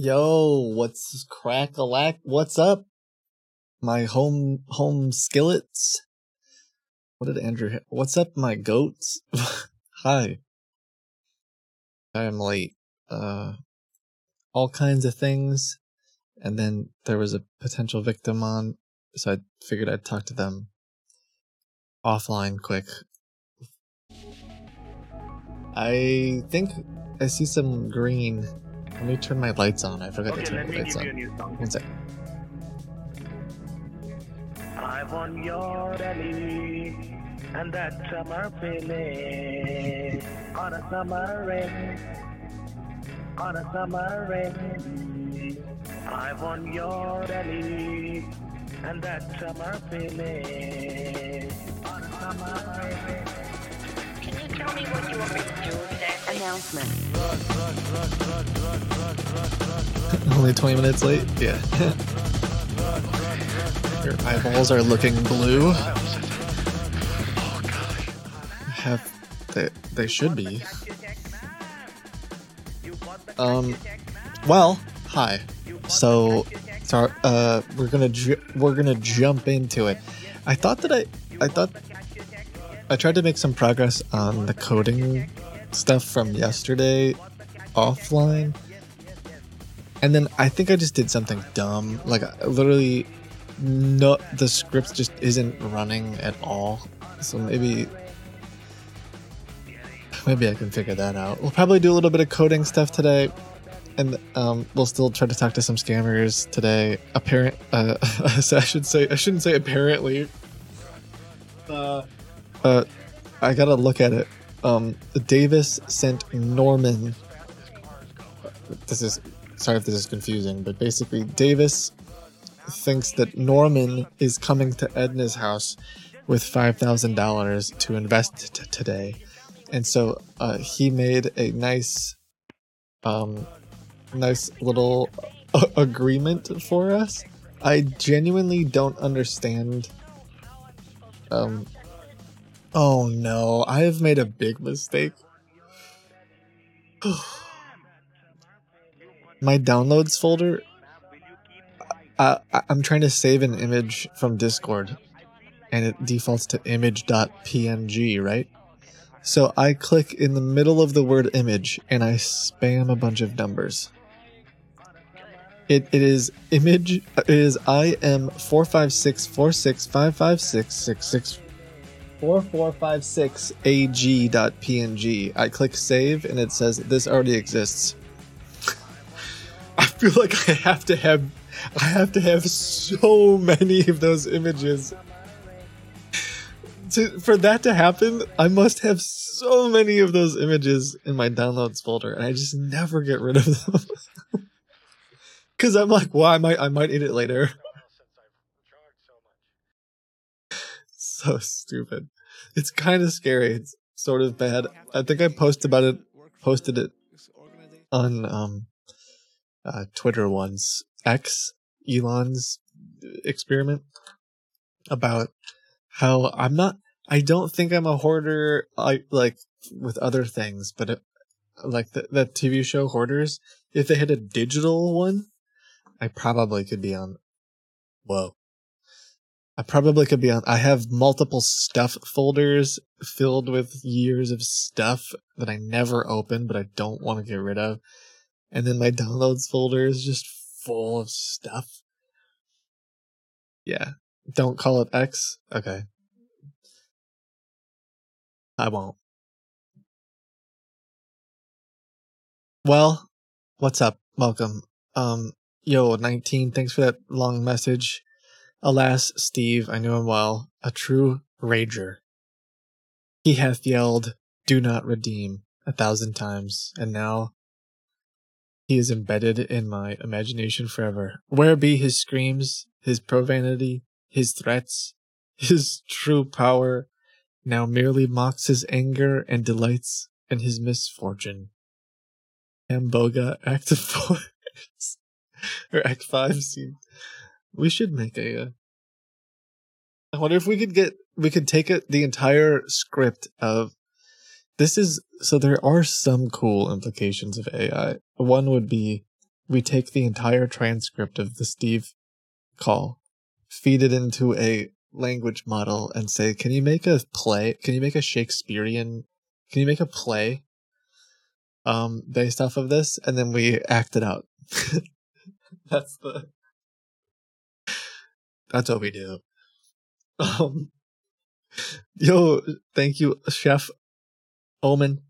Yo, what's crack a lack? What's up? My home home skillets. What did Andrew? ha- What's up, my goats? Hi. I am late. Uh, all kinds of things, and then there was a potential victim on, so I figured I'd talk to them offline quick. I think I see some green. Let me turn my lights on. I forgot to turn the lights give you a on. One sec. I want your belly and that summer feeling on a summer rain, on a summer rain. I want your belly and that summer feeling on a summer rain. Can you tell me what you want me to do exactly? Announcement. Only 20 minutes late? Yeah. Your eyeballs are looking blue. Have they they should be. Um well, hi. So so uh we're going to ju- we're going to jump into it. I thought that I I thought I tried to make some progress on the coding stuff from yesterday offline. And then I think I just did something dumb. Like literally, no, the script just isn't running at all. So maybe, maybe I can figure that out. We'll probably do a little bit of coding stuff today, and um, we'll still try to talk to some scammers today. Apparent, uh, so I should say I shouldn't say apparently. Uh, uh, I gotta look at it. Um, Davis sent Norman. This is sorry if this is confusing, but basically Davis thinks that Norman is coming to Edna's house with five thousand dollars to invest t- today, and so uh, he made a nice, um, nice little agreement for us. I genuinely don't understand. Um. Oh no, I have made a big mistake. My downloads folder. I I'm trying to save an image from Discord, and it defaults to image.png, right? So I click in the middle of the word image and I spam a bunch of numbers. It, it is image, it is IM4564655666. 4456ag.png. I click save and it says this already exists. I feel like I have to have I have to have so many of those images. To, for that to happen, I must have so many of those images in my downloads folder, and I just never get rid of them. Cause I'm like, well, I might I might need it later. So stupid. It's kind of scary. It's sort of bad. I think I posted about it posted it on um uh, Twitter once, X, Elon's experiment about how I'm not, I don't think I'm a hoarder, I like with other things, but it, like the, that TV show Hoarders, if they had a digital one, I probably could be on, whoa. I probably could be on, I have multiple stuff folders filled with years of stuff that I never open, but I don't want to get rid of and then my downloads folder is just full of stuff. Yeah. Don't call it X. Okay. I won't. Well, what's up? Welcome. Um, yo, 19, thanks for that long message. Alas, Steve, I knew him well, a true rager. He hath yelled, Do not redeem, a thousand times, and now he is embedded in my imagination forever. Where be his screams, his profanity, his threats, his true power, now merely mocks his anger and delights in his misfortune. Amboga Act 4 or Act 5 scene. We should make a. Uh, I wonder if we could get we could take it the entire script of this is so there are some cool implications of AI. One would be we take the entire transcript of the Steve call, feed it into a language model, and say, "Can you make a play? Can you make a Shakespearean? Can you make a play um, based off of this?" And then we act it out. that's the. That's what we do. Um, yo, thank you, Chef Omen.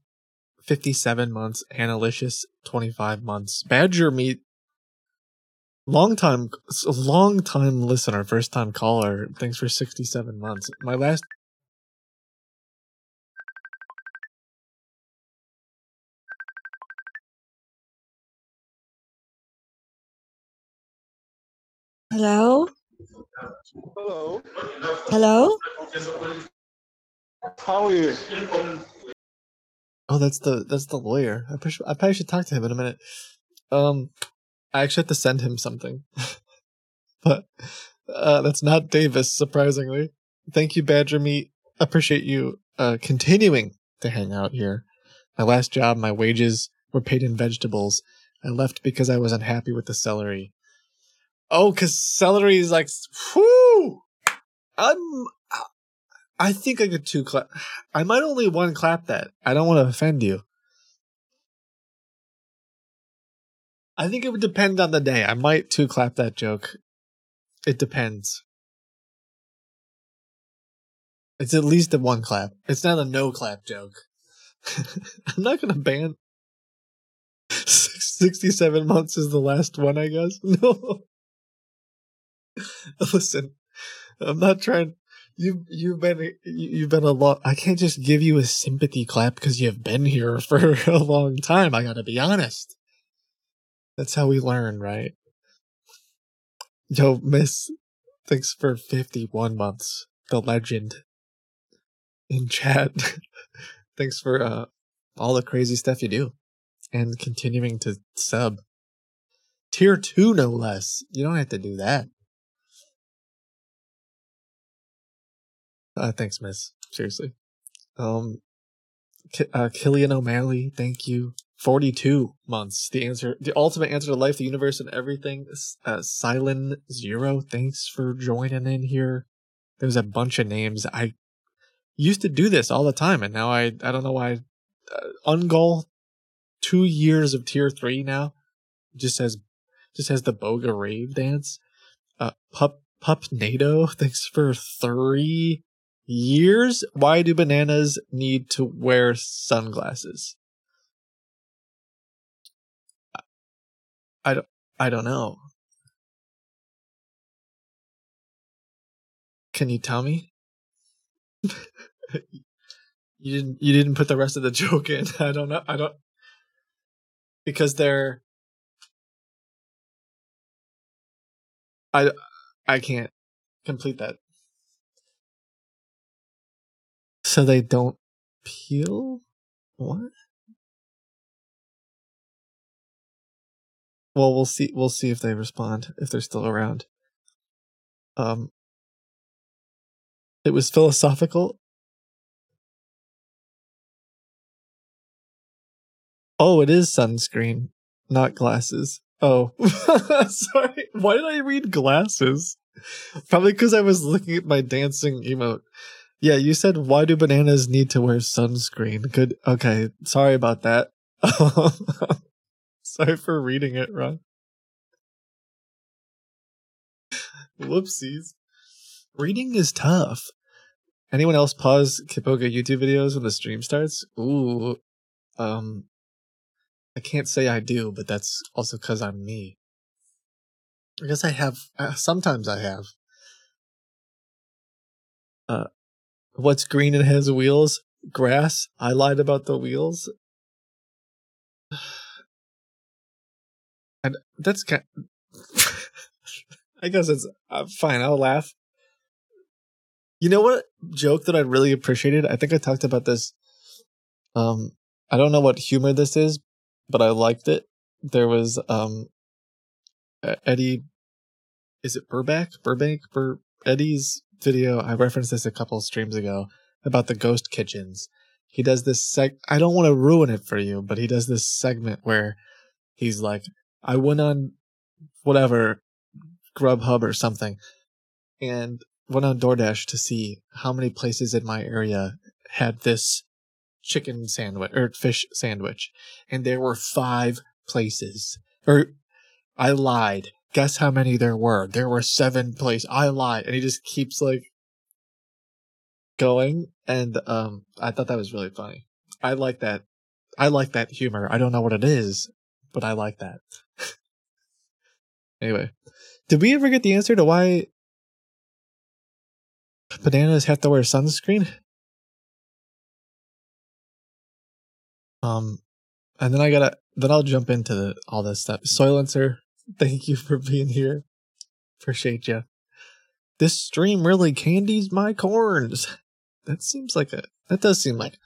57 months, Annalicious 25 months, Badger Meat long time long time listener, first time caller. Thanks for 67 months. My last Hello? Hello. Hello? How are you? Oh, that's the that's the lawyer. I probably, should, I probably should talk to him in a minute. Um, I actually have to send him something, but uh, that's not Davis. Surprisingly, thank you, Badger Meat. Appreciate you uh, continuing to hang out here. My last job, my wages were paid in vegetables. I left because I was unhappy with the celery. Oh, cause celery is like, whoo! I'm, I think I could two clap. I might only one clap that. I don't want to offend you. I think it would depend on the day. I might two clap that joke. It depends. It's at least a one clap. It's not a no clap joke. I'm not gonna ban. 67 months is the last one, I guess. No. Listen, I'm not trying. You you've been you've been a lot. I can't just give you a sympathy clap because you've been here for a long time. I gotta be honest. That's how we learn, right? Yo, Miss, thanks for 51 months. The legend in chat. thanks for uh, all the crazy stuff you do and continuing to sub. Tier 2, no less. You don't have to do that. Uh, thanks, Miss. Seriously. Um, K- uh, Killian O'Malley, thank you. 42 months. The answer, the ultimate answer to life, the universe, and everything. Uh, Silent Zero, thanks for joining in here. There's a bunch of names. I used to do this all the time, and now I, I don't know why. Uh, Ungol, two years of tier three now. Just has, just has the Boga Rave dance. Uh, Pup, Pup NATO, thanks for three years. Why do bananas need to wear sunglasses? I don't I don't know. Can you tell me? you didn't you didn't put the rest of the joke in. I don't know. I don't because they're I I can't complete that. So they don't peel? What? Well, we'll see. We'll see if they respond if they're still around. Um, it was philosophical. Oh, it is sunscreen, not glasses. Oh, sorry. Why did I read glasses? Probably because I was looking at my dancing emote. Yeah, you said why do bananas need to wear sunscreen? Good. Okay, sorry about that. sorry for reading it wrong. Whoopsies. Reading is tough. Anyone else pause Kitboga YouTube videos when the stream starts? Ooh. Um I can't say I do, but that's also cuz I'm me. I guess I have uh, sometimes I have. What's green and has wheels? Grass. I lied about the wheels. And that's kind. I guess it's uh, fine. I'll laugh. You know what joke that I really appreciated? I think I talked about this. Um, I don't know what humor this is, but I liked it. There was um, Eddie. Is it Burbank? Burbank? Bur Eddie's video. I referenced this a couple streams ago about the ghost kitchens. He does this seg. I don't want to ruin it for you, but he does this segment where he's like, I went on whatever Grubhub or something and went on DoorDash to see how many places in my area had this chicken sandwich or fish sandwich. And there were five places. Or I lied. Guess how many there were? There were seven places. I lied. And he just keeps like going. And um I thought that was really funny. I like that. I like that humor. I don't know what it is, but I like that. anyway, did we ever get the answer to why bananas have to wear sunscreen? Um, and then I gotta, then I'll jump into the, all this stuff. Soilencer, thank you for being here. Appreciate you. This stream really candies my corns. That seems like a, that does seem like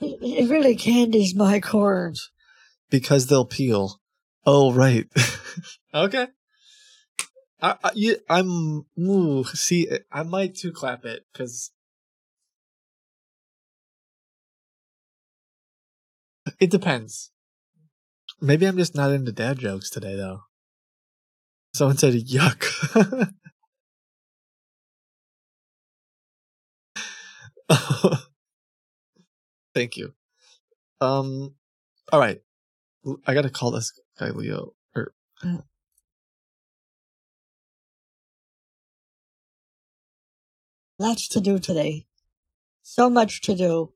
It, really candies my corns. because they'll peel. Oh, right. okay. I, I, you, I'm, ooh, see, I might too clap it because it depends. Maybe I'm just not into dad jokes today, though. Someone said yuck. Thank you. Um, all right. I gotta call this guy Leo. Or Lots to do today. So much to do.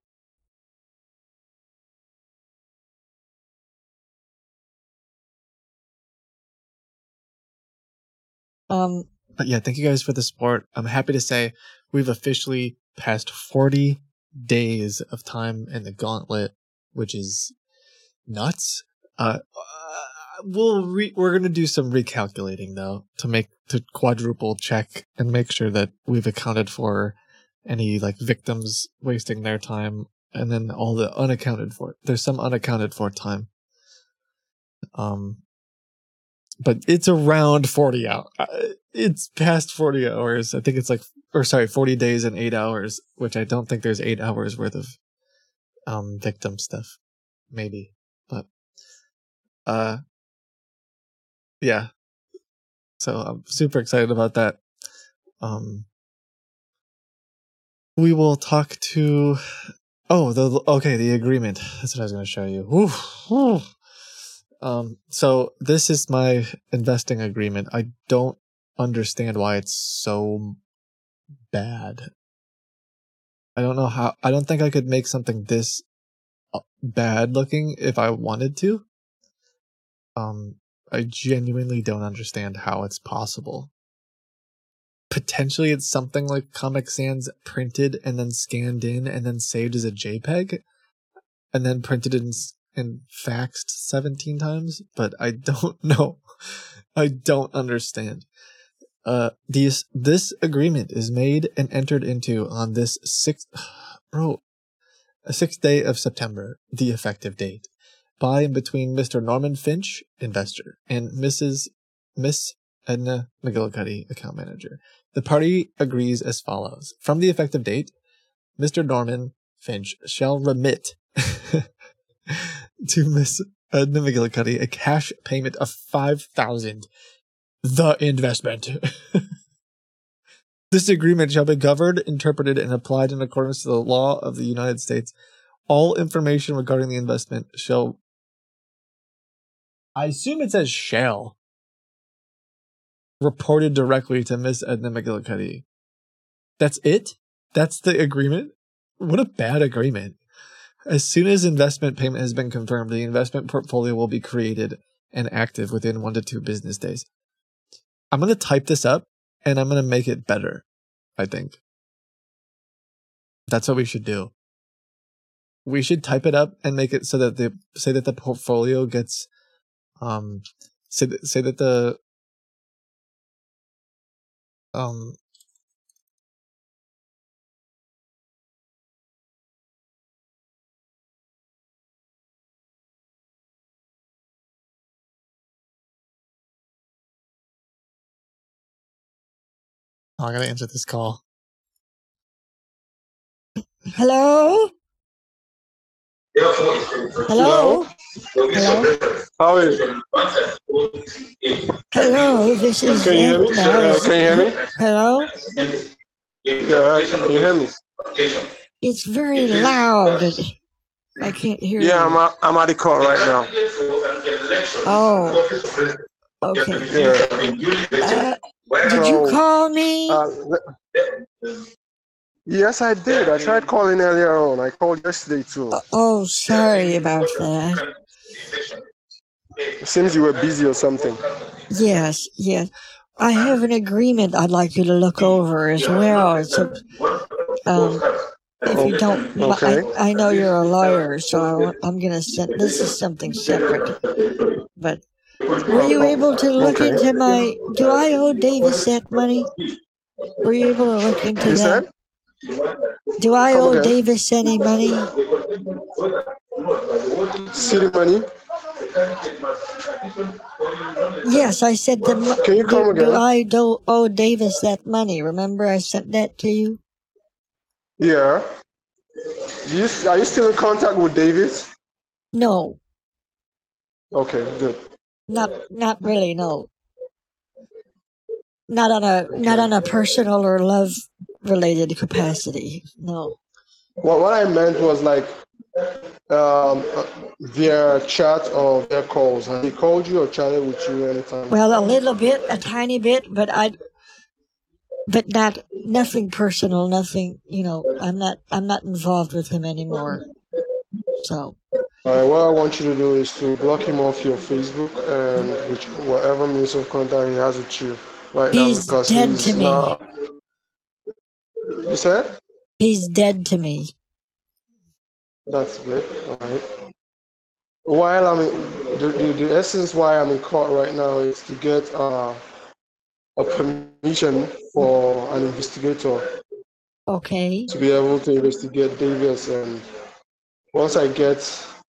Um, but yeah, thank you guys for the support. I'm happy to say we've officially passed 40 days of time in the gauntlet, which is nuts. Uh, uh we'll re- we're gonna do some recalculating though to make to quadruple check and make sure that we've accounted for any like victims wasting their time and then all the unaccounted for. There's some unaccounted for time. Um, but it's around 40 hours. It's past 40 hours. I think it's like, or sorry, 40 days and eight hours, which I don't think there's eight hours worth of um victim stuff. Maybe, but uh, yeah. So I'm super excited about that. Um, we will talk to. Oh, the okay, the agreement. That's what I was going to show you. Whew, whew. Um, so this is my investing agreement. I don't understand why it's so bad. I don't know how. I don't think I could make something this uh, bad looking if I wanted to. Um, I genuinely don't understand how it's possible. Potentially, it's something like Comic Sans printed and then scanned in and then saved as a JPEG, and then printed and and faxed 17 times, but I don't know. I don't understand. Uh, these, this agreement is made and entered into on this sixth, bro, sixth day of September, the effective date, by and between Mr. Norman Finch, investor, and Mrs. Miss Edna McGillicuddy, account manager. The party agrees as follows. From the effective date, Mr. Norman Finch shall remit to Miss uh, Edna McGillicuddy a cash payment of five thousand. The investment. this agreement shall be governed, interpreted, and applied in accordance to the law of the United States. All information regarding the investment shall. I assume it says shall. Reported directly to Miss Edna McGillicuddy. That's it? That's the agreement? What a bad agreement. As soon as investment payment has been confirmed, the investment portfolio will be created and active within one to two business days. I'm going to type this up and I'm going to make it better, I think. That's what we should do. We should type it up and make it so that the say that the portfolio gets um say that, say that the um Oh, I gotta answer this call. hello? Hello? Hello? How is it? Hello, this is Can you hear me? Edna. Uh, can you hear me? Hello? Yeah, can you hear me? It's very loud. I can't hear Yeah, you. I'm at, I'm at the call right now. Oh, okay. Yeah. Uh, did you call me? Uh, yes, I did. I tried calling earlier on. I called yesterday too. oh, sorry about that. It seems you were busy or something. Yes, yes. I have an agreement I'd like you to look over as well. It's a, um, if you don't, Okay. I, I know you're a lawyer, so I, I'm gonna send. This is something separate. But were you able to look Okay. into my? Do I owe Davis that money? Were you able to look into You that? said? Do I Come owe again. Davis any money? City money? Yes, I said the. Can you come do, do? I do owe Davis that money? Remember, I sent that to you. Yeah. You, are you still in contact with Davis? No, Okay, good. Not not really. No, not on a not on a personal or love related capacity. No. What, what I meant was like um, via chat or via calls. Has he called you or chatted with you anytime? Well, a little bit, a tiny bit, but I, but not nothing personal. Nothing. You know, I'm not I'm not involved with him anymore. So right, what I want you to do is to block him off your Facebook and which, whatever means of contact he has with you right He's now because dead he's to me. not. You said? he's dead to me. That's good. All right. While I'm in, the, the, the essence why I'm in court right now is to get uh, a permission for an investigator Okay. to be able to investigate Davis. And once I get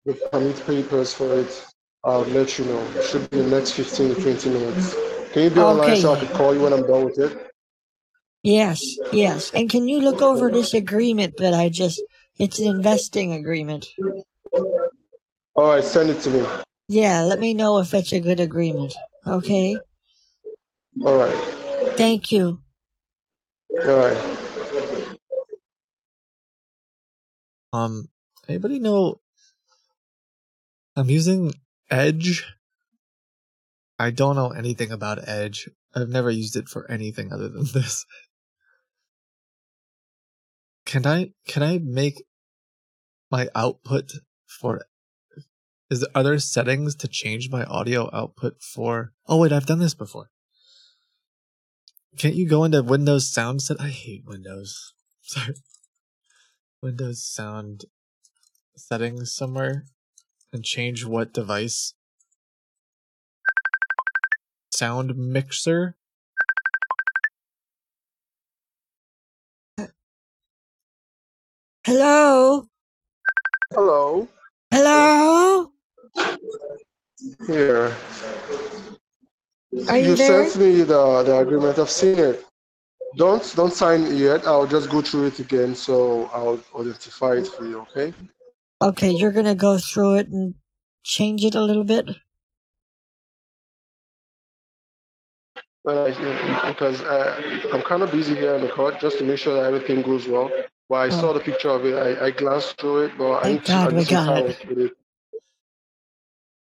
the permit papers for it, I'll let you know. It should be the next 15 to 20 minutes. Can you be online so I can call you when I'm done with it? Yes. Yes. And can you look over this agreement that I just? It's an investing agreement. All right, send it to me. Yeah. Let me know if it's a good agreement. Okay. All right. Thank you. All right. Um, anybody know? I'm using Edge. I don't know anything about Edge. I've never used it for anything other than this. Can I can I make my output for is are there settings to change my audio output for Oh wait, I've done this before. Can't you go into Windows Sound set? I hate Windows. Sorry. Windows Sound settings somewhere and change what device? Sound mixer? Hello. Hello. Hello. Here. Are you there? sent me the, the agreement. I've seen it. Don't don't sign it yet. I'll just go through it again, so I'll identify it for you. Okay? Okay, you're gonna go through it and change it a little bit. Well, I, because uh, I'm kind of busy here in the court, just to make sure that everything goes well. Well, I saw the picture of it. I, I glanced through it, but I Thank to, I God we got it. it.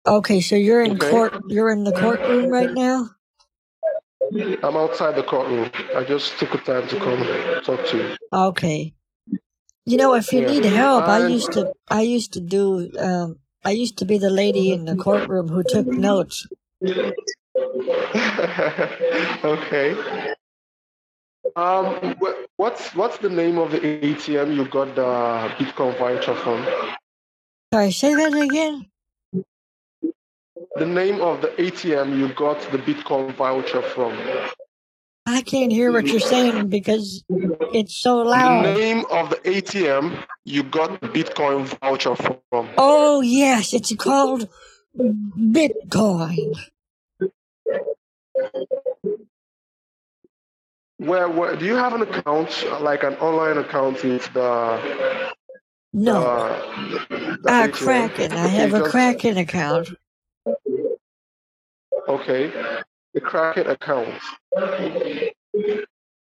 Okay, so you're in Okay. court. You're in the courtroom right now. I'm outside the courtroom. I just took the time to come talk to you. Okay. You know, if you need help, I used to. I used to do. Um, I used to be the lady in the courtroom who took notes. okay. Um, what's what's the name of the ATM you got the Bitcoin voucher from? Sorry, say that again. The name of the ATM you got the Bitcoin voucher from. I can't hear what you're saying because it's so loud. The name of the ATM you got Bitcoin voucher from. Oh yes, it's called Bitcoin. Where, where do you have an account, like an online account with the? No, Uh, the, the uh, Kraken. I have a just- Kraken account. Okay. The Kraken account.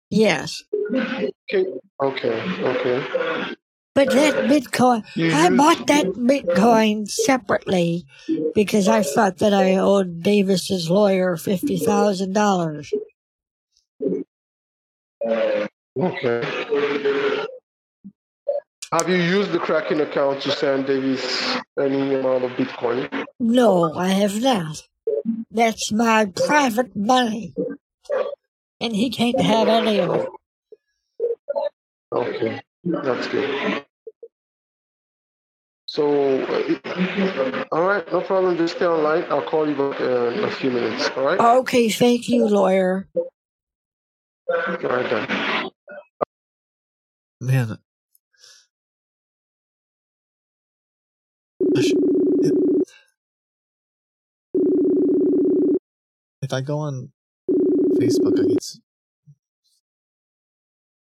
Yes. Okay. Okay. Okay. But that Bitcoin, You I use- bought that Bitcoin separately because I thought that I owed Davis's lawyer fifty thousand dollars. Okay. Have you used the Kraken account to send Davis any amount of Bitcoin? No, I have not. That's my private money, and he can't have any of it. Okay, that's good. So, uh, all right, no problem. Just stay online. I'll call you back uh, in a few minutes. All right. Okay, thank you, lawyer. All right then. Man. If I go on Facebook, I get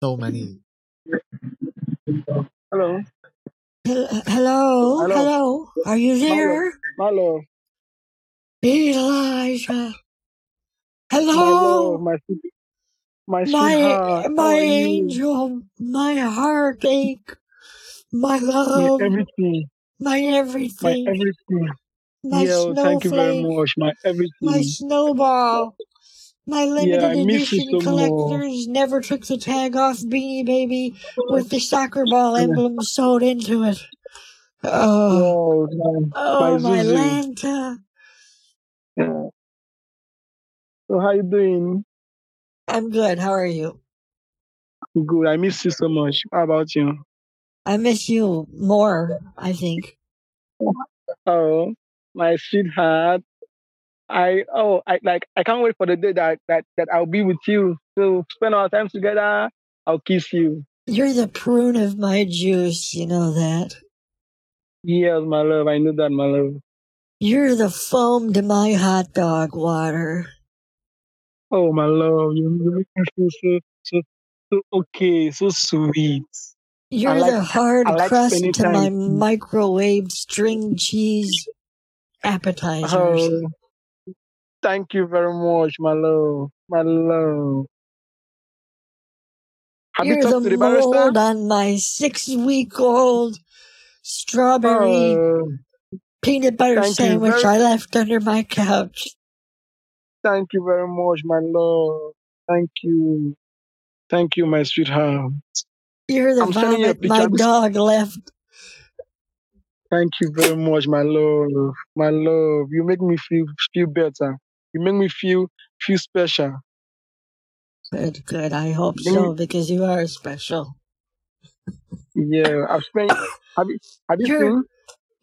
so many. Hello, Hello, Hello. hello. Are you there, my love, Elijah? my love, Hello, my sweet- my my my angel, my heartache, my love. My love, everything, my everything. my everything, everything. my yeah, thank you very much. My everything. my everything. snowball. My limited you edition so more. collectors never took the tag off Beanie Baby with the soccer ball Yeah. emblem sewed into it. Oh, oh, my my Zuzu. Lanta. Yeah. So how you doing? I'm good. How are you? Good. I miss you so much. How about you? I miss you more, I think. Oh, my sweetheart. I oh I like I can't wait for the day that that that I'll be with you to spend our time together. I'll kiss you. You're the prune of my juice, you know that. Yes, my love. I know that, my love. You're the foam to my hot dog water. Oh, my love. You you make me feel so so so okay, so sweet. You're like- the hard like crust to my microwaved string cheese appetizers. Oh, thank you very much, my love. My love. Have you talked to the barrister? on my six week old strawberry Oh, peanut butter sandwich very- I left under my couch. thank you very much, my love. Thank you. Thank you, my sweetheart. You're the I'm sending you vomit my dog left. Thank you very much, my love. My love. You make me feel feel better. You make me feel feel special. Good, good. I hope Let me- so because you are special. Yeah, I've spent. Have you have you You're- seen?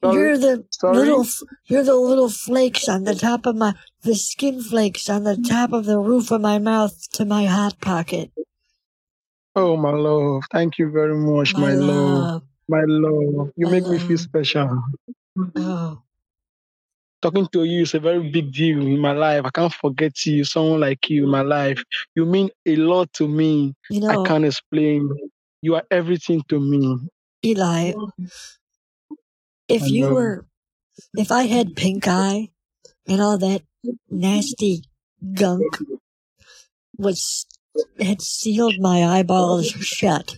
Sorry, You're the sorry. little, you're the little flakes on the top of my, the skin flakes on the top of the roof of my mouth to my hot pocket. Oh, my love. Thank you very much, my, love. My love. You My make me feel special. Oh, Talking to you is a very big deal in my life. I can't forget you, someone like you in my life. You mean a lot to me. you I can't explain. You are everything to me. Eli, if you were, if I had pink eye and all that nasty gunk was, had sealed my eyeballs shut,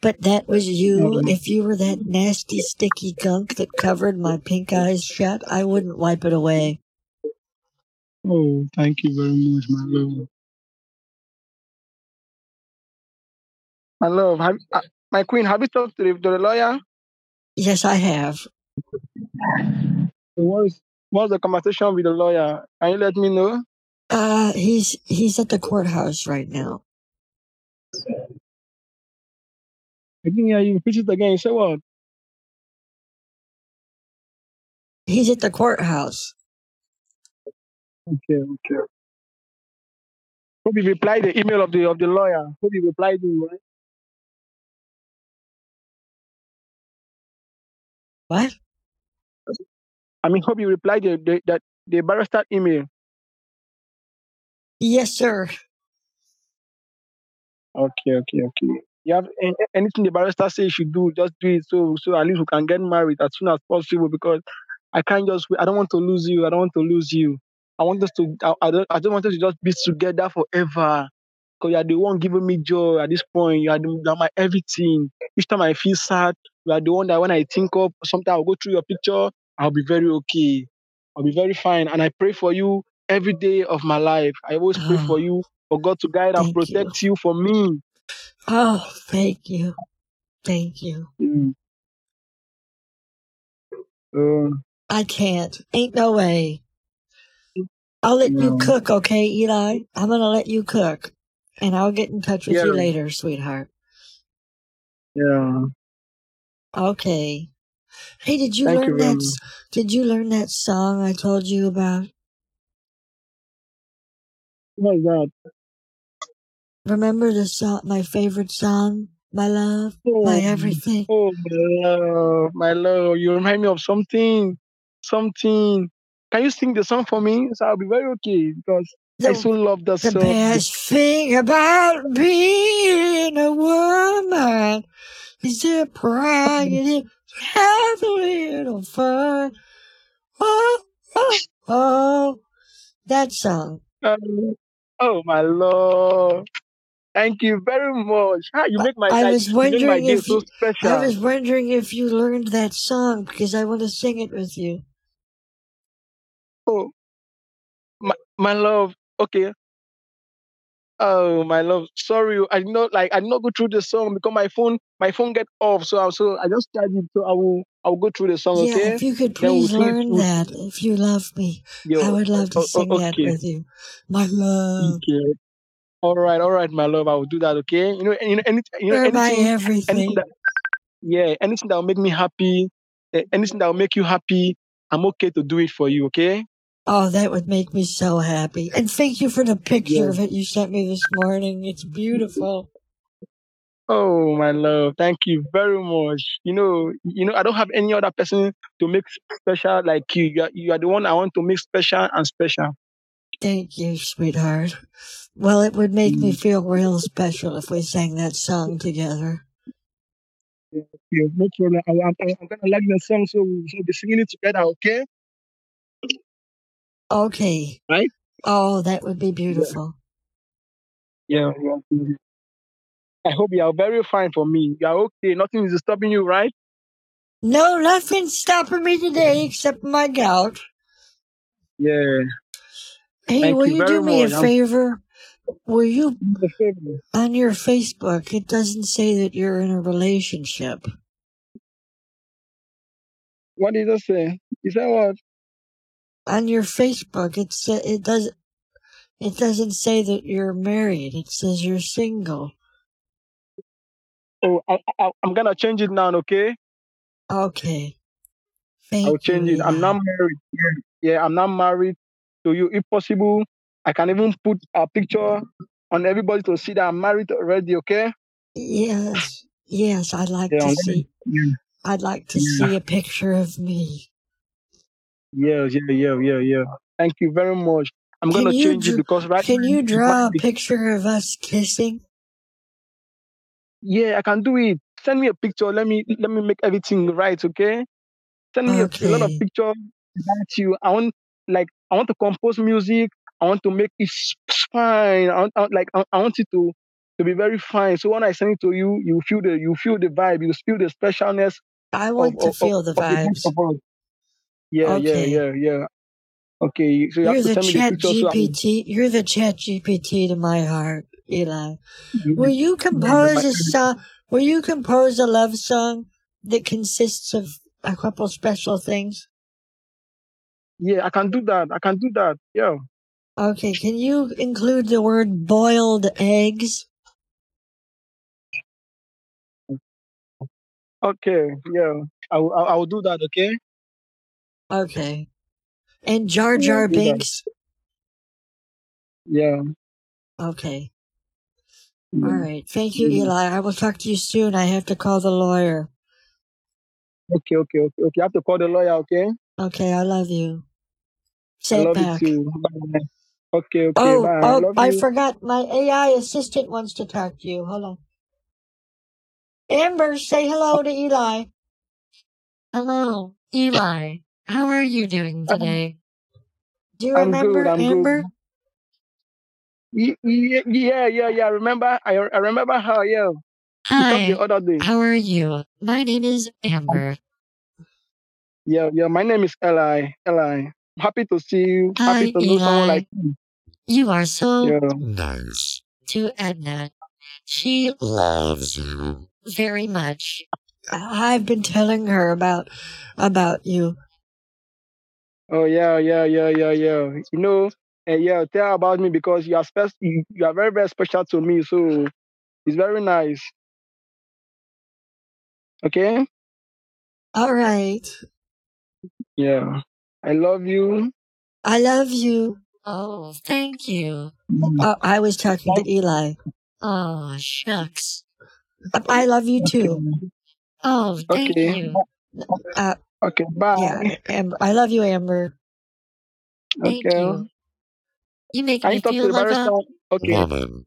but that was you, Mhm. if you were that nasty sticky gunk that covered my pink eyes shut, I wouldn't wipe it away. Oh, thank you very much, my love. My love, have, uh, my queen, have you talked to the, to the lawyer? Yes, I have. What's, what's the conversation with the lawyer? Can you let me know? Uh, he's, he's at the courthouse right now. Didn't hear you. Again. You say? He's at the courthouse. Okay, okay. Hope you replied the email of the of the lawyer. Hope you replied him, right? What? I mean, hope you replied the the, the, the barrister email. Yes, sir. Okay, okay, okay. You have anything the barrister says you should do, just do it so so at least we can get married as soon as possible because I can't just I don't want to lose you. I don't want to lose you. I want us to. I, I don't. I don't want us to just be together forever. Cause you are the one giving me joy at this point. You are, the, you are my everything. Each time I feel sad, you are the one that when I think of something, I'll go through your picture. I'll be very okay. I'll be very fine. And I pray for you every day of my life. I always pray ah. for Oh, you for God to guide and thank you. protect you for me. Oh, thank you. Thank you. Mm. Um, I can't. Ain't no way. I'll let you cook, okay, Eli? I'm gonna let you cook. And I'll get in touch with Yeah. you later, sweetheart. Yeah. Okay. Hey, did you Thank learn very that? Did you learn that song I told you about? What is that? Remember the song, my favorite song, my love, my Oh, everything. oh, my love, my love. You remind me of something. Something. Can you sing the song for me? So I'll be very okay because I so love that the song. best thing about being a woman is the pride and have a little fun. Oh, oh, oh. That song. Um, oh my lord. Thank you very much. You make my I like was you make my wondering day if so you, I was wondering if you learned that song because I want to sing it with you. Oh my my love. Okay. Oh my love. Sorry, I did not like I did not go through the song because my phone my phone get off. So I so I just charge it. So I will I will go through the song. Yeah, Okay. if you could Then we'll please learn that, if you love me, I would love oh, to Oh, oh, sing that with you. My love, Okay. All right. All right, my love. I will do that. Okay. You know. You know. Any, you know. Anything. Anything everything. that. Yeah. Anything that will make me happy. eh, Anything that will make you happy. I'm okay to do it for you. Okay. Oh, that would make me so happy. And thank you for the picture Yeah. of it you sent me this morning. It's beautiful. Oh, my love. Thank you very much. You know. You know. I don't have any other person to make special like you. You are, you are the one I want to make special and special. Thank you, sweetheart. Well, it would make me Mm. feel real special if we sang that song together. Yeah, no problem. I, I'm, I'm gonna like the song, so we'll so we'll be singing it together. Okay. Okay. Right. Oh, that would be beautiful. Yeah. yeah. I hope you are very fine for me. You are okay. Nothing is stopping you, right? No, nothing's stopping me today except my gout. Yeah. Hey, Thank will you you do me a much. I'm favor? Will you, oh, on your Facebook, it doesn't say that you're in a relationship. What did I say? You said what? On your Facebook, it sa- it does it doesn't say that you're married. It says you're single. Oh, I, I, I'm gonna change it now. Okay. Okay. I'll Thank you, change it. I'm not married. Yeah. yeah, I'm not married to you. If possible, I can even put a picture on everybody to see that I'm married already. Okay. Yes, yes, I'd like Yeah. to see. yeah. I'd like to Yeah. see a picture of me. Yeah. Yeah. Yeah. Yeah. Yeah. Thank you very much. I'm Can gonna change it because right can you draw a picture of us kissing? Yeah, I can do it. Send me a picture. Let me let me make everything right. Okay. Send me a, a lot of pictures about you. I want like I want to compose music. I want to make it fine. I want, I like I, I want it to to be very fine. So when I send it to you, you feel the you feel the vibe. You feel the specialness I of want to of, of, feel the of the vibes. of us. Yeah, yeah, Okay. yeah, yeah. Okay. So you have You're to the the chat picture. So GPT. You're the chat GPT to my heart, Eli. Will you compose a song? Will you compose a love song that consists of a couple special things? Yeah, I can do that. I can do that. Yeah. Okay, can you include the word boiled eggs? Okay. Yeah. I will, I will do that. Okay. Okay. And Jar Jar. Binks? Yeah. Okay. yeah. All mm-hmm. right. Thank you, yeah. Eli. I will talk to you soon. I have to call the lawyer. Okay, okay, okay, okay. I have to call the lawyer, okay? Okay, I love you. I Say it love you too. Okay, okay, Oh, bye. I oh, love I you. forgot. My AI assistant wants to talk to you. Hold on. Amber, say hello to Eli. Hello, Eli. How are you doing today? Do you I'm good. remember I'm Amber? good. Ye- ye- Yeah, yeah, yeah. I remember. I, I remember her. Yeah, we talked Hi, the other day. how are you? My name is Amber. Yeah, yeah. My name is Eli. Eli. I'm happy to see you. Happy Hi, to know someone like you. You are so Yeah. nice to Edna. She loves you very much. I- I've been telling her about about you. Oh yeah, yeah, yeah, yeah, yeah. You know, and yeah, tell her about me because you are special. You, you are very, very special to me. So it's very nice. Okay. All right. Yeah. I love you. I love you. Oh, thank you. Uh, I was talking to Eli. Oh, shucks. I- I love you too. Oh, thank Okay. you. Uh, Okay. Bye. yeah, Amber. I love you, Amber. Thank Okay. you. You make Can me you talk feel the like barrister? a Okay. woman.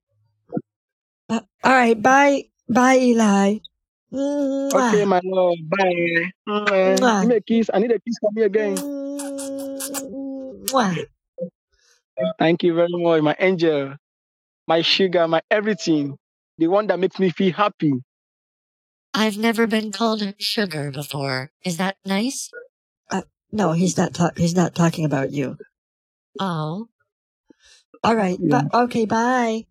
Uh, all right. Bye. Bye, Eli. Mwah. Okay, my love. Bye. Mwah. Mwah. Give me a kiss. I need a kiss from you again. Mm, Mwah. Thank you very much, my angel, my sugar, my everything. The one that makes me feel happy. I've never been called sugar before. Is that nice? Uh, no, he's not. Ta- he's not talking about you. Oh, All right. Yeah. bu- okay. Bye.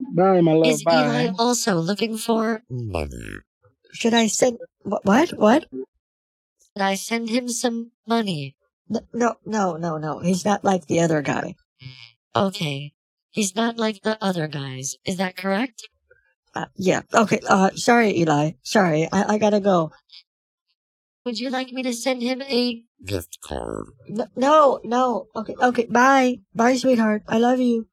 Bye, my love. is Eli also looking for money? Should I send? wh- What? What? Should I send him some money? No, no, no, no. He's not like the other guy. Okay. He's not like the other guys. Is that correct? Uh, yeah. Okay. Uh, sorry, Eli. Sorry. I, I gotta go. Would you like me to send him a gift card? No, no. Okay. Okay. Bye. Bye, sweetheart. I love you.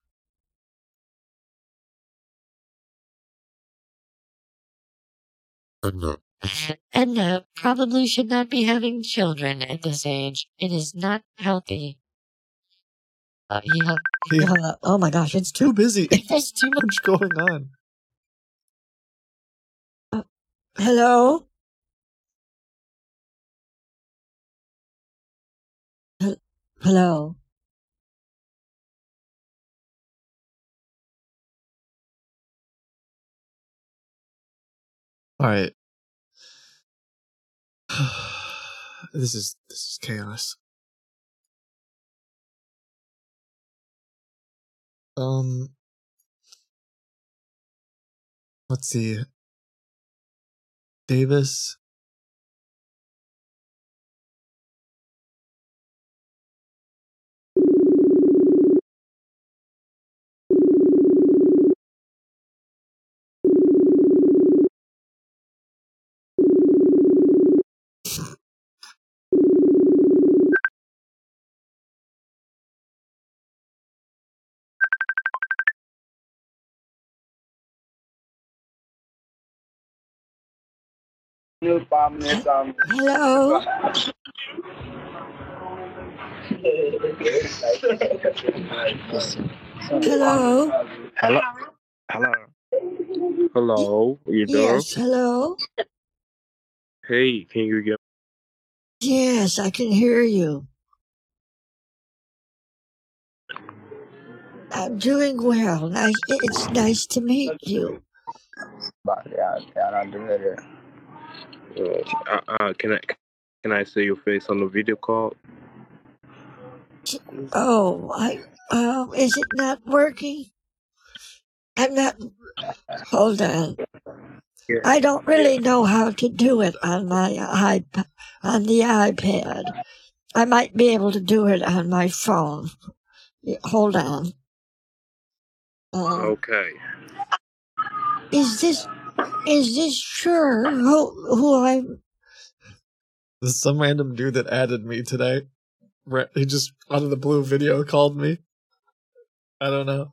No. Edna probably should not be having children at this age. It is not healthy. Uh, yeah, He, Uh, oh my gosh. It's too. busy. there's too much. much going on. Hello. Hel- Hello. All right. this is this is chaos. Um. Let's see. Davis. Hello. Hello. Hello. Hello. Hello. You there? Yes. Hello. Hey, can you get Yes, I can hear you. I'm doing well. Nice. It's nice to meet you. Uh, uh can I can I see your face on the video call? Oh, I. Um, is it not working? I'm not. Hold on. Yeah. I don't really know how to do it on my iPad, on the iPad. I might be able to do it on my phone. Yeah, Hold on. Um, Okay. is this is this sure who who I'm? There's some random dude that added me today. He just out of the blue video called me. I don't know.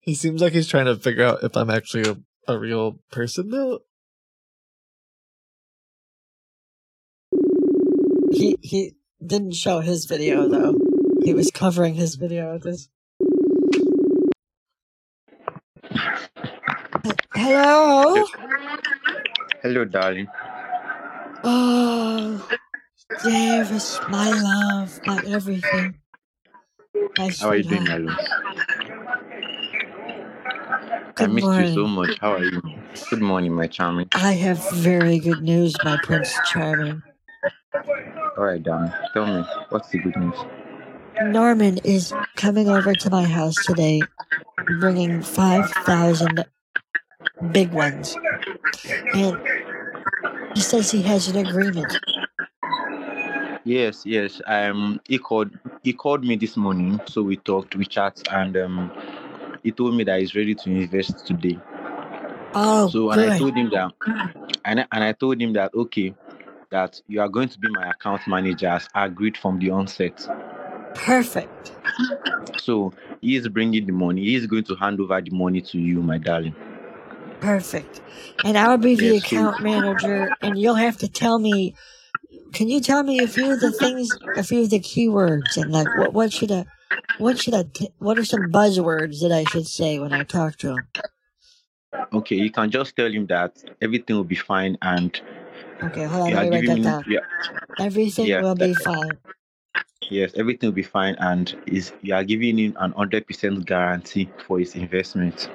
He seems like he's trying to figure out if I'm actually a, a real person though. He he didn't show his video though. He was covering his video with this. Hello. Hello, darling. Oh, Davis, my love, my everything. Hi, How are you doing, my love? I Good missed you so much. How are you? Good morning, my charming. I have very good news, my Prince Charming. All right, darling. Tell me, what's the good news? Norman is coming over to my house today, bringing 5,000 big ones. And he says he has an agreement. Yes, yes. Um, he called. He called me this morning, so we talked, we chat, and um, he told me that he's ready to invest today. Oh, So, and I told him that, and I, and I told him that okay, that you are going to be my account manager as agreed from the onset. Perfect. So he is bringing the money. He is going to hand over the money to you, my darling. Perfect. And I'll be the Yes, account manager, and you'll have to tell me. Can you tell me a few of the things, a few of the keywords, and like what what should I, what should I, t- what are some buzzwords that I should say when I talk to him? okay, you can just tell him that everything will be fine, and Okay, hold on, you let me write that down. Yeah, Everything yeah, will be fine. yes, everything will be fine, and is you are giving him an hundred percent guarantee for his investment.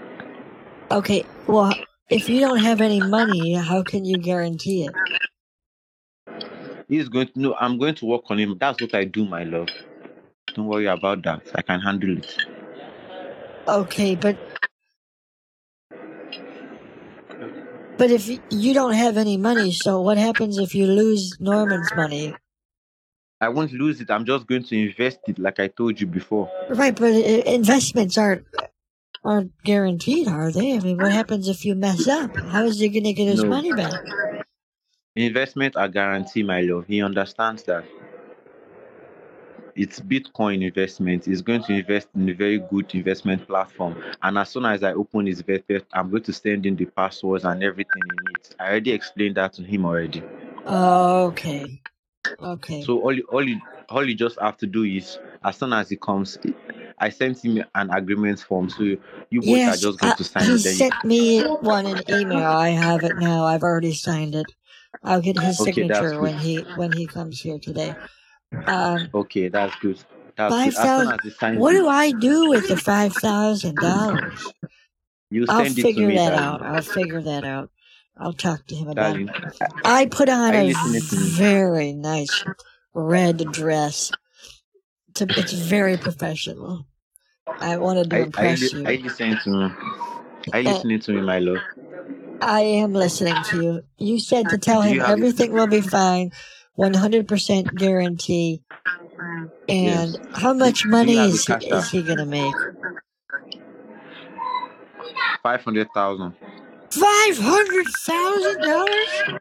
Okay, well, if you don't have any money, how can you guarantee it? He's going to no. I'm going to work on him. That's what I do, my love. Don't worry about that. I can handle it. Okay, but but if you don't have any money, so what happens if you lose Norman's money? I won't lose it. I'm just going to invest it, like I told you before. Right, but investments aren't aren't guaranteed, are they? I mean, what happens if you mess up? How is he going to get his No, money back? investment are guarantee, my love. He understands that. it's Bitcoin investment. He's going to invest in a very good investment platform. And as soon as I open his VPF, I'm going to send in the passwords and everything he needs. I already explained that to him already. Okay, okay, So all you, all you, all you just have to do is, as soon as he comes, I sent him an agreement form. So you, you both are just going uh, to sign he it. You, sent me one in email. I have it now. I've already signed it. I'll get his okay, signature when he when he comes here today. Um, Okay, that's good. That's five good. As soon thousand. he What it, do I do with the five thousand dollars? you I'll send it to figure that out. I'll figure that out. I'll talk to him about it. I put on a you listening to me? very nice red dress. To, it's very professional. I wanted to you, impress li- are you. you listening to me? Eh, are you listening to me, my love? I am listening to you. You said to tell him everything will be fine, 100% guarantee. And yes? how much money you a is he, is he going to make? Five hundred thousand. $500,000?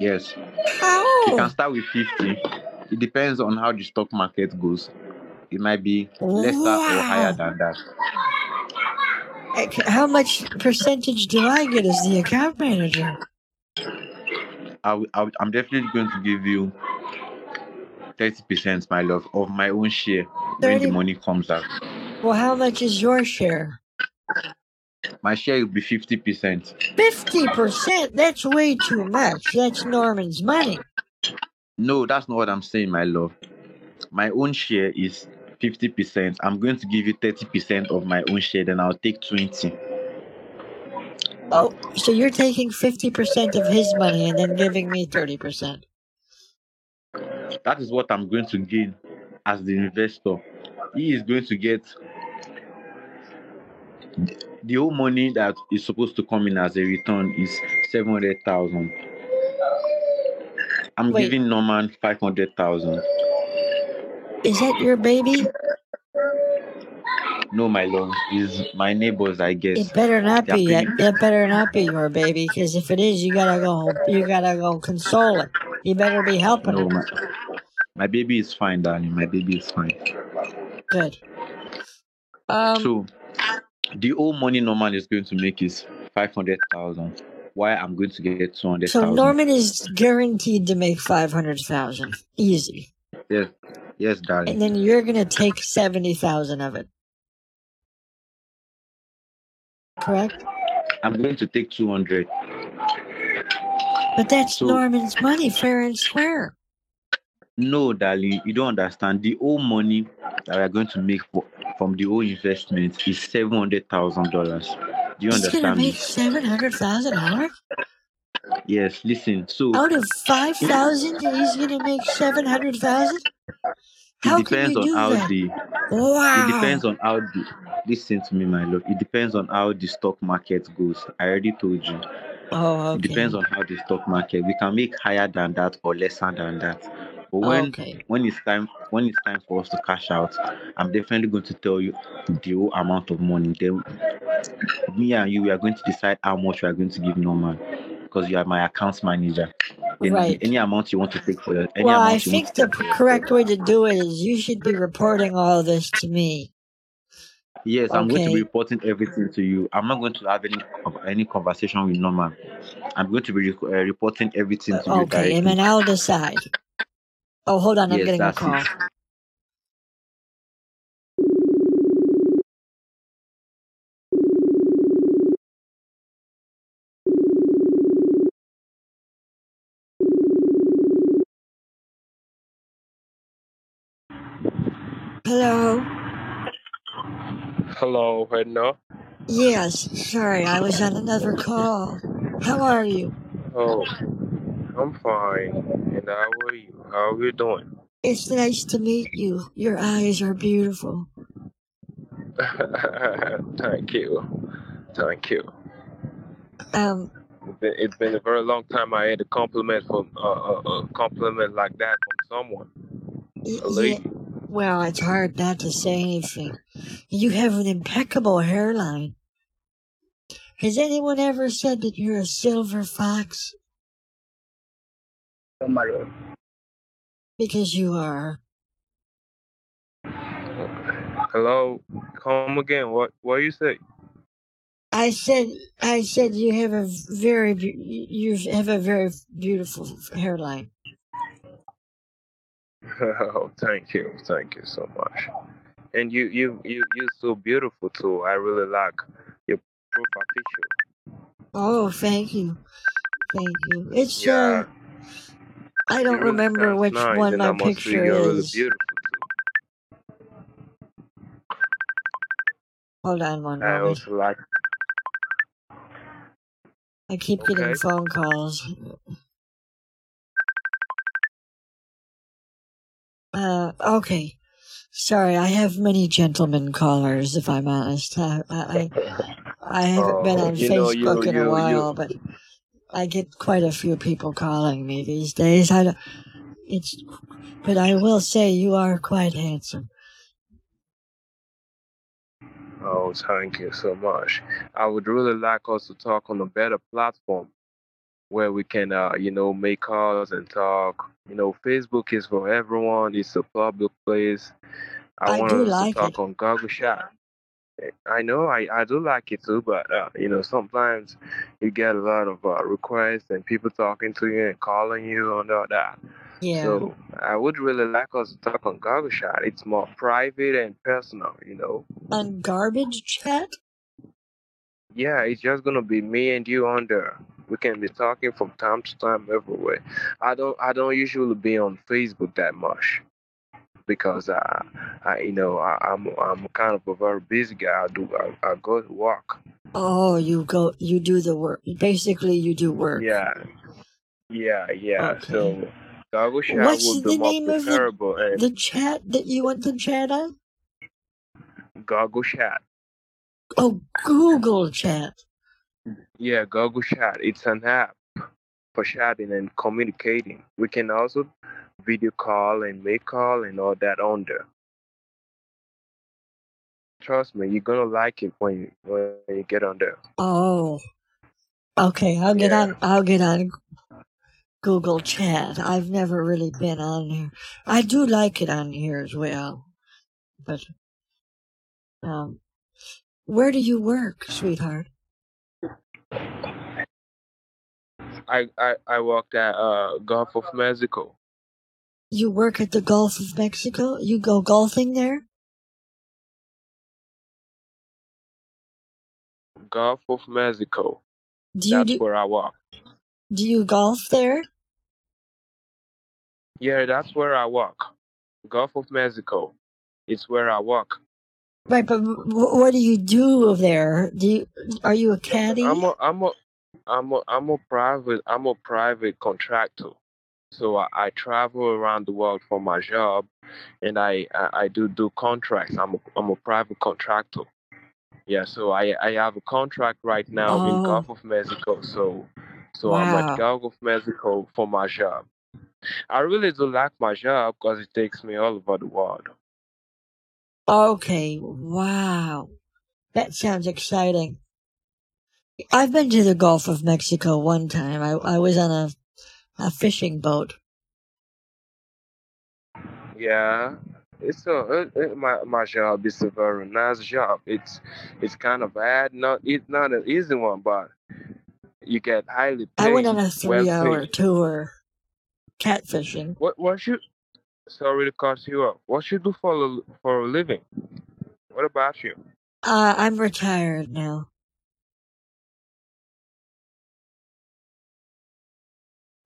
Yes. You can start with fifty. It depends on how the stock market goes. It might be lesser or higher than that. How much percentage do I get as the account manager? I, I, I'm definitely going to give you thirty percent, my love, of my own share when the money comes out. Well, how much is your share? My share will be fifty percent. 50%? That's way too much. That's Norman's money. No, that's not what I'm saying, my love. My own share is fifty percent. I'm going to give you thirty percent of my own share, then I'll take twenty. Oh, so you're taking 50% of his money and then giving me 30%. That is what I'm going to gain as the investor. He is going to get the whole money that is supposed to come in as a return is seven hundred thousand. I'm Wait, giving Norman five hundred thousand. is that your baby? No, my love, is my neighbors, I guess. It better not be. It, it better not be your baby, because if it is, you gotta go. You gotta go console it. You better be helping No, my my baby is fine, darling. My baby is fine. Good. Um. So the old money Norman is going to make is five hundred thousand. Why I'm going to get two hundred So. Norman is guaranteed to make five hundred thousand, easy, Yes, yes, darling. and then you're gonna take seventy thousand of it. Correct? I'm going to take two hundred. But that's So Norman's money, fair and square. No, darling, you don't understand. The whole money that we are going to make for, from the whole investment is seven hundred thousand dollars. Do you He's gonna understand me? make seven hundred thousand dollars Yes. Listen. So out of five thousand. He's gonna make seven hundred thousand. it How can depends you on do how that? the Wow. it depends on how the listen to me, my love. It depends on how the stock market goes. I already told you. Oh, okay. It depends on how the stock market. We can make higher than that or lesser than that. But when Okay. when it's time when it's time for us to cash out, I'm definitely going to tell you the whole amount of money. Then me and you we are going to decide how much we are going to give Norman because you are my accounts manager. Then Right. any amount you want to take for your any Well, I amount think the take p- for yourself. correct way to do it is you should be reporting all this to me. Yes, I'm going to be reporting everything to you. I'm not going to have any any conversation with Norman. I'm going to be rec- uh, reporting everything to you Okay, and then. I'll decide. Oh, hold on, I'm Yes, getting a call. it. Hello. Hello, Edna. Yes, sorry, I was on another call. How are you? Oh, I'm fine. And how are you? How are you doing? It's nice to meet you. Your eyes are beautiful. Thank you. Thank you. Um, It's been, it's been a very long time I had a compliment from uh, a, a compliment like that from someone, yeah. Well, it's hard not to say anything. You have an impeccable hairline. Has anyone ever said that you're a silver fox? Because you are. Hello, come again. What what you say? I said, I said you have a very, you have a very beautiful hairline. oh, thank you, thank you so much. And you you you you're so beautiful too. I really like your profile picture. Oh, thank you, thank you. It's Yeah, uh, I don't remember which nice, one my picture is. Hold on one. I moment. also like. I keep getting phone calls. Uh, okay. Sorry, I have many gentlemen callers. If I'm honest, I I, I haven't been Oh, on you know you Facebook in a while, you. but I get quite a few people calling me these days. I don't, it's, but I will say you are quite handsome. Oh, thank you so much. I would really like us to talk on a better platform where we can, uh, you know, make calls and talk. You know, Facebook is for everyone. It's a public place. I I want do us to like it. talk on Google Chat. I know I, I do like it too, but uh, you know sometimes you get a lot of uh, requests and people talking to you and calling you and all that. Yeah. So I would really like us to talk on Google Chat. It's more private and personal, you know. On garbage chat? Yeah, it's just gonna be me and you on there. We can be talking from time to time everywhere. I don't I don't usually be on Facebook that much because uh, I you know I, I'm I'm kind of a very busy guy. I do I, I go to work. Oh, you go, you do the work. Basically, you do work. Yeah, yeah, yeah. Okay. So Google Chat What's would be more name of the and the chat that you want to chat on? Google Chat. Oh, Google Chat. Yeah, Google Chat. It's an app for chatting and communicating. We can also video call and make call and all that on there. Trust me, you're gonna like it when you when you get on there. Oh, okay. I'll get Yeah. on. I'll get on Google Chat. I've never really been on there. I do like it on here as well. But um, where do you work, sweetheart? I I, I worked at uh Gulf of Mexico. You work at the Gulf of Mexico. You go golfing there. Gulf of Mexico. Do you That's do? where I work. Do you golf there? Yeah, that's where I work. Gulf of Mexico. It's where I work. Right, but what do you do over there? Do you are you a caddy? I'm a I'm a I'm a I'm a private I'm a private contractor. So I, I travel around the world for my job, and I, I, I do do contracts. I'm a, I'm a private contractor. Yeah, so I, I have a contract right now in Oh, Gulf of Mexico. So so I'm at wow. Gulf of Mexico for my job. I really do like my job because it takes me all over the world. Okay, wow. That sounds exciting. I've been to the Gulf of Mexico one time. I, I was on a, a fishing boat. Yeah, it's a it, it, my my job is a very nice job. It's it's kind of hard, not it's not an easy one, but you get highly paid. I went on a three hour tour catfishing. What what should sorry to cut you off. What you do for a, for a living? What about you? Uh, I'm retired now.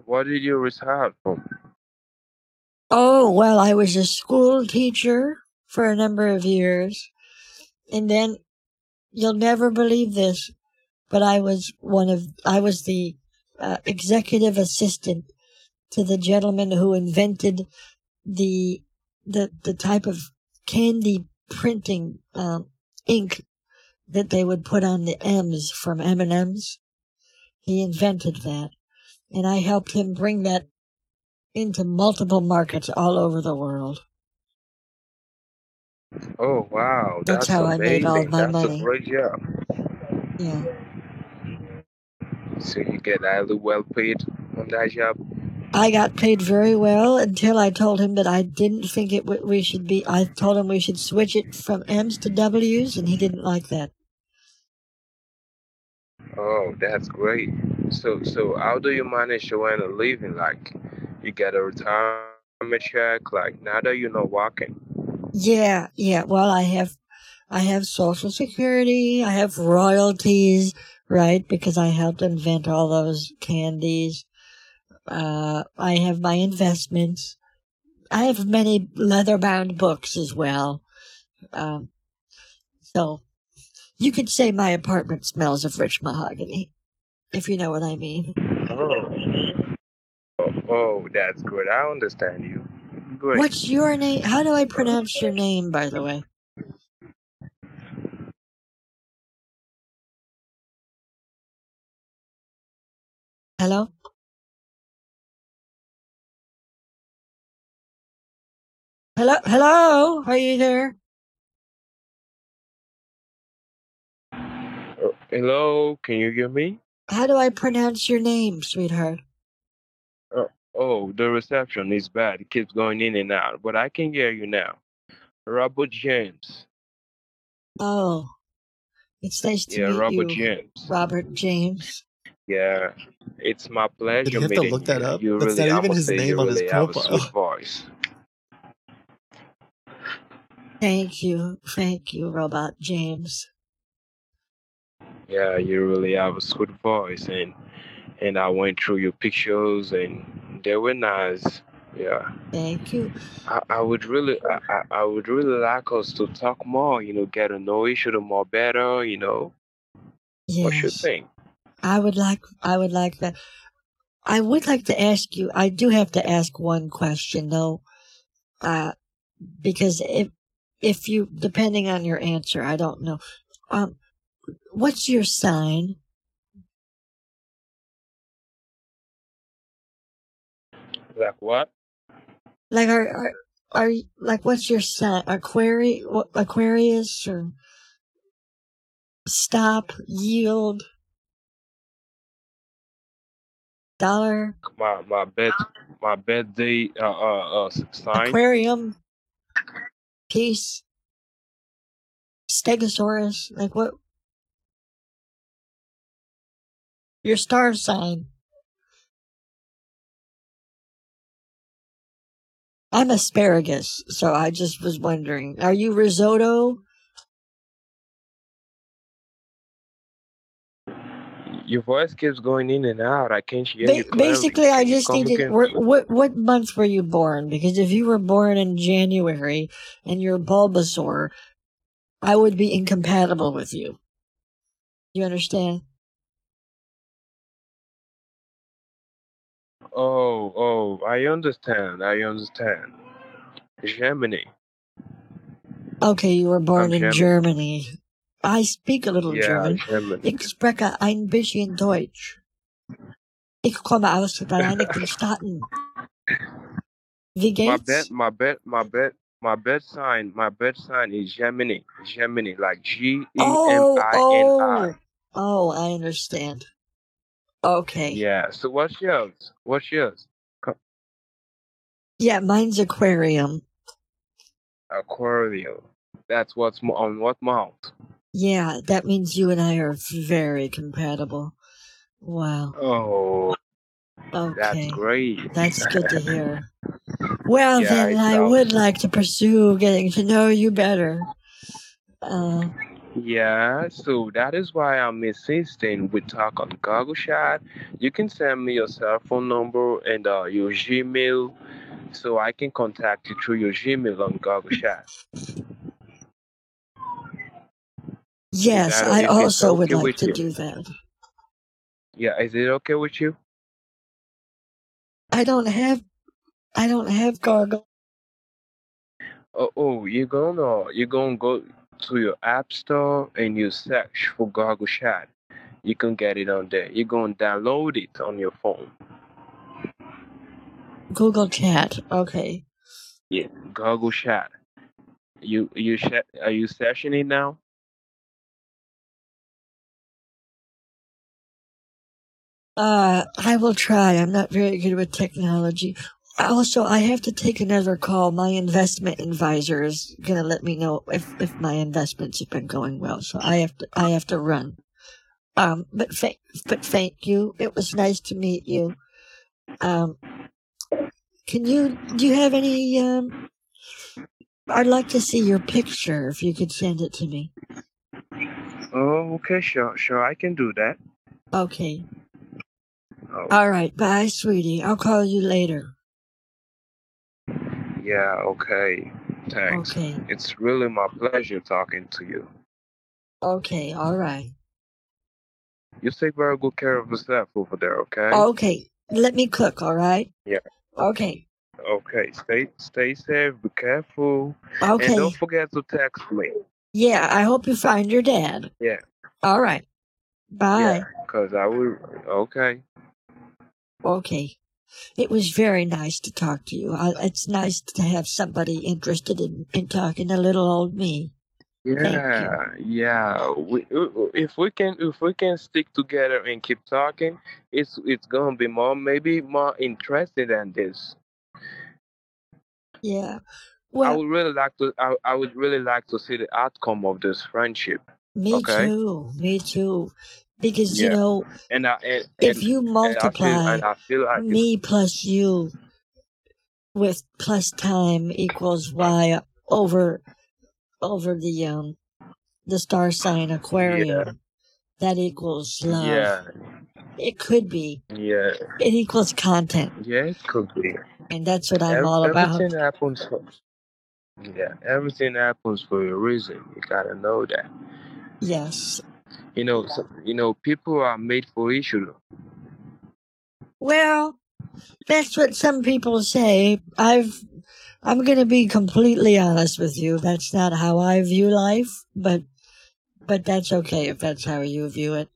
What did you retire from? Oh, well, I was a school teacher for a number of years. And then you'll never believe this, but I was one of, I was the uh, executive assistant to the gentleman who invented the, the, the type of candy printing, um, ink that they would put on the M's from M&M's. He invented that. And I helped him bring that into multiple markets all over the world. Oh wow, That's that's how I made all amazing. my That's a money. great job. Yeah. So you get highly well paid on that job. I got paid very well until I told him that I didn't think it w- we should be. I told him we should switch it from M's to W's, and he didn't like that. Oh, that's great. So so how do you manage to earn a living? Like you get a retirement check, like now that you're not working. Yeah, yeah. Well, I have, I have Social Security. I have royalties, right? Because I helped invent all those candies. Uh, I have my investments. I have many leather-bound books as well. Um, so you could say my apartment smells of rich mahogany, if you know what I mean. Oh. Oh, oh, that's good. I understand you. Great. What's your name? How do I pronounce your name, by the way? Hello? Hello? Hello? Are you there? Oh, hello, can you hear me? How do I pronounce your name, sweetheart? Oh, oh, the reception is bad. It keeps going in and out, but I can hear you now. Robert James. Oh, it's nice to Yeah, meet Robert you, James. Robert James. Yeah, it's my Did pleasure you have to look that up? You That's really, not even his name you on his really have a profile. sweet voice. Thank you. Thank you, Robot James. Yeah, you really have a sweet voice, and and I went through your pictures, and they were nice. Yeah, Thank you. I, I would really, I, I would really like us to talk more. You know, get to know each other more better. You know, what you Yes. think? I would like I would like that. I would like to ask you I do have to ask one question though. Uh because if if you depending on your answer, I don't know. Um what's your sign? Like what? Like are are, are you, like what's your sign? Aquari Aquarius or stop, yield, dollar, My my bed my birthday uh uh, uh sign. aquarium, peace, stegosaurus, like what your star sign? I'm asparagus, so I just was wondering. Are you risotto? your voice keeps going in and out. I can't hear Ba- you clearly. basically, I just needed what what month were you born? Because if you were born in January and you're Bulbasaur, I would be incompatible with you. You understand? Oh, oh, I understand. I understand. Germany. Okay, you were born I'm in German. Germany. I speak a little Yeah, German. Germany. Ich spreche ein bisschen Deutsch. Ich komme aus den Vereinigten Staaten. Wie My bed, my bed, my bed, my bed sign, my bed sign is Gemini. Gemini, like G E M Oh, I N I. oh, oh, I understand. Okay. Yeah. So what's yours? What's yours? Yeah, mine's aquarium. Aquarium. That's what's on what mount? Yeah, that means you and I are very compatible. Wow. Oh, Okay. that's great. That's good to hear. Well, Yeah, then it's I would like to pursue getting to know you better. Uh, Yeah, so that is why I'm insisting we talk on Google Chat. You can send me your cell phone number and uh, your Gmail so I can contact you through your Gmail on Google Chat. yes, that- I it's also would okay like with to you. do that. Yeah, is it okay with you? I don't have, I don't have gargle. Oh, oh you're gonna you're gonna go to your app store and you search for Google Chat. You can get it on there. You're gonna download it on your phone. Google Chat. Okay. Yeah, Google Chat. You you sh- are you searching it now? Uh, I will try. I'm not very good with technology. Also, I have to take another call. My investment advisor is gonna let me know if, if my investments have been going well. So I have to I have to run. Um, but fa- but thank you. It was nice to meet you. Um, can you do you have any? Um, I'd like to see your picture if you could send it to me. Oh, okay, sure, sure, I can do that. Okay. Oh, All right. Bye, sweetie. I'll call you later. Yeah, okay. Thanks. Okay. It's really my pleasure talking to you. Okay. All right. You take very good care of yourself over there, okay? Okay. Let me cook, all right? Yeah. Okay. Okay. Stay stay safe, be careful. Okay. And don't forget to text me. Yeah, I hope you find your dad. Yeah. All right. Bye. Yeah. Cause I will okay. Okay. It was very nice to talk to you. I, it's nice to have somebody interested in, in talking to little old me. Yeah, yeah. We, if we can, if we can stick together and keep talking, it's it's gonna be more, maybe more interesting than this. Yeah. I would really like to. I, I would really like to see the outcome of this friendship. me okay. too. Me too. Because, you Yeah. know, And I and, if and, you and I feel multiply I feel like me plus you with plus time equals y over over the um the star sign aquarium that equals love yeah, it could be yeah, it equals content yeah. It could be. and that's what i'm Ev- all about everything happens for. Yeah, everything happens for a reason. You gotta know that. yes You know, so, you know, people are made for each other. well that's what some people say i've i'm gonna be completely honest with you that's not how i view life but but that's okay if that's how you view it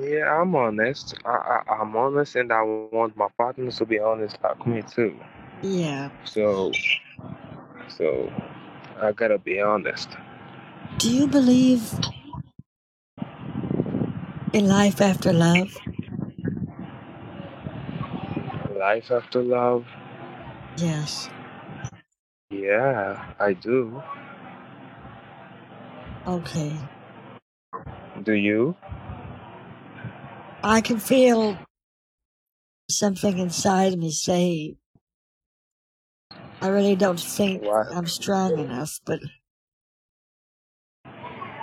Yeah, I'm honest. I, I I'm honest, and I want my partners to be honest like me too. yeah So, so I gotta be honest. Do you believe in life after love? Life after love. Yes. Yeah, I do. Okay. Do you? I can feel something inside me say, I really don't think What? I'm strong enough, but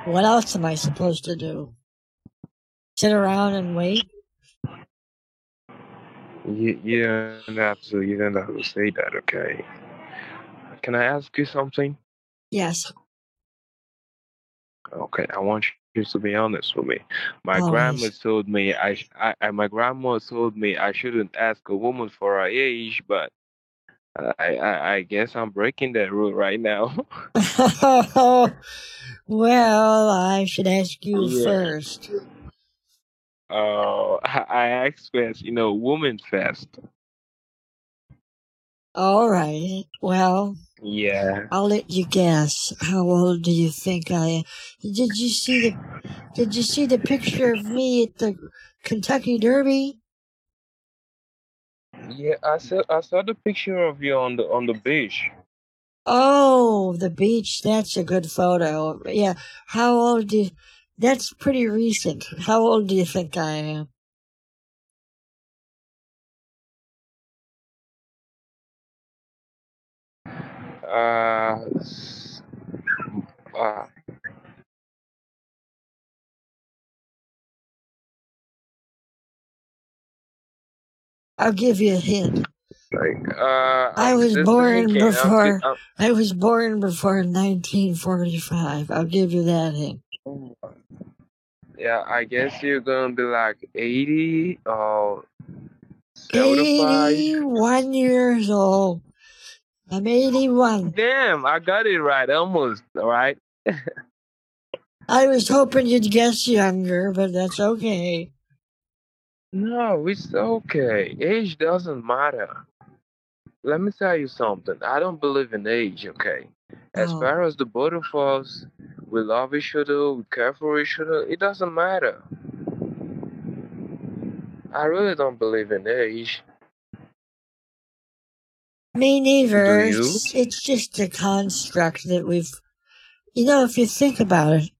what else am I supposed to do? Sit around and wait? You, you don't have to. You don't have to say that. Okay. Can I ask you something? Yes. Okay. I want you to be honest with me. My oh, Always. grandma told me I, I, I my grandma told me I shouldn't ask a woman for her age, but I, I, I guess I'm breaking that rule right now. well, I should ask you Yeah. first. Uh, I asked first, you know, woman first. All right. Well, Yeah. I'll let you guess. How old do you think I am? Did you see the Did you see the picture of me at the Kentucky Derby? Yeah, I saw I saw the picture of you on the on the beach. Oh, the beach. That's a good photo. Yeah. How old do you, That's pretty recent. How old do you think I am? Uh, uh I'll give you a hint. like uh I was born before. still, I was born before 1945. I'll give you that hint. I'm, yeah, I guess you're gonna be like eighty uh, or seventy-five. 81 years old. I'm 81. Damn, I got it right, almost. Right. I was hoping you'd guess younger, but that's okay. No, it's okay. Age doesn't matter. Let me tell you something. I don't believe in age, okay? As Oh. far as the both of us, we love each other, we care for each other, it doesn't matter. I really don't believe in age. Me neither. Do you? It's, it's just a construct that we've. You know, if you think about it,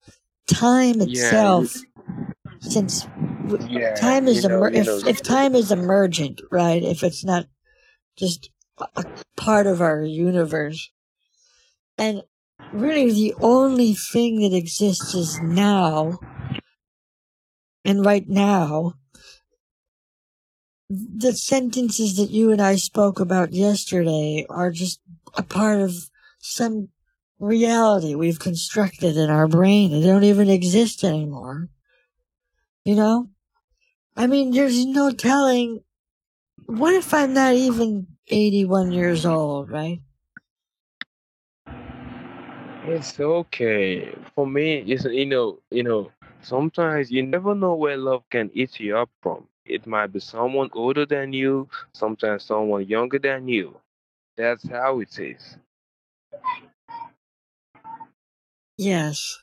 time Yeah, itself, since w- yeah, time is you know, emer- you if if time is emergent, right? If it's not just a a part of our universe, and really the only thing that exists is now, and right now, the sentences that you and I spoke about yesterday are just a part of some reality we've constructed in our brain. They don't even exist anymore. You know? I mean, there's no telling. What if I'm not even 81 years old, right? It's okay. For me, it's you know, you know, sometimes you never know where love can eat you up from. It might be someone older than you, sometimes someone younger than you. That's how it is. Yes.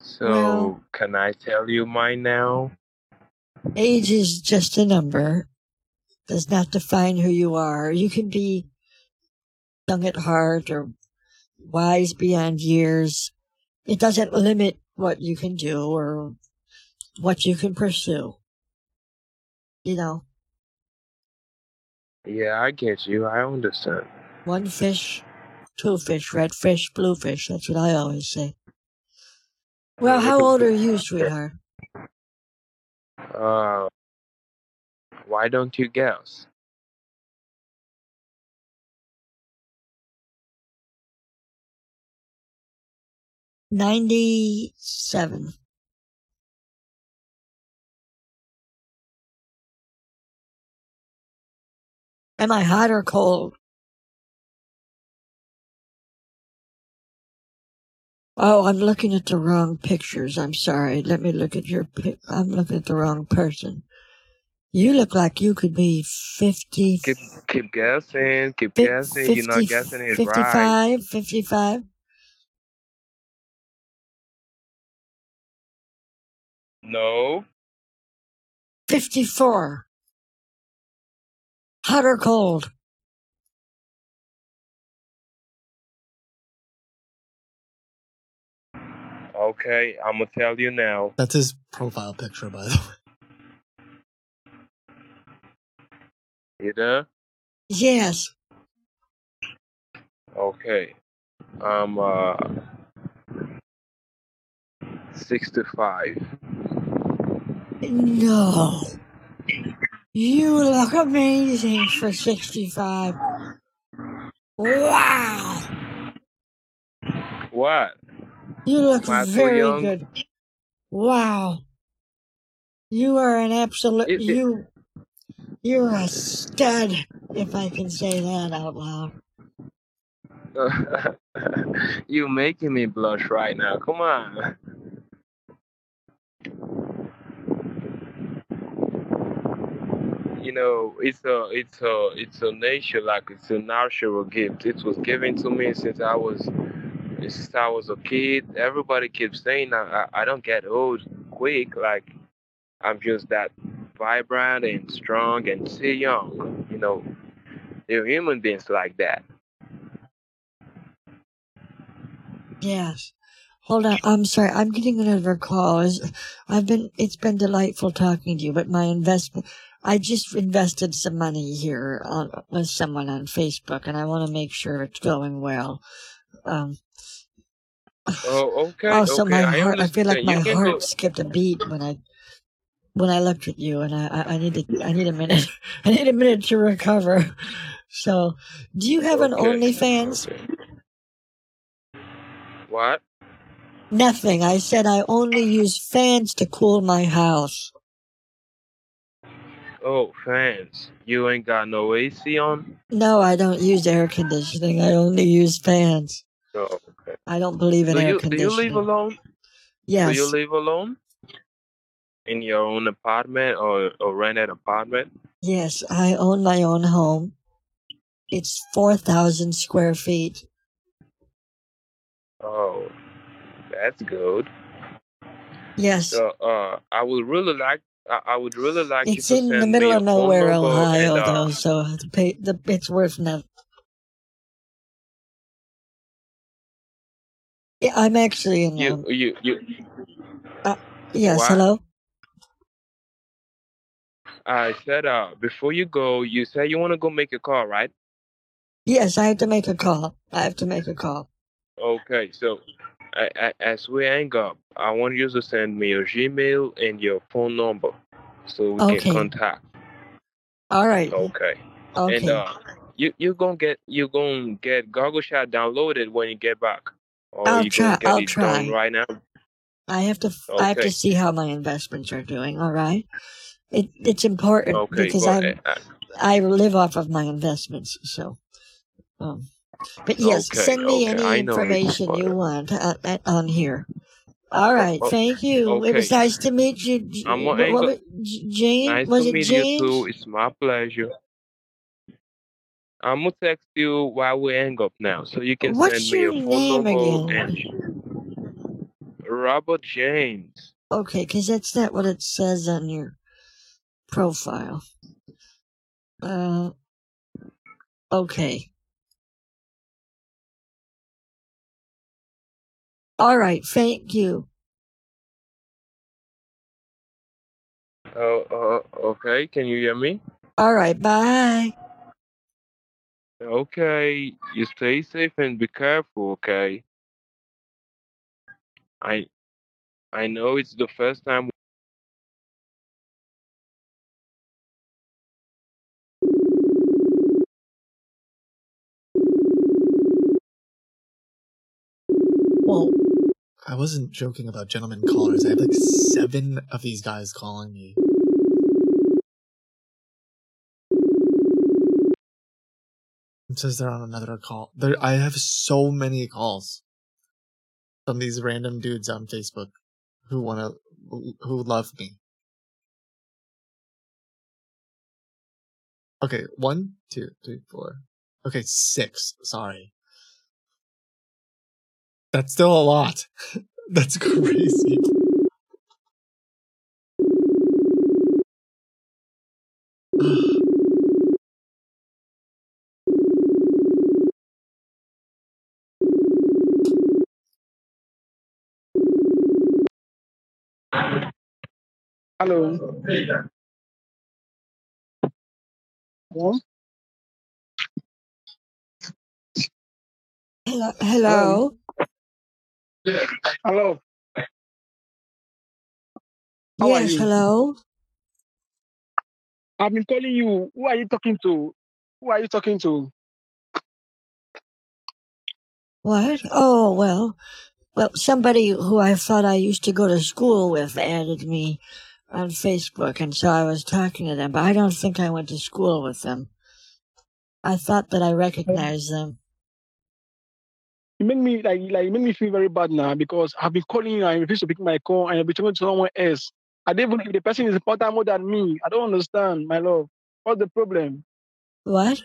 So, Well, can I tell you mine now? age is just a number, does not define who you are. You can be young at heart or wise beyond years. It doesn't limit what you can do or what you can pursue. You know, Yeah, I get you. I understand. one fish, two fish, red fish, blue fish. That's what I always say. Well, how old are you, sweetheart? Uh, why don't you guess? Ninety-seven. Am I hot or cold? Oh, I'm looking at the wrong pictures. I'm sorry. Let me look at your pic. I'm looking at the wrong person. You look like you could be 50, Keep keep guessing. Keep fi- guessing. You're not 50 guessing it right. 55, No. 54. Hot or cold? Okay, I'm gonna tell you now. That's his profile picture, by the way. You there? Yes. Okay. I'm uh 65. No. You look amazing for 65. Wow. What? You look Am I too very good. Wow. You are an absolute It- it- you you're a stud, if I can say that out loud. you making me blush right now. Come on. You know, it's a it's a it's a nature like it's a natural gift. It was given to me since I was since I was a kid. Everybody keeps saying I I don't get old quick. Like I'm just that vibrant and strong and still young. You know, they're human beings like that. Yes. Hold on. I'm sorry. I'm getting another call. I've been. It's been delightful talking to you, but my investment. I just invested some money here on, with someone on Facebook, and I want to make sure it's going well. Um, Oh, okay. also, okay, my I heart. I feel like my heart go. skipped a beat when I when I looked at you, and I, I, I need to. I need a minute. I need a minute to recover. So, do you have an Okay. OnlyFans? okay. What? Nothing. I said I only use fans to cool my house. Oh, fans. You ain't got no AC on? No, I don't use air conditioning. I only use fans. No. Okay. I don't believe in Do air you do you live conditioning. alone? Do you live alone? In your own apartment or a rented apartment? Yes, I own my own home. It's 4,000 square feet. Oh, that's good. Yes. So, uh, I would really like, I, I would really like It's to in the middle of nowhere, Ohio, and, uh, though, so the pay, the, it's worth nothing. Yeah, I'm actually in. you, Um, you, you, yes, what? hello? I said, uh, before you go, you said you want to go make a call, right? Yes, I have to make a call. I have to make a call. Okay, so I, I, as we hang up, I want you to send me your Gmail and your phone number so we Okay. can contact. All right. Okay. Okay. And uh, you you gonna get you gonna get Google Chat downloaded when you get back, or I'll you try. I'll it done try. right now? I have to. f- I have to see how my investments are doing. All right. It it's important Okay, because uh, I live off of my investments. So, um, but yes, Okay, send me okay, any information you want uh, uh, on here. All right. Oh, Thank you. It was nice to meet you. I'm what, gonna what, was- Jane? nice was to it meet James? you too. It's my pleasure. I'm gonna text you while we hang up now, so you can What's send me your your phone name number again? and Robert James. Okay, because that's not what it says on your profile. Uh, okay. All right. Thank you. Oh, uh, okay. Can you hear me? All right. Bye. Okay, you stay safe and be careful, okay? I I know it's the first time Well, I wasn't joking about gentlemen callers. I have like seven of these guys calling me. It says they're on another call. There, I have so many calls from these random dudes on Facebook who want to, who love me. Okay, one, two, three, four. Okay, six. Sorry. That's still a lot. That's crazy. Hello. Hello? hello. Hello. Hello. How Yes, you? hello. I've been calling you. Who are you talking to? Who are you talking to? What? Oh, well, well, somebody who I thought I used to go to school with added me on Facebook, and so I was talking to them, but I don't think I went to school with them. I thought that I recognized them. You made me like like you make me feel very bad now because I've been calling you and you refuse to pick my call and you've been talking to someone else. I don't even if the person is important more than me. I don't understand, my love. What's the problem? What?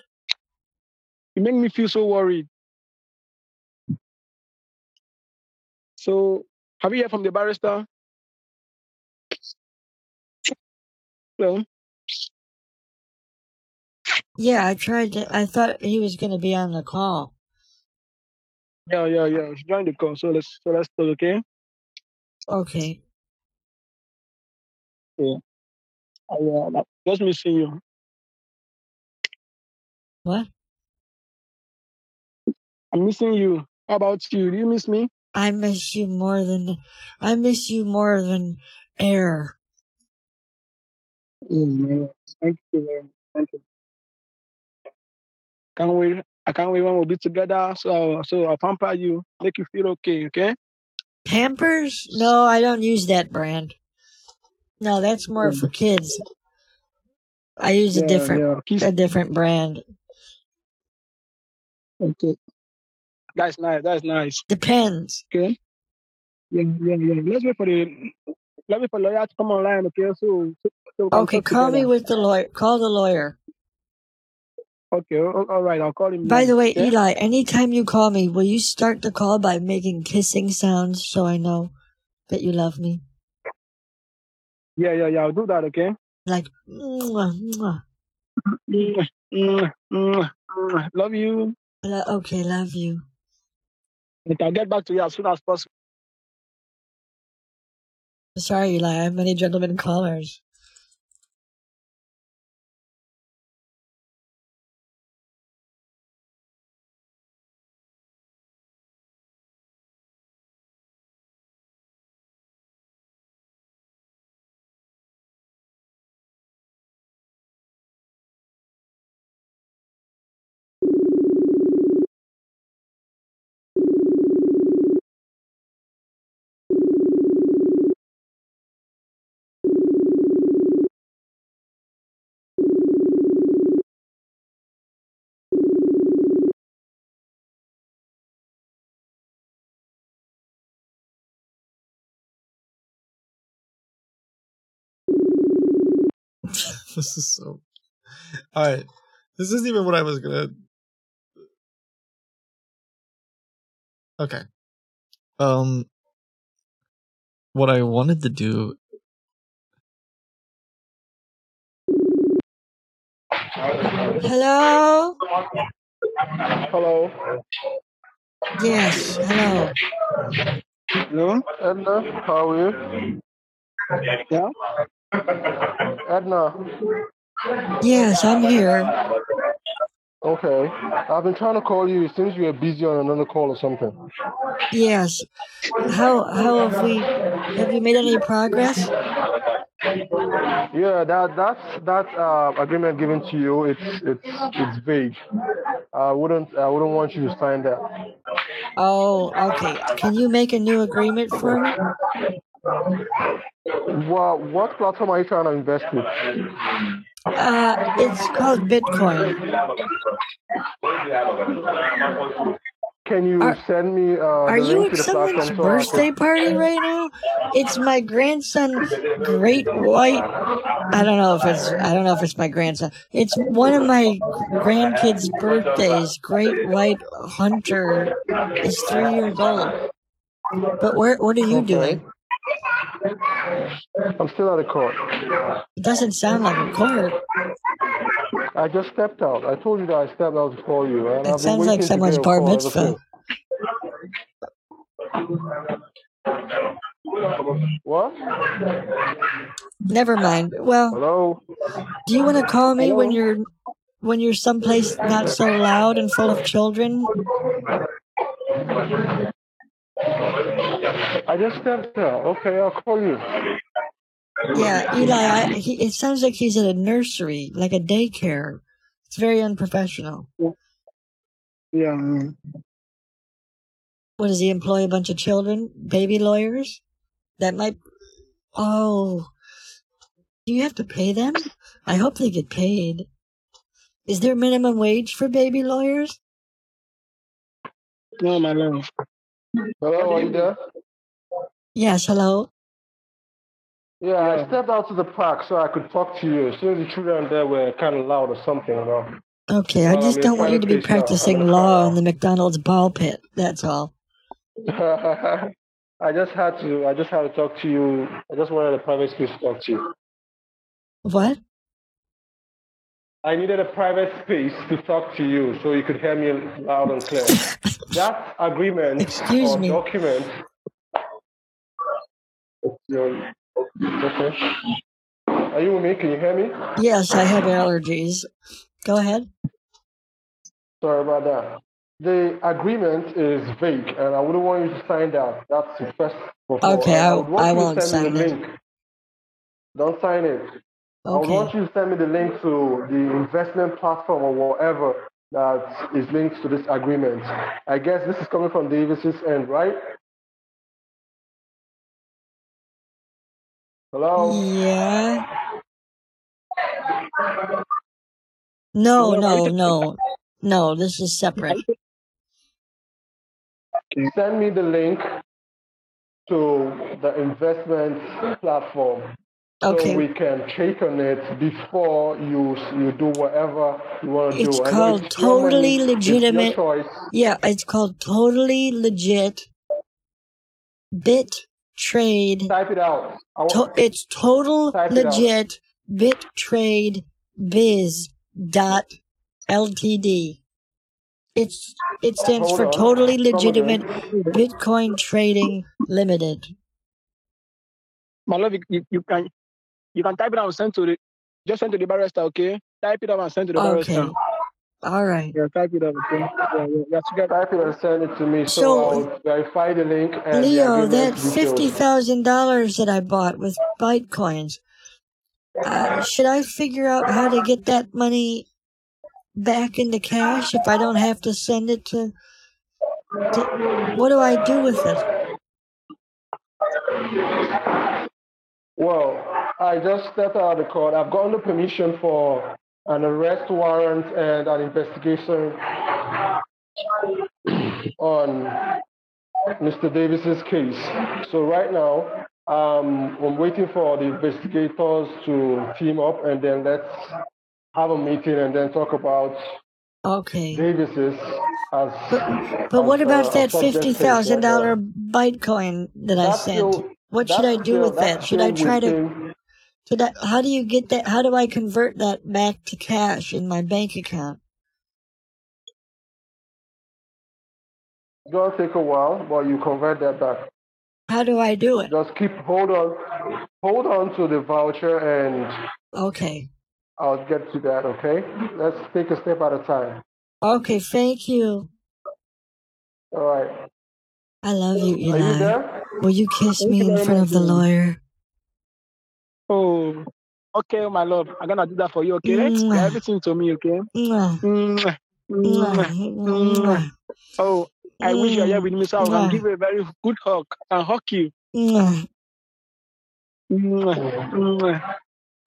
You make me feel so worried. So have you heard from the barrister? Well, Yeah, I tried to, I thought he was going to be on the call. Yeah, yeah, yeah. She joined the call. So let's so let's talk, okay? Okay. Yeah. I, uh, just missing you. What? I'm missing you. How about you? Do you miss me? I miss you more than, I miss you more than air. Man. Thank you. Thank you. Can't wait. I can't wait when we'll be together. So so I'll pamper you, make you feel okay, okay? Pampers? No, I don't use that brand. No, that's more mm. for kids. I use a different, yeah. A different brand. Okay. That's nice. That's nice. Depends. Okay. Yeah, yeah, yeah. Let's wait for the let me for lawyer to come online, okay? So, so, Okay, call me with the lawyer. Call the lawyer. Okay, all right, I'll call him. By the way, okay? Eli, anytime you call me, will you start the call by making kissing sounds so I know that you love me? Yeah, yeah, yeah. I'll do that, okay? Like, mwah, mwah. Mwah, mwah, mwah, mwah. Love you. Okay, love you. I'll get back to you as soon as possible. Sorry, Eli, I have many gentlemen callers. This is so. All right, this isn't even what I was gonna. Okay. Um. What I wanted to do. Hello? Hello. Yes, hello. Hello? Edna, how are you? Yeah? Edna. Yes, I'm here. Okay. I've been trying to call you. It seems you were busy on another call or something. Yes. How how have we have you made any progress? Yeah, that that's that uh, agreement given to you. It's it's it's vague. I wouldn't I wouldn't want you to sign that. Oh, okay. Can you make a new agreement for me? What what platform are you trying to invest with? Uh, it's called Bitcoin. Can you Are- send me uh, Are you at someone's so I can- birthday party right now? It's my grandson's great white. I don't know if it's. I don't know if it's my grandson. It's one of my grandkids' birthdays. Great white hunter is three years old. But where? What are you doing? I'm still at the court. It doesn't sound like a court. I just stepped out. I told you that I stepped out to call you, and It sounds like someone's bar mitzvah. What? Never mind. Well, Hello. do you want to call me when you're when you're someplace not so loud and full of children? I just stepped out. Okay, I'll call you. Yeah, Eli, I, he, it sounds like he's at a nursery, like a daycare. It's very unprofessional. Yeah. What does he employ? A bunch of children, baby lawyers? That might. Oh, do you have to pay them? I hope they get paid. Is there minimum wage for baby lawyers? No, my love. Hello, are you there? Yes. Hello. Yeah, I stepped out to the park so I could talk to you. Since the children there were kind of loud or something, you know. Okay, I just I'm don't want you to to be fix it practicing law in the McDonald's ball pit. That's all. I just had to. I just had to talk to you. I just wanted a private space to talk to you. What? I needed a private space to talk to you so you could hear me loud and clear. that agreement Excuse or me. document. Are you with me? Can you hear me? Yes, I have allergies. Go ahead. Sorry about that. The agreement is vague, and I wouldn't want you to sign that. That's the first. all. Okay, And I- I won't sign it. link. Don't sign it. I would want you to send me the link to the investment platform or whatever that is linked to this agreement. I guess this is coming from Davis's end, right? Hello? Yeah. No, no, no. No, this is separate. Send me the link to the investment platform so Okay. we can check on it before you you do whatever you want to It's do. I know called it's your money, totally it's your legitimate. choice. Yeah, it's called totally legit bit trade. Type it out. To, it's total Type it legit bit trade biz dot ltd. It's it stands hold for on. totally legitimate Bitcoin trading limited. My you, you, you can you can type it out and send to the just send to the barrister, okay? Type it up and send to the Okay. barrister. All right. Yeah, type it up, okay? Yeah, yeah, yeah, together. Type it and send it to me so, So- I'll verify the link and Leo, that fifty thousand dollars that I bought with Bitcoins, uh, should I figure out how to get that money back into cash if I don't have to send it to? to what do I do with it? Well, I just stepped out of the court. I've gotten the permission for an arrest warrant and an investigation on Mr. Davis's case. So right now, um, I'm waiting for the investigators to team up and then let's have a meeting and then talk about Okay. Davis's as. But what as, about uh, that fifty thousand dollar Bitcoin that I sent? still- What should I do still- with that? Should I try to? Should I, how do you get that? How do I convert that back to cash in my bank account? It's gonna take a while, but you convert that back. How do I do it? Just keep hold on, hold on to the voucher, and Okay. I'll get to that. Okay, let's take a step at a time. Okay. Thank you. All right. I love you, Are you Eli. Will you kiss me in front of the lawyer? Oh, okay, oh, my love. I'm gonna do that for you, okay? Yeah, everything to me, okay? Mwah, mwah. Oh, I wish you were here with me so I can give you a very good hug and hug you.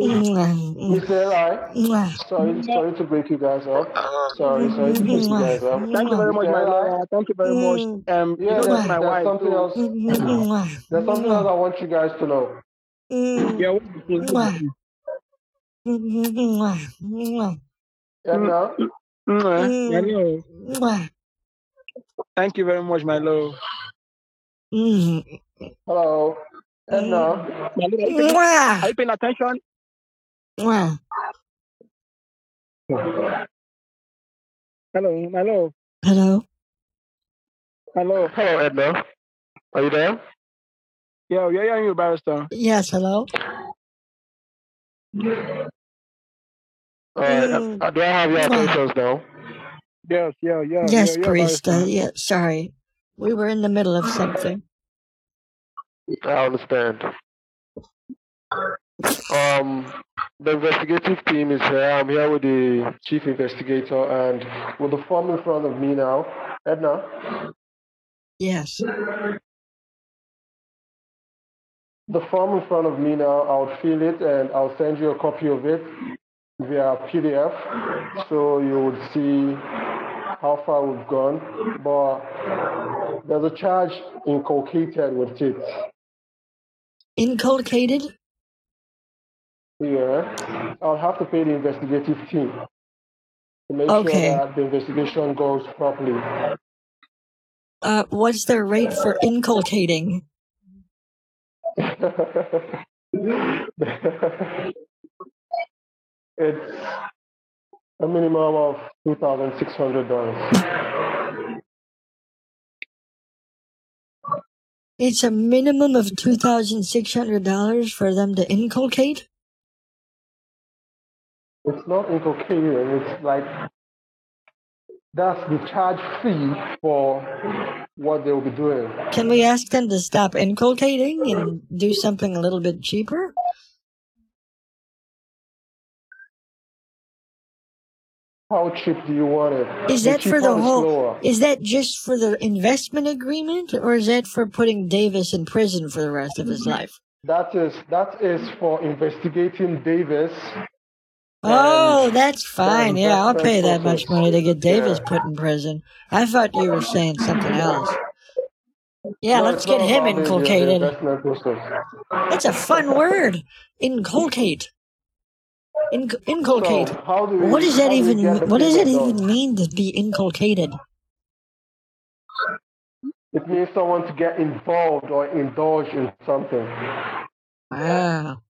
Mr. Eli, mwah. sorry, sorry to break you guys up. Uh-uh. Sorry, sorry to break you guys up. Thank you very much, my love. Thank you very much. Mm. Um, you Yeah, know there's, my there's something else. Mm-hmm. There's something else I want you guys to know. Mm. mwah, mm. Yeah, Edna, know. mwah. Thank you very much, my love. Mm. hello. Edna, uh, My love, are you paying, Mwah, are you paying attention? Mwah. Hello, hello, love. Hello? Hello. hello, Edna. Are you there? Yeah, yeah, yeah, you barrister. Yes, hello? All right. Mm. Uh, do I have your Mwah. attentions now? Yes, yeah, yeah. Yes, yeah, yeah, priest. Uh, barrister. yeah, sorry. We were in the middle of something. I understand. Um, the investigative team is here. I'm here with the chief investigator and with the form in front of me now. Edna, Yes. the form in front of me now, I'll fill it and I'll send you a copy of it via PDF so you would see how far we've gone. But there's a charge inculcated with it. Inculcated? Yeah, I'll have to pay the investigative team to make Okay. sure that the investigation goes properly. Uh, what's their rate for inculcating? it's a minimum of two thousand six hundred dollars. It's a minimum of $2,600 for them to inculcate? It's not inculcating. It's like that's the charge fee for what they will be doing. Can we ask them to stop inculcating and do something a little bit cheaper? How cheap do you want it? Is that for the the whole? slower. Is that just for the investment agreement, or is that for putting Davis in prison for the rest of his mm-hmm. life? That is that is for investigating Davis. Oh, that's fine. Yeah, I'll pay that much money to get Davis put in prison. I thought you were saying something else. Yeah, let's get him about the- the inculcated. That's a fun word. Inculcate. Inc- inculcate. So how do we, What does that even? What does it done? even mean to be inculcated? It means someone to get involved or indulge in something. Wow.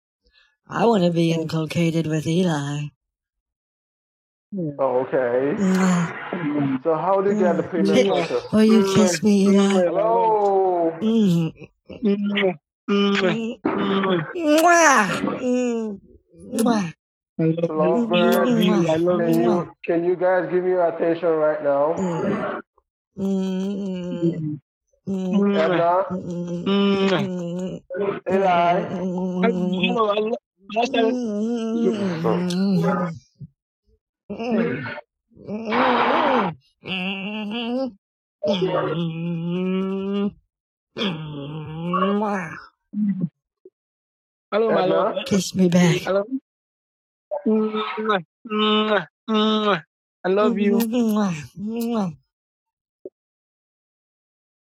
I want to be inculcated with Eli. Oh, okay. Mwah. So how do you get the payment Ki- Will you kiss me, Eli? Hello. Mm. Mm, mm, mm. Mwah. Mm. Mwah. I love you. I Lovebird. love you. I love Can you. you can you guys give me your attention right now? Mm. Mm. Mm. Edna, Mm. Mm. Mm. Eli. I Mm. love- I love- last time-. Hello, my love. Kiss me back. Hello. I love you. We'll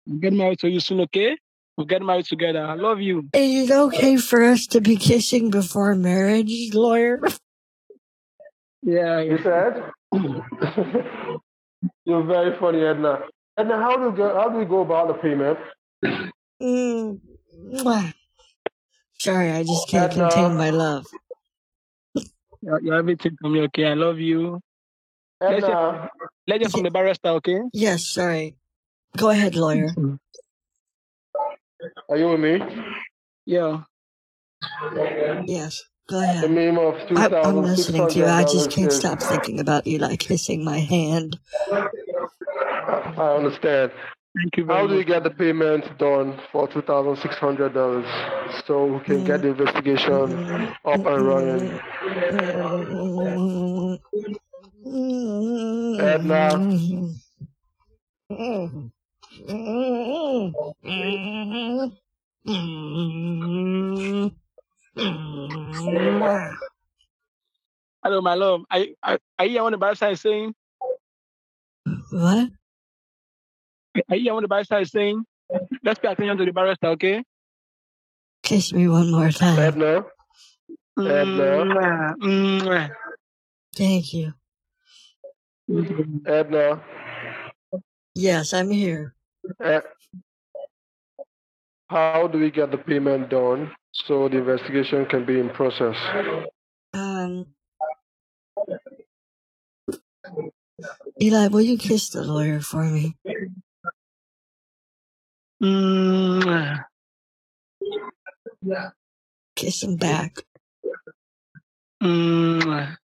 get married to you soon, okay? We'll get married together. I love you. Is it okay for us to be kissing before marriage, lawyer? Yeah. you said? You're very funny, Edna. Edna, how do we go, how do we go about the payment? Mm. Sorry, I just can't Edna. contain my love. You're, you're everything to me, okay? I love you. Let's hear, Edna, let's hear from the barrister, okay? Yes, sorry. Go ahead, lawyer. Are you with me? Yeah. Yes, go The ahead. of I, I'm listening to you. I just can't is. stop thinking about you, like kissing my hand. I understand. Thank you very much. How do we much. get the payment done for two thousand six hundred dollars so we can get the investigation up and running? Edna. Hello, my love. I, I, I hear what the barrister side saying. What? I hear on the barrister side saying. Let's pay attention to the barrister, okay? Kiss me one more time. Edna, Mwah, mwah. Thank you. Edna, Yes, I'm here. Ed, how do we get the payment done so the investigation can be in process? Um, Eli, will you kiss the lawyer for me? Mwah. Kiss him back. Mwah.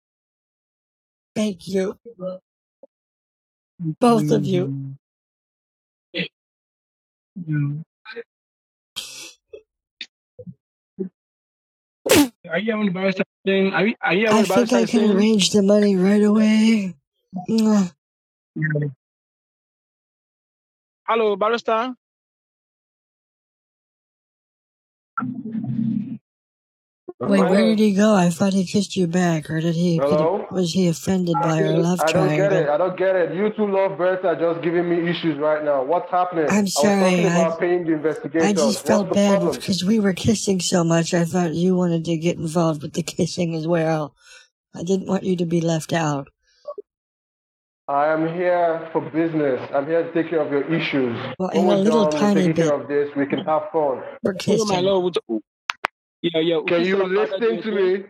Thank you. Both of you. Mm. Are you having the barrister saying? Are you, are you I having the think I can saying? arrange the money right away. Mwah. Hello, barrister. Wait, where did he go? I thought he kissed you back, or did he? Hello? he was he offended by our love I don't get it. I don't get it. You two lovebirds are just giving me issues right now. What's happening? I'm I was sorry, talking I- about paying the investigators. I just What's felt the bad problem? because we were kissing so much. I thought you wanted to get involved with the kissing as well. I didn't want you to be left out. I am here for business. I'm here to take care of your issues. Well, when in a we're little done tiny taking bit. care of this, we can have fun. We're Hello, my kissing. Love. Yeah, yeah. Can you still about that listen to me?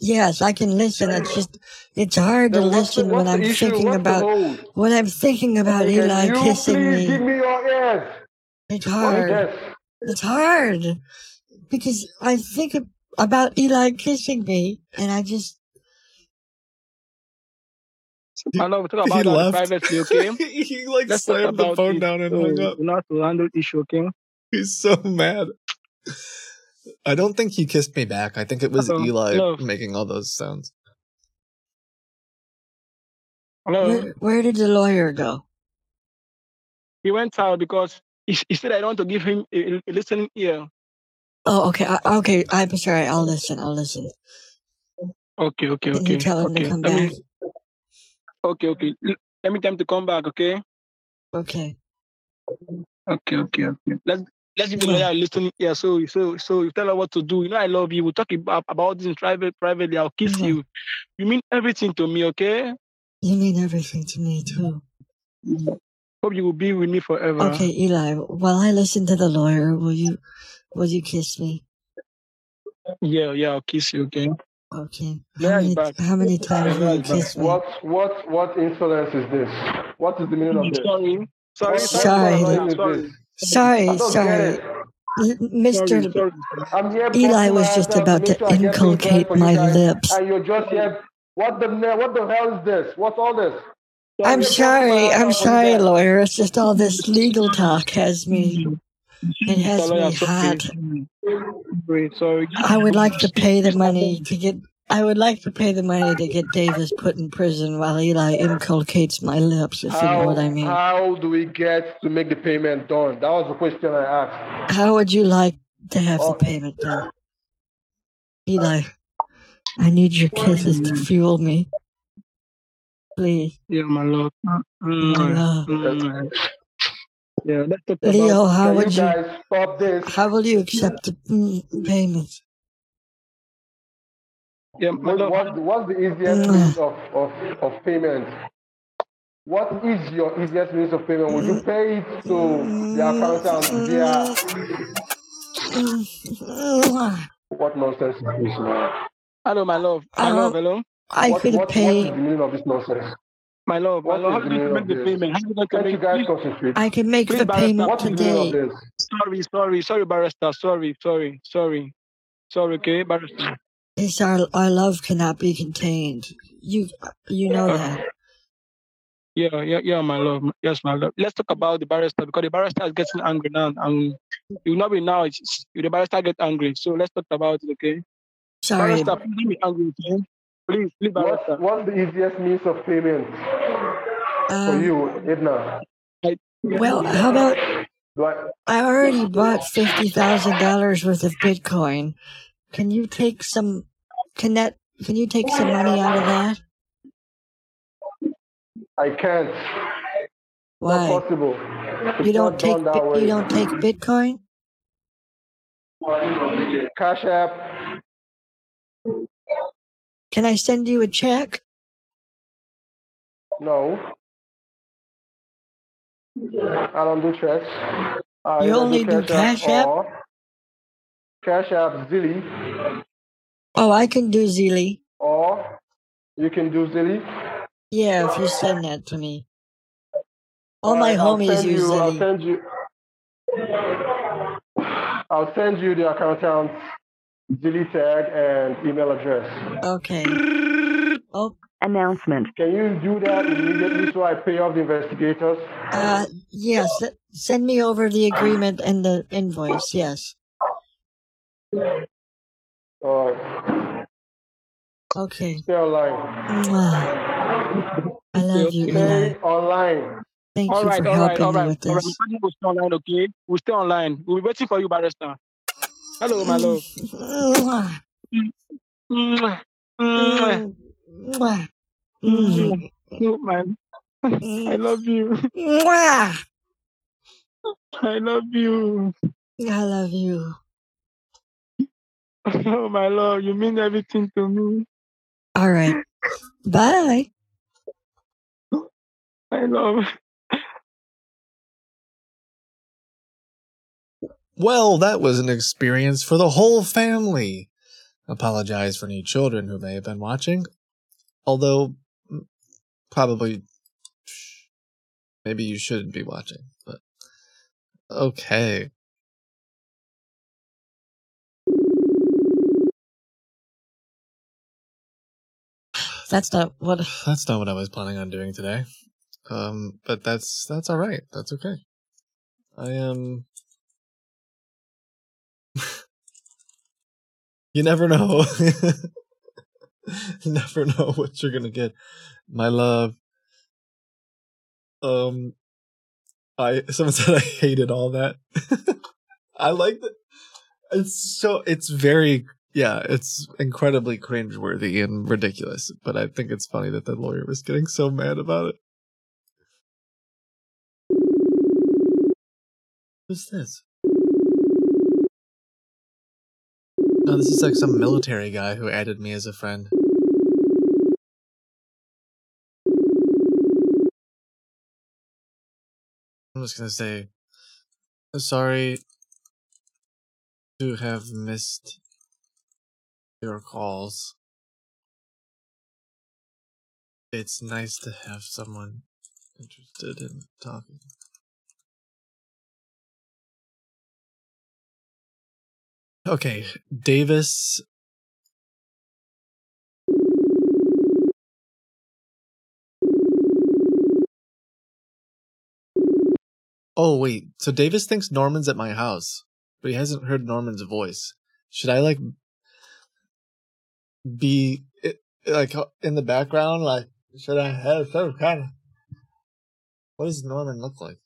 Yes, I can listen. It's just it's hard to Then what's the, listen when what's I'm issue? thinking What's about hold? when I'm thinking about Okay, Eli can you kissing please give me. me your ears? It's hard. this? It's hard because I think about Eli kissing me, and I just My love, talk He about that left. privately, okay? he like Let's slammed the phone it. down and So, hung uh, up. we know to handle issue, okay? He's so mad. I don't think he kissed me back. I think it was Hello, Eli love. making all those sounds. Hello. where, where did the lawyer go? He went out because he, he said I don't want to give him a, a listening ear. Oh, okay, I, okay. I'm sorry. I'll listen. I'll listen. Okay, okay, Can okay. you tell him okay. to come Let me- back? okay, okay. Let me tell him to come back, okay? Okay. Okay, okay, okay. Let's let's give the lawyer a listening. So so so you tell her what to do. You know I love you. We'll talk about about this in private privately. I'll kiss Mhm. you. You mean everything to me, okay? You mean everything to me too. Hope you will be with me forever. Okay, Eli. While I listen to the lawyer, will you will you kiss me? Yeah, yeah, I'll kiss you, okay? Okay. How he's many back. how many times will you Yeah, he's back. kiss me? What what what insolence is this? What is the meaning of this? Sorry. Sorry, Sorry. sorry, sorry. Sorry, don't sorry. get it. L- Sorry, Mr. sorry. I'm Eli was just about to sure I get things right inculcate my lips. and you're just here. What the what the hell is this? What's all this? I'm here busting my sorry, I'm out for you sorry, lawyer. It's just all this legal talk has me it has me hot. Sorry, sorry. I would like to pay the money to get I would like to pay the money to get Davis put in prison while Eli inculcates my lips, if you know what I mean. how do we get to make the payment done? That was the question I asked. How would you like to have Oh. the payment done? Eli, I need your kisses to fuel me. Please, Yeah, my love. my Mm, love. mm. Yeah, let's talk Leo, how Can you would you guys stop this? how will you accept the mm, payment? Yeah, What, what, what's the easiest Mm. means of, of, of payment? What is your easiest means of payment? Would you pay it to the accountant via what nonsense is this, man? Hello, my love. My Uh, love, hello. I What, could what, what is the meaning of this nonsense? My love, my What love. How is are the you going to meaning make the payment? How are you Can't you make guys please, concentrate? I can make please, the barrister, payment What is the of today. this? Sorry, sorry, sorry, barrister. Sorry, sorry, sorry. Sorry, okay, barrister. Yes, our our love cannot be contained. You you know that. Yeah, yeah, yeah, my love. Yes, my love. Let's talk about the barrister because the barrister is getting angry now. And you know me now, it's, the barrister get angry. So let's talk about it, okay? Sorry. Barrister, please be angry, okay? Please, please, What's, barrister. what's the easiest means of payment for Um, you, Edna? well, how about Do I, I already bought fifty thousand dollars worth of Bitcoin. Can you take some? Can that? Can you take some money out of that? I can't. Why? Not possible. It's You don't take Bi- you don't take Bitcoin? Cash App. Can I send you a check? No. I don't do checks. I You only do Cash App? Cash App Zilly, Oh, I can do Zili. or you can do Zilly. Yeah, if you send that to me. All Alright, my I'll homies send use you, I'll send you. I'll send you the accountant's Zilly tag and email address. Okay. Oh, Announcement. Can you do that immediately so I pay off the investigators? uh, yes. Send me over the agreement and the invoice. Yes. All right. Okay. Stay online. Mwah. I love you, Eli. Stay online. Thank All you right, for all right, helping all me right. with All right, this. Mr. will stay online, okay? We'll stay online. We'll be waiting for you, Barrister. Hello, my love. Oh, man. I love you. I love you. I love you. Oh, my love, you mean everything to me. All right. Bye. I love. Well, that was an experience for the whole family. Apologize for any children who may have been watching. Although, probably, maybe you shouldn't be watching, but okay. That's not what. That's not what I was planning on doing today. Um, but that's that's all right. That's okay. I am. you never know. you never know what you're gonna get. My love. Um, I someone said I hated all that. I liked it. It's so it's very yeah, it's incredibly cringeworthy and ridiculous. But I think it's funny that the lawyer was getting so mad about it. Who's this? Oh, this is like some military guy who added me as a friend. I'm just gonna say, sorry to have missed your calls. It's nice to have someone interested in talking. Okay, Davis. Oh, wait. So Davis thinks Norman's at my house, but he hasn't heard Norman's voice. Should I, like, be, i- like, in the background? Like, should I have some kind of. What does Norman look like?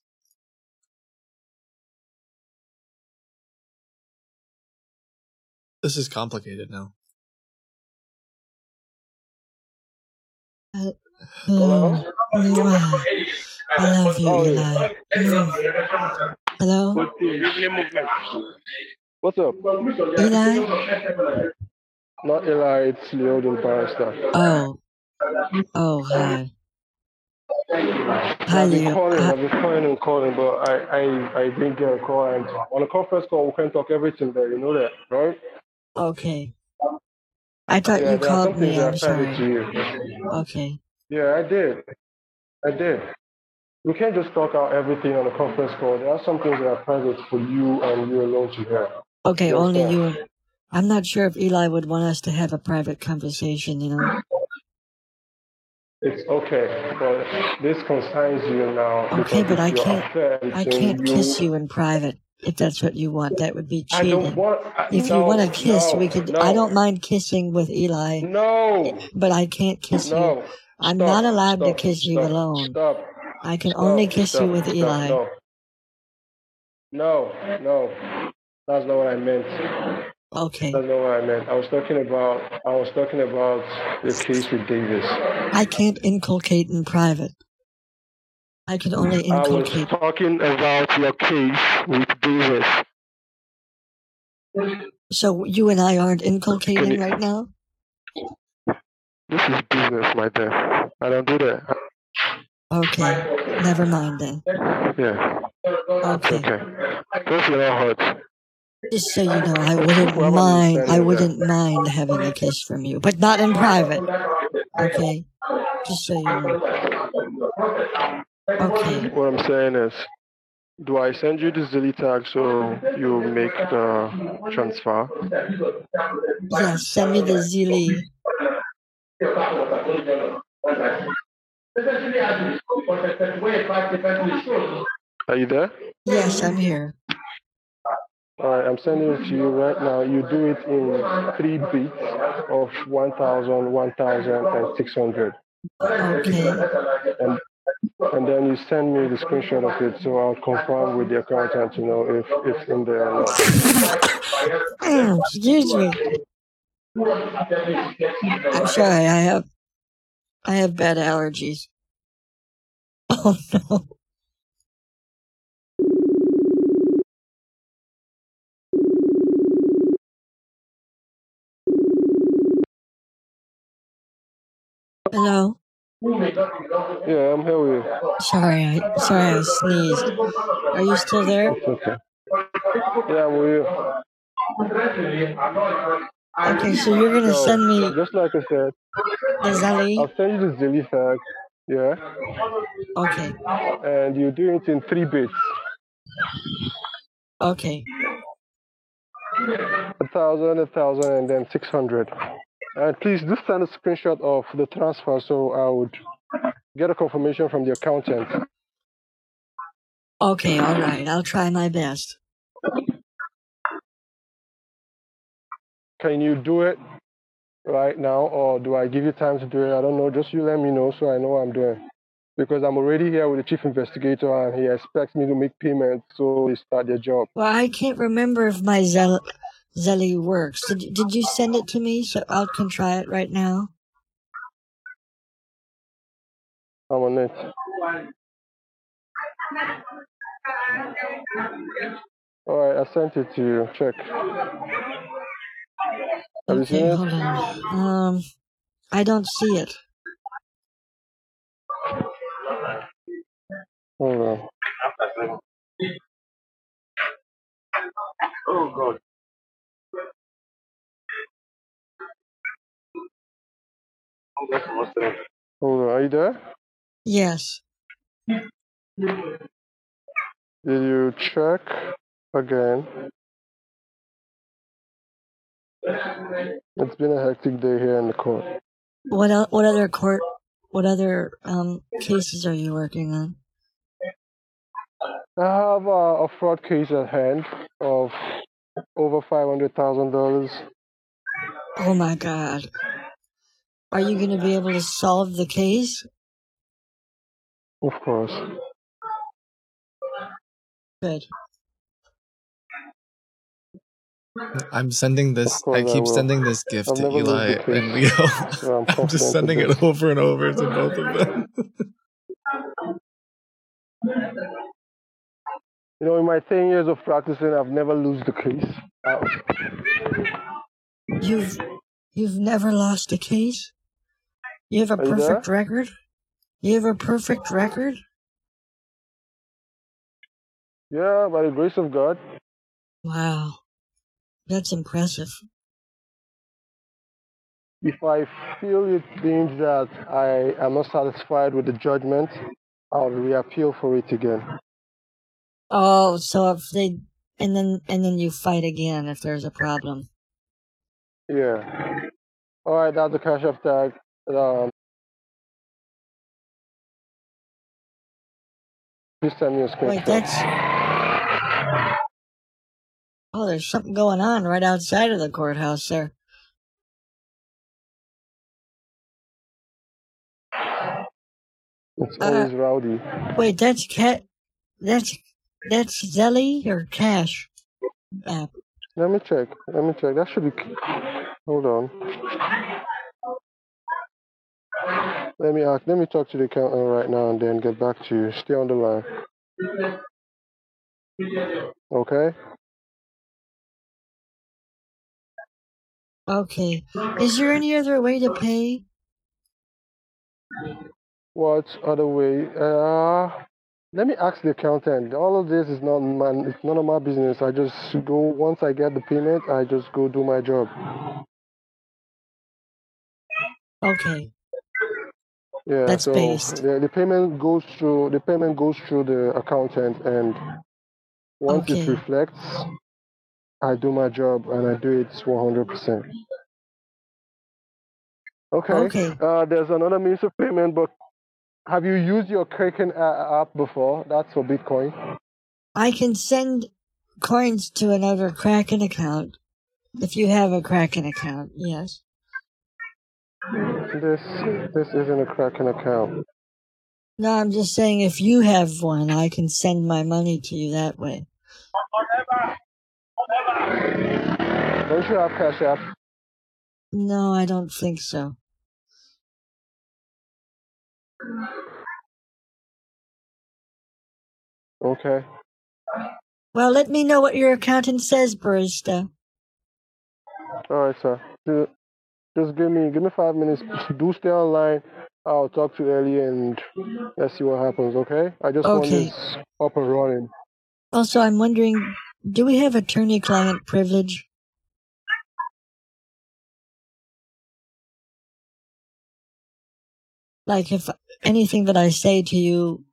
This is complicated now. Hello. Mwah. I love you, Eli. Mm. Hello, What's up? Eli. Not Eli, it's Leodin Barrister. Oh, oh, hi. Hi, I've been Leo. calling, I've been calling and calling, but I, I, I didn't get a call. And on a conference call, we can talk everything there. You know that, right? Okay. I thought Yeah, you there are called things me. that I'm private to sorry. you. Okay. Yeah, I did. I did. We can't just talk out everything on a conference call. There are some things that are private for you and you alone to hear. Okay, You only understand? you. I'm not sure if Eli would want us to have a private conversation, you know. It's okay, but this concerns you now Okay, but I can't I can't kiss you in private if that's what you want. That would be I don't cheating. want. I, If you want to kiss, no, we could I don't mind kissing with Eli, no, but I can't kiss you. no. I'm not Stop, allowed to stop, kiss you stop, alone. stop, I can only kiss you with. Eli. No, no, no. That's not what I meant. Okay. Not know what I meant. I was talking about. I was talking about the case with Davis. I can't inculcate in private. I can only inculcate. I was talking about your case with Davis. So you and I aren't inculcating you, right now? this is business, my dear. I don't do that. Okay. Never mind then. Yeah. Okay. Okay. Don't feel all hurt. Just so you know, I wouldn't mind. I understanding of that. wouldn't mind having a kiss from you, but not in private. Okay. Just so you know. Okay. What I'm saying is, do I send you the Zilly tag so you make the transfer? Yeah. Send me the Zili. Are you there? Yes, I'm here. All right, I'm sending it to you right now. You do it in three bits of 1,000, 1,000, and 600. Okay. And, and then you send me the screenshot of it so I'll confirm with the accountant to know if it's in there or not. Oh, excuse me. I'm sorry. I have I have bad allergies. Oh no. Hello. Yeah, I'm here with you. Sorry, I sorry I sneezed. Are you still there? It's okay. Yeah, I'm with you. Okay, so you're gonna So, send me just like I said, the Zelly? I'll send you the Zilly fact. Yeah. Okay. And you do it in three bits. Okay. A thousand, a thousand, and then six hundred. And please do send a screenshot of the transfer so I would get a confirmation from the accountant. Okay, all right. I'll try my best. Can you do it right now, or do I give you time to do it? I don't know. Just you let me know so I know what I'm doing. Because I'm already here with the chief investigator, and he expects me to make payments so they start their job. Well, I can't remember if my Zel- Zelly works. Did did you send it to me so I can try it right now? I'm on it. All right, I sent it to you. Check. Have you seen Okay, it? on. Um, I don't see it. Hold on. Oh God. Hold on. Are you there? Yes. Did you check again? It's been a hectic day here in the court. What el- what other court? What other um cases are you working on? I have uh, a fraud case at hand of over five hundred thousand dollars. Oh my God. Are you going to be able to solve the case? Of course. Good. I'm sending this. I I keep will. sending this gift I'll to Eli and. Leo. So I'm I'm just sending it over and over to both of them. You know, in my ten years of practicing, I've never lost the case. You've you've never lost a case. You have a Are you perfect record. You have a perfect record. yeah, by the grace of God. Wow, that's impressive. If I feel it means that I am not satisfied with the judgment, I'll reappeal for it again. Oh, so if they and then and then you fight again if there's a problem. Yeah. All right, that's the cash app tag. Um, please send me a screenshot. Wait, that's. Oh, there's something going on right outside of the courthouse there. It's Uh, always rowdy. Wait, that's cat. That's that's Zelly or Cash app. Let me check. Let me check. That should be. Hold on. Let me ask. Let me talk to the accountant right now and then get back to you. Stay on the line. Okay. Okay. Is there any other way to pay? What other way? Uh, let me ask the accountant. All of this is not my. It's none of my business. I just go once I get the payment. I just go do my job. Okay. Yeah. That's so based. the, the payment goes through. The payment goes through the accountant, and once it reflects, I do my job and I do it 100%. Okay. Okay. Uh, there's another means of payment, but have you used your Kraken app before? That's for Bitcoin. I can send coins to another Kraken account. If you have a Kraken account, yes. This this isn't a Kraken account. No, I'm just saying if you have one, I can send my money to you that way. Don't you have Cash App? No, I don't think so. Okay. Well, let me know what your accountant says, Barista. All right, sir. Ju- Just give me give me five minutes. Do stay online. I'll talk to earlier and let's see what happens. Okay? I just want Okay. this up and running. Also, I'm wondering, do we have attorney-client privilege? Like, if anything that I say to you,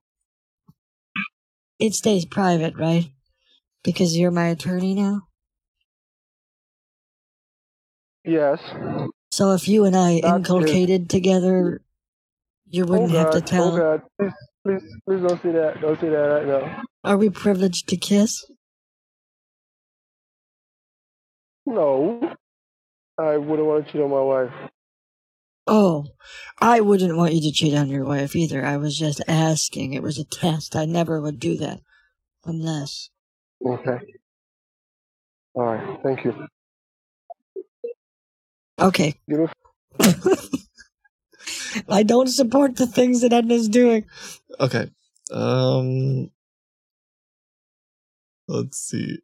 it stays private, right? Because you're my attorney now. Yes. So if you and I inculcated together, you Oh wouldn't have to tell. Oh God. Please, please, please don't say that. Don't say that right now. Are we privileged to kiss? No. I wouldn't want to cheat on my wife. Oh, I wouldn't want you to cheat on your wife either. I was just asking. It was a test. I never would do that. Unless. Okay. All right. Thank you. Okay. Give me I don't support the things that Edna's doing. Okay. Um. Let's see.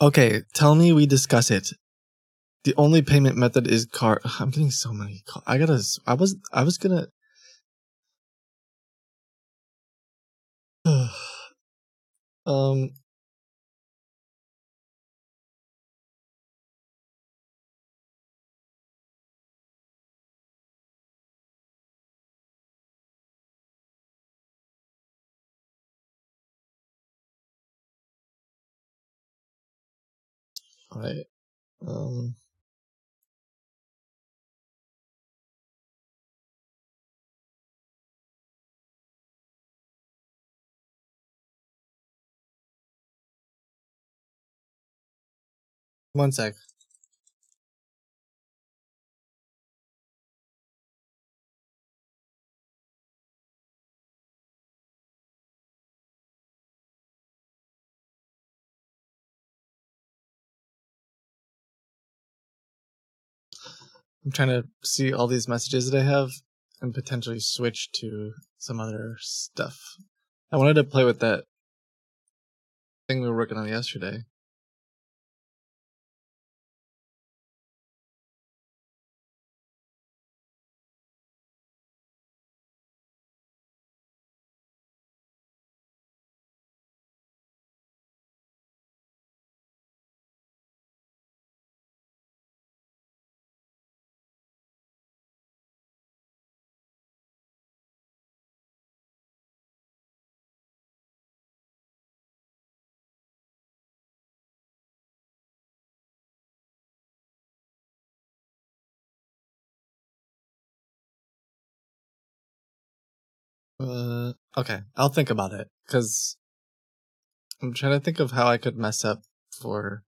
Okay, tell me we discuss it. The only payment method is card. I'm getting so many. Call- I gotta. I was. I was gonna. um. Alright. Um. One sec. I'm trying to see all these messages that I have and potentially switch to some other stuff. I wanted to play with that thing we were working on yesterday. Uh, okay, I'll think about it because I'm trying to think of how I could mess up for.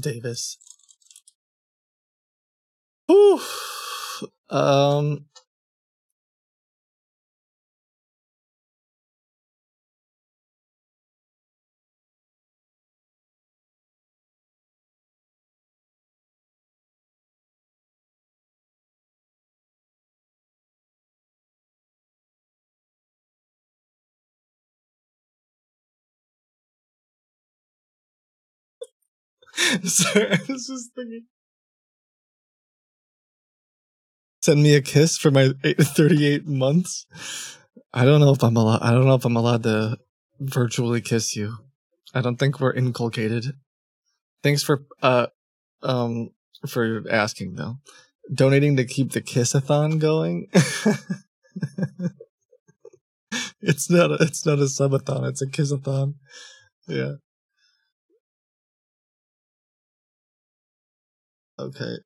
Davis. Um. Sorry, I was just thinking. Send me a kiss for my eight- 38 months. I don't know if I'm allowed. I don't know if I'm allowed to virtually kiss you. I don't think we're inculcated. Thanks for uh um for asking though. Donating to keep the kissathon going. it's not a, it's not a subathon. It's a kissathon. Yeah. Okay.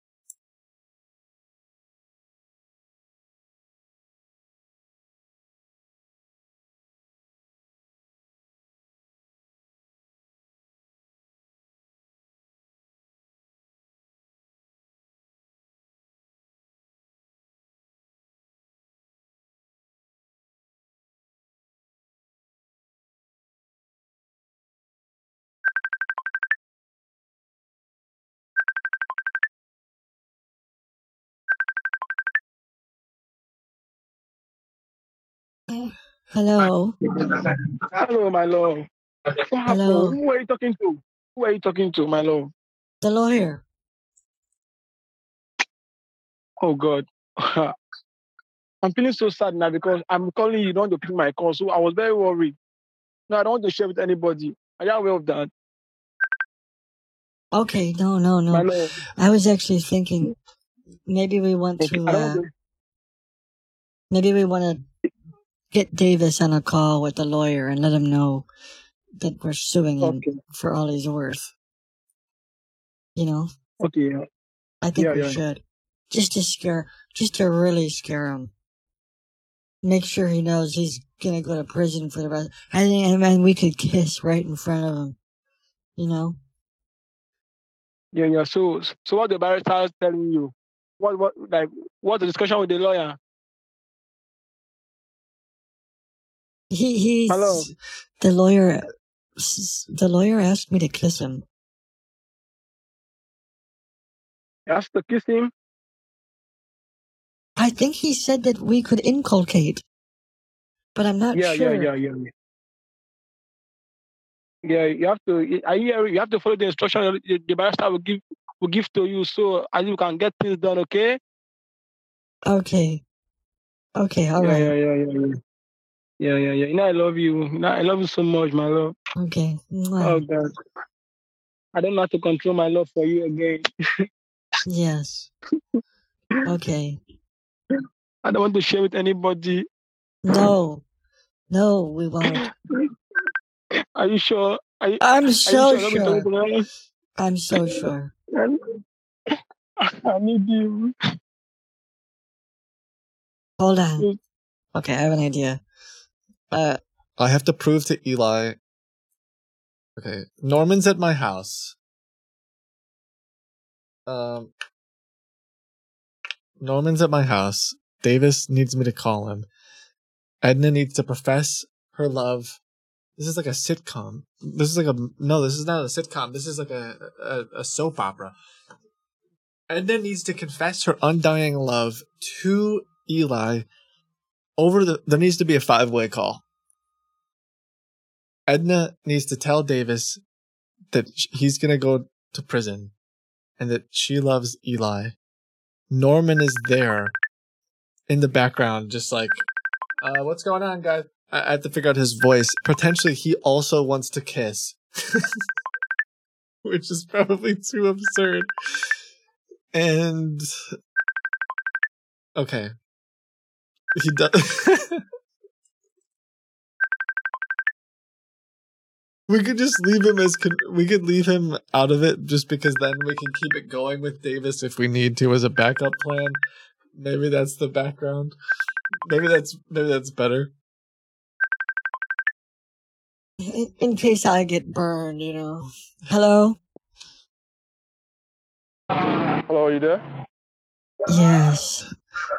Hello. Hello, my love. Hello. Who are you talking to? Who are you talking to, my love? The lawyer. Oh God. I'm feeling so sad now because I'm calling you, you don't want to pick my call. So I was very worried. No, I don't want to share with anybody. Are you aware of that? Okay, no, no, My no. love. I was actually thinking maybe we want to uh want to maybe we want to get Davis on a call with the lawyer and let him know that we're suing him for all he's worth. You know, Okay. yeah. I think Yeah, we yeah. should. Just to scare, just to really scare him. Make sure he knows he's gonna go to prison for the rest. I think, and then we could kiss right in front of him. You know? Yeah, yeah. So, so what the barrister is telling you? What, what, like, what's the discussion with the lawyer? He, he's, Hello. the lawyer, the lawyer asked me to kiss him. Have to kiss him. I think he said that we could inculcate, but I'm not Yeah, sure. yeah, yeah, yeah. Yeah, you have to. I hear you have to follow the instruction the, the barrister will give will give to you, so as you can get things done. Okay. Okay. Okay, all yeah, right. yeah, yeah, yeah, yeah. Yeah, yeah, yeah. You know, I love you. You know, I love you so much, my love. Okay. Oh God. I don't know how to control my love for you again. Yes. Okay. I don't want to share with anybody. No. No, we won't. Are you sure? Are you, I'm so sure? Sure. I'm so sure. I need you. Hold on. Okay, I have an idea. Uh, I have to prove to Eli. Okay, Norman's at my house. Um, Norman's at my house. Davis needs me to call him. Edna needs to profess her love. This is like a sitcom. This is like a no. This is not a sitcom. This is like a a, a soap opera. Edna needs to confess her undying love to Eli. Over the there needs to be a five way call. Edna needs to tell Davis that he's gonna go to prison, and that she loves Eli. Norman is there, in the background, just like, uh, what's going on, guys? I, I have to figure out his voice. Potentially, he also wants to kiss, which is probably too absurd. And okay, he does. we could just leave him as con- we could leave him out of it just because then we can keep it going with Davis if we need to as a backup plan. Maybe that's the background. Maybe that's maybe that's better. in, in case I get burned, you know. Hello? Hello, are you there? Yes.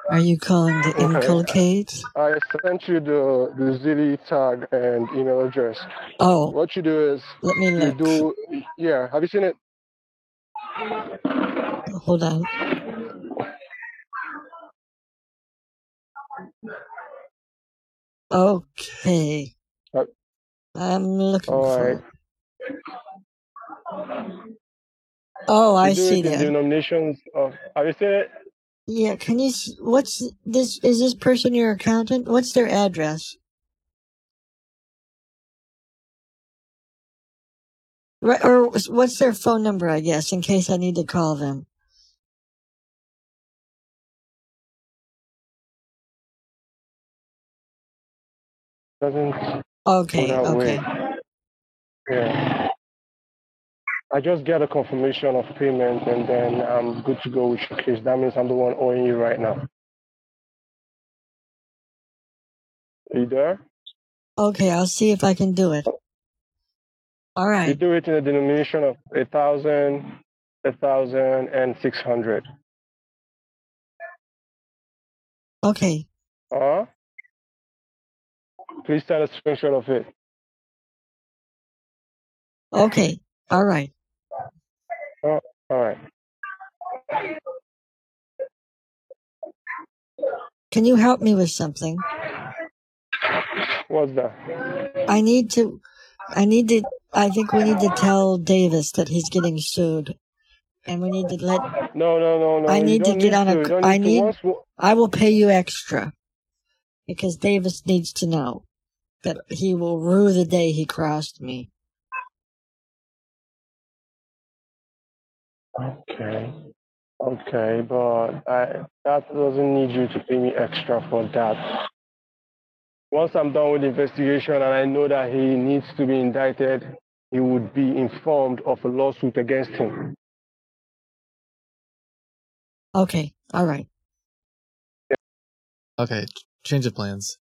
Are you calling to inculcate? I sent you the the Zilly tag and email address. Oh, What you do is let me look. you do yeah. Have you seen it? Hold on. Okay. Uh, I'm looking All for right. it. Oh, I You do see that. denominations of. Have you seen it? Yeah, can you, what's this, is this person your accountant? What's their address? Right, or what's their phone number, I guess, in case I need to call them? Doesn't Okay, okay. way. Yeah. I just get a confirmation of payment and then I'm good to go with your case. That means I'm the one owing you right now. Are you there? Okay, I'll see if I can do it. All right. You do it in a denomination of a thousand, a thousand, and six hundred. Okay. Uh-huh. Please send a screenshot of it. Okay. All right. Oh, all right. Can you help me with something? What's that? I need to. I need to. I think we need to tell Davis that he's getting sued, and we need to let. No, no, no, no. I need to get on to. a. You I to. need. Once I will pay you extra, because Davis needs to know that he will rue the day he crossed me. Okay. Okay, but I, that doesn't need you to pay me extra for that. Once I'm done with the investigation and I know that he needs to be indicted, he would be informed of a lawsuit against him. Okay. All right. Okay, change of plans.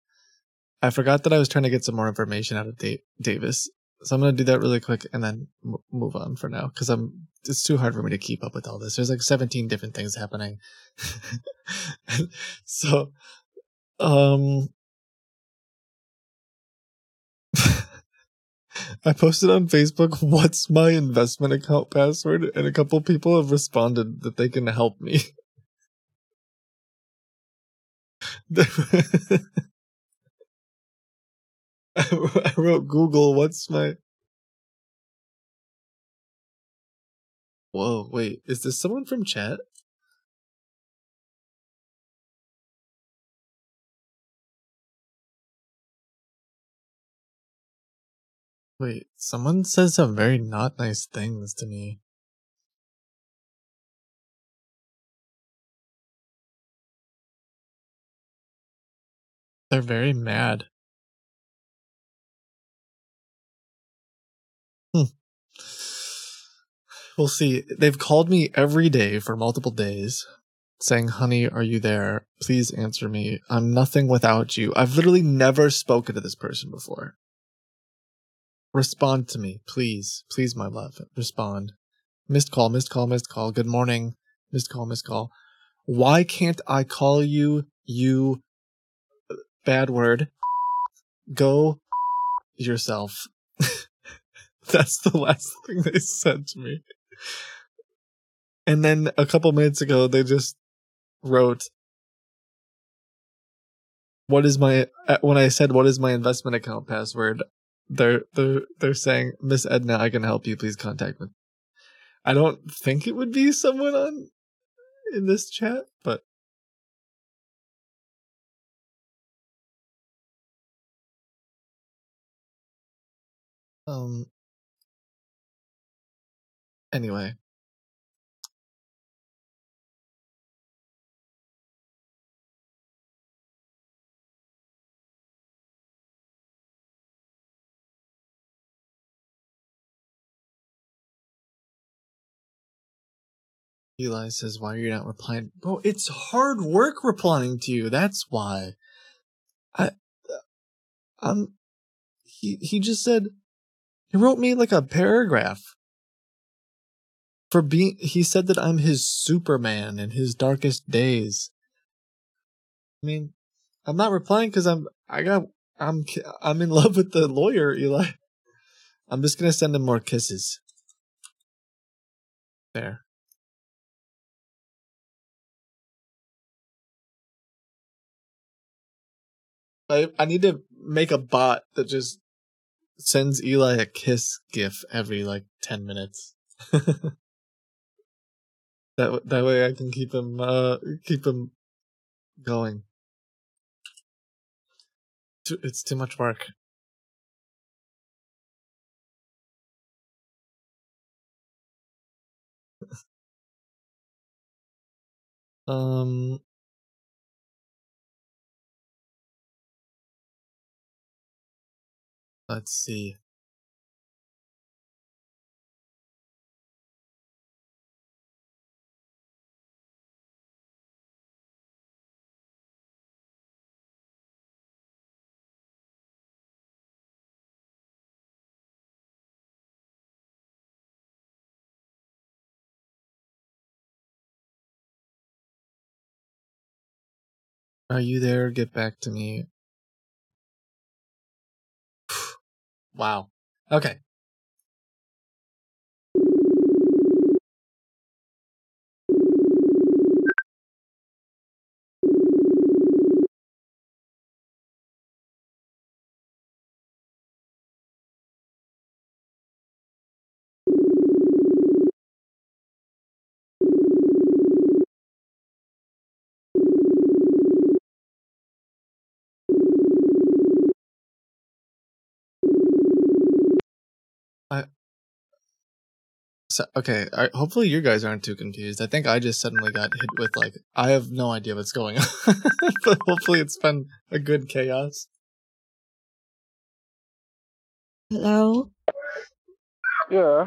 I forgot that I was trying to get some more information out of da- Davis, so I'm gonna do that really quick and then m- move on for now because I'm. It's too hard for me to keep up with all this. There's like 17 different things happening. so, um, I posted on Facebook, "What's my investment account password?" and a couple people have responded that they can help me. I wrote Google, what's my. Whoa, wait, is this someone from chat? Wait, someone says some very not nice things to me. They're very mad. We'll see. They've called me every day for multiple days saying, Honey, are you there? Please answer me. I'm nothing without you. I've literally never spoken to this person before. Respond to me, please. Please, my love. Respond. Missed call, missed call, missed call. Good morning. Missed call, missed call. Why can't I call you, you bad word? Go yourself. That's the last thing they said to me. And then a couple minutes ago, they just wrote, "What is my?" uh, When I said, "What is my investment account password?" They're they're they're saying, "Miss Edna, I can help you. Please contact me." I don't think it would be someone on in this chat, but um. Anyway, Eli says, "Why are you not replying?" Bro, it's hard work replying to you. That's why. I, um, he he just said he wrote me like a paragraph for being. He said that I'm his Superman in his darkest days. I mean, I'm not replying because I'm I got I'm I'm in love with the lawyer, Eli. I'm just gonna send him more kisses. There. I I need to make a bot that just sends Eli a kiss gif every like ten minutes. that that way I can keep him uh keep him going. It's too much work. Um. Let's see. Are you there? Get back to me. Wow. Okay. So, okay, I, hopefully you guys aren't too confused. I think I just suddenly got hit with like I have no idea what's going on, but hopefully it's been a good chaos. Hello? Yeah.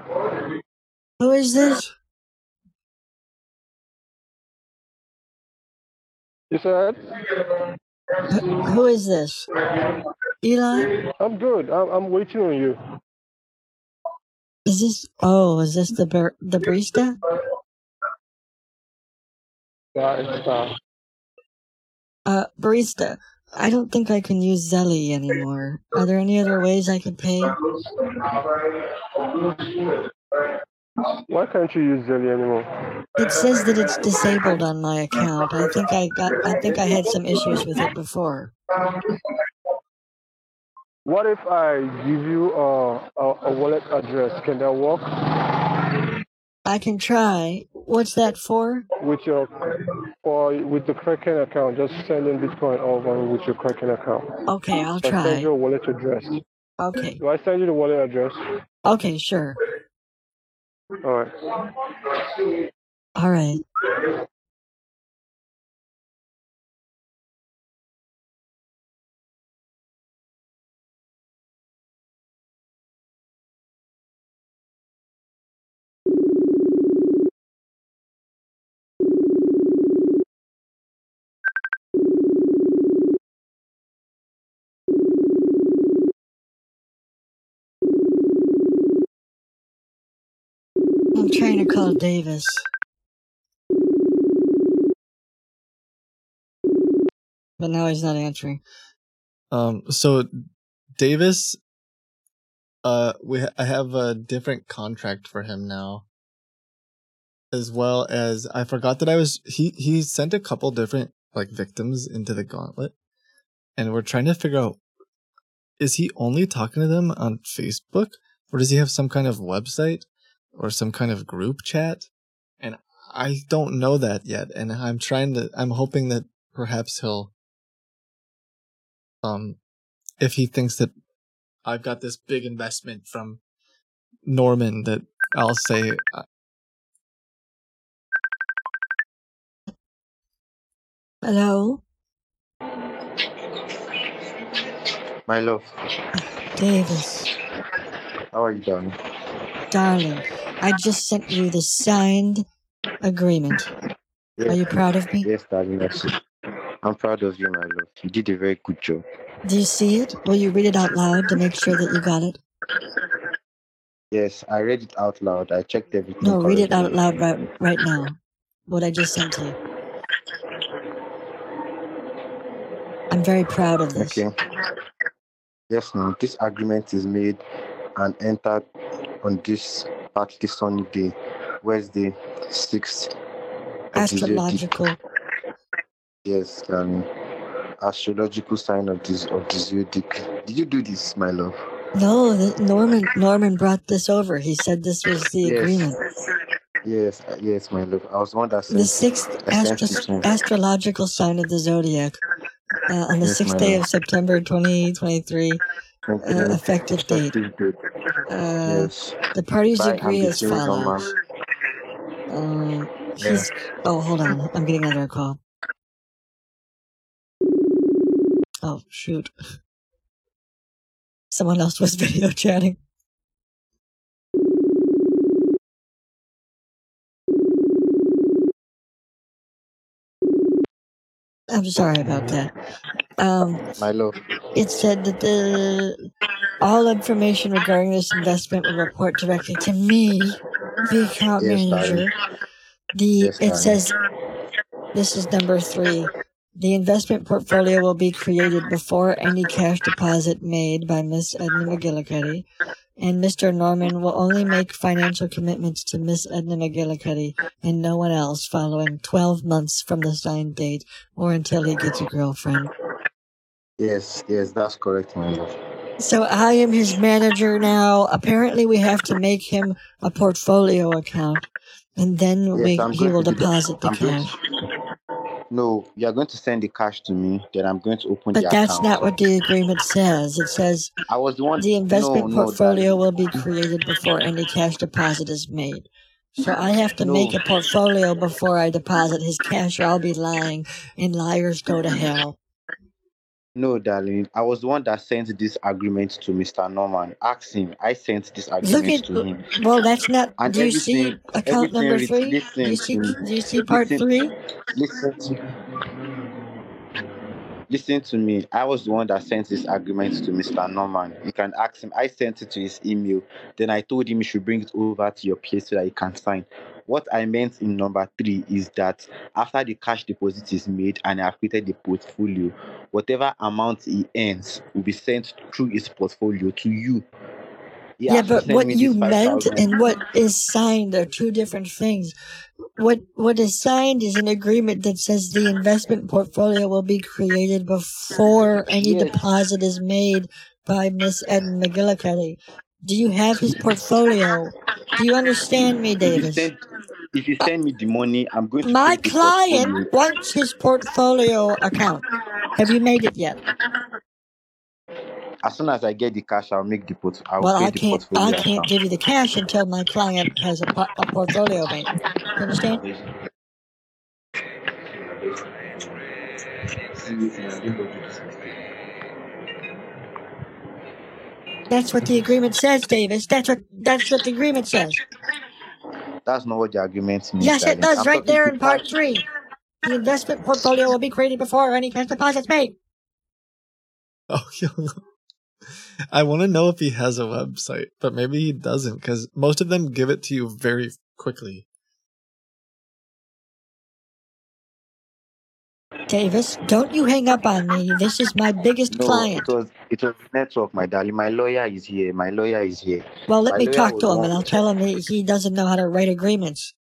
Who is this? You said? Wh- Who is this? Eli? I'm good. I'm, I'm waiting on you. Is this? Oh, is this the bar- the barista? Yeah, it's, uh, Uh, barista. I don't think I can use Zelly anymore. Are there any other ways I can pay? why can't you use Zelly anymore? It says that it's disabled on my account. I think I got. I think I had some issues with it before. What if I give you a, a, a wallet address? Can that work I can try. What's that for? with your for with the Kraken account? Just send in Bitcoin over with your Kraken account. Okay, I'll I send try. you a wallet address. Okay. Do I send you the wallet address? Okay, sure. All right. All right. I'm trying to call Davis. But now he's not answering. Um, so Davis, uh, we ha- I have a different contract for him now, as well as I forgot that I was he he sent a couple different like victims into the gauntlet, and we're trying to figure out is he only talking to them on Facebook or does he have some kind of website or some kind of group chat? And I don't know that yet, and I'm trying to I'm hoping that perhaps he'll um if he thinks that I've got this big investment from Norman that I'll say uh, Hello? My love, Davis. how are you doing? Darling, I just sent you the signed agreement. Are you proud of me? Yes, darling. I'm proud of you, my love. You did a very good job. Do you see it? Will you read it out loud to make sure that you got it? Yes, I read it out loud. I checked everything. No, read it out loud right, right now. What I just sent you. I'm very proud of this. Okay. Yes, ma'am. This agreement is made and entered on this partly sunny day, Wednesday, 6th. of the zodiac- Astrological. Yes, um, astrological sign of this of the zodiac. Did you do this, my love? No, Norman Norman brought this over. He said this was the Yes. agreement. Yes, uh, yes, my love. I was the one that The sixth astro- it to him. astrological sign of the zodiac. Uh, on the Yes, sixth my day love. of September 2023, Thank you, uh, effective date. Uh, Yes. the parties Bye, agree as the single man. follows. Um, he's. Oh, hold on. I'm getting another call. Oh, shoot. Someone else was video chatting. I'm sorry about that. Um, My love. it said that the all information regarding this investment will report directly to me, the account Yes, manager. darling. The Yes, it darling. says this is number three. The investment portfolio will be created before any cash deposit made by Miss Edna McGillicuddy, and Mr. Norman will only make financial commitments to Miss Edna McGillicuddy and no one else following 12 months from the signed date or until he gets a girlfriend. Yes, yes, that's correct, my love. So I am his manager now. Apparently, we have to make him a portfolio account, and then Yes, we he will to do that. deposit the I'm going cash. No, you are going to send the cash to me, then I'm going to open But the account. But that's not what the agreement says. It says I was the one. the investment no, no, portfolio darling. will be created before any cash deposit is made. So I have to No. make a portfolio before I deposit his cash, or I'll be lying, and liars go to hell. No, darling. I was the one that sent this agreement to Mr. Norman. Ask him. I sent this Look agreement at to him. well, that's not. And Do you see everything, account number re- three? Do you see? to. Do you see part Listen, three? listen to Listen to me. I was the one that sent this agreement to Mr. Norman. You can ask him. I sent it to his email. Then I told him he should bring it over to your place so that he can sign. What I meant in number three is that after the cash deposit is made and I have created the portfolio, whatever amount he earns will be sent through his portfolio to you. He Yeah, but what you meant 5,000. and what is signed are two different things. What what is signed is an agreement that says the investment portfolio will be created before any Yes. deposit is made by Miss Ed McGillicuddy. Do you have his portfolio? Do you understand me, If you Davis? send if you send me the money, I'm going to My client wants his portfolio account. Have you made it yet? As soon as I get the cash, I'll make the port. I'll Well, I can't. I can't give you the cash until my client has a, a portfolio made. You understand? That's what the agreement says, Davis. That's what that's what the agreement says. That's not what the agreement means, Yes, it does. I'm Right there in part three. The investment portfolio will be created before any cash deposits made. Oh. I want to know if he has a website, but maybe he doesn't because most of them give it to you very quickly. Davis, don't you hang up on me. This is my biggest No, client. it was it was network, my darling. My lawyer is here. My lawyer is here. Well, let My me talk to him, and I'll tell him he, he doesn't know how to write agreements.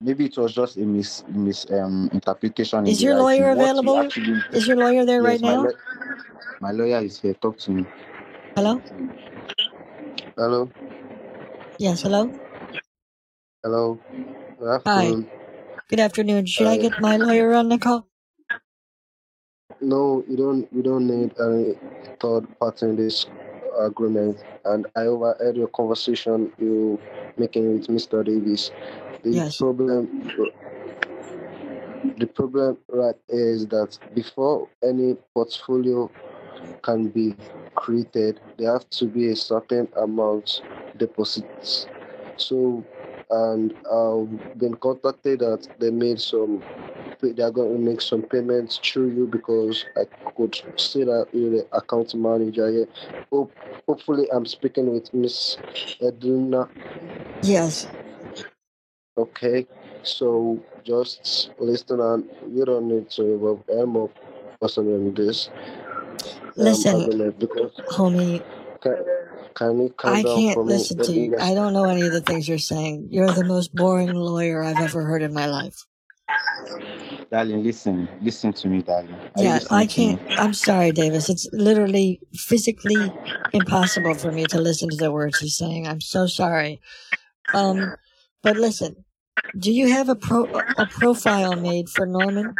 Maybe it was just a mis mis um interpretation Is your lawyer available? actually Is your lawyer there right my now? law- my lawyer is here. Talk to me. Hello? Hello, Yes, hello? hello. Good Hi. Good afternoon. Should I get my lawyer on the call? no, you don't. You don't need any third party in this agreement. And I overheard your conversation you making with Mr. Davis. The Yes. problem, the problem, right, is that before any portfolio can be created, there have to be a certain amount deposits. So, and I've been contacted that they made some, they are going to make some payments through you because I could see that you're the account manager here. Hope, hopefully, I'm speaking with Miss Edwina. Yes. Okay, so just listen and you don't need to involve any more person in this um, Listen, agreement because homie, can, can you calm I down can't for me? listen Let to me you. I don't know any of the things you're saying. You're the most boring lawyer I've ever heard in my life. Darling, listen. Listen to me, darling. Are you Yeah, I listening to me? can't. I'm sorry, Davis. It's literally physically impossible for me to listen to the words he's saying. I'm so sorry. Um, but listen, do you have a pro a profile made for Norman?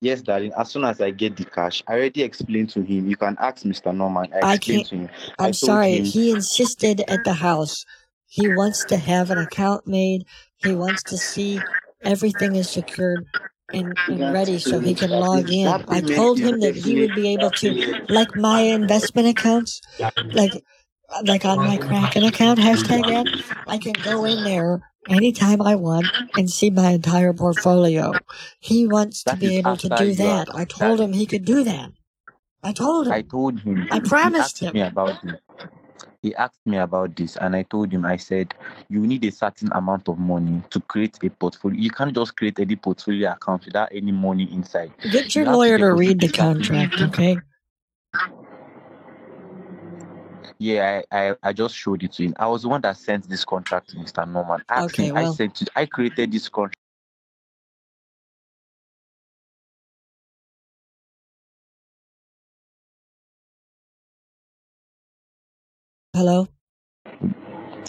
Yes, darling. As soon as I get the cash, I already explained to him. You can ask Mr. Norman. I I explained can't. to him. I I'm sorry. him He insisted at the house. He wants to have an account made. He wants to see everything is secured and, and ready so he can log in. I told him that he would be able to, like my investment accounts, like like on my Kraken account, hashtag ad, I can go in there anytime I want and see my entire portfolio. He wants to be able to do that. I told him he could do that. I told him. I told him. I He promised asked me him. about it. He asked me about this, and I told him. I said, "You need a certain amount of money to create a portfolio. You can't just create any portfolio account without any money inside. Get your to lawyer to deposit read the contract, okay? Yeah, I, I, I just showed it to him. I was the one that sent this contract to Mr. Norman. Actually, Okay, him. I sent it. I created this contract. hello?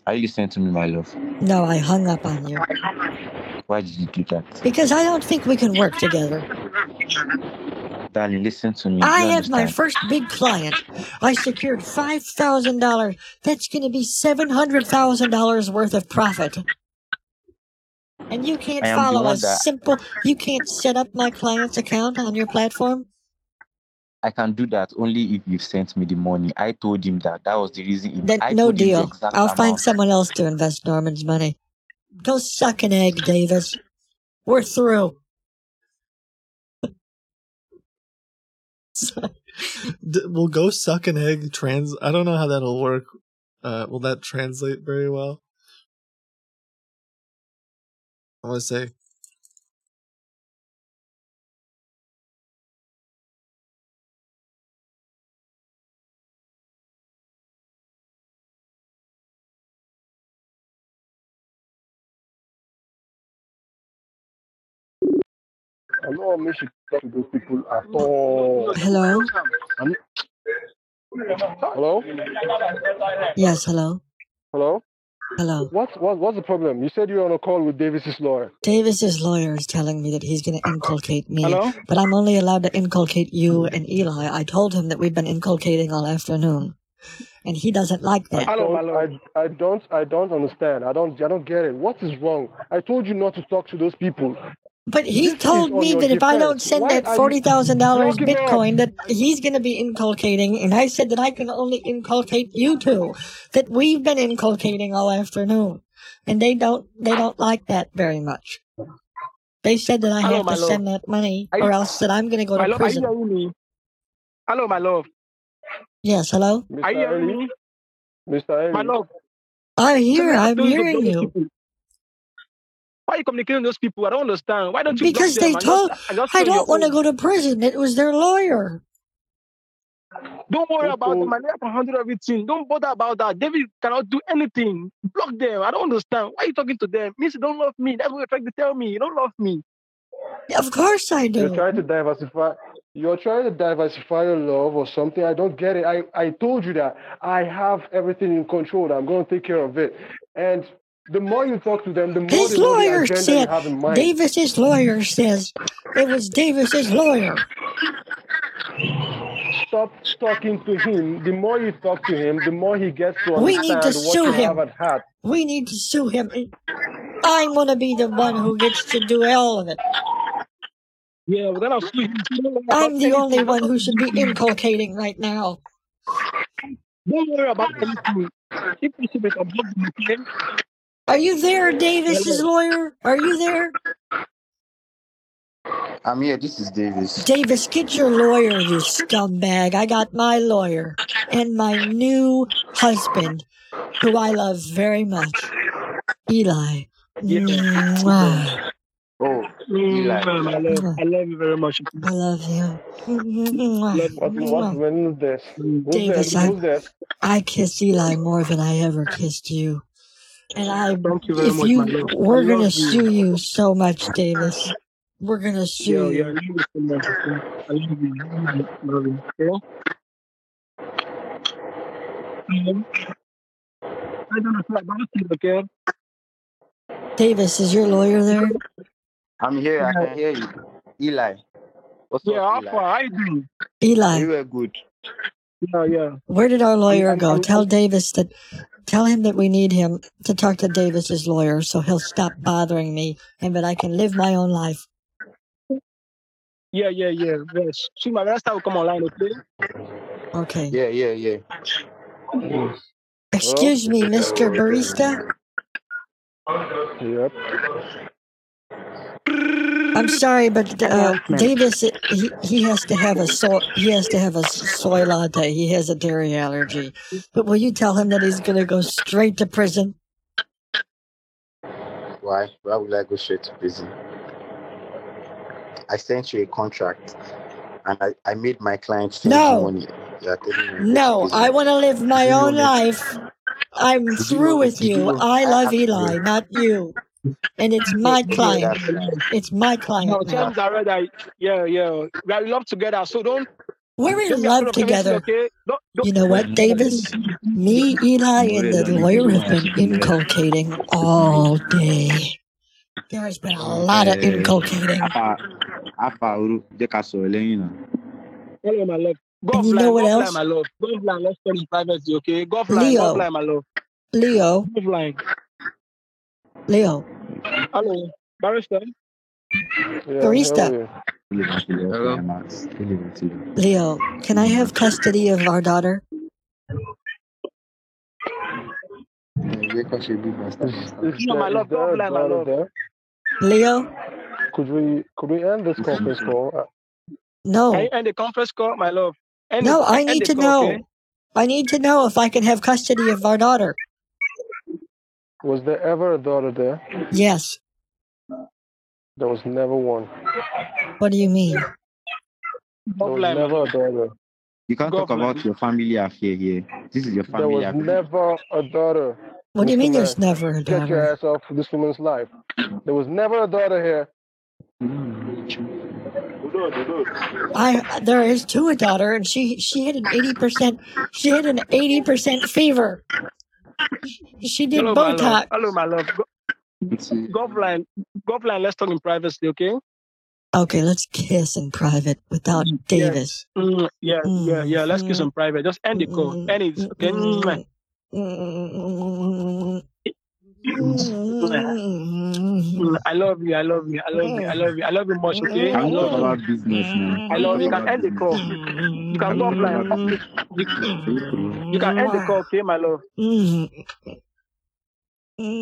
Are you listening to me, my love? No, I hung up on you Why did you do that? because I don't think we can work together. Darling, listen to me. I You have my first big client. I secured five thousand dollars. That's going to be seven hundred thousand dollars worth of profit. And you can't I am the follow a that- simple. You can't set up my client's account on your platform. I can do that only if you've sent me the money. I told him that. That was the reason. I no deal. I'll find someone else to invest Norman's money. Go suck an egg, Davis. We're through. We'll go suck an egg. Trans. I don't know how that'll work. Uh, will that translate very well? I want to say. I know I should to those people at all. Hello. I'm- Hello? Yes. Hello. Hello? Hello. What, what, what's the problem? You said you were on a call with Davis's lawyer. Davis's lawyer is telling me that he's going to inculcate me, Hello? but I'm only allowed to inculcate you and Eli. I told him that we've been inculcating all afternoon, and he doesn't like I that. don't, I, I don't, I don't understand. I don't, I don't get it. What is wrong? I told you not to talk to those people. But he This told me that if I don't send Why that forty thousand dollars Bitcoin, that he's going to be inculcating, and I said that I can only inculcate you two. That we've been inculcating all afternoon, and they don't, they don't like that very much. They said that I Hello, have to love. send that money, Are or else that I'm going to go to love, are you prison. hearing me? Hello, my love. Yes, hello. Are you Mr. hearing me? Mr. My love. I'm here. I'm the story of hearing you. People. Why are you communicating with those people? I don't understand. Why don't you Because block them they and told just, and just I stay on your don't want to go to prison. It was their lawyer. Don't worry Who about them. told- I can handle everything. Don't bother about that. David cannot do anything. Block them. I don't understand. Why are you talking to them? Means you don't love me. That's what you're trying to tell me. You don't love me. Of course I do. you're trying to diversify. You're trying to diversify your love or something. I don't get it. I, I told you that I have everything in control. I'm going to take care of it. And the more you talk to them, the more His they know the lawyer you said, have in mind. Davis's lawyer says it was Davis's lawyer. Stop talking to him. The more you talk to him, the more he gets to We need understand to what sue you him. have at heart. We need to sue him. I'm gonna be the one who gets to do all of it. Yeah, we're gonna sue him. I'm the only one who should be inculcating right now. Don't worry about anything. If you can block them, okay? Are you there, Davis's lawyer? Are you there? I'm here. This is Davis. Davis, get your lawyer, you scumbag. I got my lawyer and my new husband, who I love very much, Eli. Mwah. Oh, Mm, Eli. my love. I love you very much. I love you. Mwah. What, what, when is this? Who's Davis, this? I, this? I kiss Eli more than I ever kissed you. And I, Thank you very if much, you, my we're I gonna you. sue you so much, Davis. We're gonna Yeah, sue yeah, I you. love you so much. I love you. I love you. Okay? I don't know about it, okay? Davis, is your lawyer there? I'm here. I can hear you. Eli. What's Yeah, how up, Eli? far? How you doing? Eli, You were good. Yeah, yeah. where did our lawyer go? Tell Davis that, tell him that we need him to talk to Davis's lawyer so he'll stop bothering me and that I can live my own life. Yeah, yeah, yeah. Yes. See, my last time will come online, okay? Okay. Yeah, yeah, yeah. Excuse me, oh. Mr. Barista. Yep. I'm sorry, but uh, Davis, he, he has to have a soy, he has to have a soy latte. He has a dairy allergy. But will you tell him that he's gonna go straight to prison? Why? Why would I go straight to prison? I sent you a contract and I, I made my client send No. you money. You're me to No. I want to live my own life. I'm you through know- with you you. I I love have Eli, do- not you. And it's my client. It's my No, client now. chances are that, yeah, yeah. We are in love together, so don't We're in love afraid of chemistry, together. okay? Don't, don't, You know what, Davis? Me, Eli, and the lawyer have been inculcating all day. There has been a lot of inculcating. afa afa oru jẹ́ ká sọ̀rọ̀ lẹ́yìn náà. Hello, my love. Go And you offline, know what go else? offline, my love. Go offline, let's talk in privacy, okay? Go offline, Leo. go offline, my love. Leo, Go offline. Leo, Hello, barrister. Yeah, Barista. hell. Hello? Leo, can I have custody of our daughter? Is, is No, my love, is go there offline, my love. Leo? Could we could we end this conference call? No. Can you end the conference call, my love? End No, the, I need the to call, know. okay? I need to know if I can have custody of our daughter. Was there ever a daughter there? Yes. There was never one. What do you mean? There was Offline, never a daughter. You can't Go talk offline. about your family affair here. This is your family. There family was affair. never a daughter. What do you mean there's never a Get your daughter? ass off this woman's life. There was never a daughter here. I there is to a daughter and she she had an 80% she had an 80% fever. She did Hello, my love. Botox. Hello, my love. Go, go. Go offline. Let's talk in privacy, okay? Okay, let's kiss in private without mm, Davis. Mm, yeah, mm, yeah, yeah. Let's kiss mm. in private. Just end the call. End it, okay? Mm, I love you. I love you. I love you. I love you. I love you much, okay? I Can we talk love you. business now? I love you. You can end the call. You can go offline. You, you can end the call, okay, my love?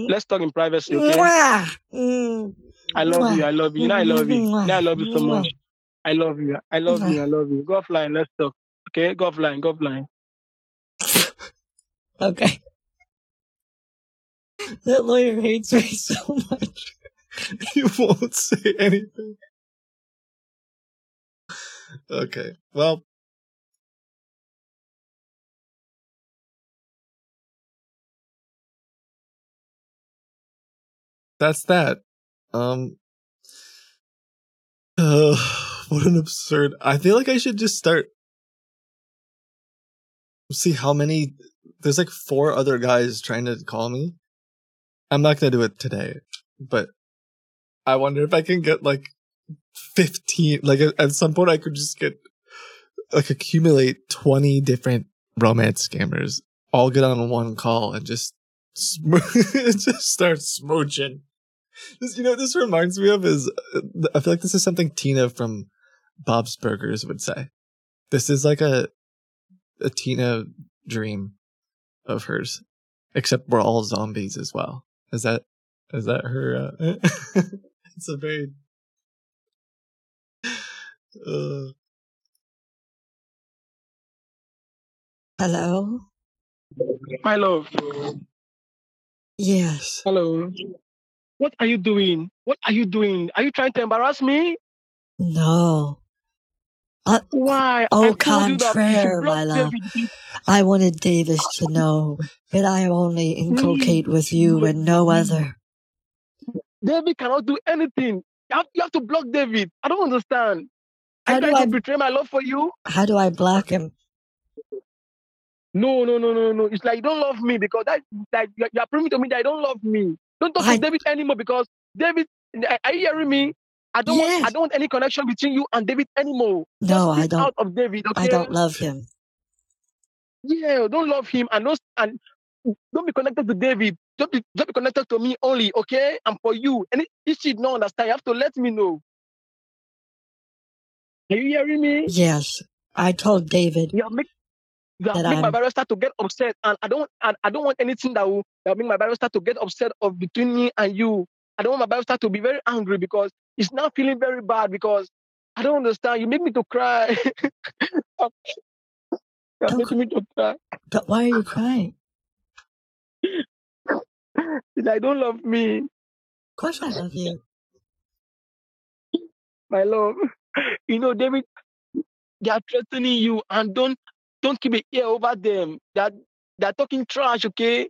Let's talk in privacy, okay? I love you. I love you. You know I love you. You know I love you so much. I love you. I love you. I love you. Go offline. Let's talk. Okay? Go offline. Go offline. Okay. That lawyer hates me so much. he won't say anything. Okay. Well, that's that. Um uh, what an absurd. I feel like I should just start see how many there's like four other guys trying to call me. I'm not to do it today, but I wonder if I can get like 15 like at, some point I could just get like accumulate 20 different romance scammers all get on one call and just sm- just start smooching. This, you know, this reminds me of is uh, I feel like this is something Tina from Bob's Burgers would say. This is like a a Tina dream of hers, except we're all zombies as well. Is that is that her? Uh, it's a very. Uh, Hello? My love. Yes. Hello. What are you doing? What are you doing? Are you trying to embarrass me? No. Uh, Why? Au I told you that you should contraire, my love. I wanted Davis to know that I only inculcate with you and no other. David cannot do anything. You have, you have to block David. I don't understand. Are How you do I betray my love for you? how do I block him? No, no, no, no, no. It's like you don't love me because that, that you're, you're proving to me that you don't love me. Don't talk I- to David anymore because David. Are you hearing me? I don't want. I don't want any connection between you and David anymore. No, I don't out of David. Okay. I don't love him. Yeah, don't love him and don't and don't be connected to David. Just be, just be connected to me only, okay? And for you, and if she don't understand, you have to let me know. Are you hearing me? Yes. I told David have make you That make my I'm- barrister to get upset, and I don't and I don't want anything that will that will make my barrister to get upset of between me and you. I don't want my barrister to be very angry because it's now feeling very bad because I don't understand. You make me to cry. You're making me to cry. but why are you crying? Like don't love me. Of course I love you. my love. You know, David, they are threatening you, and don't don't keep an ear over them. That they're talking trash, okay?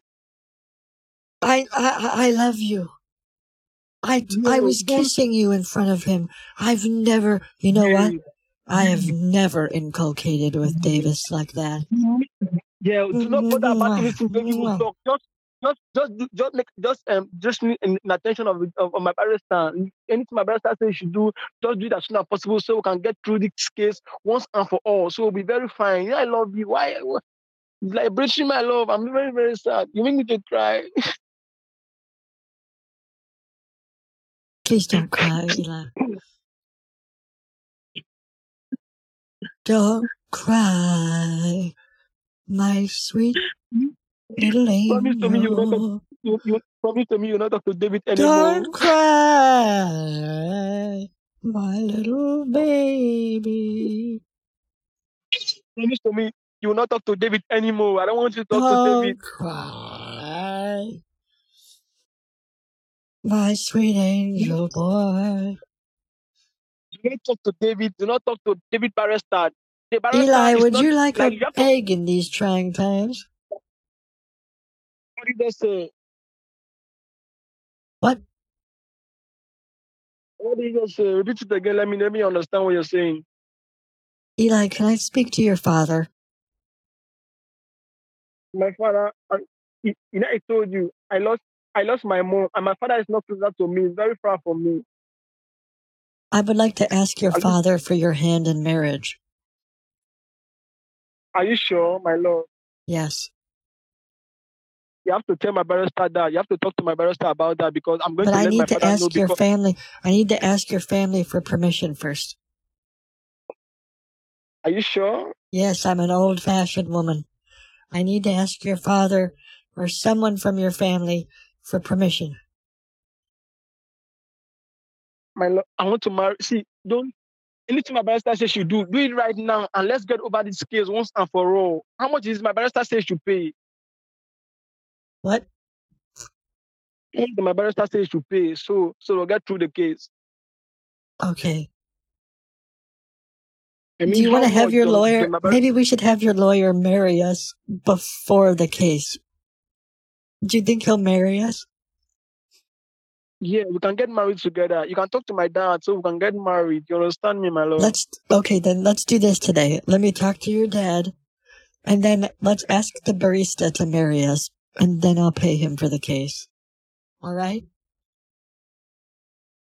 I I I love you. I I was kissing you in front of him. I've never, you know what? I have never inculcated with Davis like that. Yeah, do not bother about anything when you talk. Just, just, just, just make, just, um, just need an attention of, of, of my barrister. Anything my barrister says you should do, just do it as soon as possible so we can get through this case once and for all. So we'll be very fine. Yeah, I love you. Why? like breaching my love. I'm very, very sad. You make me to cry. Please don't cry, Eli. Don't cry, my sweet little Promise to me you will not talk, angel. you, you promise to me you not talk to David anymore. Don't cry, my little baby. Promise to me you will not talk to David anymore. I don't want you to talk to David. Don't cry, my sweet angel boy. Do not talk to David. Do not talk to David Barrister. The Eli, would not you like like a you have to. egg in these trying times? What did they say? What? What did you say? Repeat it again. Let me let me understand what you're saying. Eli, can I speak to your father? My father, I, you know, I told you I lost I lost my mom, and my father is not closer to me. Very far from me. I would like to ask your Are you, father for your hand in marriage. are you sure, my lord? Yes. You have to tell my barrister that. You have to talk to my barrister about that because I'm going But to I let my need to father know ask your because family. I need to ask your family for permission first. are you sure? Yes, I'm an old fashioned woman. I need to ask your father or someone from your family for permission. My lord, I want to marry. See, don't anything my barrister says you do, do it right now and let's get over this case once and for all. How much is my barrister says you pay? What? My barrister says you pay. So so we'll get through the case. Okay. I Do mean you want to have your lawyer? does my bar- Maybe we should have your lawyer marry us before the case. Do you think he'll marry us? Yeah, we can get married together. You can talk to my dad so we can get married. You understand me, my lord? Let's, okay, then let's do this today. Let me talk to your dad, and then let's ask the barista to marry us, and then I'll pay him for the case. All right?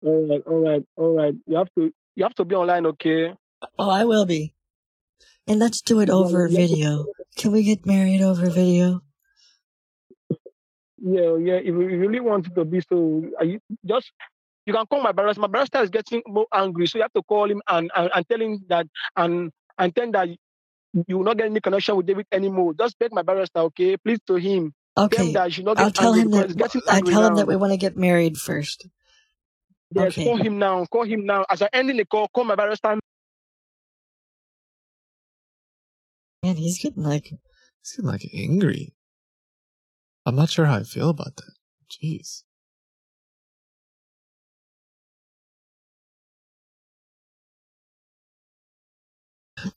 All right, all right, all right. You have to you have to be online, okay? Oh, I will be. And let's do it over you have to- video. Can we get married over video? Yeah, yeah. If you really want to be so, you just you can call my barrister. My barrister is getting more angry, so you have to call him and and, and tell him that and and tell him that you will not get any connection with David anymore. Just beg my barrister, okay? Please to him. Tell him Okay. should not I'll tell him that I tell him now. that we want to get married first. Yes, Okay. call him now. Call him now. As I ending the call, call my barrister. Man, he's getting like he's getting like angry. I'm not sure how I feel about that. Jeez.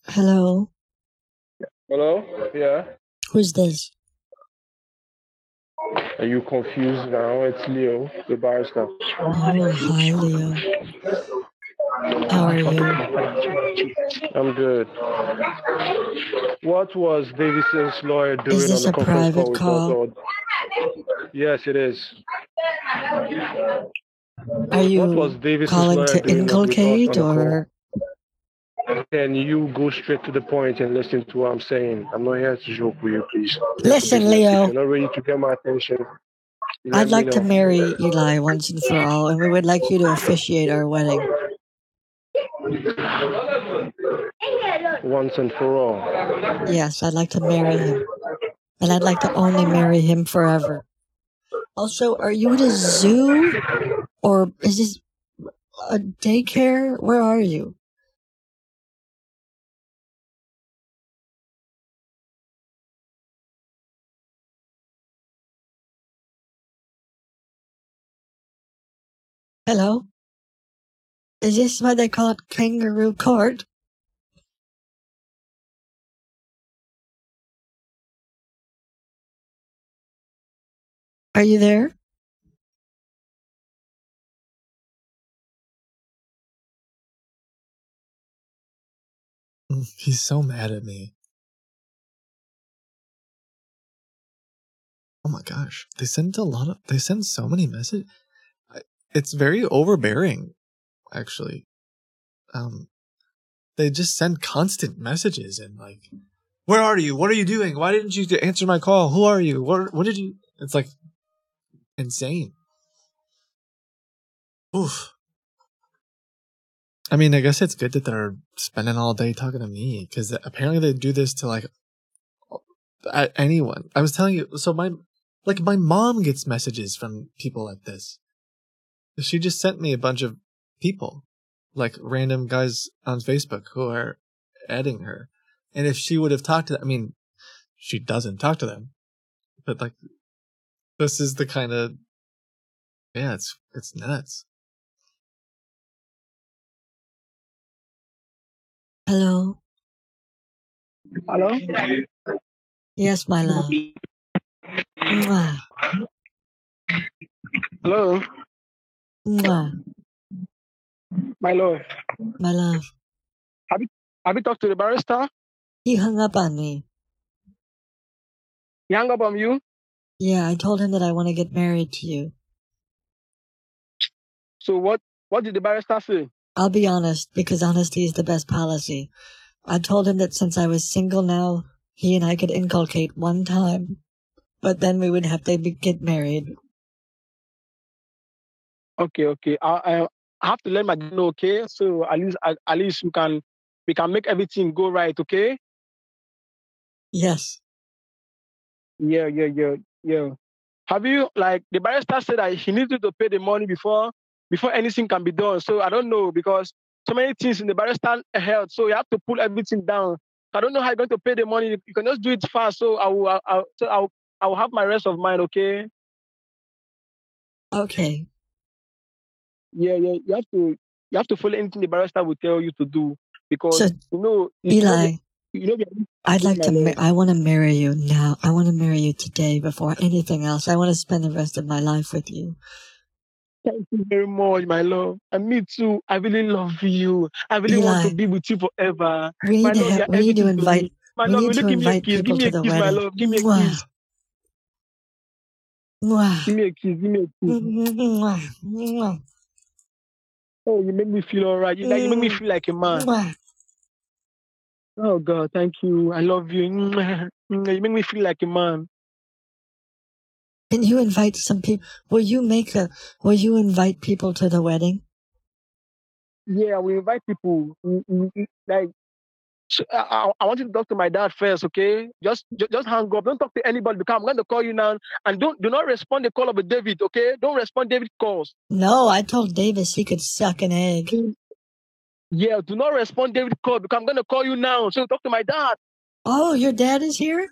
Hello? Hello? Yeah. Who's this? Are you confused now? It's Leo, the barrister. Oh, hi, Leo. How are you? I'm good. What was Davidson's lawyer doing Is this on the a conference private call call? Yes, it is. Are What was you calling lawyer to doing with us on inculcate or Can you go straight to the point and listen to what I'm saying? I'm not here to joke with you, please. Listen, Leo? you're not ready to get my attention, let I'd like to marry Eli once and for all, and we would like you to officiate our wedding. Once and for all. Yes, I'd like to marry him, and I'd like to only marry him forever. Also, are you at a zoo or is this a daycare? Where are you? Hello? Is this what they call it kangaroo court? Are you there? He's so mad at me. Oh my gosh, they send a lot of. They send so many messages. It's very overbearing, actually. Um, they just send constant messages and like, "Where are you? What are you doing? Why didn't you answer my call? Who are you? What? What did you?" It's like insane. Oof. I mean, I guess it's good that they're spending all day talking to me because apparently they do this to like anyone. I was telling you, so my like my mom gets messages from people like this. She just sent me a bunch of people, like random guys on Facebook who are adding her, and if she would have talked to, them, I mean, she doesn't talk to them, but like, this is the kind of, yeah, it's it's nuts. Hello. Hello? Yes, my love. Hello? Mwah. My love. My love. Have you have you talked to the barrister? He hung up on me. He hung up on you? Yeah, I told him that I want to get married to you. So what what did the barrister say? I'll be honest, because honesty is the best policy. I told him that since I was single now, he and I could inculcate one time, but then we would have to be, get married. Okay, okay. I, I I have to let my know, okay? So at least at, at least we can we can make everything go right, okay? Yes. Yeah, yeah, yeah, yeah. Have you like the barrister said that he needed to pay the money before before anything can be done. So I don't know because so many things in the barrister held. So you have to pull everything down. I don't know how you're going to pay the money. You can just do it fast. So I will, I, I, so I'll, I will have my rest of mind. Okay. Okay. Yeah, yeah. You have to, you have to follow anything the barrister will tell you to do because So, you know, Eli, you know, I'd like to, I want to marry you now. I want to marry you today before anything else. I want to spend the rest of my life with you. Thank you very much, my love. And me too. I really love you. I really want to be with you forever. we need to have, we need to invite. My we love, need to give me a invite kiss? Give people me to a the kiss, my love. Give me a Mwah. kiss. Mwah. Give me a kiss. Give me a kiss. Mm-hmm, mwah. Mwah. Oh, you make me feel all right. You, like, you make me Mm. feel like a man. Oh God, thank you. I love you. You make me feel like a man. Can you invite some people? Will you make a, will you invite people to the wedding? Yeah, we invite people. Like, so I, I, want you to talk to my dad first, okay? Just, just, just hang up. Don't talk to anybody because I'm going to call you now, and don't, do not respond the call of David, okay? Don't respond David calls. No, I told Davis he could suck an egg. Yeah, do not respond David call because I'm going to call you now. So talk to my dad. Oh, your dad is here?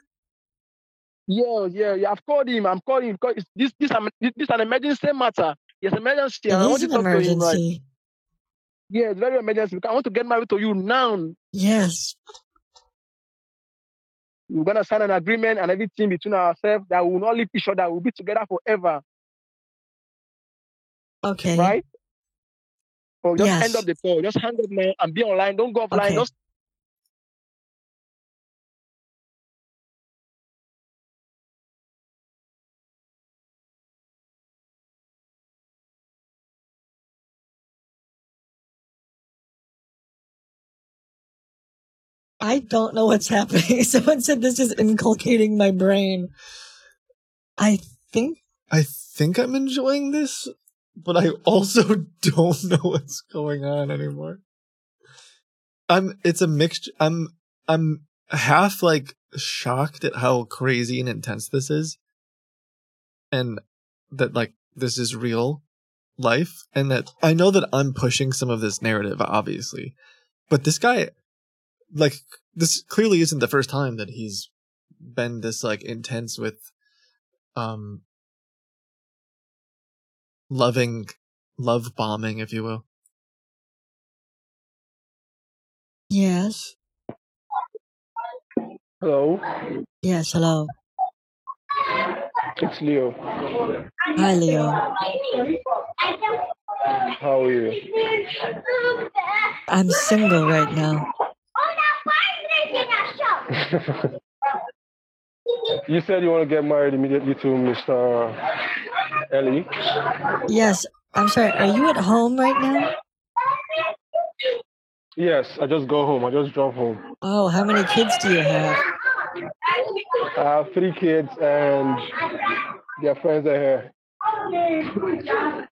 Yeah, yeah, yeah. I've called him. I'm calling him because this, this, this, this is an emergency matter. Yes, emergency. It I want is you an to talk to him, right? emergency. It's very emergency. I want to get married to you now. Yes. We're gonna sign an agreement and everything between ourselves that we will not leave each other. We'll be together forever, Okay. right? So just Yes. end up the call. Just hang up now and be online. Don't go offline. Okay. Just I don't know what's happening. Someone said this is inculcating my brain. I think I think I'm enjoying this, but I also don't know what's going on anymore. I'm it's a mixture I'm I'm half like shocked at how crazy and intense this is. And that like this is real life and that I know that I'm pushing some of this narrative obviously. But this guy like this clearly isn't the first time that he's been this like intense with um loving love bombing if you will yes. hello. Yes, hello. It's Leo. Hi Leo. How are you? I'm single right now. You said you want to get married immediately to Mr. Uh, Ellie. Yes. I'm sorry. Are you at home right now? Yes, I just go home. I just drove home. Oh, how many kids do you have? I have three kids and their friends are here.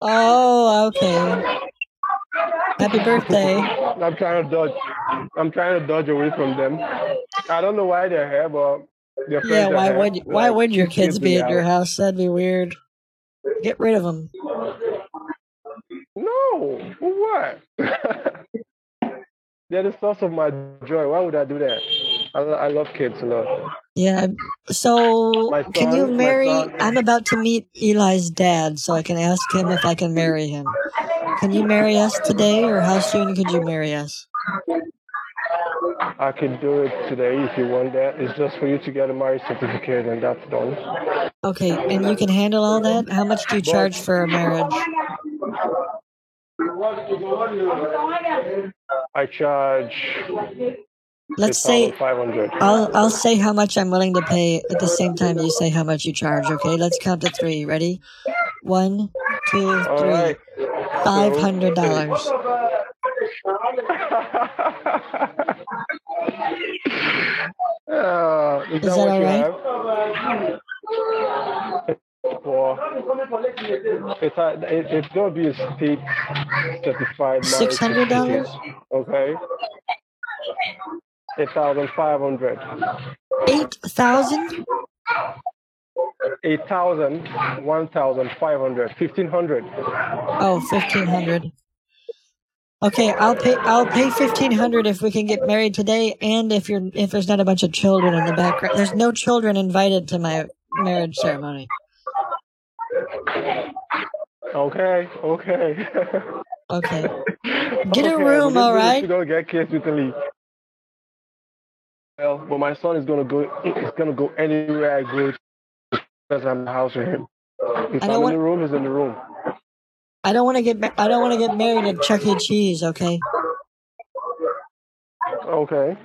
Oh, okay. Happy birthday. I'm trying to dodge. I'm trying to dodge away from them. I don't know why they're uh, here, but Yeah, why here. would why Like, would your kids be at your house. house? That'd be weird. Get rid of them. No, what? They're the source of my joy. Why would I do that? I, I love kids a lot. Yeah. So, My can you marry? I'm about to meet Eli's dad, so I can ask him if I can marry him. Can you marry us today, or how soon could you marry us? I can do it today if you want that. It's just for you to get a marriage certificate and that's done. Okay, and you can handle all that. How much do you charge for a marriage? I charge Let's say 500 I'll I'll say how much I'm willing to pay at the same time you say how much you charge. Okay, let's count to three. Ready? One, two, three. right. Five hundred dollars. Uh, is, Is that all right? it's, a, it, it's to be a state certified $600? Okay. Eight thousand five hundred. Eight thousand? Eight thousand, one thousand five hundred, fifteen hundred. Oh, fifteen hundred. Okay, I'll pay. I'll pay fifteen hundred if we can get married today, and if you're if there's not a bunch of children in the background. There's no children invited to my marriage ceremony. Okay, okay. Okay. Get Okay, a room, all right? all is- You're gonna get kids with the league. Well, but my son is gonna go. He's gonna go anywhere I go because I'm in the house with him. If I I'm don't in the room, he's in the room. I don't want to get. I don't want to get married at Chuck E. Cheese. Okay. Okay.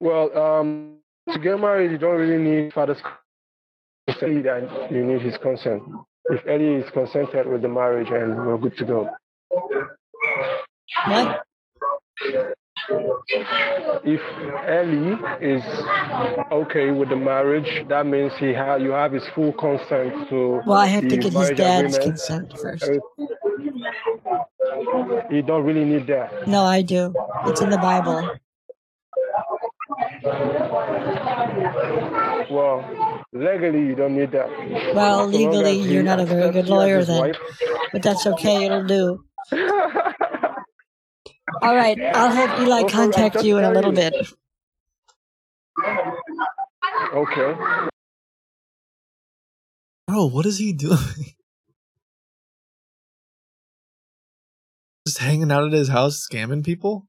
Well, um, to get married, you don't really need father's consent. And you need his consent. If Eddie is consented with the marriage, and we're good to go. What? If Ellie is okay with the marriage, that means he ha- you have his full consent to. Well, I have to get his dad's agreement. consent first. You don't really need that. No, I do. It's in the Bible. Well, legally, you don't need that. Well, So legally, you're not a very good lawyer then. wife. But that's okay. It'll do. All right. I'll have Eli Well, contact you in a little telling bit. Okay. Bro, what is he doing? Just hanging out at his house, scamming people?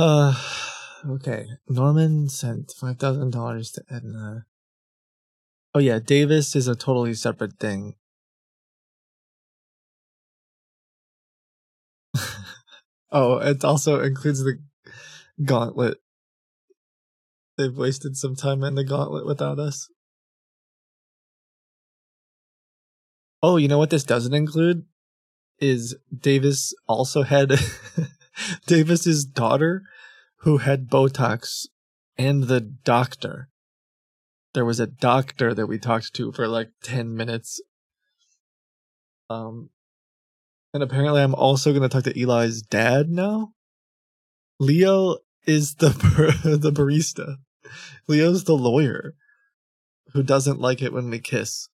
Uh, okay. Norman sent five thousand dollars to Edna. Oh yeah, Davis is a totally separate thing. oh, it also includes the gauntlet. They've wasted some time in the gauntlet without us. Oh, you know what this doesn't include? Is Davis also had Davis's daughter who had Botox and the doctor. There was a doctor that we talked to for like 10 minutes. Um and apparently I'm also going to talk to Eli's dad now. Leo is the bar- the barista. Leo's the lawyer who doesn't like it when we kiss.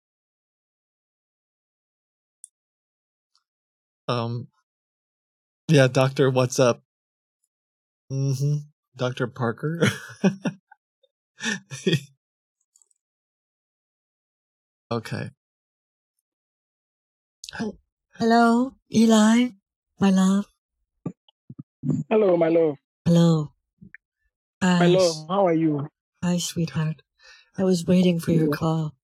Um yeah, doctor, what's up? Mm-hmm. Dr. Parker. okay. Hello, Eli, my love. Hello, my love. Hello. My love, how are you? hi, sweetheart. I was waiting for your call.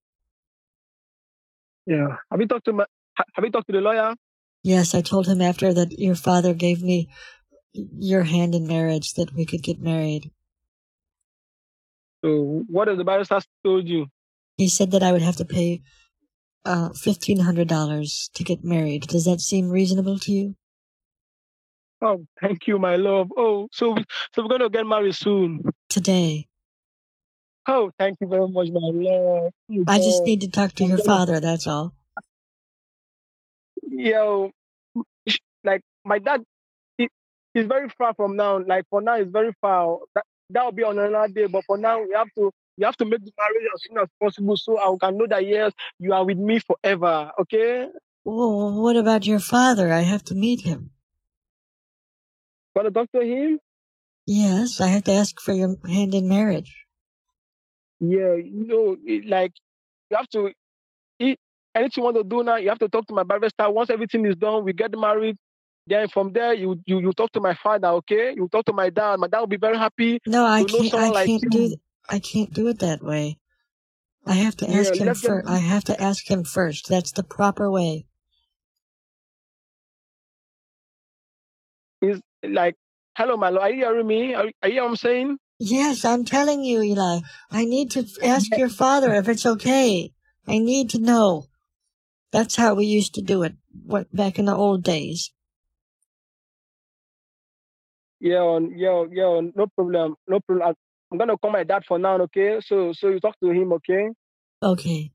Yeah. Have you talked to my? Have you talked to the lawyer? Yes, I told him after that your father gave me your hand in marriage that we could get married. So what has the barrister told you? He said that I would have to pay uh, $1,500 to get married. Does that seem reasonable to you? Oh, thank you, my love. Oh, so we, so we're gonna get married soon. Today. Oh, thank you very much, my love. I just need to talk to your father, that's all. Yo, oh, like my dad, he's very far from now. Like for now, he's very far. That that'll be on another day. But for now, we have to you have to make the marriage as soon as possible, so I can know that yes, you are with me forever. Okay? Well, what about your father? I have to meet him. Want to talk to him? Yes, I have to ask for your hand in marriage. Yeah, you know, like you have to. Anything you want to do now, you have to talk to my barrister. Once everything is done, we get married. Then from there, you you you talk to my father. Okay? You talk to my dad. My dad will be very happy. No, I can't. I like can't do. I can't do it that way. I have to Yeah, ask him first. I have to ask him first. That's the proper way. Is like, hello, my lord. Are you hearing me? Are, are you what I'm saying? Yes, I'm telling you, Eli. I need to ask your father if it's okay. I need to know. That's how we used to do it what, back in the old days. Yeah, on- yeah, yeah. No problem. No problem. I'm gonna call my dad for now. Okay? So so you talk to him. Okay? Okay.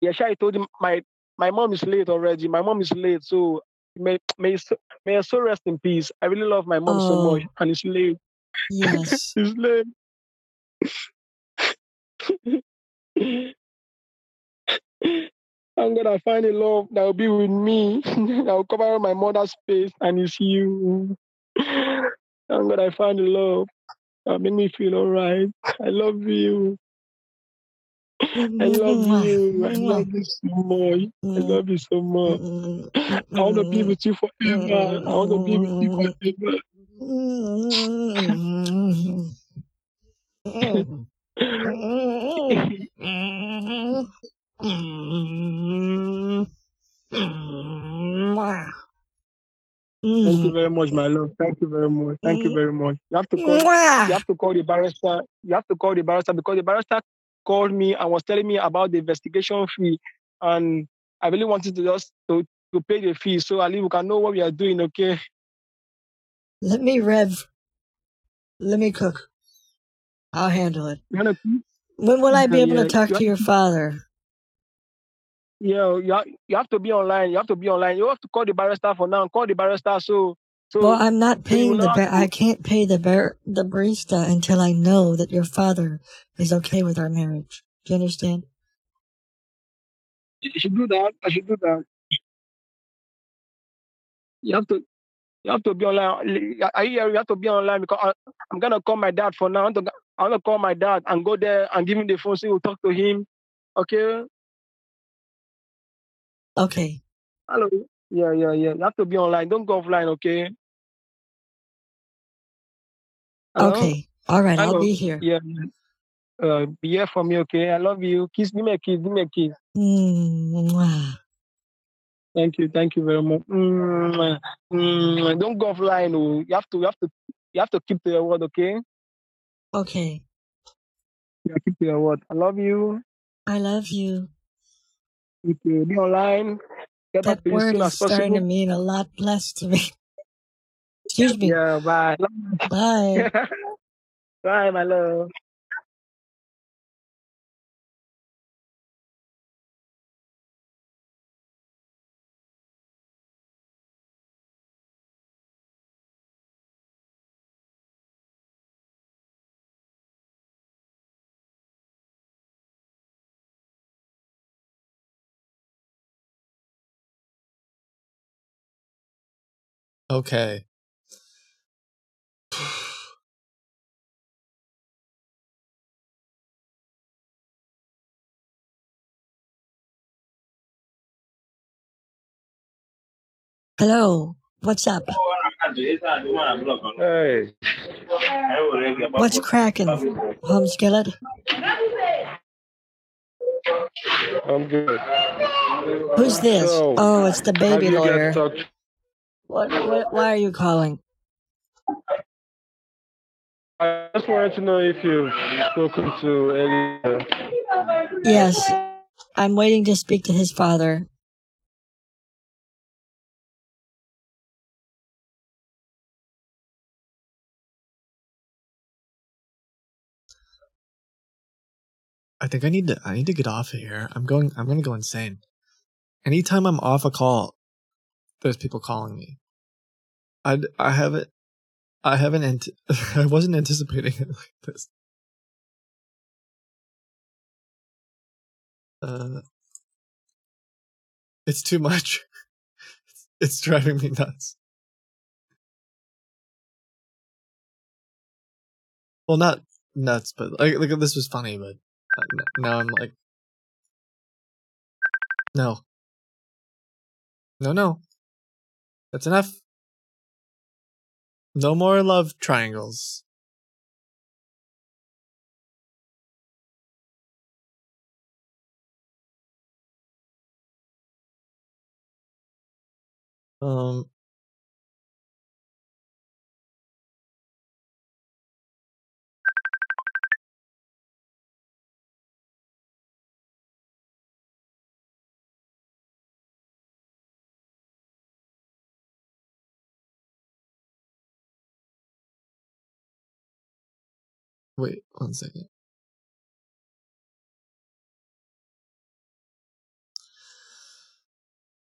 Yeah, sure. I told him my my mom is late already. My mom is late. So may may so, may her soul rest in peace. I really love my mom so Oh. much, and it's late. Yes. it's late. I'm gonna find a love that will be with me. that will cover my mother's face, and it's you. I'm gonna find a love that make me feel alright. I love you. I love mm-hmm. you. Mm-hmm. I love you so much. I mm-hmm. love you so much. I want to be with you forever. I want to be with you forever. Thank you very much, my love. Thank you very much. Thank you very much. You have to call. You have to call the barrister. You have to call the barrister because the barrister called me and was telling me about the investigation fee, and I really wanted to just to, to pay the fee so at least we can know what we are doing. Okay. Let me rev. Let me cook. I'll handle it. You wanna cook? When will I be able to talk to your father? Yeah, oh, you have, you have to be online. You have to be online. You have to call the barrister for now. Call the barrister so so. Well, I'm not paying the. not Ba- I can't pay the bar- the barista until I know that your father is okay with our marriage. Do you understand? You should do that. I should do that. You have to. You have to be online. I hear you have to be online because I, I'm gonna call my dad for now. I want, to, I want to call my dad and go there and give him the phone so we'll talk to him. Okay. Okay. Hello. Yeah, yeah, yeah. You have to be online. Don't go offline. Okay. Hello? Okay. All right. I'll be here. Yeah. Uh, be here for me. Okay. I love you. Kiss. Give me a kiss. Give me a kiss. Mwah. Thank you, thank you very much. Mm, mm, don't go offline. Oh. You have to, you have to, you have to keep to your word, okay? Okay. Yeah, keep to your word. I love you. I love you. You. Be online. Get That word is starting to mean a lot less to me. Excuse me. Yeah, bye. Bye. bye, my love. Okay. Hello. What's up? Hey. What's cracking, hum skillet? I'm good. Who's this? So, Oh, it's the how baby do you lawyer. get touch? What, what? Why are you calling? I just wanted to know if you've spoken to Ellie. Uh, yes, I'm waiting to speak to his father. I think I need to I need to get off of here. I'm going I'm gonna go insane. Anytime I'm off a call, there's people calling me. I I haven't I haven't ant- I wasn't anticipating it like this. Uh, it's too much. It's, it's driving me nuts. Well, not nuts, but like, like this was funny, but uh, now I'm like, no, no, no, that's enough. No more love triangles. Um, wait one second.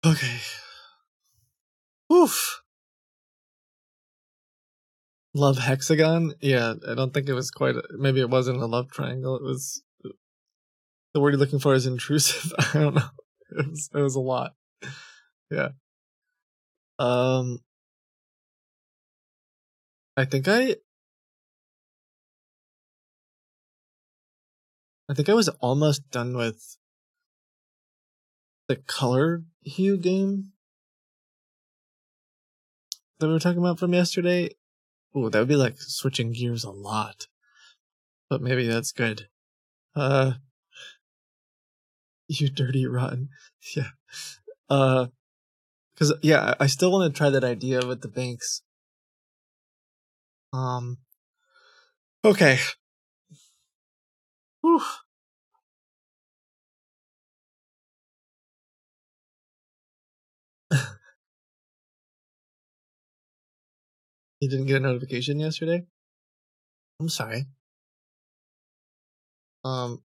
Okay. Oof. Love hexagon? Yeah, I don't think it was quite. A, maybe it wasn't a love triangle. It was the word you're looking for is intrusive. I don't know. It was, it was a lot. Yeah. Um. I think I. I think I was almost done with the color hue game that we were talking about from yesterday. Ooh, that would be like switching gears a lot. But maybe that's good. Uh you dirty rotten. Yeah. Uh cuz yeah, I still want to try that idea with the banks. Um Okay. Whew. You didn't get a notification yesterday? I'm sorry. Um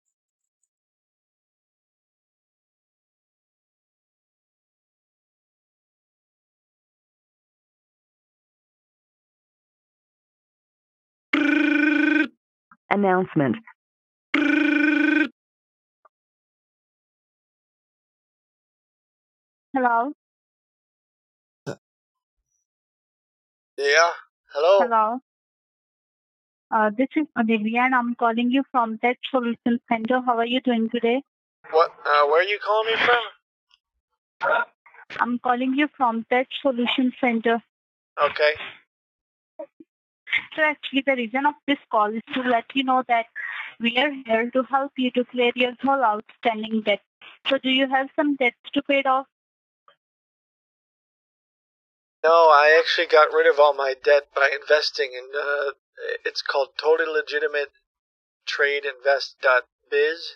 Announcement. Hello. Yeah. Hello. Hello. Uh, this is Olivia, and I'm calling you from Tech Solution Center. How are you doing today? What uh where are you calling me from? I'm calling you from Tech Solution Center. Okay. So actually, the reason of this call is to let you know that we are here to help you to clear your whole outstanding debt. So do you have some debts to pay off? No, I actually got rid of all my debt by investing in uh it's called Totally Legitimate Trade Invest Biz.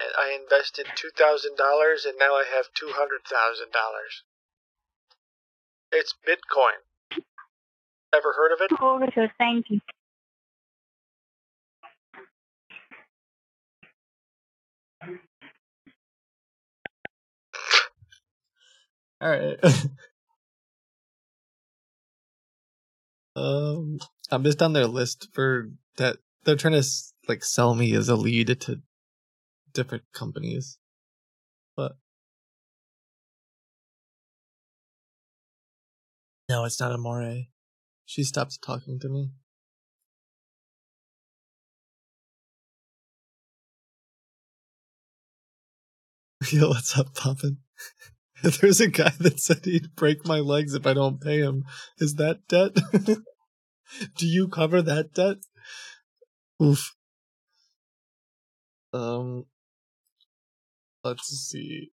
And I invested two thousand dollars and now I have two hundred thousand dollars. It's Bitcoin. Ever heard of it? Oh, sure. Thank you. Alright. um I'm just on their list for that they're trying to like sell me as a lead to different companies. But no, it's not Amore. She stopped talking to me. Yo, what's up, Poppin? There's a guy that said he'd break my legs if I don't pay him. Is that debt? Do you cover that debt? Oof. Um. Let's see.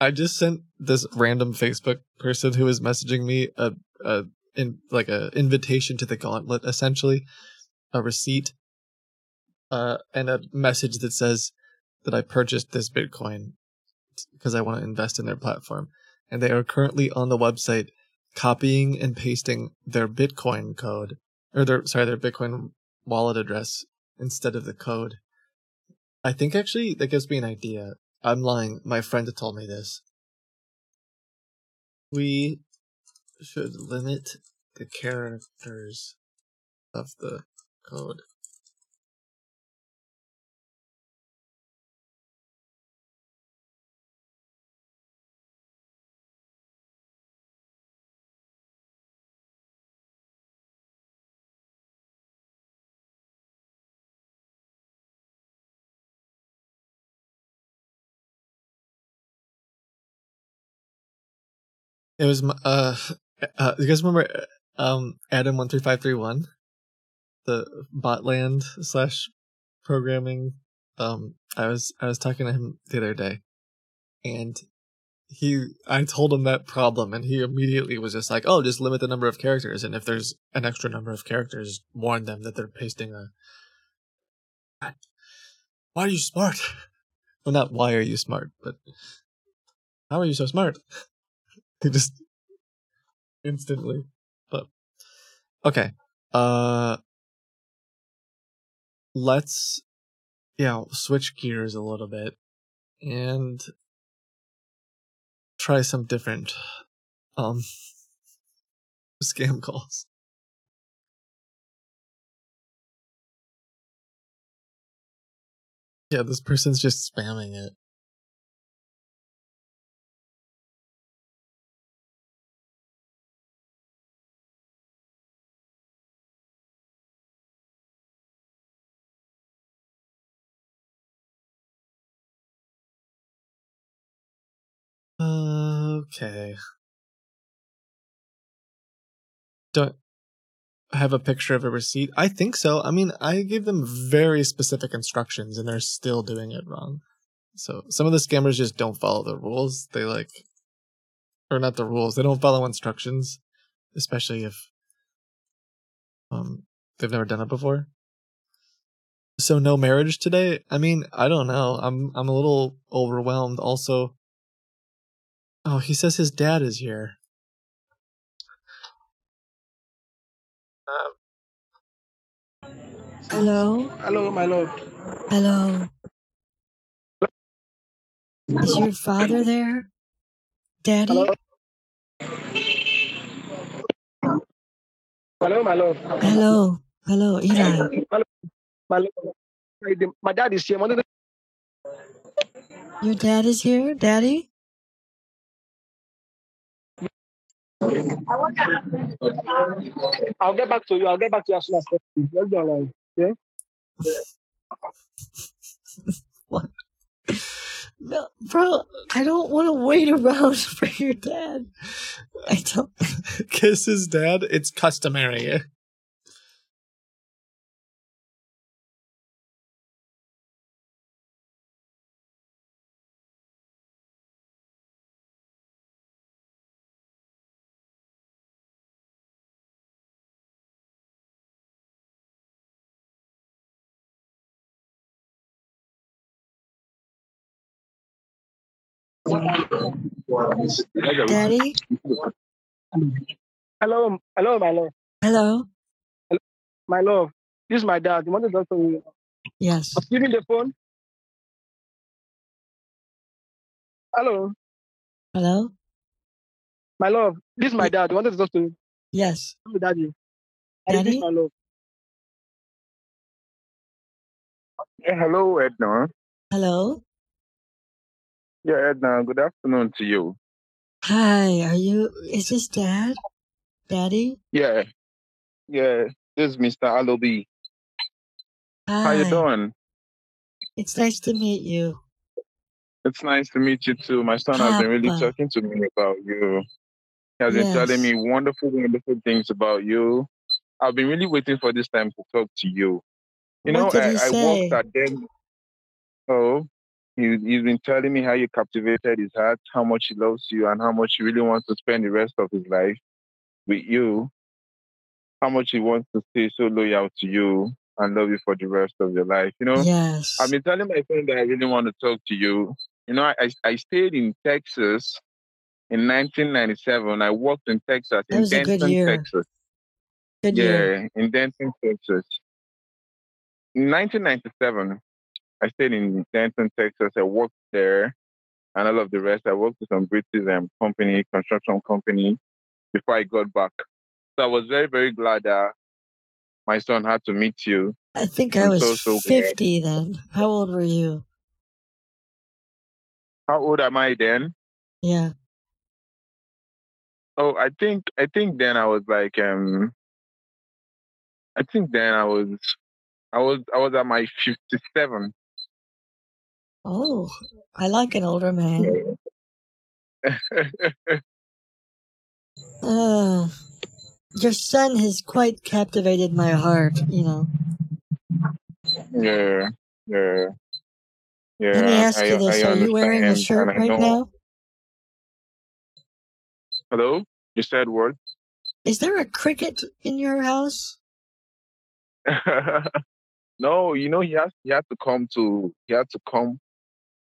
I just sent this random Facebook person who was messaging me a, a in like a invitation to the gauntlet, essentially, a receipt, uh, and a message that says that I purchased this Bitcoin because I want to invest in their platform, and they are currently on the website copying and pasting their Bitcoin code or their sorry their Bitcoin wallet address instead of the code. I think actually that gives me an idea. I'm lying. My friend told me this. We should limit the characters of the code. It was uh, uh you guys remember um Adam one three five three one, the botland slash programming. Um, I was I was talking to him the other day, and he I told him that problem, and he immediately was just like, "Oh, just limit the number of characters, and if there's an extra number of characters, warn them that they're pasting a." Why are you smart? Well, not why are you smart, but how are you so smart? He just instantly. But okay. Uh let's yeah, switch gears a little bit and try some different um scam calls. Yeah, this person's just spamming it. Okay. Don't have a picture of a receipt. I think so. I mean, I gave them very specific instructions and they're still doing it wrong. So some of the scammers just don't follow the rules. They like or not the rules. They don't follow instructions, especially if um they've never done it before. So no marriage today? I mean, I don't know. I'm I'm a little overwhelmed also. Oh, he says his dad is here. Um. Hello? Hello, my lord. Hello? Is your father there? Daddy? Hello. Hello, my love. Hello? Hello, Eli. Hello, my love. My, my dad is here. I wanted to- Your dad is here? Daddy? I'll get back to you. I'll get back to you as soon as possible. Let's be online. Yeah? What? No, bro, I don't want to wait around for your dad. I don't. Kiss his dad. It's customary. Daddy? Hello, hello, my love. Hello? My love. This is my dad. You want to talk to me? Yes. Give me the phone. Hello, Hello? my love. This is my dad. You wanted to talk to me? Yes. Hello, daddy. Daddy, this Daddy? is my love. Yeah, hello, Edna. Hello? Yeah, Edna, good afternoon to you. Hi, are you. Is this dad? Daddy? Yeah, yeah, this is Mr. Alobi. Hi. How you doing? It's nice to meet you. It's nice to meet you too. My son has been really Papa. talking to me about you. He has been telling Yes. me wonderful, wonderful things about you. I've been really waiting for this time to talk to you. You know, What did I, he I say? worked at them. Oh, he, he's been telling me how you captivated his heart, how much he loves you, and how much he really wants to spend the rest of his life with you. How much he wants to stay so loyal to you and love you for the rest of your life. You know, Yes. I've been telling my friend that I really want to talk to you. You know, I, I stayed in Texas in 1997. I worked in Texas, That in was a good Denton, year. Texas. Good year. Yeah, in Denton, Texas. In 1997, I stayed in Denton, Texas. I worked there and all of the rest. I worked with some British um, company, construction company, before I got back. So I was very, very glad that my son had to meet you. I think I was so, so glad. 50 then. How old were you? How old am I then? Yeah. Oh, I think I think then I was like um I think then I was I was I was at my fifty seven. Oh, I like an older man. Uh, your son has quite captivated my heart, you know. yeah, yeah, yeah. Let me ask I, you this. I Are you wearing a shirt right now? Hello, you said what? Is there a cricket in your house? no, you know he has he had to come to he had to come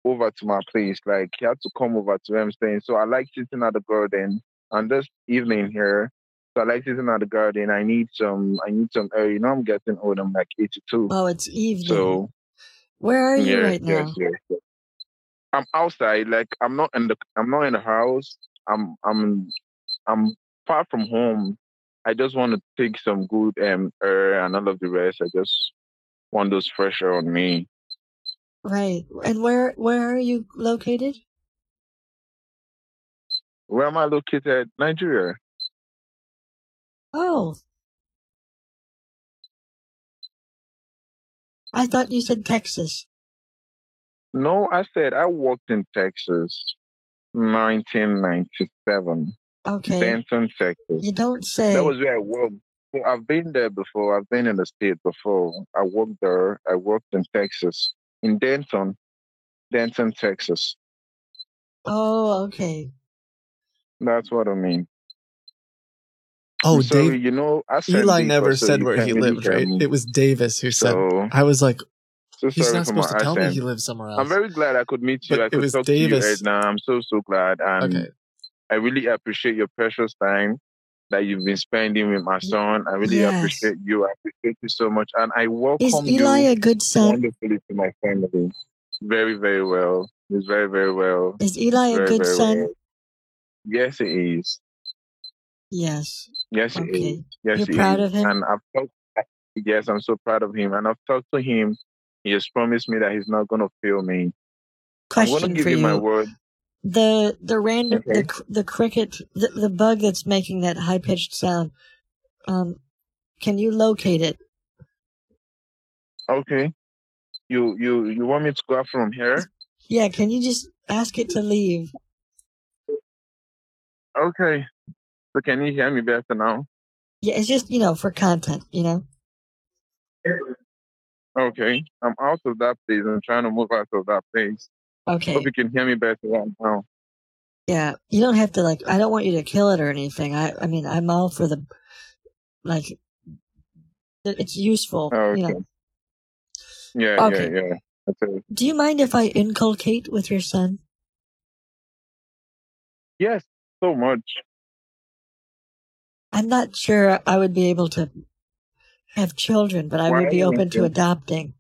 over to my place. Like he had to come over to where I'm staying. So I like sitting at the garden and this evening here. So I like sitting at the garden. I need some I need some air. You know I'm getting old. I'm like 82. Oh, it's evening. So Where are you yes, right yes, now? yes, yes. I'm outside. Like I'm not in the I'm not in the house. I'm I'm I'm far from home. I just want to take some good um air and all of the rest. I just want those fresh air on me. Right. And where where are you located? Where am I located? Nigeria. Oh. I thought you said Texas. No, I said I worked in Texas, 1997, Okay. Denton, Texas. You don't say. That was where I worked. I've been there before. I've been in the state before. I worked there. I worked in Texas, in Denton, Denton, Texas. Oh, okay. That's what I mean. Oh, I'm Dave. you know, I said Eli never said you where he lived, right? me. It was Davis who said. So, I was like, so he's not supposed to tell me he lives somewhere else. I'm very glad I could meet you. But I it could was talk to you, right now. I'm so, so glad. And Okay. I really appreciate your precious time that you've been spending with my son. I really Yes. appreciate you. I appreciate you so much. And I Is welcome Eli you a good son? wonderfully to my family. Very, very well. He's very, very well. Is Eli a good son? well. Yes, it is. Yes. Yes, it is. Okay. Yes, You're it proud is. of him? And I've talked. Yes, I'm so proud of him. And I've talked to him. He has promised me that he's not going to fail me. I'm going to give you my word. The the random Okay. the the cricket the, the bug that's making that high pitched sound. Um, can you locate it? Okay. You you you want me to go out from here? Yeah. Can you just ask it to leave? Okay. So can you hear me better now? Yeah. It's just you know for content. You know. Okay. I'm out of that place. I'm trying to move out of that place. Okay. Hope you can hear me better right now. Yeah. You don't have to like. I don't want you to kill it or anything. I I mean I'm all for the like. it- It's useful. Oh, okay. You know. Yeah, Okay. yeah, yeah. Okay. Do you mind if I inculcate with your son? Yes, so much. I'm not sure I would be able to have children, but I Why would be open to adopting.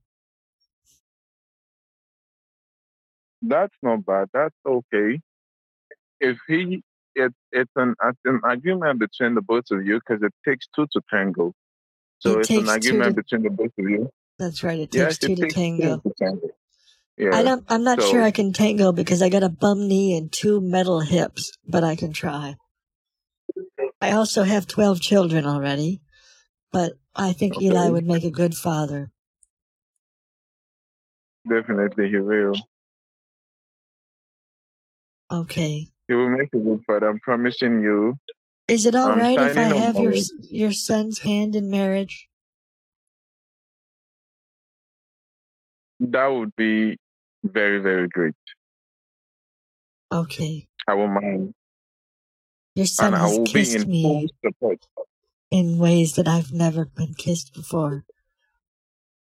That's not bad. That's okay. If he, it, it's an, it's an agreement between the both of you because it takes two to tango. So It it's an two agreement to. between the both of you. That's right. It Yes, takes two it to takes two tango. to tango. I don't, I'm not sure I can tango because I got a bum knee and two metal hips, but I can try. I also have twelve children already, but I think Eli would make a good father. definitely he will. Okay. He will make a good father. I'm promising you. Is it all I'm right if I have your your son's hand in marriage? That would be very, very great. Okay. I won't mind. Your son And I has will be kissed in me in ways that I've never been kissed before.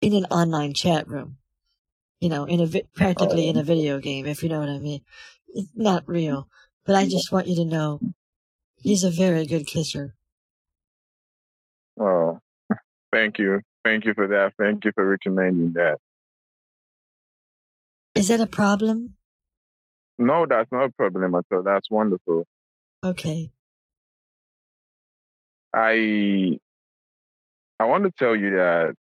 In an online chat room. You know, in a vi- practically in oh. a video game, if you know what I mean. It's not real, but I just want you to know he's a very good kisser. Oh, thank you. Thank you for that. Thank you for recommending that. Is that a problem? No, that's not a problem at all. That's wonderful. Okay. I I want to tell you that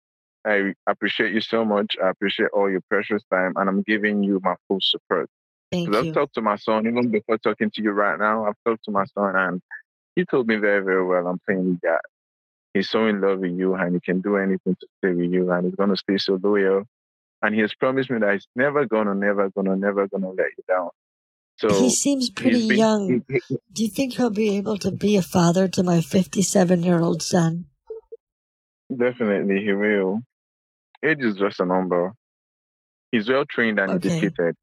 I appreciate you so much. I appreciate all your precious time, and I'm giving you my full support. Thank I've talked to my son even before talking to you right now. I've talked to my son, and he told me very, very well. I'm saying that he's so in love with you, and he can do anything to stay with you, and he's gonna stay so loyal. And he has promised me that he's never gonna, never gonna, never gonna let you down. So he seems pretty been- young. he- he- Do you think he'll be able to be a father to my 57 year old son? Definitely, he will. Age is just a number. He's well trained and Okay. educated.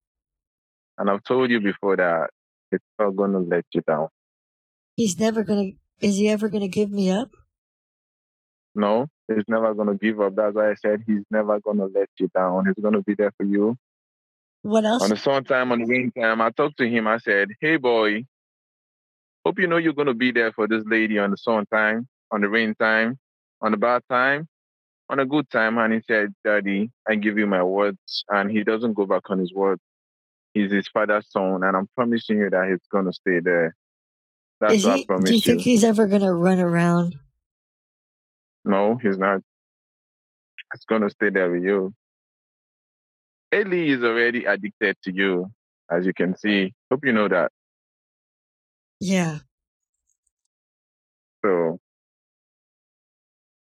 And I've told you before that it's not going to let you down. He's never gonna. Is he ever gonna give me up? No, he's never going to give up. That's why I said he's never going to let you down. He's going to be there for you. What else? On the sun time, on the rain time, I talked to him. I said, Hey, boy, hope you know you're going to be there for this lady on the sun time, on the rain time, on the bad time, on a good time. And he said, Daddy, I give you my words. And he doesn't go back on his words. He's his father's son. And I'm promising you that he's going to stay there. That's Is what I promise Do you you. think he's ever gonna run around? No, he's not. He's going to stay there with you. Ellie is already addicted to you, as you can see. Hope you know that. Yeah. So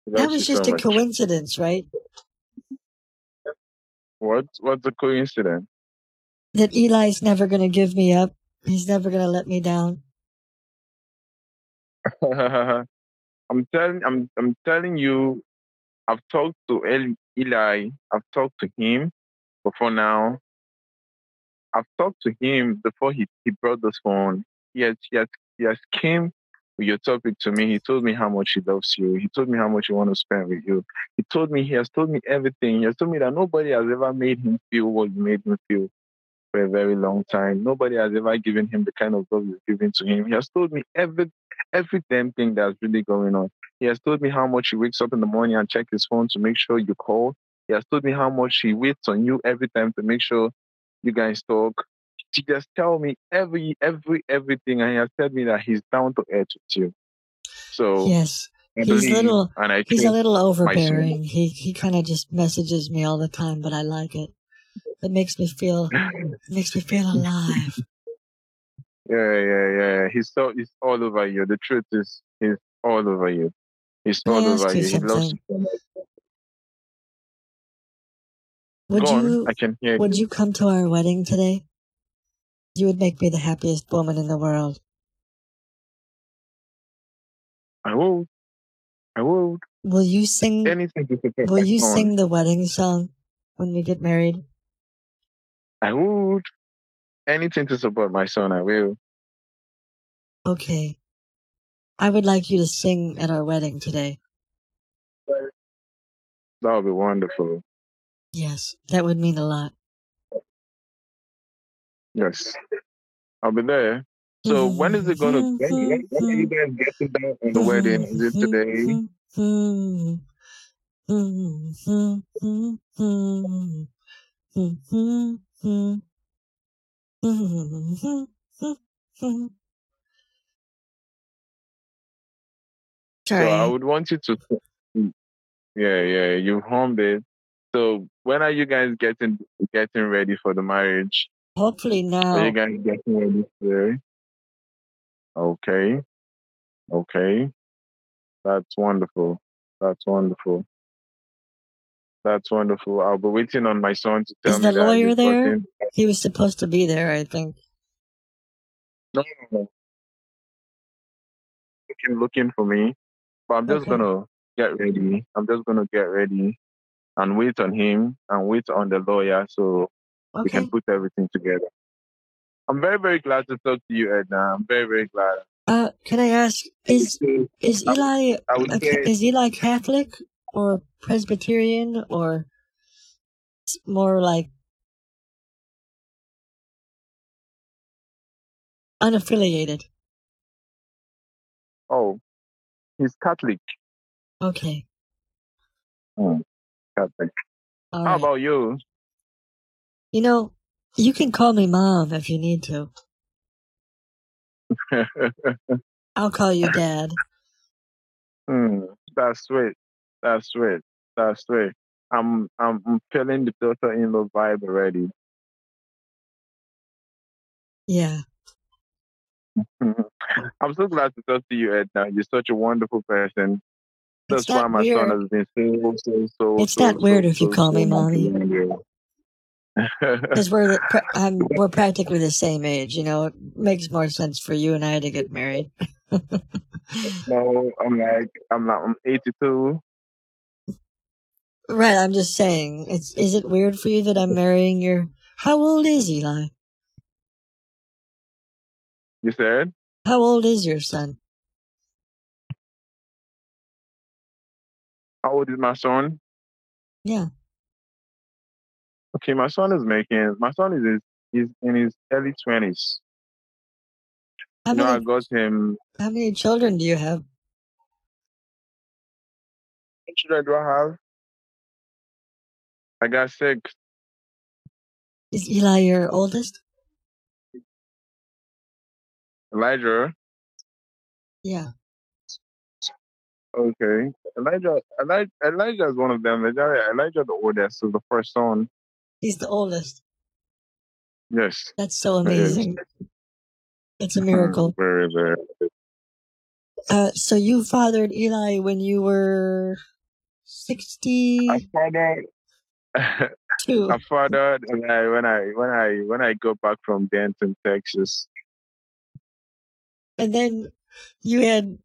That was just so a much. coincidence, right? What what's the coincidence? That Eli's never gonna give me up. He's never gonna let me down. I'm telling I'm I'm telling you, I've talked to El- Eli. I've talked to him before now. I've talked to him before he, he brought this phone. He has he has he has came with your topic to me. He told me how much he loves you. He told me how much he want to spend with you. He told me he has told me everything. He has told me that nobody has ever made him feel what you made him feel for a very long time. Nobody has ever given him the kind of love you've given to him. He has told me every every damn thing that's really going on. He has told me how much he wakes up in the morning and check his phone to make sure you call. He has told me how much he waits on you every time to make sure you guys talk. He just tell me every every everything and he has told me that he's down to earth with you. So Yes. He's little and I he's a little overbearing. He he kinda just messages me all the time, but I like it. It makes me feel it makes me feel alive. Yeah, yeah, yeah. He's so he's all over you. The truth is he's all over you. He's I all over you. He loves you. Would Go on, you I can hear would you. you come to our wedding today? You would make me the happiest woman in the world. I will. I will. Will you sing Anything will you son. sing the wedding song when we get married? I would. Anything to support my son, I will. Okay. I would like you to sing at our wedding today. That would be wonderful. Yes, that would mean a lot. Yes. I'll be there. So when is it gonna when, when, when are you guys getting down on the wedding? Is it today? So I Sorry. would want you to Yeah, yeah, you hummed it. So when are you guys getting getting ready for the marriage? Hopefully Are you now. guys getting ready today? Okay. Okay. That's wonderful. That's wonderful. That's wonderful. I'll be waiting on my son to tell Is the lawyer there? He was supposed to be there, I think. No, no, no. looking looking for me, but I'm just Okay. gonna get ready. I'm just gonna get ready and wait on him and wait on the lawyer so we can put everything together. I'm very very glad to talk to you, Edna. I'm very very glad. Uh, can I ask, is is Eli I a, is Eli Catholic or Presbyterian or more like unaffiliated? oh, he's Catholic. Okay. Hmm, Catholic. All How right. about you? You know, you can call me mom if you need to. I'll call you dad. Hmm, that's sweet. That's right. That's right. I'm I'm I'm feeling the daughter-in-law vibe already. Yeah. I'm so glad to talk to you, Edna. You're such a wonderful person. It's That's why not my son has been so so so It's so not weird so if you so call me mommy. Because we're the, pra- I'm, we're practically the same age. You know, it makes more sense for you and I to get married. no, I'm like I'm like I'm 82. Right. I'm just saying. It's is it weird for you that I'm marrying your? How old is Eli? You said? How old is your son? How old is my son? Yeah. Okay, my son is making my son is is in his early twenties. How know, I got him How many children do you have? How many children do I have? I got six. Is Eli your oldest? Elijah. Yeah. Okay. Elijah Elijah Elijah is one of them. Elijah Elijah the oldest is the first son. He's the oldest. Yes. That's so amazing. It's a miracle. Very, very. Uh, so you fathered Eli when you were sixty I fathered two. I fathered when I when I when I when I go back from Denton, Texas. And then you had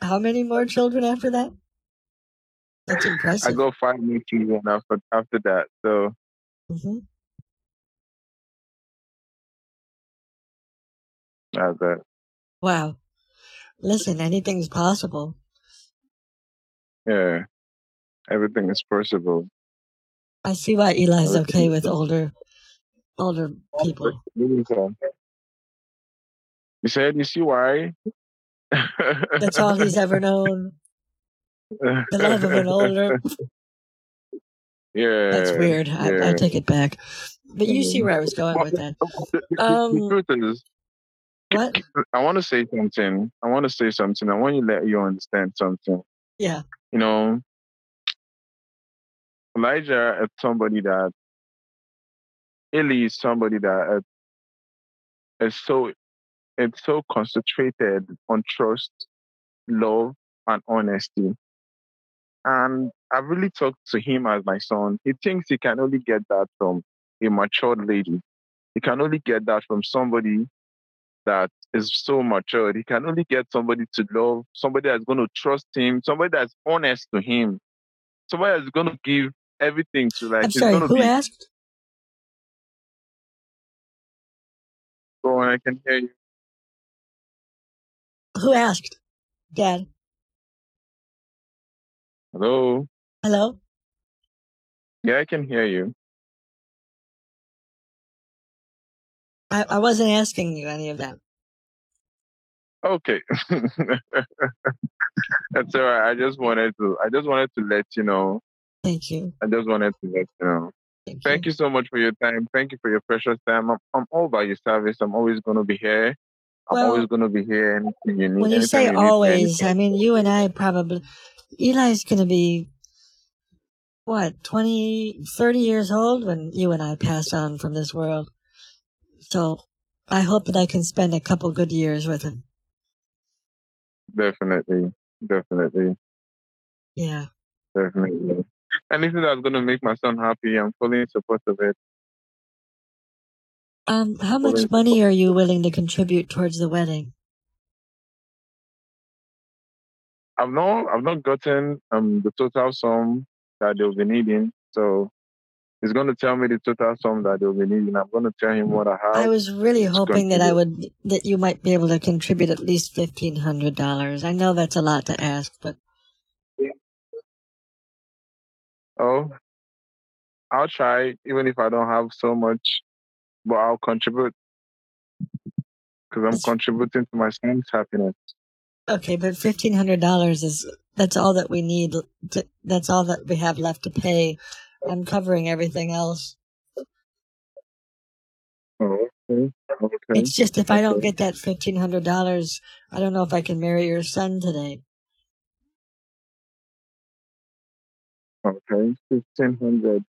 how many more children after that? That's impressive. I go five more children after after that. So hmm that's it. Wow. Listen, anything's possible. Yeah. Everything is possible. I see why Eli's okay with older, older people. You said you see why? That's all he's ever known. The love of an older. Yeah. That's weird. I, yeah. I take it back. But you see where I was going with that. the, the, Um, truth is, what? I want to say something. I want to say something. I want you to let you understand something. Yeah. You know, Uh, Elijah is somebody that Eli is somebody that is, is so it's so concentrated on trust, love, and honesty. And I really talked to him as my son. He thinks he can only get that from a matured lady. He can only get that from somebody that is so matured. He can only get somebody to love, somebody that's going to trust him, somebody that's honest to him, somebody that's going to give everything to like I'm sorry. Who be. asked? Go on, I can hear you. Who asked? Dad. Hello. Hello. Yeah, I can hear you. I, I wasn't asking you any of that. Okay. That's all right. I just wanted to. I just wanted to let you know. Thank you. I just wanted to let you know. Thank, Thank you so much for your time. Thank you for your precious time. I'm, I'm all about your service. I'm always going to be here. I'm Well, always going to be here. Anything you need. When you say you always, anything. I mean you and I probably. Eli's going to be what 20, 30 years old when you and I pass on from this world. So I hope that I can spend a couple good years with him. Definitely. Definitely. Yeah. Definitely. Anything that's going to make my son happy, I'm fully in support of it. Um, how much money are you willing to contribute towards the wedding? I've not I've not gotten um the total sum that they'll be needing. So he's gonna tell me the total sum that they'll be needing. I'm gonna tell him what I have. I was really hoping that I would that you might be able to contribute at least fifteen hundred dollars. I know that's a lot to ask, but Oh, I'll try even if I don't have so much, but I'll contribute because I'm contributing to my son's happiness. okay, but fifteen hundred dollars is that's all that we need. To, that's all that we have left to pay. I'm covering everything else. Oh, okay. Okay. It's just if I don't get that fifteen hundred dollars, I don't know if I can marry your son today. Okay. Fifteen hundred.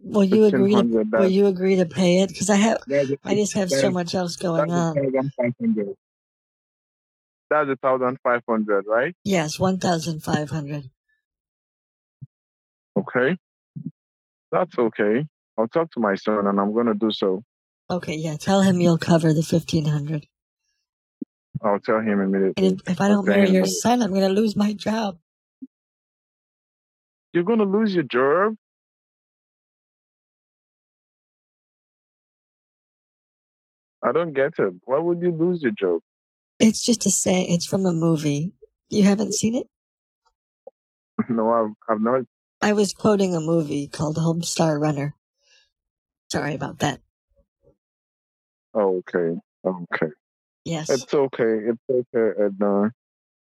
Will you agree? To, will you agree to pay it? Because I have, That's I just have so much else going on. thousand five hundred. That's a thousand five hundred, right? Yes, one thousand five hundred. Okay. That's okay. I'll talk to my son and I'm gonna do so. Okay, yeah. Tell him you'll cover the fifteen hundred. I'll tell him immediately. And if, if I don't marry your son, I'm gonna lose my job. You're gonna lose your job? I don't get it. Why would you lose your job? It's just a say. It's from a movie. You haven't seen it? no, I've, I've not. I was quoting a movie called Homestar Runner. Sorry about that. Oh, okay. Okay. Yes. It's okay. It's okay, Edna.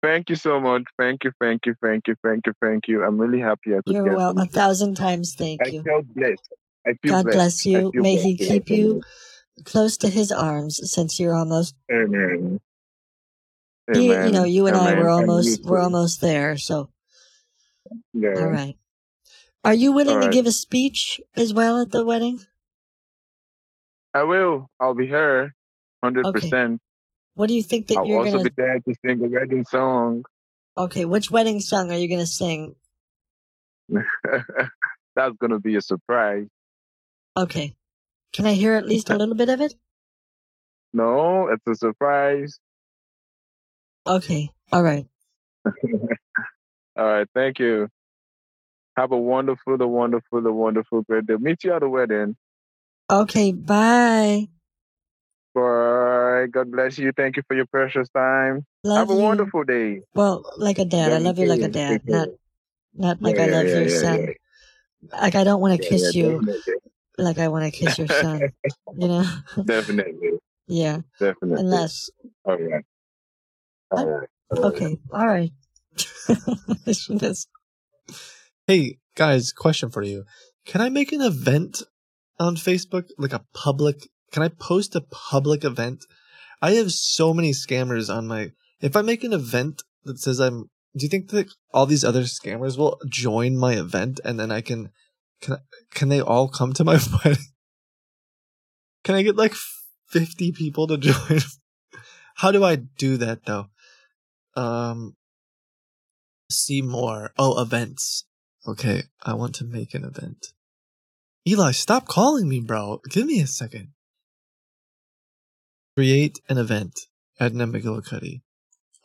Thank you so much. Thank you, thank you, thank you, thank you, thank you. I'm really happy I could You're well. A thousand times thank I you. feel blessed. I feel God blessed. bless I you. May blessed. He keep you close to His arms since you're almost. Amen. You, you know, you and I Amen. were almost we're almost there. So, Yeah. all right. Are you willing All to give a speech as well at the wedding? I will. I'll be here. Hundred percent. What do you think that I'll you're also gonna? be there to sing the wedding song. Okay, which wedding song are you gonna sing? That's gonna be a surprise. Okay, can I hear at least a little bit of it? No, it's a surprise. Okay, all right. All right, thank you. Have a wonderful, the wonderful, the wonderful great day. Meet you at the wedding. Okay, bye. Bye. God bless you. Thank you for your precious time. Love Have a you. wonderful day. Well, like a dad. I love you like a dad, not not like I love yeah, your yeah, son. yeah. Like I don't want to kiss yeah, you definitely. like I want to kiss your son. You know? Definitely. yeah. Definitely. Unless All right. All right. okay, all right. That's- Hey guys, question for you. Can I make an event on Facebook? Like a public can I post a public event? I have so many scammers on my if I make an event that says I'm do you think that all these other scammers will join my event and then I can can can they all come to my wedding? Can I get like 50 people to join? How do I do that though? Um see more. Oh, events. Okay, I want to make an event. Eli, stop calling me, bro. Give me a second. Create an event. Edna McGillicuddy.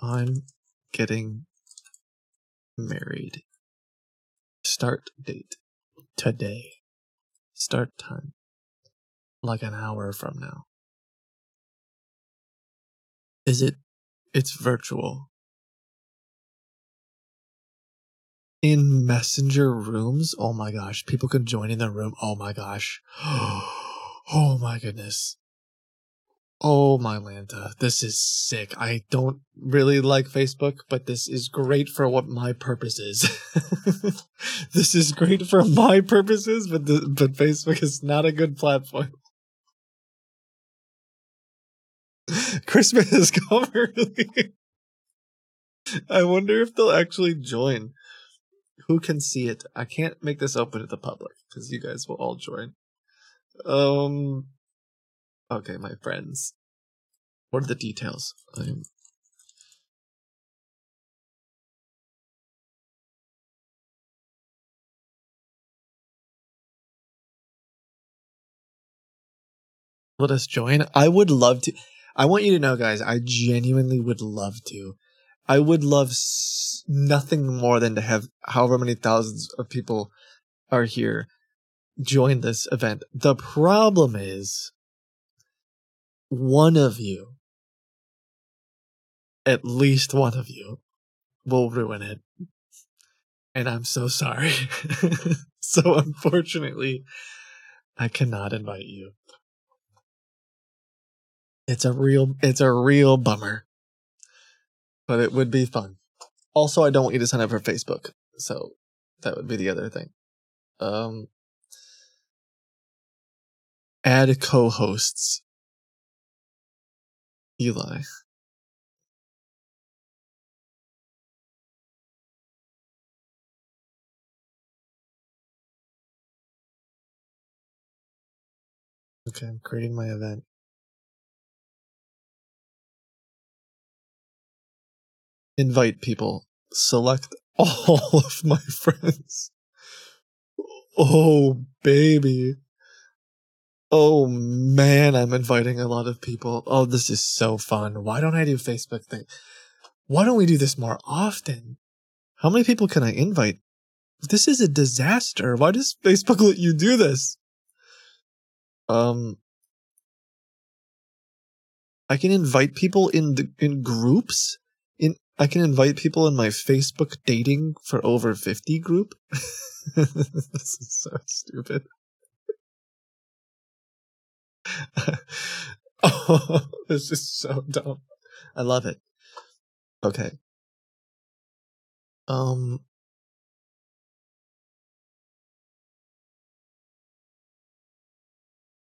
I'm getting married. Start date. Today. Start time. Like an hour from now. Is it? It's virtual. in messenger rooms oh my gosh people can join in the room oh my gosh oh my goodness oh my lanta this is sick i don't really like facebook but this is great for what my purpose is this is great for my purposes but the, but facebook is not a good platform christmas is coming early i wonder if they'll actually join who can see it? I can't make this open to the public because you guys will all join. Um. Okay, my friends. What are the details? I'm. Let us join. I would love to. I want you to know, guys. I genuinely would love to. I would love s- nothing more than to have however many thousands of people are here join this event. The problem is one of you, at least one of you, will ruin it. And I'm so sorry. so unfortunately, I cannot invite you. It's a real it's a real bummer. But it would be fun. Also, I don't want you to sign up for Facebook. So that would be the other thing. Um add co-hosts. Eli. Okay, I'm creating my event. Invite people. Select all of my friends. Oh, baby. Oh, man, I'm inviting a lot of people. Oh, this is so fun. Why don't I do Facebook thing? Why don't we do this more often? How many people can I invite? This is a disaster. Why does Facebook let you do this? Um, I can invite people in the in groups. In I can invite people in my Facebook dating for over fifty group. this is so stupid. Oh, this is so dumb. I love it. Okay. Um.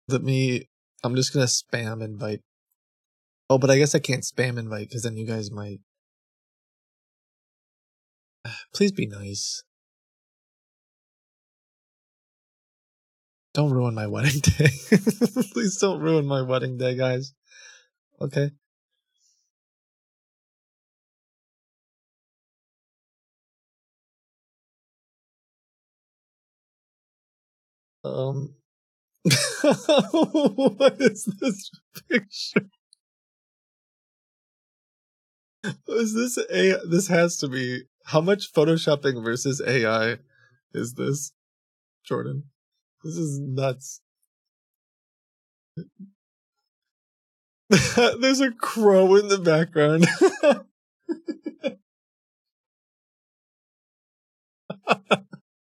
Let me. I'm just gonna spam invite. Oh, but I guess I can't spam invite because then you guys might. Please be nice. Don't ruin my wedding day. Please don't ruin my wedding day, guys. Okay. Um. what is this picture? Is this a? This has to be. How much photoshopping versus AI is this, Jordan? This is nuts. There's a crow in the background.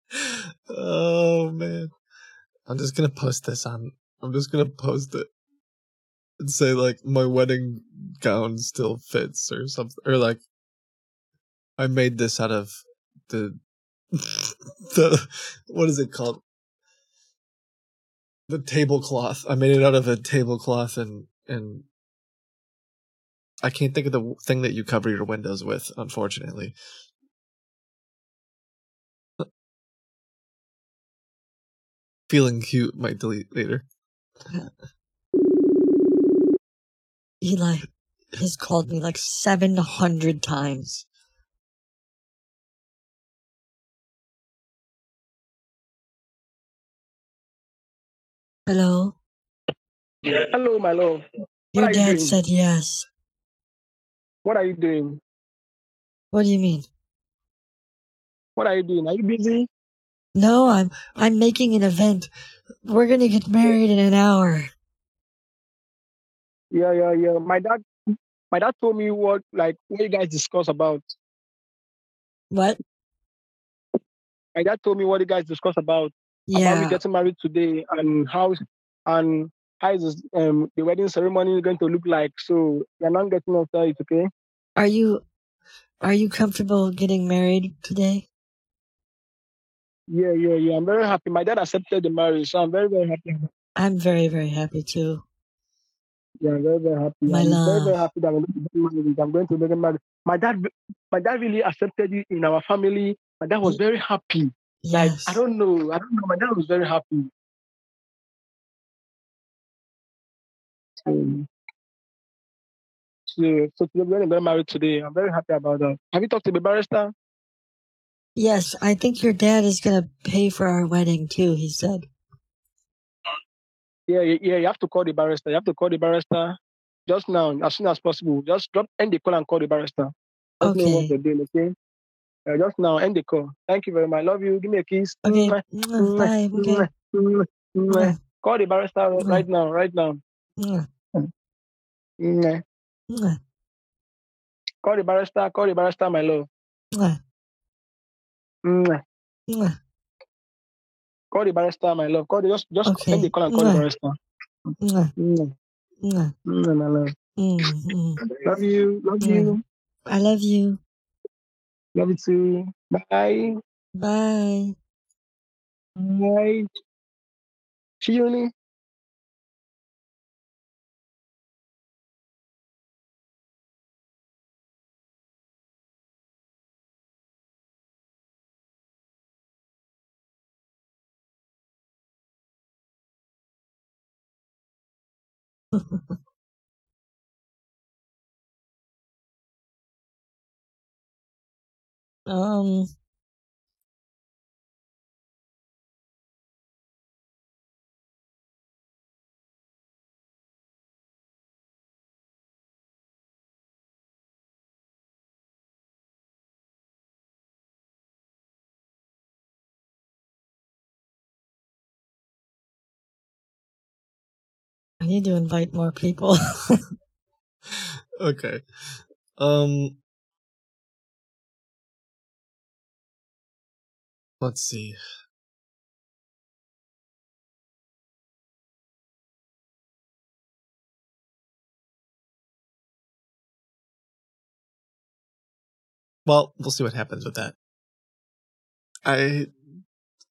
oh man. I'm just gonna post this on I'm just gonna post it and say like my wedding gown still fits or something or like I made this out of the the what is it called? The tablecloth. I made it out of a tablecloth and and I can't think of the thing that you cover your windows with, unfortunately. Feeling cute might delete later. Eli has called me like 700 times. Hello? Hello, my love. What Your are you dad doing? said yes. What are you doing? What do you mean? What are you doing? Are you busy? No, I'm I'm making an event. We're gonna get married in an hour. Yeah, yeah, yeah. My dad, my dad told me what like what you guys discuss about. What? My dad told me what you guys discuss about about Yeah. we getting married today and how and how is this, um the wedding ceremony going to look like. So you're not getting upset, it, okay? Are you are you comfortable getting married today? Yeah, yeah, yeah. I'm very happy. My dad accepted the marriage, so I'm very, very happy. I'm very, very happy too. Yeah, I'm very, very happy. My I'm very, very happy that I'm going to get married. I'm going to get married. My dad, my dad really accepted it in our family. My dad was very happy. Like I don't know, I don't know. My dad was very happy. So, so, so today we're going to get married today. I'm very happy about that. Have you talked to the barrister? Yes, I think your dad is gonna pay for our wedding too, he said. Yeah, yeah. You have to call the barrister. You have to call the barrister just now, as soon as possible. Just drop end the call and call the barrister. Let me know what Okay. you're okay? Uh, just now, end the call. Thank you very much. Love you. Give me a kiss. Okay. Mwah, Bye. Okay. Call the barrister right now, right now. Call the barrister, call the barrister, my love. Call the barrister, my love. Call the, just just end the call and call the barrister. my love. mm, mm, Love you, love you, I love you. Love you too. Bye. Bye. Bye. See you, Lee. Um. I need to invite more people. okay. Um. Let's see. Well, we'll see what happens with that. I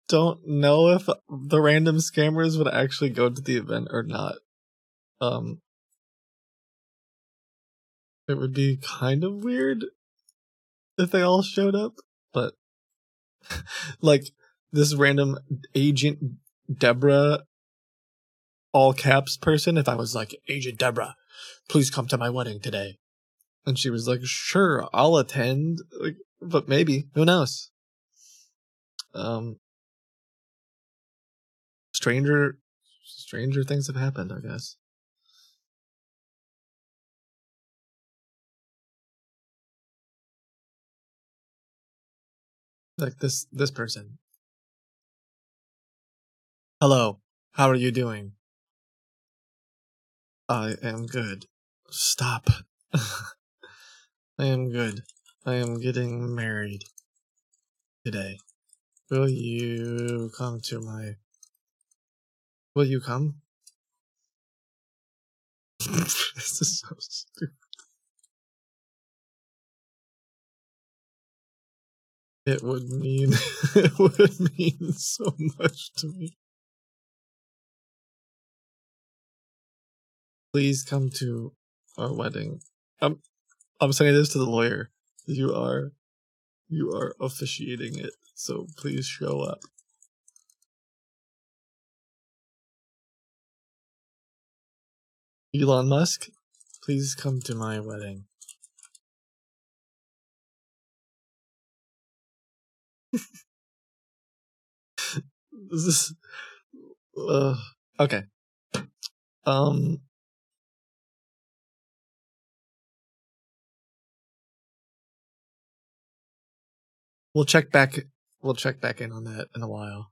don't know if the random scammers would actually go to the event or not. Um, it would be kind of weird if they all showed up, but like this random agent Deborah all caps person, if I was like, Agent Deborah, please come to my wedding today. And she was like, sure, I'll attend. Like, but maybe, who knows? Um, stranger, stranger things have happened, I guess. Like this, this person. Hello, how are you doing? I am good. Stop. I am good. I am getting married today. Will you come to my. Will you come? this is so stupid. It would mean. it would mean so much to me. Please come to our wedding. I'm I'm sending this to the lawyer. You are you are officiating it, so please show up. Elon Musk, please come to my wedding. This is uh, okay. Um we'll check back we'll check back in on that in a while.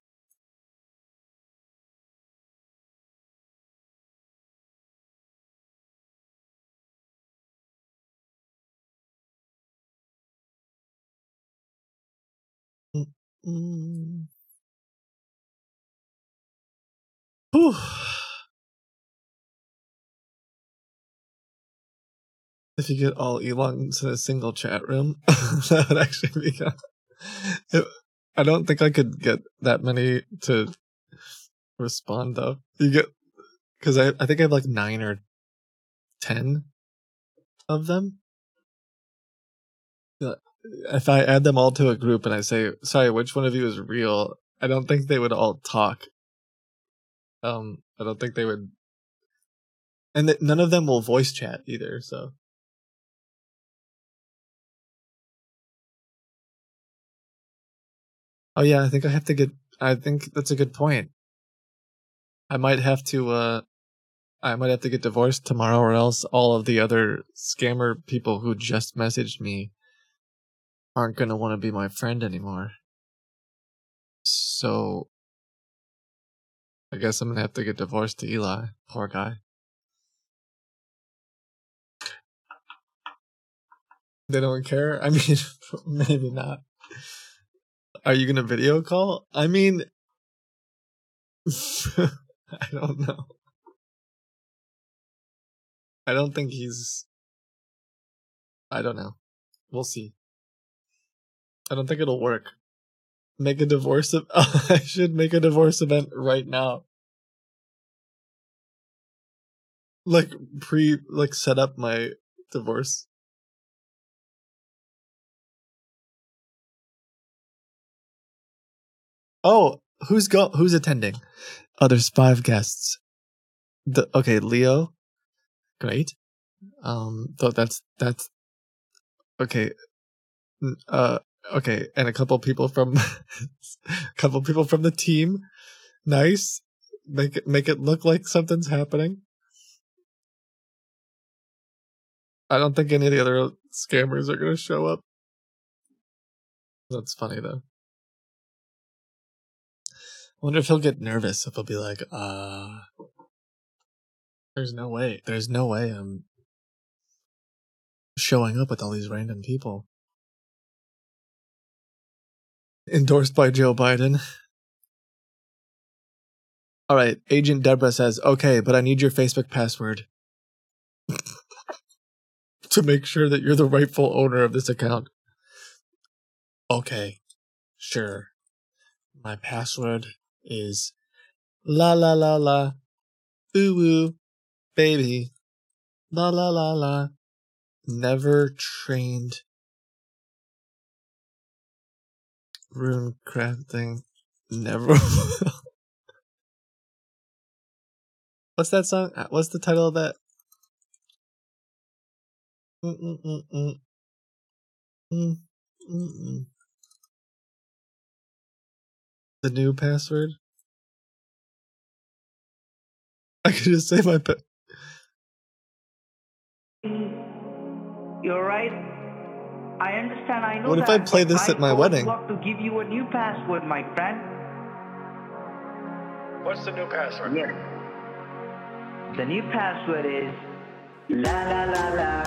Mm. Whew. If you get all Elons in a single chat room, that would actually be. kind I don't think I could get that many to respond though. You get because I I think I have like nine or ten of them. If I add them all to a group and I say, "Sorry, which one of you is real?" I don't think they would all talk. Um, I don't think they would, and th- none of them will voice chat either. So Oh yeah, I think I have to get I think that's a good point. I might have to uh I might have to get divorced tomorrow or else all of the other scammer people who just messaged me aren't gonna want to be my friend anymore. So I guess I'm gonna have to get divorced to Eli. Poor guy. They don't care? I mean, maybe not. Are you gonna video call? I mean, I don't know. I don't think he's. I don't know. We'll see. I don't think it'll work. Make a divorce. Of- I should make a divorce event right now. Like pre, like set up my divorce. Oh, who's go? Who's attending? Oh, there's five guests. The okay, Leo. Great. Um, though that's that's okay. Uh, okay, and a couple people from a couple people from the team. Nice. Make it make it look like something's happening. I don't think any of the other scammers are gonna show up. That's funny though. I wonder if he'll get nervous if he'll be like, uh there's no way. There's no way I'm showing up with all these random people. Endorsed by Joe Biden. All right, Agent Deborah says, "Okay, but I need your Facebook password to make sure that you're the rightful owner of this account." Okay. Sure. My password is la la la la ooh ooh baby la la la la never trained rune crafting never what's that song Uh, what's the title of that. Mm-mm-mm. the new password i could just say my pa- You're right. I understand. I know What if I play this at my I wedding? forgot to give you a new password, my friend. What's the new password? Yes. The new password is la la la la,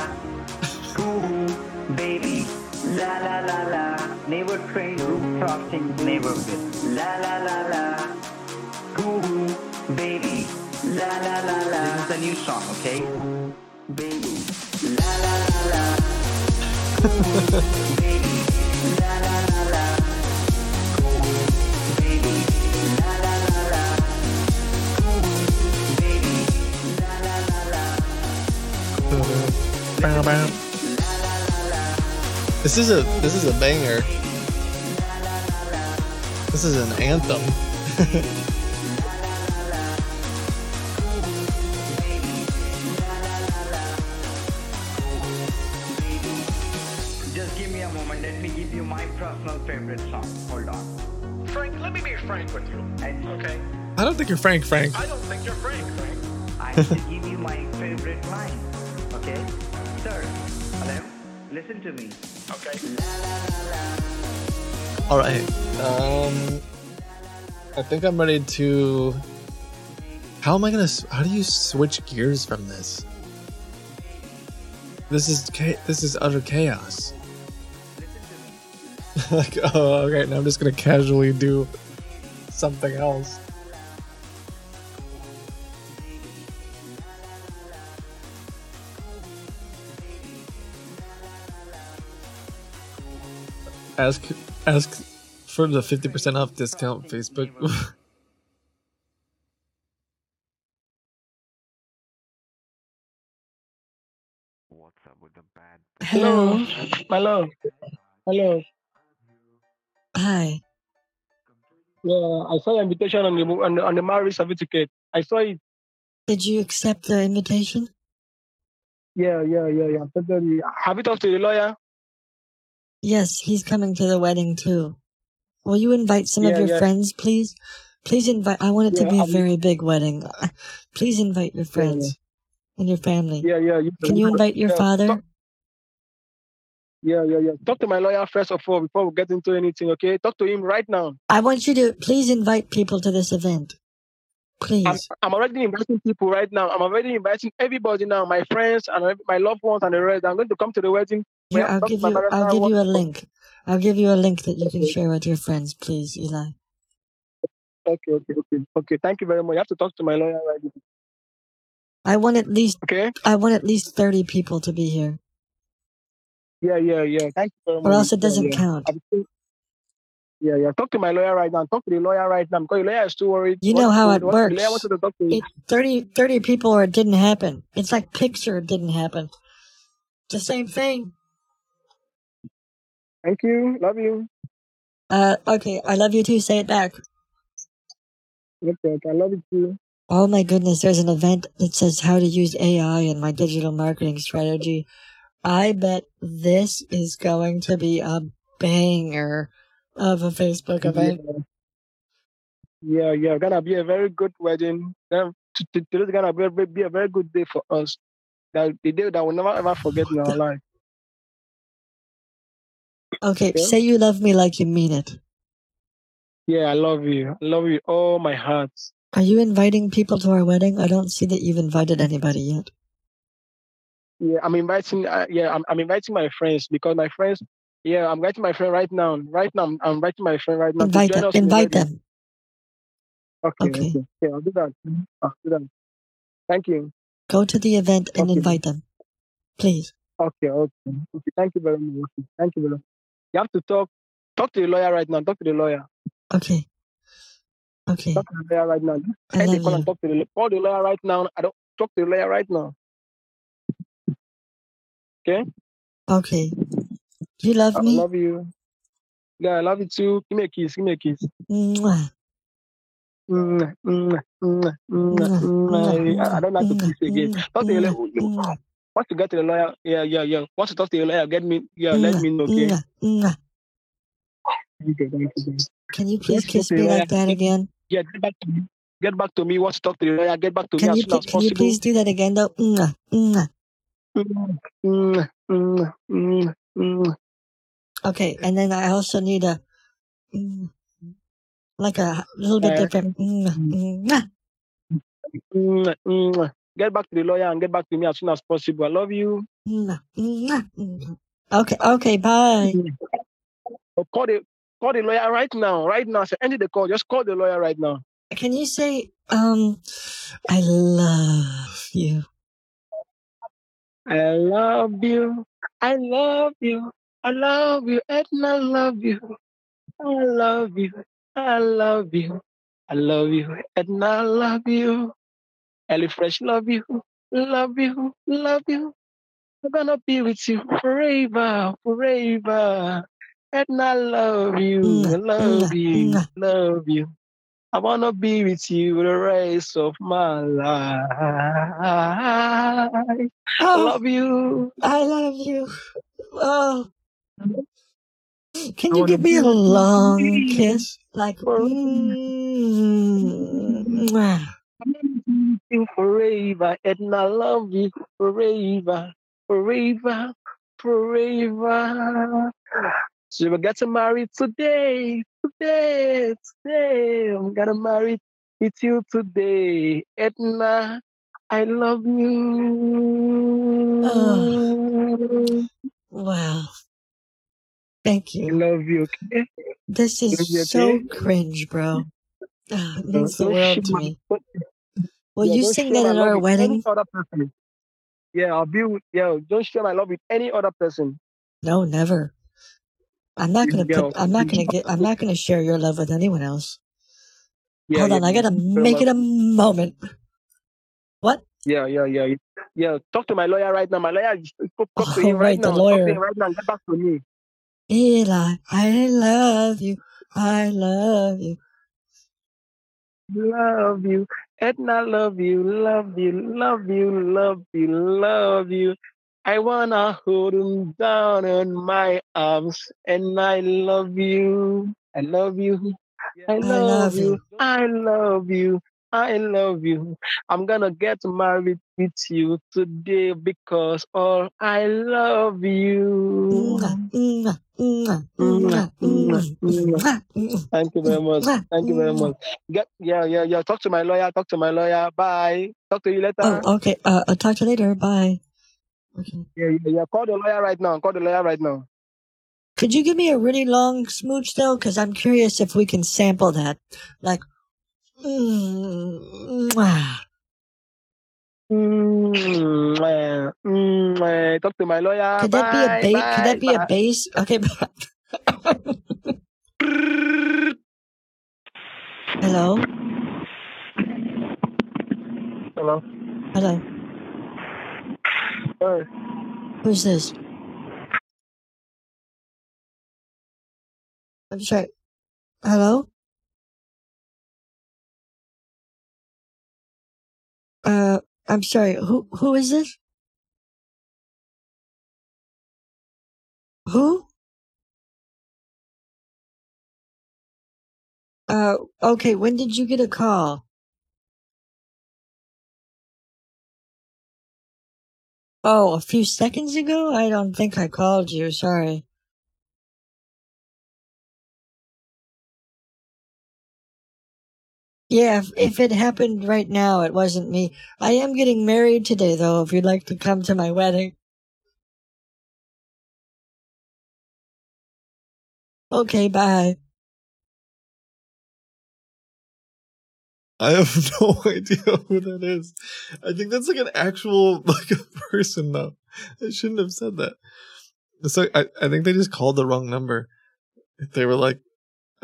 hoo baby, la la la la, never train roof crossing neighborhood, la la la la, hoo baby, la la la la. This is the new song, okay? Baby, la la la la, This is a this is a banger. This is an anthem. think you're Frank Frank. I don't think you're frank, Frank. I should give you my favorite line. Okay? Sir, hello? Listen to me. Okay. All right. Um, I think I'm ready to. How am I gonna? How do you switch gears from this? This is cha- this is utter chaos. like, oh, okay. Now I'm just gonna casually do something else. Ask ask for the fifty percent off discount Facebook. Hello. My love. Hello. Hi. Yeah, I saw your invitation on the on the, on the marriage certificate. I saw it. Did you accept the invitation? Yeah, yeah, yeah, yeah. Totally. Have you talked to the lawyer? Yes, he's coming to the wedding too. Will you invite some of your yeah. friends, please? Please invite. I want it to Yeah, be a I'm- very big wedding. Please invite your friends and your family. Yeah, yeah. You, Can you invite your yeah, father? talk- Yeah, yeah, yeah. Talk to my lawyer first of all before we get into anything, okay? Talk to him right now. I want you to please invite people to this event. Please. I'm, I'm already inviting people right now. I'm already inviting everybody now, my friends and my loved ones and the rest. I'm going to come to the wedding. Yeah, I'll give you. I'll give you a link. I'll give you a link that you can share with your friends, please, Eli. Okay, okay, okay. Okay, thank you very much. You have to talk to my lawyer right now. I want at least. Okay. I want at least thirty people to be here, Yeah, yeah, yeah. Thank you very much. or else it doesn't yeah. count. Yeah, yeah. Talk to my lawyer right now. Talk to the lawyer right now because the lawyer is too worried. You What- know how it what- works. lawyer wanted to talk to. It, 30, 30 people or it didn't happen. It's like picture it didn't happen. It's the same thing. Thank you. Love you. Uh, okay, I love you too. Say it back. Okay. I love you too. Oh my goodness, there's an event that says how to use AI in my digital marketing strategy. I bet this is going to be a banger of a Facebook event. Yeah, yeah. Gonna be a very good wedding. Then t- t- Today's gonna be a, be a very good day for us. That the day that we'll never ever forget in our life. Okay, Yeah. say you love me like you mean it. Yeah, I love you. I love you all my heart. Are you inviting people to our wedding? I don't see that you've invited anybody yet. Yeah, I'm inviting. Uh, yeah, I'm, I'm inviting my friends because my friends. Yeah, I'm inviting my friend right now. Right now, I'm, I'm inviting my friend right now Invite them. us. in the Invite them. Okay, Okay. okay. Yeah, I'll do that. I'll do that. Thank you. Go to the event and Okay. invite them. Please. Okay, okay. okay. Thank you very much. Thank you very much. You have to talk. Talk to the lawyer right now. Talk to the lawyer. Okay. Okay. Talk to the lawyer right now. I love call you. talk to the call the lawyer right now. I don't talk to the lawyer right now. Okay. Okay. You love I me? I love you. Yeah, I love you too. Give me a kiss. Give me a kiss. Mwah. Mm, mm, mm, mm, mm. I, I don't like to kiss again. Talk to the lawyer. Once you get to the lawyer, yeah, yeah, yeah. Once you talk to the lawyer, get me, yeah, let me know, okay? Mwah. Mwah. Okay, thank you. thank you. Can you please kiss me like that again? Yeah, get back to me. Get back to me. Once you talk to the lawyer, get back to Can me as soon pl- as can you please do that again though? Mwah. Mwah. Mm, mm, mm, mm, mm. Okay, and then I also need a mm, like a little bit Uh, different. Mwah. mm, mm. Get back to the lawyer and get back to me as soon as possible. I love you. Okay, okay, bye. Oh, call the call the lawyer right now. Right now. Say, end the call. Just call the lawyer right now. Can you say um I love you? I love you. I love you. I love you. Edna, I love you. I love you. I love you. I love you. Edna, I love you. Ellie Fresh, love you. Love you. Love you. I'm gonna be with you forever, forever. And I love you. Mm, I mm, love you. Mm. Love you. I wanna be with you the rest of my life. I Oh, love you. I love you. Oh, can you give me a long kiss? Like, mm. You forever, and I love you forever, forever, forever. So we get married today, today, today. I'm gonna marry with you today, Edna. I love you. wow. Thank I you. love you. Okay. This Love you, is so okay? cringe, bro. Ah, It means the world to me. Will yeah, you sing that at our wedding? Yeah, I'll be with, yeah, don't share my love with any other person. No, never. I'm not gonna put. I'm not gonna get. I'm not gonna share your love with anyone else. yeah, Hold yeah, on, I gotta make it a moment. What? Yeah, yeah, yeah. Yeah, talk to my lawyer right now. My lawyer, is- talk talk to Oh, him right right, the now. To lawyer. right now. Get back to me. Eli, I love you. I love you. Love you. Edna, love you, love you, love you, love you, love you. I wanna hold him down in my arms, and I love you. I love you. I I love love you. you. I love you. I love you. I'm gonna get married with you today because all I love you. Thank you very much. Thank you very much. Get, yeah, yeah, yeah. Talk to my lawyer. Talk to my lawyer. Bye. Talk to you later. Oh, okay. Uh, I'll talk to you later. Bye. Yeah, yeah, yeah. Call the lawyer right now. Call the lawyer right now. Could you give me a really long smooch though? Because I'm curious if we can sample that. Like, mm, mwah. Mm, mwah, mm. Talk to my lawyer. could that be a Bye, bait? bye, Could that be a bye. bass? Okay. Hello. Hello. Hello. Hey. Who's this? I'm sorry. Hello. Uh, I'm sorry. Who who is this? Who? Uh, okay. When did you get a call? Oh, a few seconds ago? I don't think I called you. Sorry. Yeah, if, if it happened right now, it wasn't me. I am getting married today, though, if you'd like to come to my wedding. Okay, bye. I have no idea who that is. I think that's like an actual like a person though. I shouldn't have said that. So I, I think they just called the wrong number. They were like,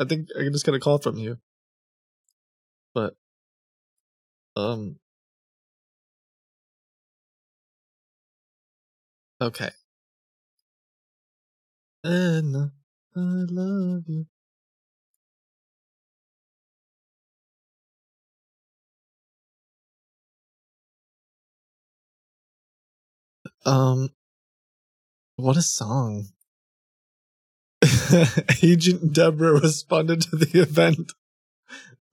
I think I just got a call from you. But um okay. Anna, I love you. Um what a song. Agent Deborah responded to the event.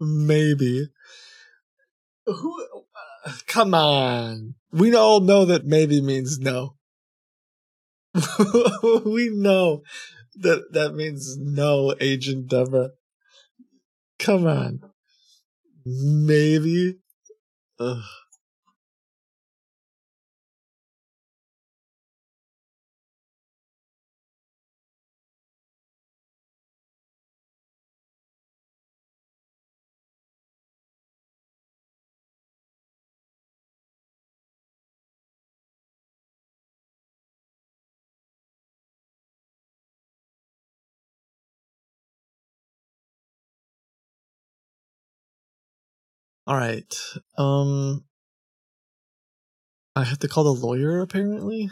Maybe. Who? uh, Come on. We all know that maybe means no. we know that that means no, Agent Deborah. Come on. Maybe. Ugh. All right. Um, I have to call the lawyer apparently.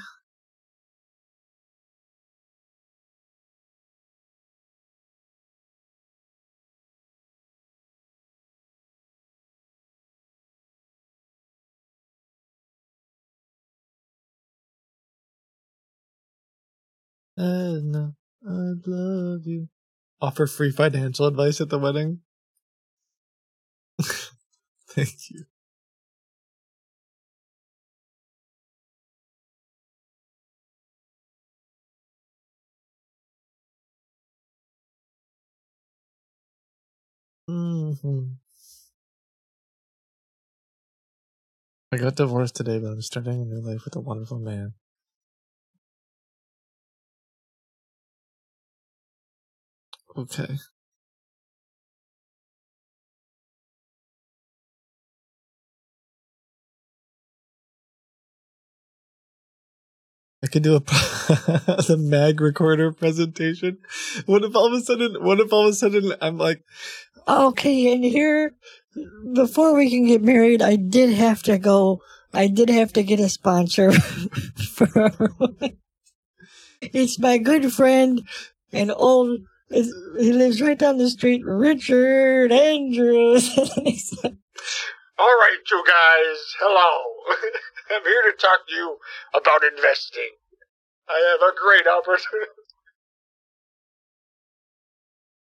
Edna, I love you. Offer free financial advice at the wedding. Thank you. hmm I got divorced today, but I'm starting a new life with a wonderful man. Okay. I could do a the mag recorder presentation. What if all of a sudden? What if all of a sudden I'm like, Okay, and here, before we can get married, I did have to go. I did have to get a sponsor for. It's my good friend and old. He lives right down the street, Richard Andrews. All right, you guys. Hello. I'm here to talk to you about investing. I have a great opportunity.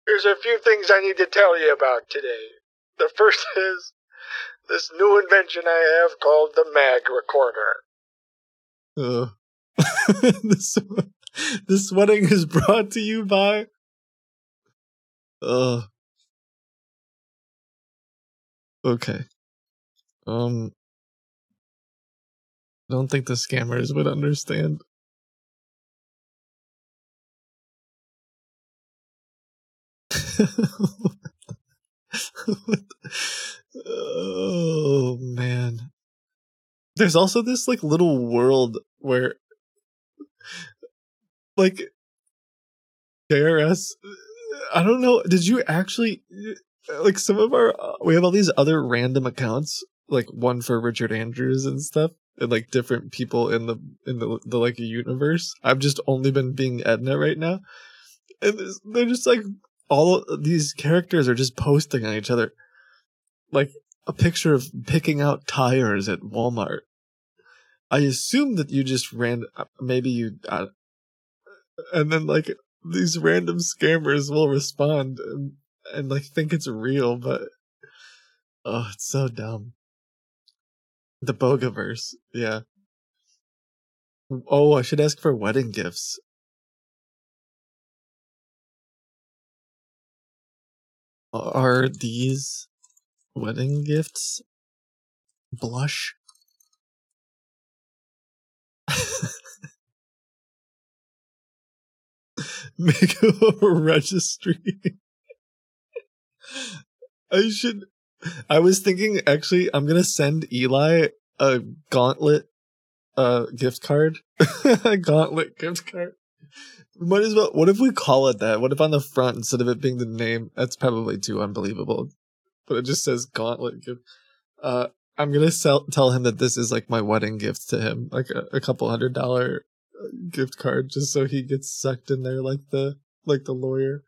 Here's a few things I need to tell you about today. The first is this new invention I have called the mag recorder. Uh, this this wedding is brought to you by. Uh. Okay. Um. I don't think the scammers would understand. oh man. There's also this like little world where like JRS I don't know, did you actually like some of our we have all these other random accounts like one for Richard Andrews and stuff and like different people in the in the, the like universe. I've just only been being Edna right now. And they're just like all these characters are just posting on each other like a picture of picking out tires at Walmart. I assume that you just ran uh, maybe you uh, and then like these random scammers will respond and, and like think it's real but oh it's so dumb the bogaverse yeah. Oh i should ask for wedding gifts. Are these wedding gifts blush? Make a registry. I should i was thinking actually i'm gonna send eli a gauntlet uh gift card. A gauntlet gift card. Might as well what if we call it that? What if on the front instead of it being the name that's probably too unbelievable. But it just says gauntlet gift. Uh i'm gonna sell, tell him that this is like my wedding gift to him. Like a, a couple hundred dollar uh, gift card just so he gets sucked in there like the like the lawyer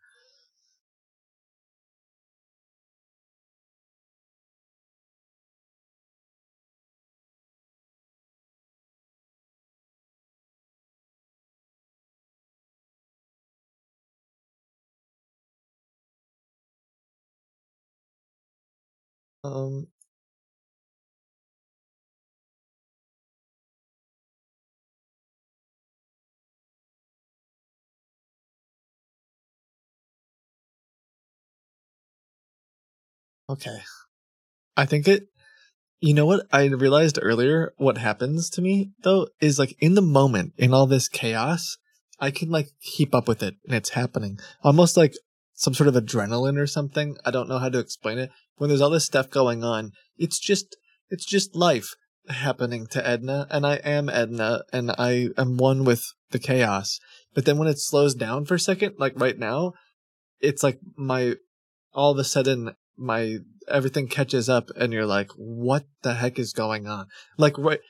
um Okay. I think it you know what I realized earlier what happens to me though is like in the moment in all this chaos I can like keep up with it and it's happening almost like some sort of adrenaline or something I don't know how to explain it when there's all this stuff going on it's just it's just life happening to Edna and I am Edna and I am one with the chaos. But then when it slows down for a second like right now it's like my all of a sudden my everything catches up and you're like what the heck is going on? Like right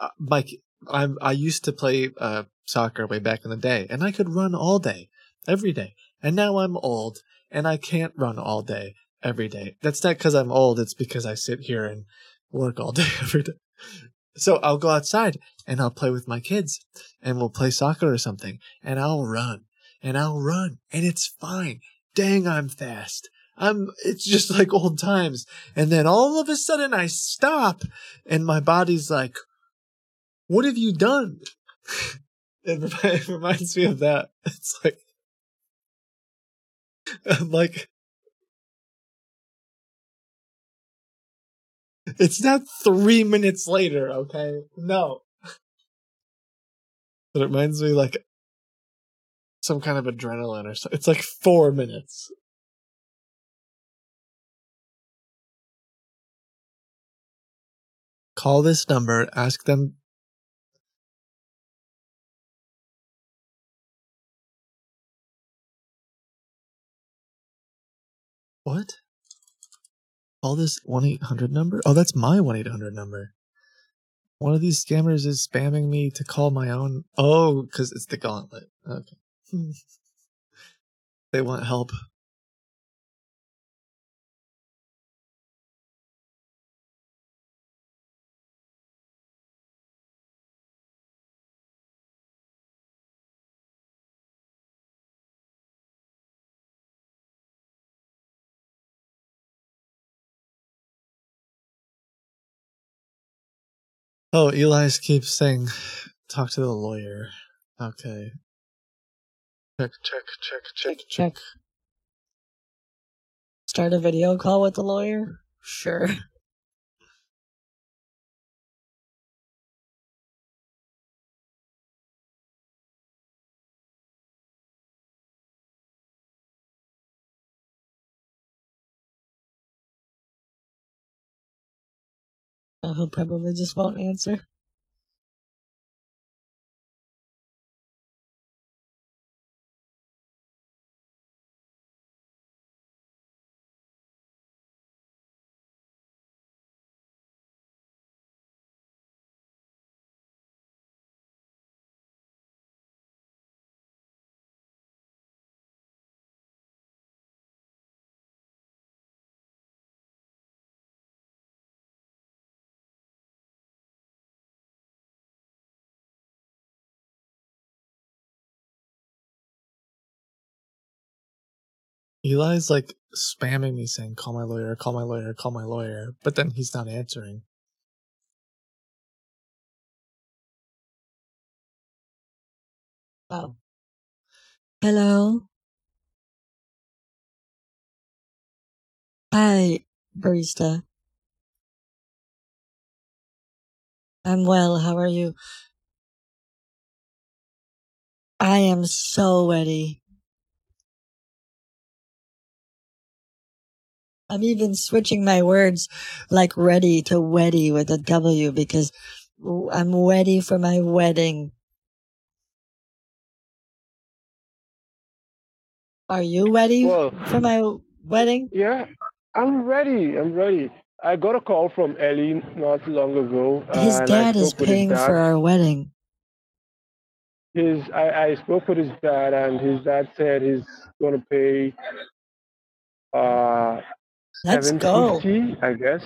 uh, like i'm i used to play uh soccer way back in the day and i could run all day every day. And now i'm old and i can't run all day every day that's not because i'm old it's because i sit here and work all day every day so i'll go outside and i'll play with my kids and we'll play soccer or something and i'll run and i'll run and it's fine dang i'm fast I'm it's just like old times. And then all of a sudden I stop and my body's like, What have you done? it, reminds me of that. It's like I'm like It's not three minutes later, okay? No. But it reminds me like some kind of adrenaline or so. It's like four minutes. call this number, ask them. What? Call this 1 800 number? Oh, that's my 1 800 number. One of these scammers is spamming me to call my own. Oh, because it's the gauntlet. Okay. they want help. Oh, Eli's keeps saying, talk to the lawyer. Okay. Check, check, check, check, Check. Start a video call with the lawyer? Sure. He'll probably just won't answer. Eli's like spamming me saying, call my lawyer, call my lawyer, call my lawyer. But then he's not answering. Oh. Hello? Hi, barista. I'm well. How are you? I am so ready. I'm even switching my words like ready to weddy with a W because I'm ready for my wedding. Are you ready Well, for my wedding? yeah, I'm ready. I'm ready. I got a call from Ellie not long ago. His I dad is spoke with his paying dad. for our wedding. His I, I spoke with his dad, and his dad said he's gonna pay uh Let's go. fifty, I guess.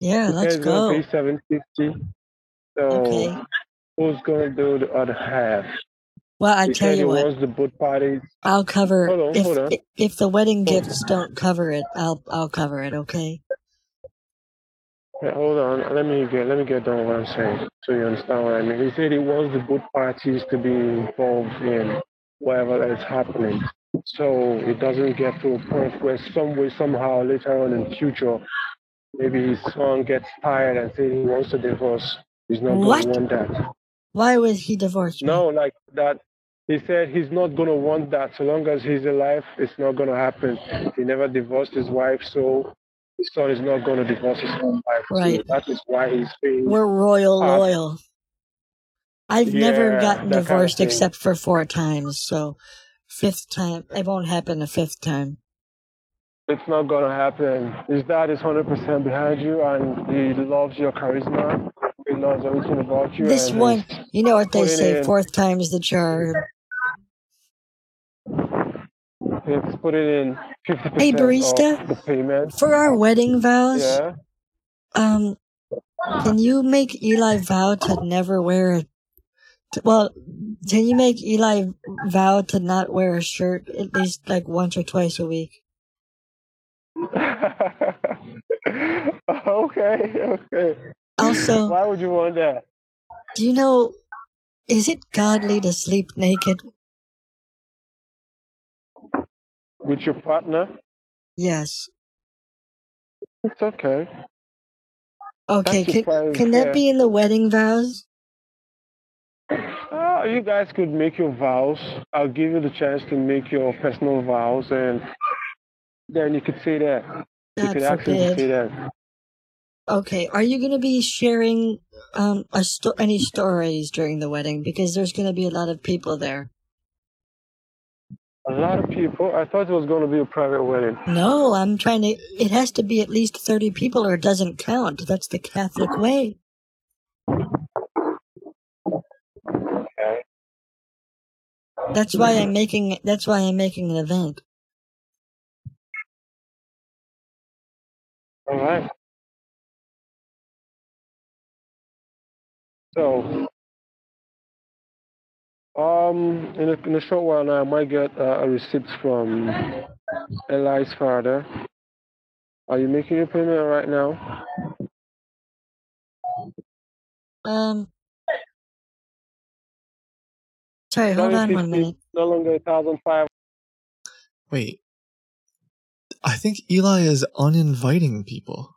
Yeah, let's go. seven fifty. So Okay. who's gonna do the other half? Well, I tell you what, wants the both parties. I'll cover Hold on, if hold on. if the wedding gifts don't cover it, I'll I'll cover it, okay? Yeah, hold on. Let me get let me get done what I'm saying so you understand what I mean. He said he wants the both parties to be involved in whatever that is happening. So it doesn't get to a point where some way, somehow later on in the future, maybe his son gets tired and says he wants a divorce. He's not What? gonna want that. Why would he divorce me? No, like that he said he's not gonna want that. So long as he's alive, it's not gonna happen. He never divorced his wife, so his son is not gonna divorce his own wife. Right. So that is why he's paying We're royal half. loyal. I've never gotten that kind of divorced except for four times, so fifth time it won't happen a fifth time. It's not gonna happen. His dad is hundred percent behind you, and he loves your charisma. He loves everything about you. This one, you know what they say, in- fourth time's the charm. He's putting in fifty Hey, barista? of the payment. For our wedding vows, Yeah. um, can you make Eli vow to never wear a well, can you make Eli vow to not wear a shirt at least like once or twice a week? okay, okay. Also- why would you want that? Do you know, is it godly to sleep naked? With your partner? Yes. It's okay. Okay, That's can, can that be in the wedding vows? Uh, you guys could make your vows. I'll give you the chance to make your personal vows, and then you could say that. you could actually say that. Okay, are you going to be sharing um a sto- any stories during the wedding because there's going to be a lot of people there? A lot of people. I thought it was going to be a private wedding. No, I'm trying to it has to be at least 30 people or it doesn't count. That's the Catholic way. That's why I'm making that's why I'm making an event. All right. So, um, in a, in a short while now, I might get uh, a receipt from Eli's father. Are you making your payment right now? Um. Sorry, hold on one 750, minute. No longer a 1,005. Wait. I think Eli is uninviting people.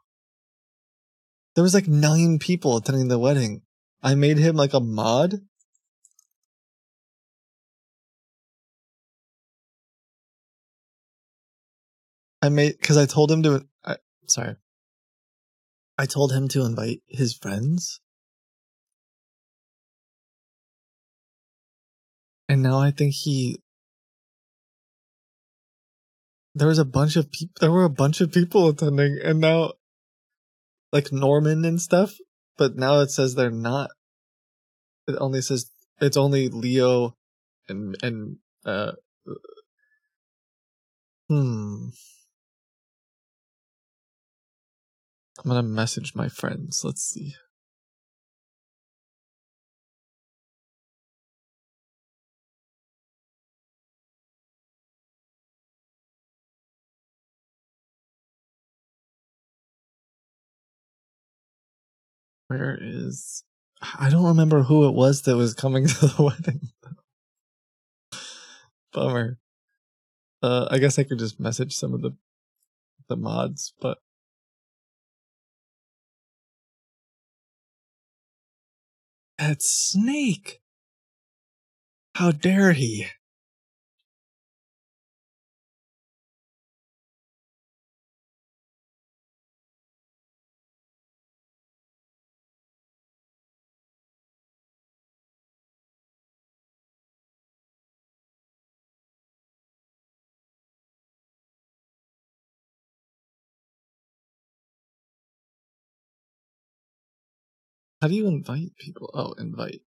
There was like nine people attending the wedding. I made him like a mod. I made because I told him to. I, sorry. I told him to invite his friends. And now I think he. There was a bunch of people. There were a bunch of people attending, and now, like Norman and stuff. But now it says they're not. It only says it's only Leo, and and uh. Hmm. I'm gonna message my friends. Let's see. Where is. I don't remember who it was that was coming to the wedding. Bummer. Uh, I guess I could just message some of the the mods, but that snake. How dare he? How do you invite people? Oh, invite.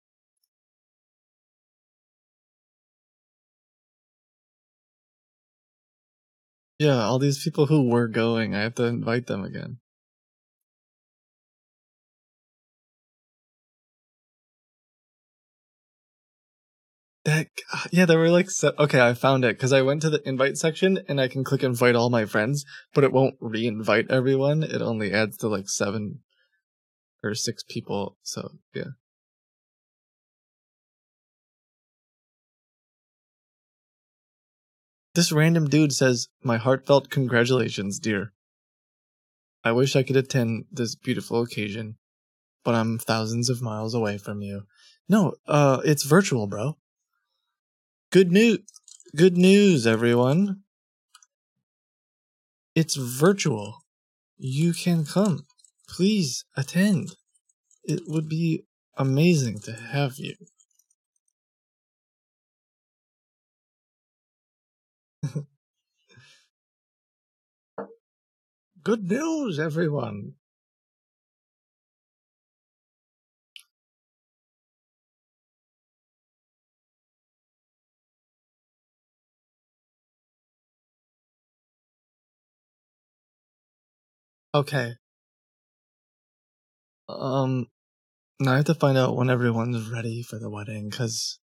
Yeah, all these people who were going, I have to invite them again. That uh, yeah, there were like okay, I found it because I went to the invite section and I can click invite all my friends, but it won't re-invite everyone. It only adds to like seven or six people. So yeah. This random dude says, "My heartfelt congratulations, dear. I wish I could attend this beautiful occasion, but I'm thousands of miles away from you. No, uh, it's virtual, bro. Good news, good news, everyone. It's virtual. You can come. Please attend. It would be amazing to have you. Good news, everyone. Okay. Um, now I have to find out when everyone's ready for the wedding, because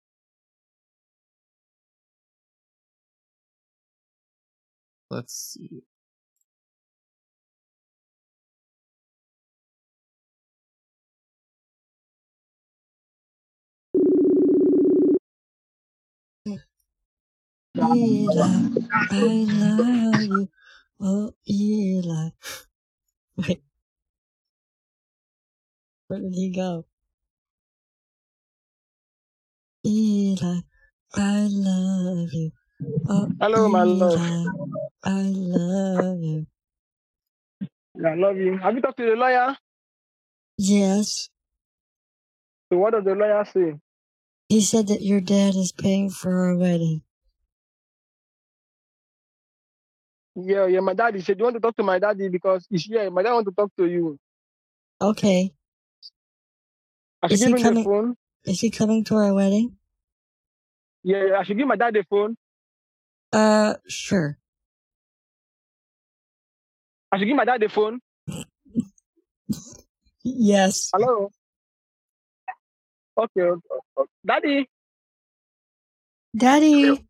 let's see. Eli, I love you. Oh, Eli. Wait. Where did he go? Eli, I love you. Oh, Hello, my love. I love you. I love you. Have you talked to the lawyer? Yes, So what does the lawyer say? he said that your dad is paying for our wedding. Yeah, yeah, my daddy said, you want to talk to my daddy because he's here. My dad want to talk to you. Okay. I should Is give he him coming? the phone. Is he coming to our wedding? Yeah, I should give my dad the phone. Uh, sure. I should give my dad the phone. Yes. Hello? Okay. Daddy? Daddy.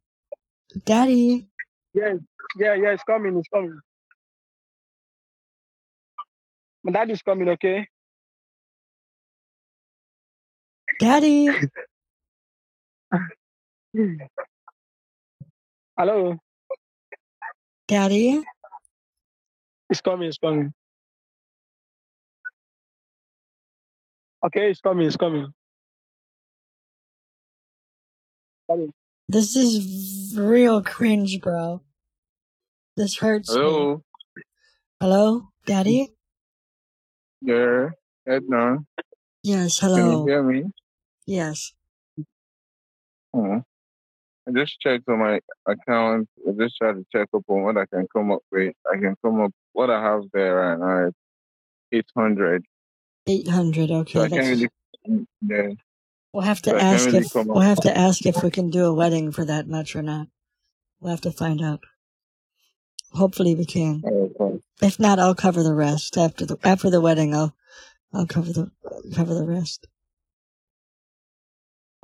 Daddy. Yes, yeah, yeah, it's coming, it's coming. My dad is coming, okay? Daddy. Hello. Daddy. It's coming. It's coming. Okay, it's coming. It's coming. Coming. This is real cringe, bro. This hurts me. Hello. Hello, Daddy? Yeah. Edna. Yes, hello. Can you hello. hear me? Yes. Hmm. I just checked on my account. I just tried to check up on what I can come up with. I can come up what I have there right now is eight hundred. 800, So okay. I can't really yeah. we'll have So to I can't ask really if, come we'll up. have to ask if we can do a wedding for that much or not. We'll have to find out. Hopefully we can. Oh, okay. If not, I'll cover the rest after the, after the wedding. I'll, I'll cover the, cover the rest.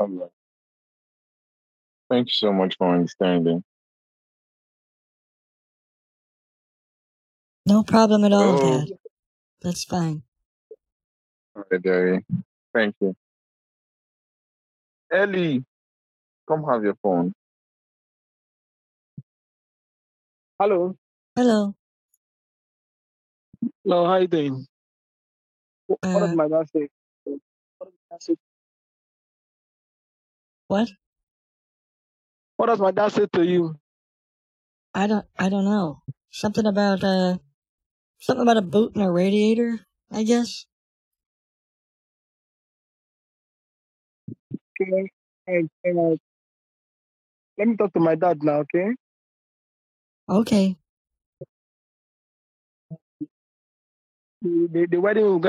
I'm Thank you so much for understanding. No problem at all, Oh, Dad. That's fine. all right, Daddy. Thank you. Ellie, come have your phone. Hello. Hello. Hello. How you doing? Wh- What does Uh, my dad say? What does my dad say? What? What does my dad say to you? I don't, I don't know. Something about, uh, something about a boot and a radiator, I guess. Okay. And, and, uh, let me talk to my dad now. Okay. Okay. The, the, wedding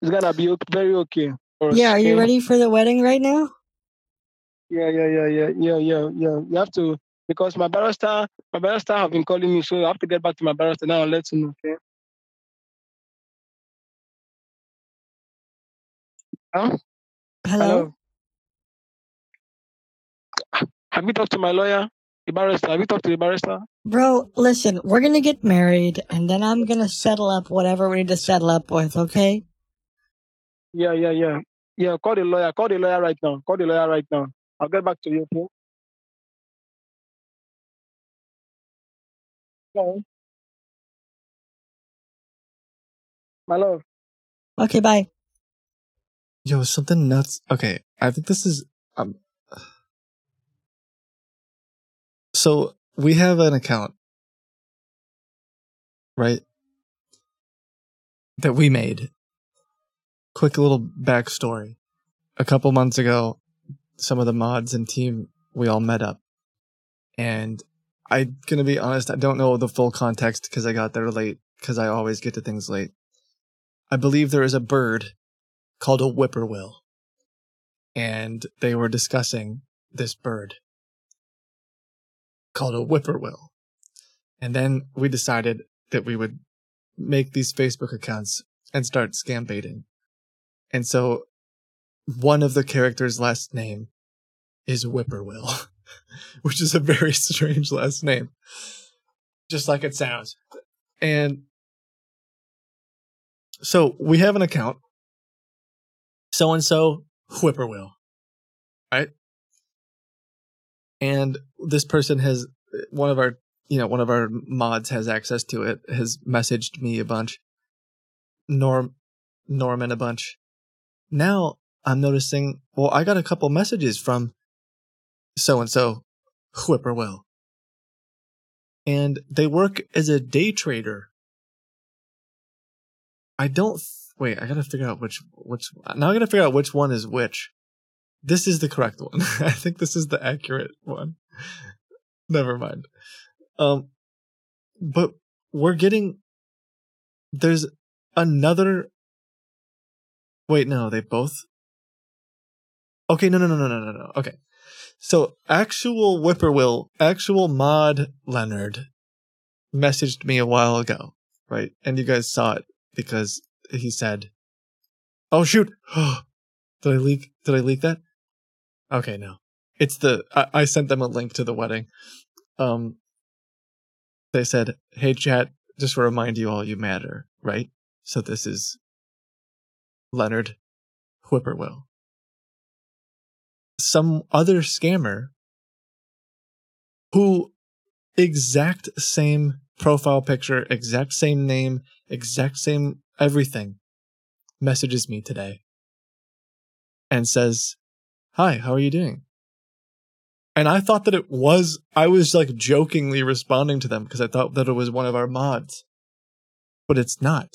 is gonna be very okay us. Yeah, are you Okay. ready for the wedding right now? Yeah, yeah, yeah, yeah, yeah, yeah, yeah. You have to because my barrister, my barrister have been calling me, so I have to get back to my barrister now and let you know. Okay. Huh? Hello? Hello. Have you talked to my lawyer, the barrister? Have you talked to the barrister? Bro, listen, we're gonna get married and then I'm gonna settle up whatever we need to settle up with, okay? Yeah, yeah, yeah. Yeah, call the lawyer. Call the lawyer right now. Call the lawyer right now. I'll get back to you, okay? Hello. My love. Okay, bye. Yo, something nuts. Okay, I think this is um. So we have an account, right? That we made. Quick little backstory. A couple months ago, some of the mods and team we all met up, and I'm gonna be honest. I don't know the full context because I got there late. Because I always get to things late. I believe there is a bird called a whippoorwill. And they were discussing this bird called a whippoorwill. And then we decided that we would make these Facebook accounts and start scam baiting. And so one of the characters' last name is Whippoorwill, which is a very strange last name. Just like it sounds. And so we have an account so and so whippoorwill right and this person has one of our you know one of our mods has access to it has messaged me a bunch norm norman a bunch now i'm noticing well i got a couple messages from so and so whippoorwill and they work as a day trader i don't Wait, I gotta figure out which which now I gotta figure out which one is which. This is the correct one. I think this is the accurate one. Never mind. Um but we're getting there's another Wait, no, they both Okay, no no no no no no no. Okay. So actual whippoorwill, actual mod Leonard messaged me a while ago, right? And you guys saw it because he said, "Oh shoot, did I leak? Did I leak that?" Okay, no, it's the I, I sent them a link to the wedding. Um, they said, "Hey chat, just to remind you all, you matter, right?" So this is Leonard Whippoorwill. Some other scammer who exact same profile picture, exact same name, exact same everything messages me today and says, Hi, how are you doing? And I thought that it was, I was like jokingly responding to them because I thought that it was one of our mods, but it's not.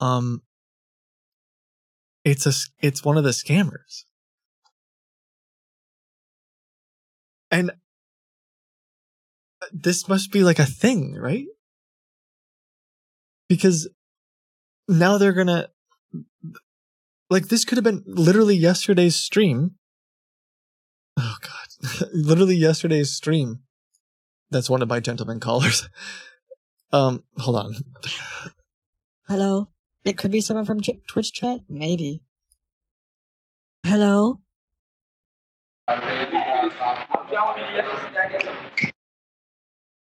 Um, it's a, it's one of the scammers. And this must be like a thing, right? Because now they're gonna like this could have been literally yesterday's stream. Oh god. literally yesterday's stream. That's one of my gentlemen callers. Um, hold on. Hello? It could be someone from Twitch chat? Maybe. Hello?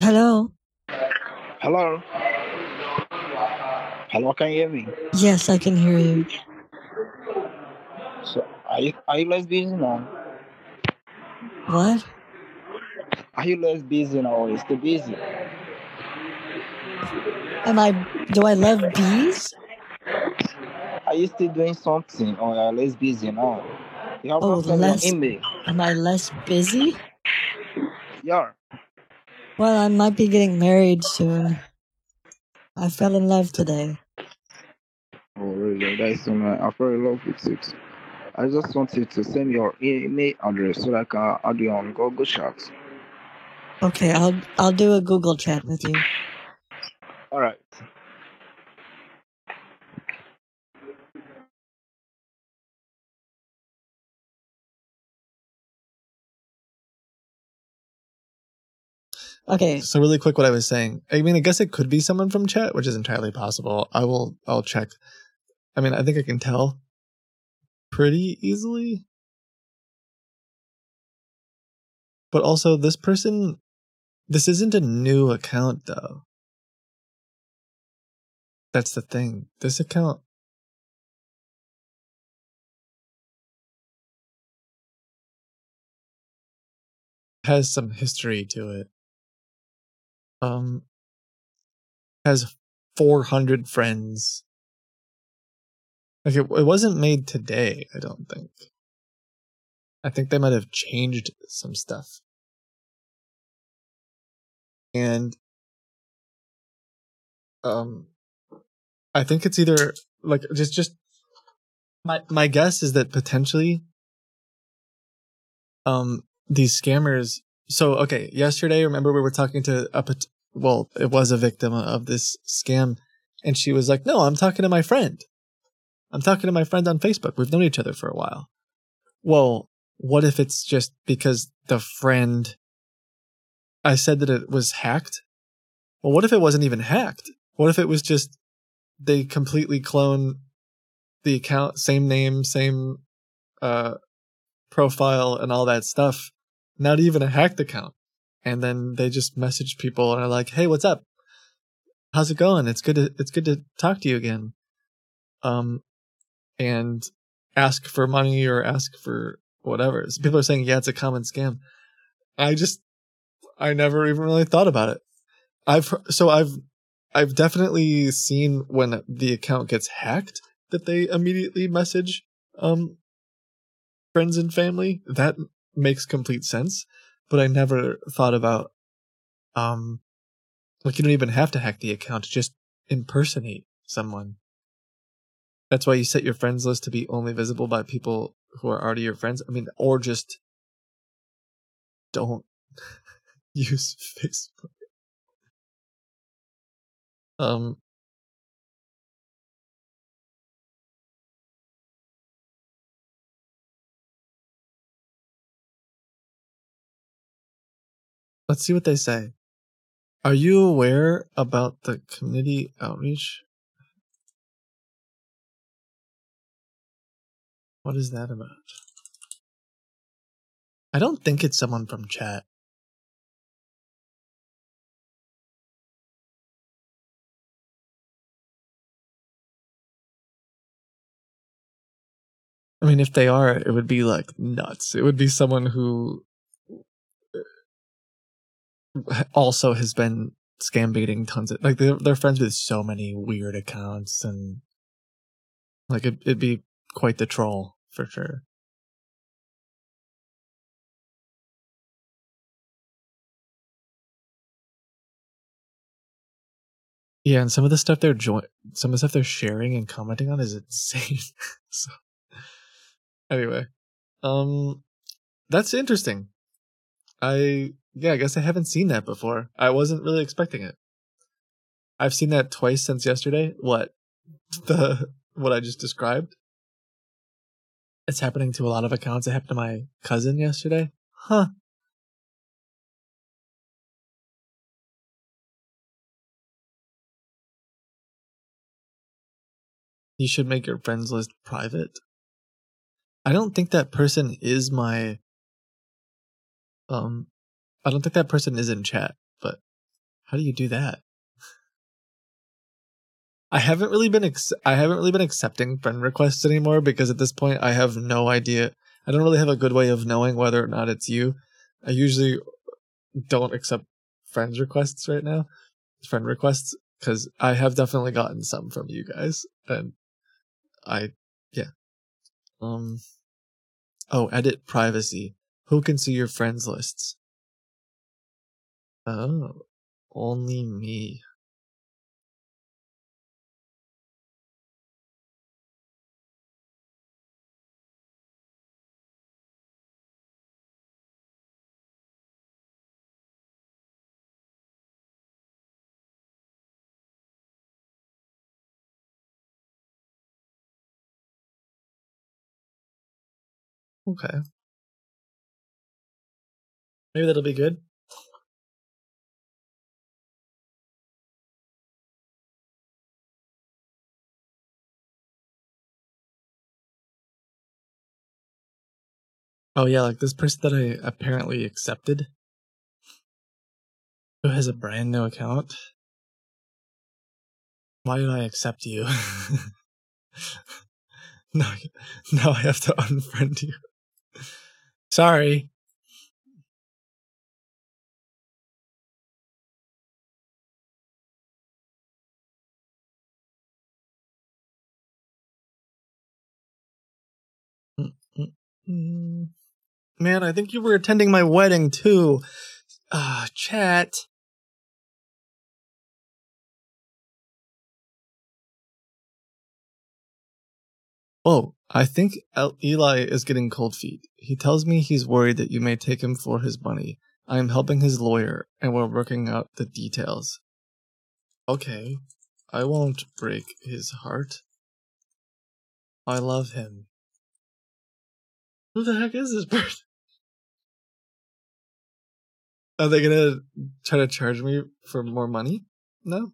Hello? Hello. Hello, can you hear me? Yes, I can hear you. So, are you are you less busy now? What? Are you less busy now? Or you still busy? Am I, do I love bees? Are you still doing something, oh, or are you less busy now? You have Oh, less, email. am I less busy? Yeah. Well, I might be getting married soon. I fell in love today. Oh, really? That is so nice. I fell in love with it. I just wanted to send your email address so that I can add you on Google Chat. Okay, I'll I'll do a Google chat with you. All right. Okay. So really quick, what I was saying. I mean, I guess it could be someone from chat, which is entirely possible. I will. I'll check. I mean, I think I can tell pretty easily. But also, this person, this isn't a new account, though. That's the thing. This account. has some history to it. Um, has 400 friends. Like it, it wasn't made today, I don't think. I think they might have changed some stuff. And um I think it's either like just just my my guess is that potentially um these scammers so okay yesterday remember we were talking to a well it was a victim of this scam and she was like no i'm talking to my friend. I'm talking to my friend on facebook. We've known each other for a while. Well what if it's just because the friend i said that it was hacked? Well what if it wasn't even hacked? What if it was just they completely clone the account same name same uh profile and all that stuff not even a hacked account. And then they just message people and are like hey what's up? How's it going? It's good to it's good to talk to you again. Um and ask for money or ask for whatever. So people are saying yeah it's a common scam. I just i never even really thought about it. I've so i've i've definitely seen when the account gets hacked that they immediately message um friends and family. That makes complete sense but i never thought about um like you don't even have to hack the account just impersonate someone. That's why you set your friends list to be only visible by people who are already your friends. I mean or just don't use facebook. Um let's see what they say. Are you aware about the community outreach? What is that about? I don't think it's someone from chat. I mean, if they are, it would be like nuts. It would be someone who also has been scam baiting tons of like they're, they're friends with so many weird accounts and like it, it'd be quite the troll for sure. Yeah, and some of the stuff they're join, some of the stuff they're sharing and commenting on is insane. so, anyway, um, that's interesting. I yeah, I guess I haven't seen that before. I wasn't really expecting it. I've seen that twice since yesterday. What the what I just described? It's happening to a lot of accounts. It happened to my cousin yesterday. Huh. You should make your friends list private. I don't think that person is my um I don't think that person is in chat, but how do you do that? I haven't really been ex- I haven't really been accepting friend requests anymore because at this point I have no idea. I don't really have a good way of knowing whether or not it's you. I usually don't accept friends requests right now, friend requests, because I have definitely gotten some from you guys, and I, yeah. Um. Oh, edit privacy. Who can see your friends lists? Oh, only me. Okay. Maybe that'll be good. Oh yeah, like this person that I apparently accepted, who has a brand new account. Why did I accept you? no, now I have to unfriend you. Sorry. Mm, Man, I think you were attending my wedding too. Ah, chat. Oh, I think El- Eli is getting cold feet. He tells me he's worried that you may take him for his money. I am helping his lawyer, and we're working out the details. Okay, I won't break his heart. I love him. Who the heck is this person? Are they gonna try to charge me for more money? No?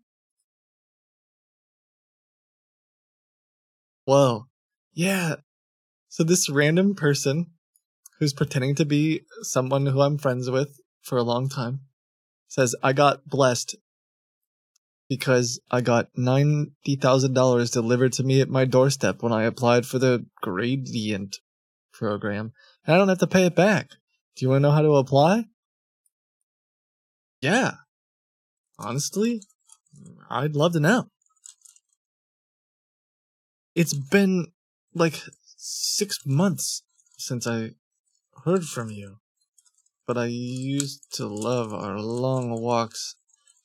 Whoa. Yeah. So this random person who's pretending to be someone who I'm friends with for a long time says, I got blessed because I got $90,000 delivered to me at my doorstep when I applied for the Gradient program. And I don't have to pay it back. Do you want to know how to apply? Yeah. Honestly, I'd love to know. It's been like six months since I heard from you, but I used to love our long walks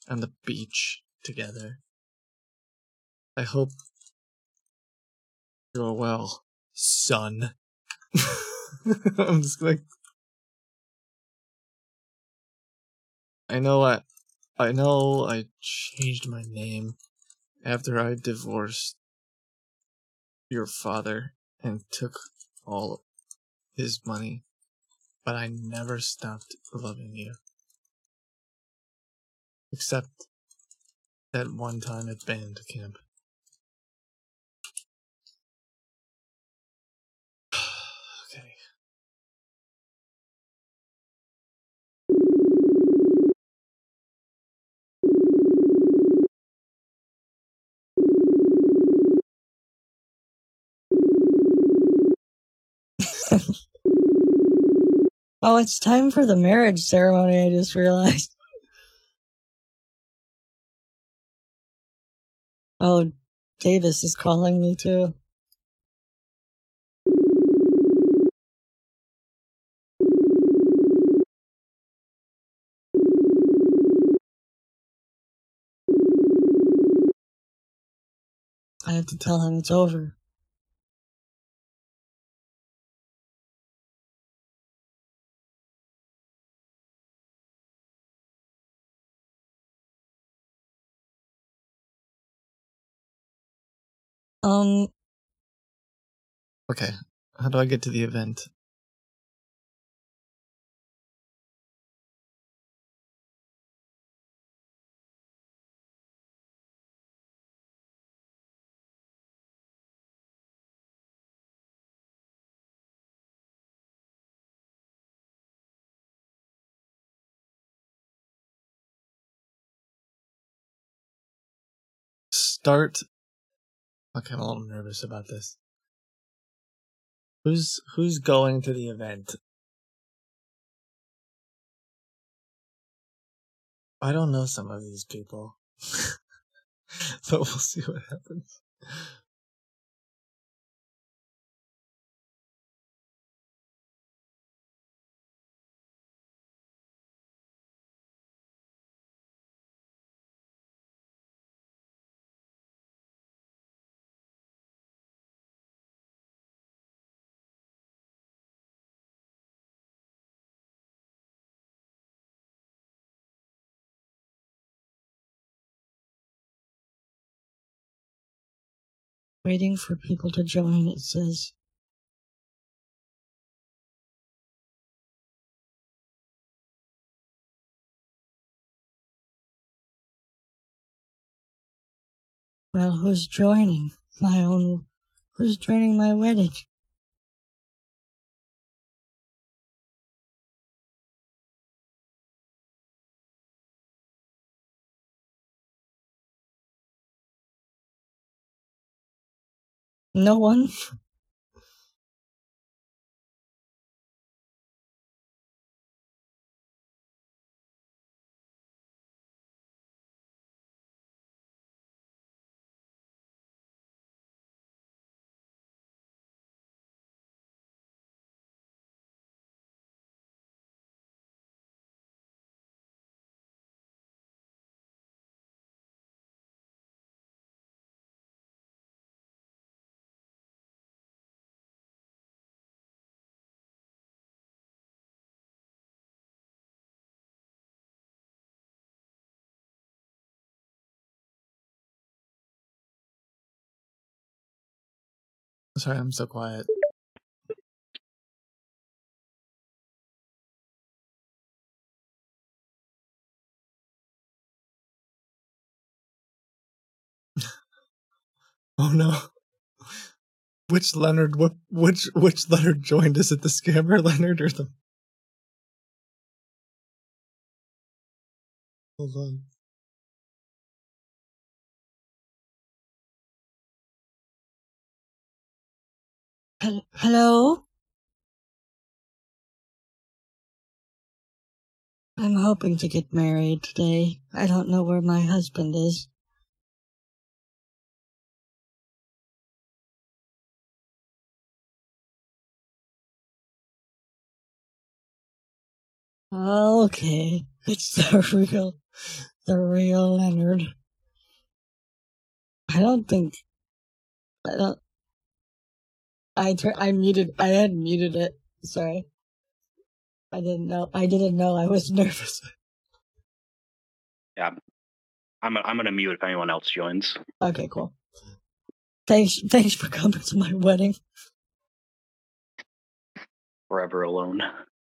on the beach together. I hope you're well, son. I'm just like, I know I, I know I changed my name after I divorced your father and took all his money, but I never stopped loving you. Except that one time at band camp. Oh, it's time for the marriage ceremony, I just realized. Oh, Davis is calling me too. I have to tell him it's over. Um, Okay. How do I get to the event? Start. I'm a little nervous about this. Who's who's going to the event? I don't know some of these people. but we'll see what happens. Waiting for people to join, it says. Well, who's joining my own? Who's joining my wedding? No one. Sorry, I'm so quiet. Oh no. Which Leonard? Which which Leonard joined? Is it the scammer Leonard or the? Hold on. Hello? I'm hoping to get married today. I don't know where my husband is. Okay, it's the real, the real Leonard. I don't think, I don't, I tur- I muted, I had muted it. Sorry. I didn't know, I didn't know I was nervous. Yeah. I'm I'm gonna mute if anyone else joins. Okay, cool. Thanks, thanks for coming to my wedding. Forever alone.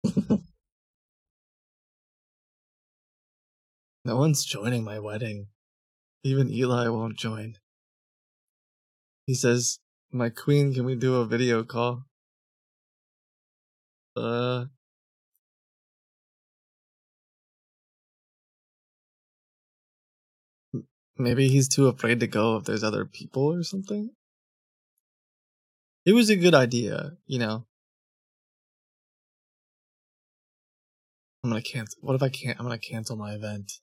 No one's joining my wedding. Even Eli won't join. He says, "My queen, can we do a video call?" Uh. Maybe he's too afraid to go if there's other people or something. It was a good idea, you know. I'm gonna cancel. What if I can't? I'm gonna cancel my event.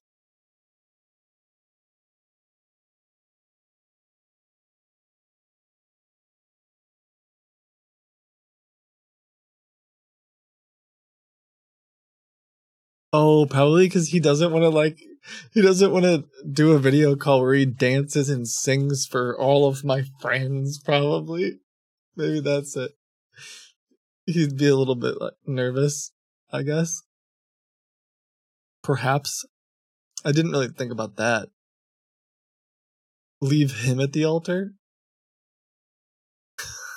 Oh, probably because he doesn't want to like. He doesn't want to do a video call where he dances and sings for all of my friends. Probably, maybe that's it. He'd be a little bit like nervous, I guess. Perhaps. I didn't really think about that. Leave him at the altar?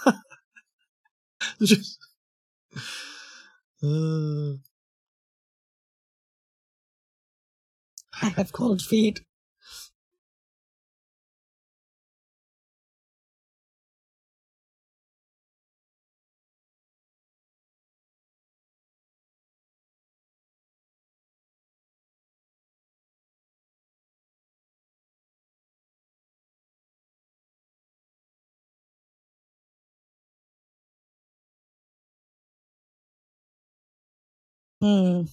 Just. Uh, I have cold feet. Hmm.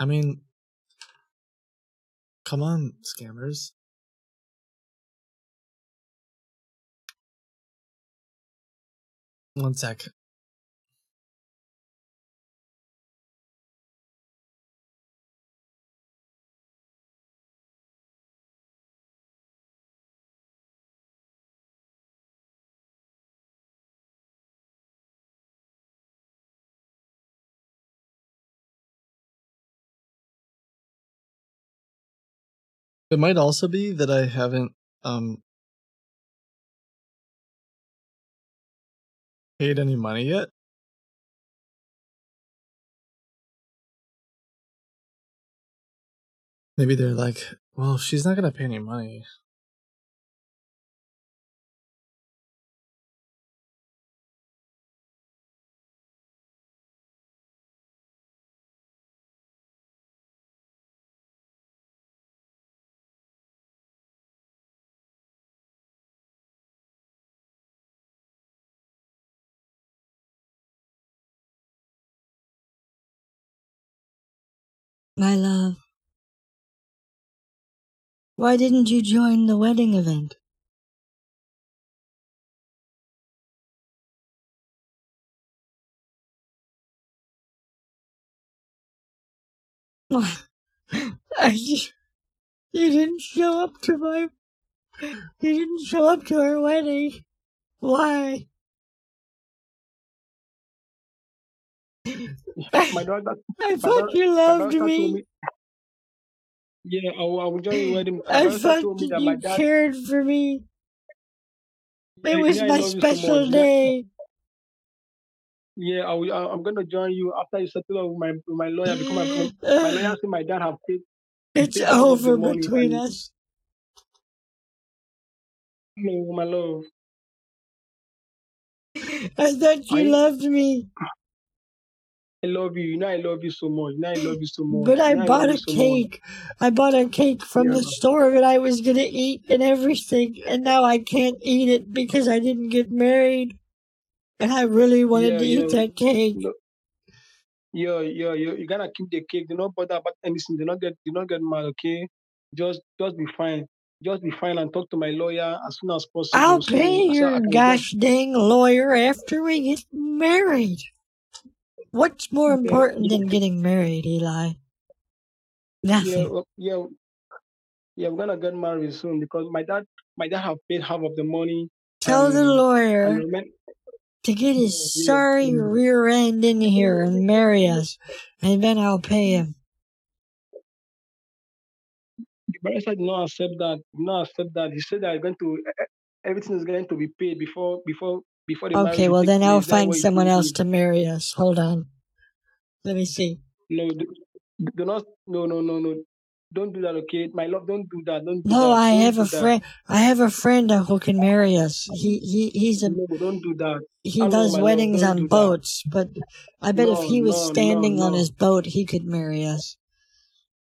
I mean, come on, scammers. One sec. It might also be that I haven't um paid any money yet. Maybe they're like, well, she's not gonna pay any money. My love. Why didn't you join the wedding event? I you didn't show up to my. You didn't show up to our wedding. Why? my daughter. I thought you loved told me. Yeah, I will, I will join your wedding. I thought you dad. cared for me. It Yeah, was yeah, my so special day. Yeah, I will, I- I'm gonna join you after you settle up with my with my lawyer. Because my, my lawyer say my dad have paid. It's paid half of the over between us. No, my love. I thought you I- loved me. I love you. You know I love you so much. You know I love you so much. But I know bought a so much. cake. I bought a cake from the store that I was gonna eat and everything, and now I can't eat it because I didn't get married. And I really wanted Yeah, to eat that cake. No. Yeah, yeah, yeah. You gotta keep the cake. Do not bother about anything. Do not get, do not get mad. Okay, just, just be fine. Just be fine and talk to my lawyer as soon as possible. I'll pay so I your can get- gosh dang lawyer after we get married. What's more important yeah. than getting married, Eli? Yeah, Nothing. well, yeah, yeah. We're gonna get married soon because my dad, my dad have paid half of the money. Tell the lawyer to get his Yeah, sorry yeah. rear end in here and marry us, and then I'll pay him. The barrister did not accept that. Did not accept that. He said that going to everything is going to be paid before before before the Okay, well then I'll find someone else to marry us. Hold on. Let me see. No, do, do not. No, no, no, no. Don't do that, okay? My love, don't do that. Don't do No, that. I don't have a friend. I have a friend who can marry us. He he he's a No, don't do that. he Hello, does love, weddings don't on do that. boats, but I bet if he was no, no, standing on his boat, he could marry us.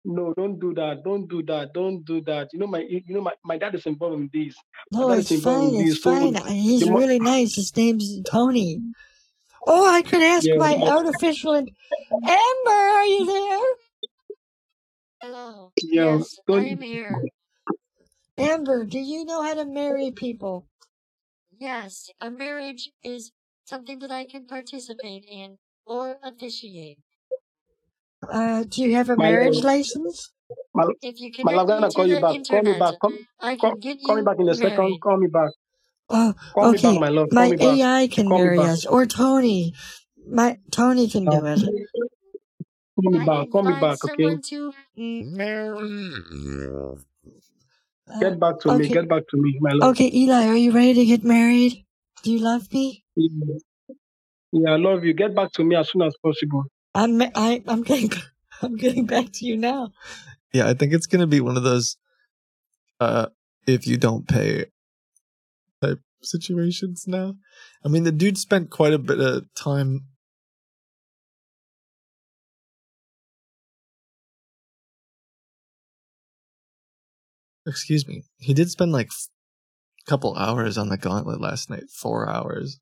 No, don't do that. Don't do that. Don't do that. You know, my you know my, my dad is involved in this. No, it's fine. It's this. So fine. the He's mo- really nice. His name's Tony. Oh, I could ask Yeah, my but- artificial. In- Amber, are you there? Hello. Yeah, Yes, don't- I'm here. Amber, do you know how to marry people? Yes, a marriage is something that I can participate in or officiate. Uh, do you have a My marriage uh, license? my, If you my love, I'm gonna call you back. Call me back. Call, I call, can get call me back in a second. Call me back. Oh, Call me okay. back, my love. Call My me back. AI can Call marry us, or Tony. My Tony can uh, do it. Call me I back. Call me back. Okay. someone to. Mm. Get back to me. Get back to me, my love. Okay, Eli, are you ready to get married? Do you love me? Yeah. Yeah, I love you. Get back to me as soon as possible. I'm I, I'm getting I'm getting back to you now. Yeah, I think it's gonna be one of those uh if you don't pay type situations now. I mean the dude spent quite a bit of time excuse me. He did spend like a couple hours on the gauntlet last night, 4 hours.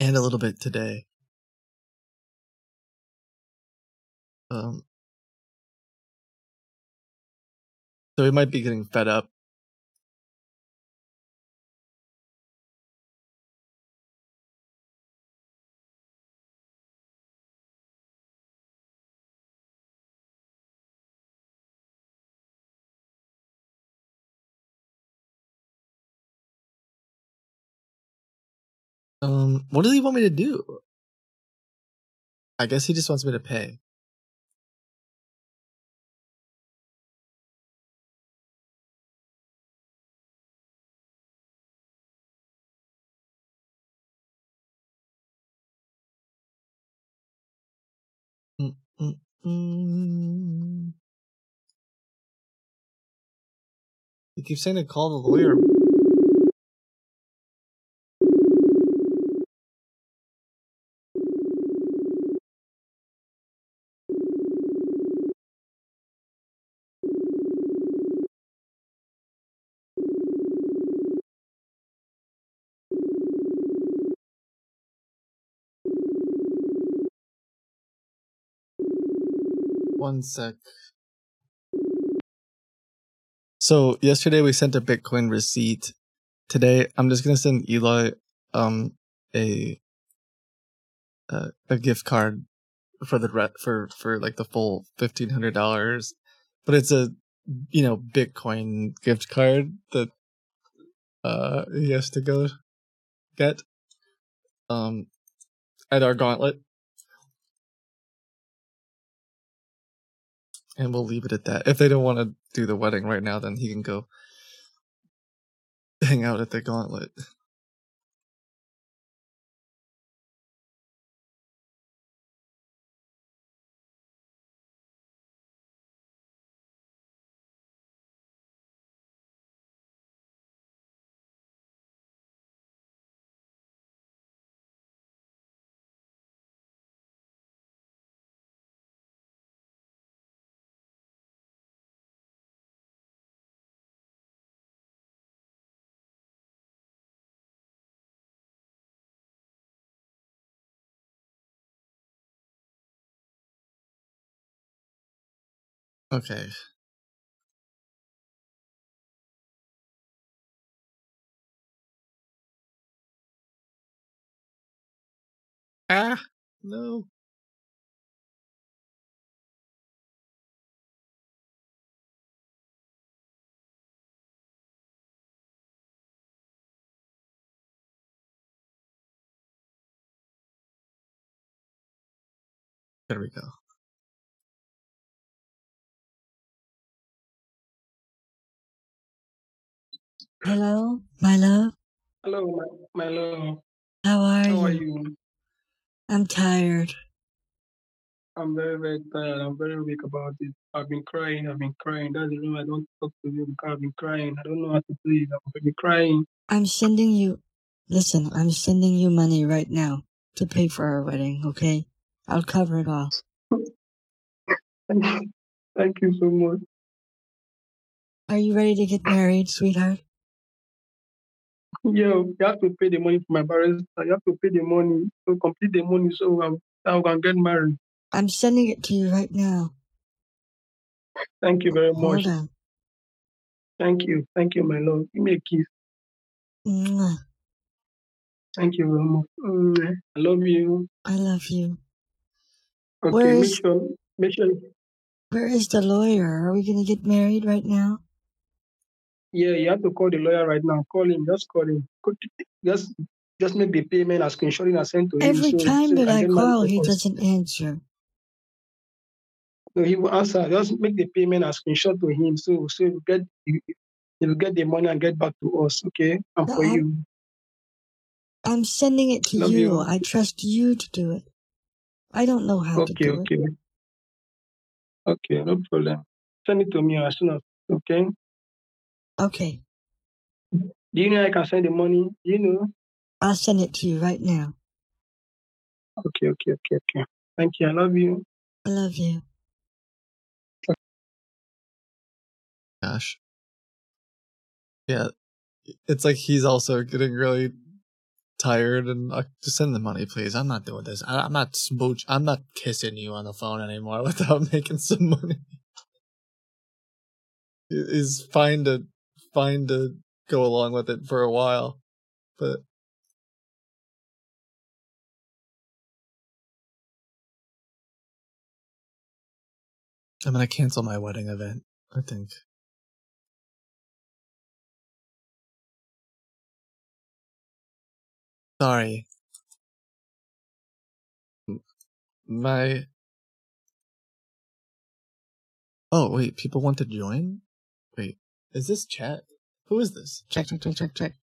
And a little bit today. Um So he might be getting fed up. Um, what does he want me to do? I guess he just wants me to pay. Mm. He keeps saying to call the lawyer. One sec. So yesterday we sent a Bitcoin receipt. Today I'm just gonna send Eli um a uh, a gift card for the re- for for like the full fifteen hundred dollars, but it's a you know Bitcoin gift card that uh he has to go get um at our gauntlet. And we'll leave it at that. If they don't want to do the wedding right now, then he can go hang out at the gauntlet. Okay. Ah, no. There we go. Hello, my love. Hello, my, my love. How are How are you? you? I'm tired. I'm very, very tired. I'm very weak about it. I've been crying. I've been crying. That's the reason I don't talk to you because I've been crying. I don't know how to breathe. I've been crying. I'm sending you. Listen, I'm sending you money right now to pay for our wedding. Okay, I'll cover it all. Thank you. Thank you so much. Are you ready to get married, sweetheart? Yeah, you have to pay the money for my parents. You have to pay the money to complete the money so I can get married. I'm sending it to you right now. Thank you very much. Hold on. Thank you. Thank you, my love. Give me a kiss. Mwah. Thank you very much. Mm, I love you. I love you. Okay, Where make sure, make sure. where is the lawyer? Are we gonna get married right now? Yeah, you have to call the lawyer right now. Call him. Just call him. Just, just make the payment and screenshot it and send to him. Every time so that I I call, he doesn't answer. No, he will answer. Just make the payment and screenshot to him. So, so you get, you, you get the money and get back to us. Okay, and No, for I'm, you. I'm sending it to you. you. I trust you to do it. I don't know how to Okay, do it. okay, okay. No problem. Send it to me as soon as. Okay. Okay, Do you know I can send the money? Do you know? I'll send it to you right now. Okay, okay, okay, okay. Thank you. I love you. I love you. Gosh. Yeah. It's like he's also getting really tired and like, just send the money, please. I'm not doing this. I, I'm not smooch. I'm not kissing you on the phone anymore without making some money. It- It's fine to fine to go along with it for a while, but I'm gonna cancel my wedding event. I think. Sorry. My. Oh wait, people want to join. Is this chat? Who is this? Check, check, check, check, check.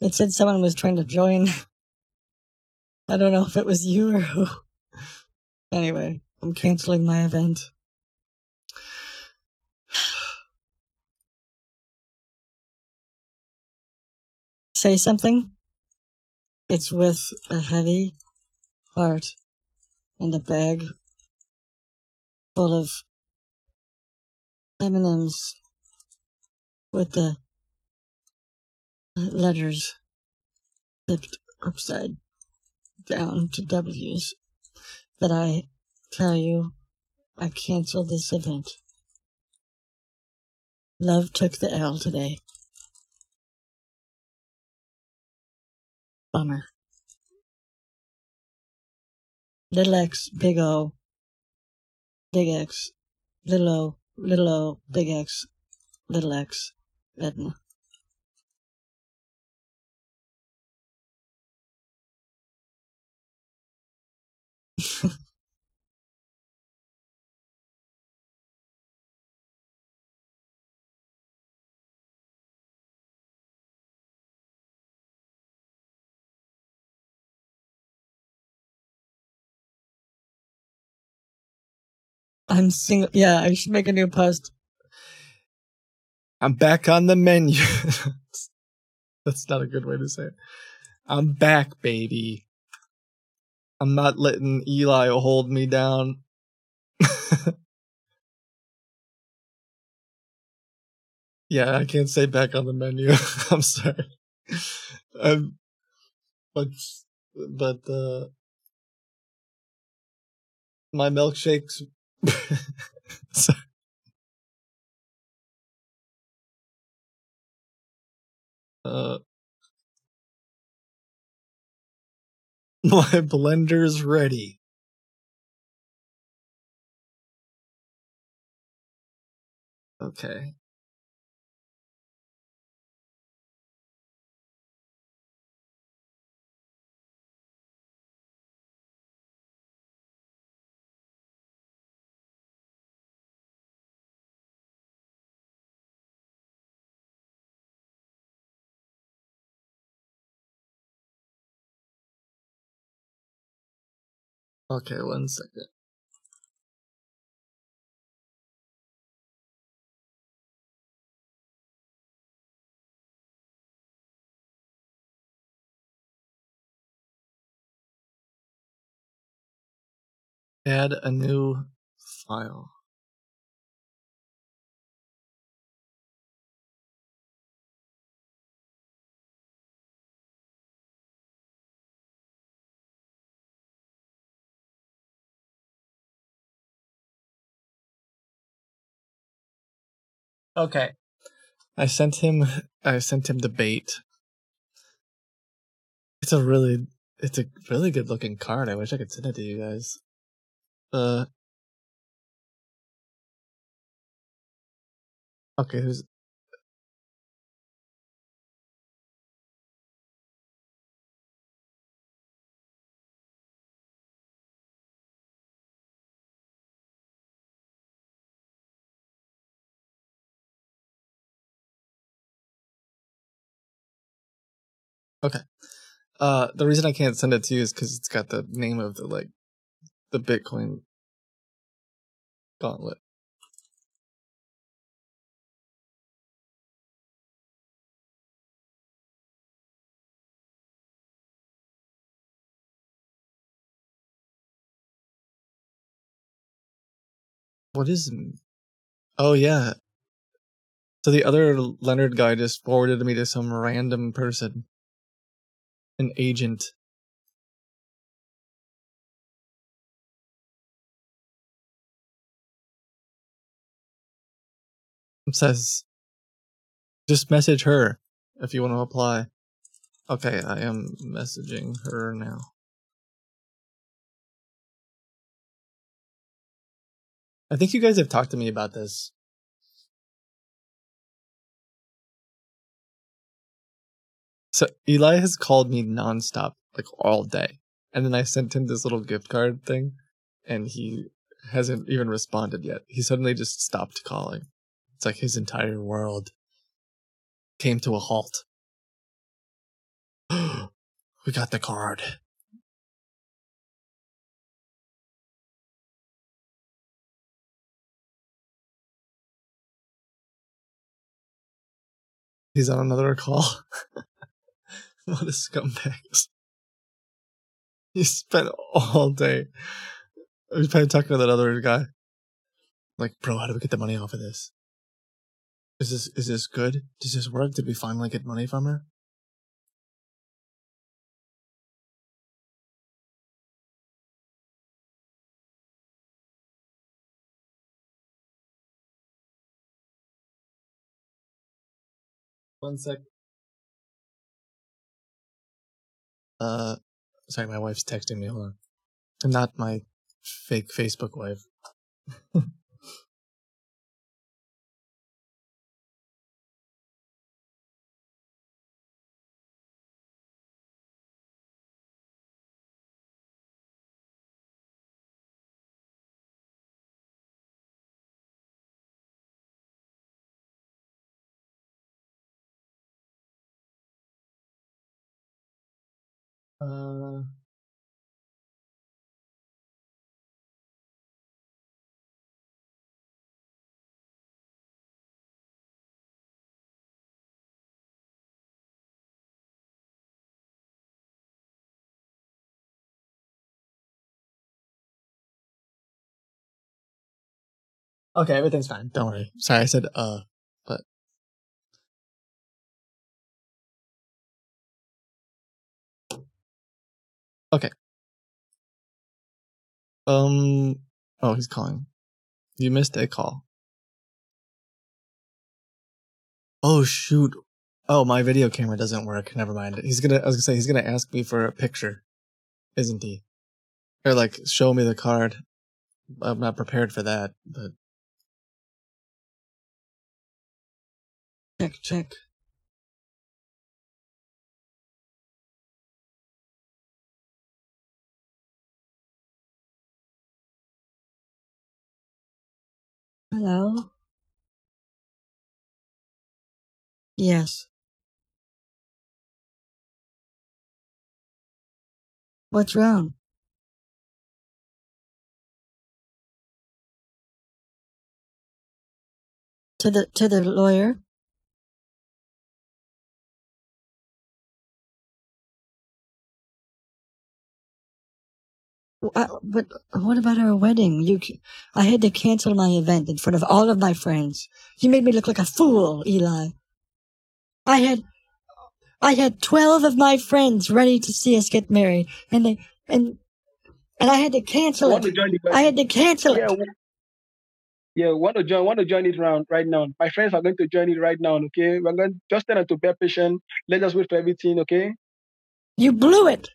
It said someone was trying to join. I don't know if it was you or who. Anyway, I'm canceling my event. Say something? It's with a heavy heart and a bag full of M&Ms with the letters flipped upside down to W's that I tell you I canceled this event. Love took the L today. Bummer. Little X, big O, big X, little O, little O, big X, little X, Edna. I'm single. Yeah, I should make a new post. I'm back on the menu. That's not a good way to say it. I'm back, baby. I'm not letting Eli hold me down. yeah, I can't say back on the menu. I'm sorry. Um, but but uh, my milkshakes. Sorry. Uh, my blender's ready. Okay. Okay, one second. Add a new file. Okay. I sent him I sent him the bait. It's a really it's a really good looking card. I wish I could send it to you guys. Uh Okay, who's Okay. Uh the reason I can't send it to you is cuz it's got the name of the like the Bitcoin gauntlet. What is Oh yeah. So the other Leonard guy just forwarded me to some random person. An agent. Says just message her if you want to apply. Okay, I am messaging her now. I think you guys have talked to me about this. So Eli has called me nonstop, like all day. And then I sent him this little gift card thing, and he hasn't even responded yet. He suddenly just stopped calling. It's like his entire world came to a halt. we got the card. He's on another call. what a scumbag. He spent all day. He's probably talking to that other guy. Like, bro, how do we get the money off of this? Is this is this good? Does this work? Did we finally get money from her? One sec. Uh, sorry, my wife's texting me. Hold on. Not my fake Facebook wife. Uh, okay, everything's fine. Don't worry. Sorry, I said uh, okay. Um. Oh, he's calling. You missed a call. Oh shoot. Oh, my video camera doesn't work. Never mind. He's gonna. I was gonna say he's gonna ask me for a picture, isn't he? Or like show me the card. I'm not prepared for that, but check check. Hello? Yes. What's wrong? To the to the lawyer? But what about our wedding? You, c- I had to cancel my event in front of all of my friends. You made me look like a fool, Eli. I had, I had twelve of my friends ready to see us get married, and they and and I had to cancel want to it. I had to cancel yeah, it. yeah, want to join, want to join it round right now. My friends are going to join it right now. Okay, we're going just tell them to bear patient. Let us wait for everything. Okay. You blew it.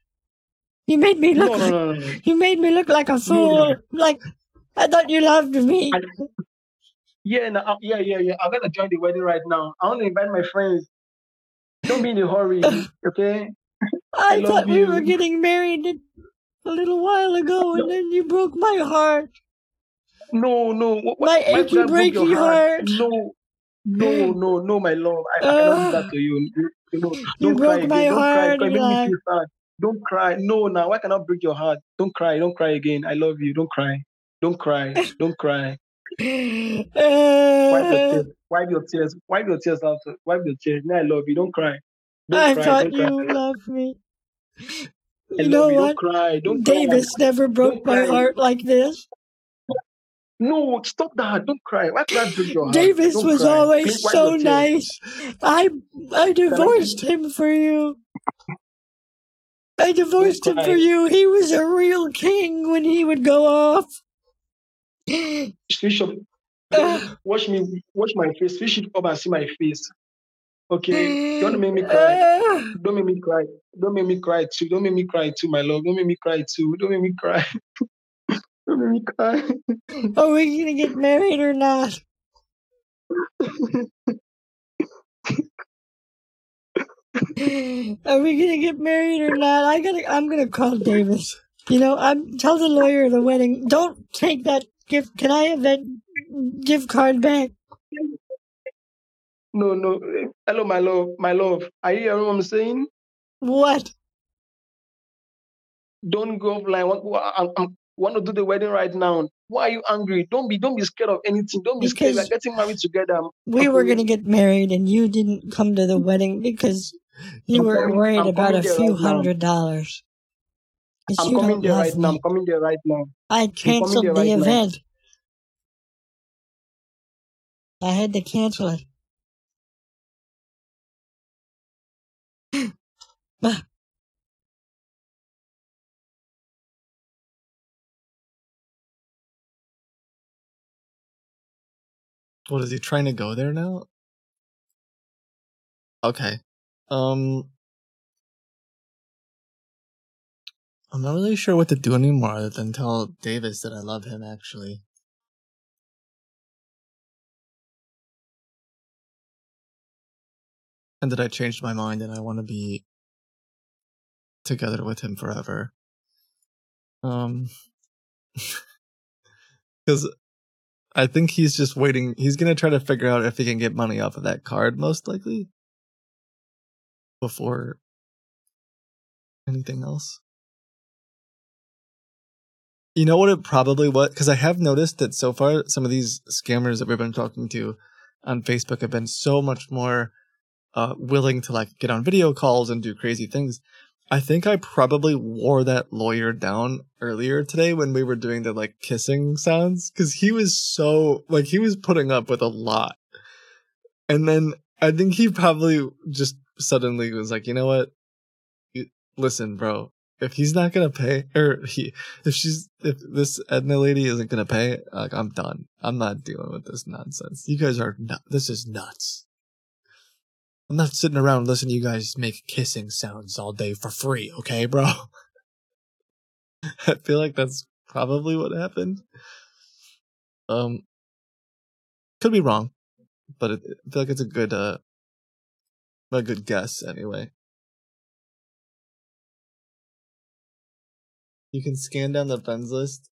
You made me look No, no, like no, you made me look like a fool. Like I thought you loved me. Yeah, no, uh, yeah, yeah, yeah. I'm gonna join the wedding right now. I want to invite my friends. Don't be in a hurry, okay? I, love thought we you. were getting married a little while ago, and then you broke my heart. No, no. What, My achy, I breaky heart? heart. No, no, no, no, my love. I, I cannot do that to you. You, you know, You don't cry broke my Don't cry. heart, Because it make me Eli. feel sad. Don't cry. No, now I cannot break your heart. Don't cry. Don't cry again. I love you. Don't cry. Don't cry. Don't cry. Wipe your tears. Wipe your tears. Wipe your tears out. Wipe your tears. No, I love you. Don't cry. Don't I cry. thought Don't cry. you loved me. I You know you. what? Don't cry. Don't cry. Davis never broke Don't my cry. heart like this. No, stop that. Don't cry. Why could I break your heart? Davis Don't was cry. always Please so nice. I I divorced him for you. I divorced him for you. He was a real king when he would go off. Fish up. Watch me. Watch my face. Fish it up and see my face. Okay. To make me cry? Don't make me cry. Don't make me cry too. Don't make me cry too, my love. Don't make me cry too. Don't make me cry. Don't make me cry. Are we gonna get married or not? Are we gonna get married or not? I gotta. I'm gonna call Davis. You know, I'm tell the lawyer of the wedding. Don't take that gift. Can I have that gift card back? No, no. Hello, my love. My love. Are you hearing what I'm saying? What? Don't go offline. I'm, I'm, want to do the wedding right now. Why are you angry? Don't be don't be scared of anything. Don't be scared. We're Because getting married together. we were gonna get married and you didn't come to the wedding because you I'm were worried I'm about a few right now. hundred dollars. 'Cause I'm you coming don't there right love now. I'm coming there right now. I I'm canceled the right now. event. I had to cancel it. What is he trying to go there now? Okay. Um I'm not really sure what to do anymore other than tell Davis that I love him actually. And that I changed my mind and I want to be together with him forever. Um cuz I think he's just waiting. He's going to try to figure out if he can get money off of that card most likely before anything else. You know what it probably was? Because I have noticed that so far, some of these scammers that we've been talking to on Facebook have been so much more uh, willing to like get on video calls and do crazy things. I think I probably wore that lawyer down earlier today when we were doing the like kissing sounds because he was so like he was putting up with a lot. And then I think he probably just suddenly was like, you know what? Listen, bro, if he's not gonna pay, or he, if she's, if this Edna lady isn't gonna pay, like I'm done. I'm not dealing with this nonsense. You guys are nut. This is nuts. I'm not sitting around listening to you guys make kissing sounds all day for free, okay, bro? I feel like that's probably what happened. Um, could be wrong, but it, I feel like it's a good, uh, a good guess anyway. You can scan down the friends list.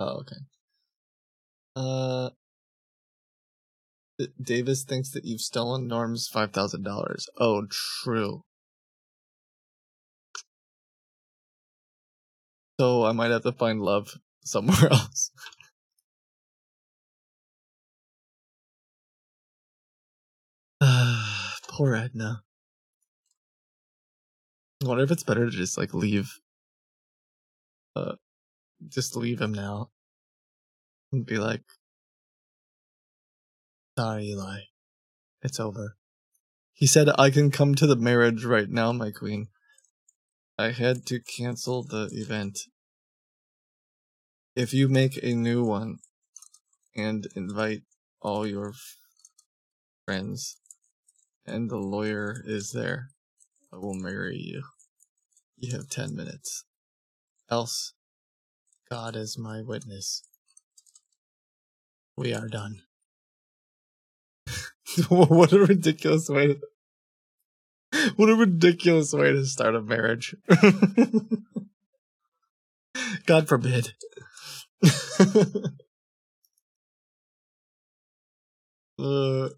Oh, okay. Uh, Davis thinks that you've stolen Norm's five thousand dollars. Oh, true. So I might have to find love somewhere else. Poor Edna. I wonder if it's better to just like leave. Uh, just leave him now. And be like, sorry, Eli. It's over. He said, I can come to the marriage right now, my queen. I had to cancel the event. If you make a new one and invite all your friends, and the lawyer is there, I will marry you. You have 10 minutes. Else, God is my witness. We are done. what a ridiculous way to. What a ridiculous way to start a marriage. God forbid. Uh,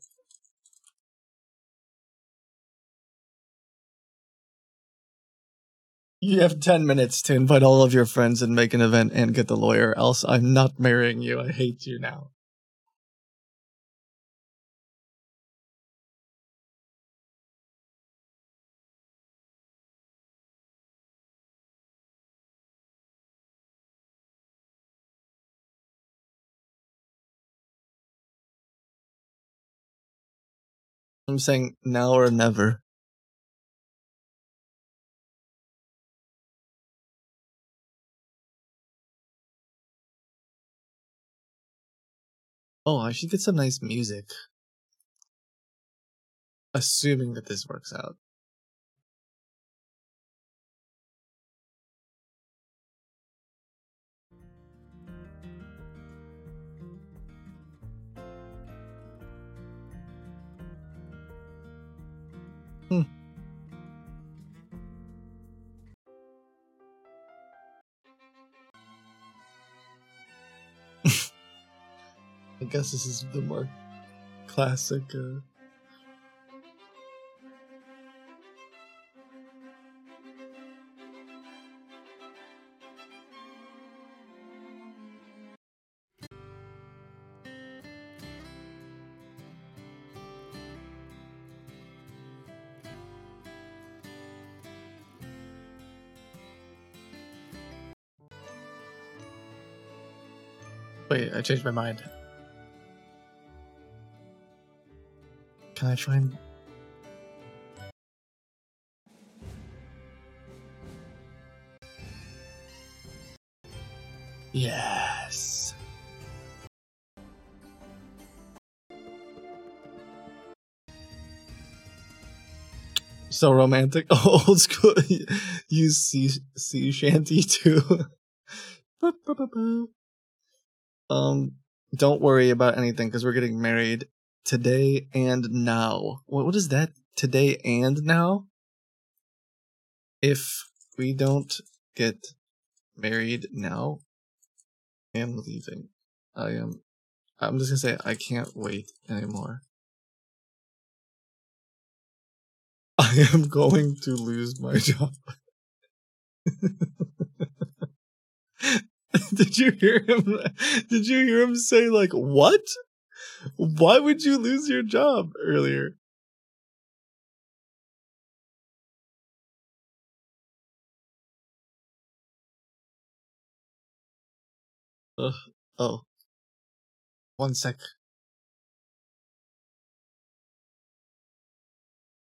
you have 10 minutes to invite all of your friends and make an event and get the lawyer, else I'm not marrying you. I hate you now. I'm saying now or never. Oh, I should get some nice music. Assuming that this works out. Guess this is the more classic. Uh... Wait, I changed my mind. Can I try and. Yes. So romantic. Old school. Use sea, Sea Shanty 2. um, don't worry about anything because we're getting married today and now. What what is that? Today and now? If we don't get married now, I am leaving. I am I'm just gonna say I can't wait anymore. I am going to lose my job. Did you hear him? Did you hear him say like what? Why would you lose your job earlier? Ugh. Oh. One sec.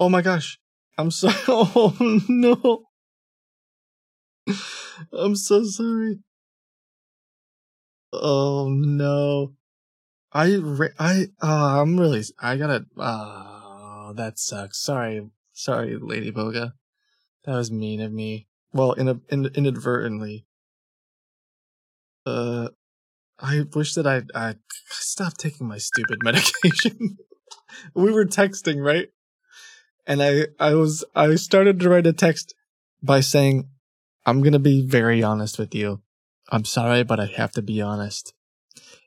Oh my gosh. I'm sorry. Oh no. I'm so sorry. Oh no. I I uh, I'm really I gotta uh that sucks. Sorry. Sorry, Lady Boga. That was mean of me. Well, in a in, inadvertently. Uh I wish that I I stopped taking my stupid medication. we were texting, right? And I I was I started to write a text by saying I'm to be very honest with you. I'm sorry, but I have to be honest.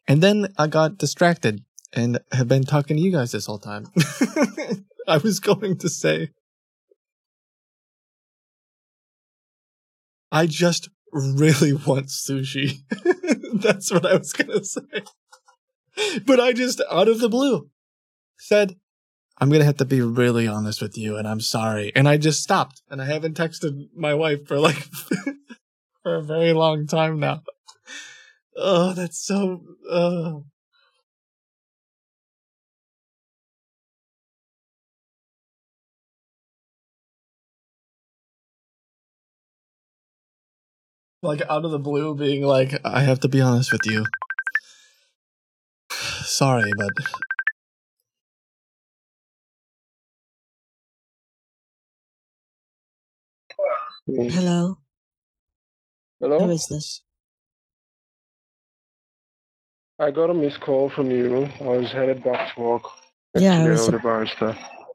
And then I got distracted and have been talking to you guys this whole time. I was going to say I just really want sushi. That's what I was gonna say. But I just, out of the blue, said, I'm gonna have to be really honest with you, and I'm sorry. And I just stopped, and I haven't texted my wife for like for a very long time now. Oh, that's so. Uh. Like out of the blue, being like, I have to be honest with you. Sorry, but Hello. Hello? Who is this? I got a missed call from you. I was headed back to work. Yeah, I was.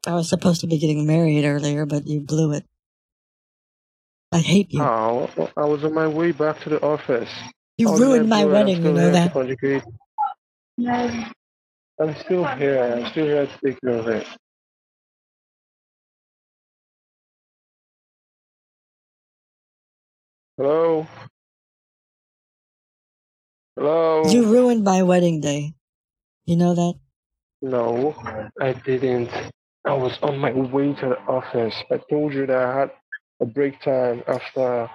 I was supposed to be getting married earlier, but you blew it. I hate you. Oh, I was on my way back to the office. You oh, I ruined my blow it? I'm wedding, you know that? conjugate. I'm still here. I'm still here to take care of it. Hello? Hello? You ruined my wedding day. You know that? No, I didn't. I was on my way to the office. I told you that I had a break time after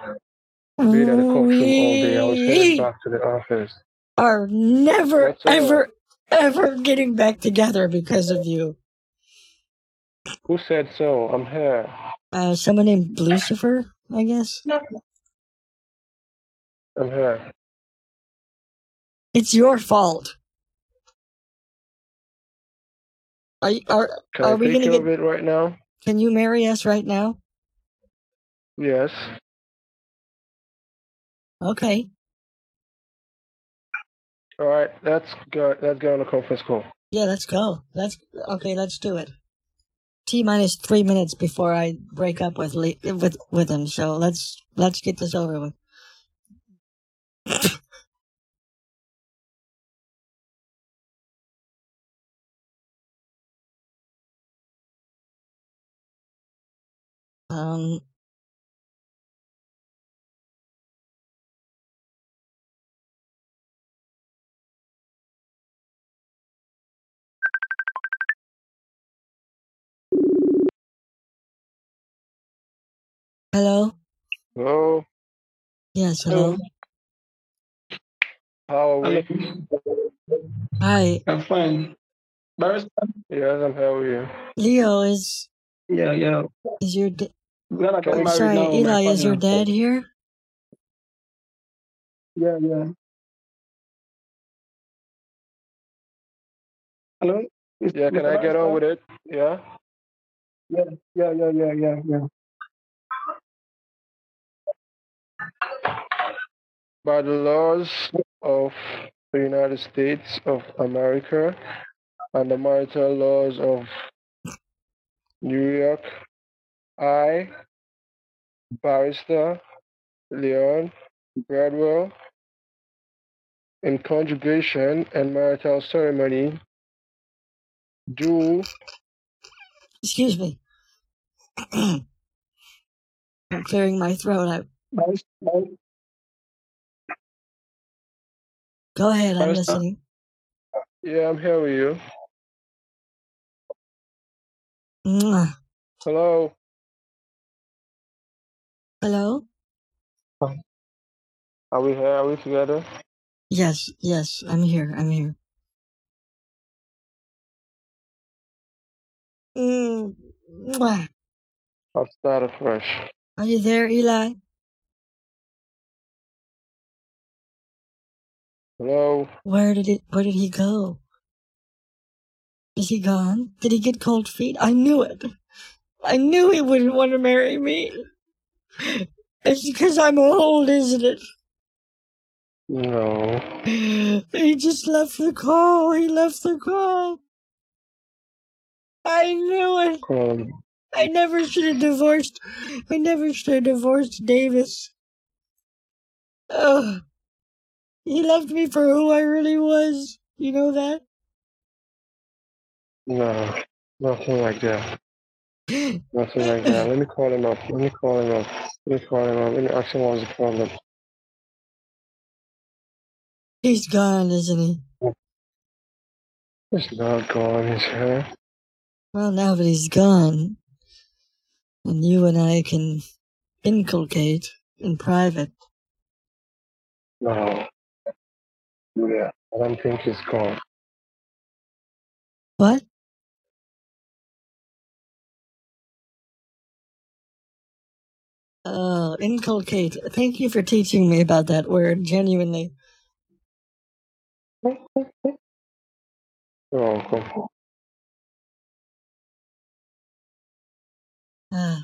being at the courtroom all day. I was headed back to the office. are never, ever, ever getting back together because of you. Who said so? I'm here. Uh, someone named Lucifer, I guess. I'm here. It's your fault. Are you- are Can are I we gonna get? it right now? Can you marry us right now? Yes. Okay. All right. Let's go. Let's go on a conference call. Yeah, let's go. Let's okay. Let's do it. T minus three minutes before I break up with with with him. So let's let's get this over with. Um. Hello. Hello. Yes. Hello. How are we? Hi. I'm fine. Barrister? Yes, I'm here with you. Leo is Yeah, yeah. is your da- We're gonna I'm married sorry, now, Eli. Is your partner. dad here? Yeah, yeah. Hello? Is Yeah. Can I get on with it? Yeah. Yeah, yeah, yeah, yeah, yeah, yeah. By the laws of the United States of America and the marital laws of New York, I, Barrister Leon Bradwell, in conjugation and marital ceremony, do Excuse me. I'm clearing my throat. I, go ahead. I'm listening. Uh, yeah, I'm here with you. Mwah. Hello. Are we here? Are we together? Yes. Yes. I'm here. I'm here. Mm, mwah. I'll start afresh. Are you there, Eli? Hello. Where did it? Where did he go? Is he gone? Did he get cold feet? I knew it. I knew he wouldn't want to marry me. It's because I'm old, isn't it? No. He just left the call. He left the call. I knew it. Um, I never should have divorced. I never should have divorced Davis. Ugh. He left me for who I really was. You know that? no. Nothing like that. Nothing like that. Let me call him up. Let me call him up. Let me call him up. Let me ask him what's the problem. He's gone, isn't he? He's not gone, is it? Well, now that he's gone, and you and I can inculcate in private. No. Yeah, I don't think he's gone. What? Oh, inculcate. Thank you for teaching me about that word, genuinely. You're welcome. Ah,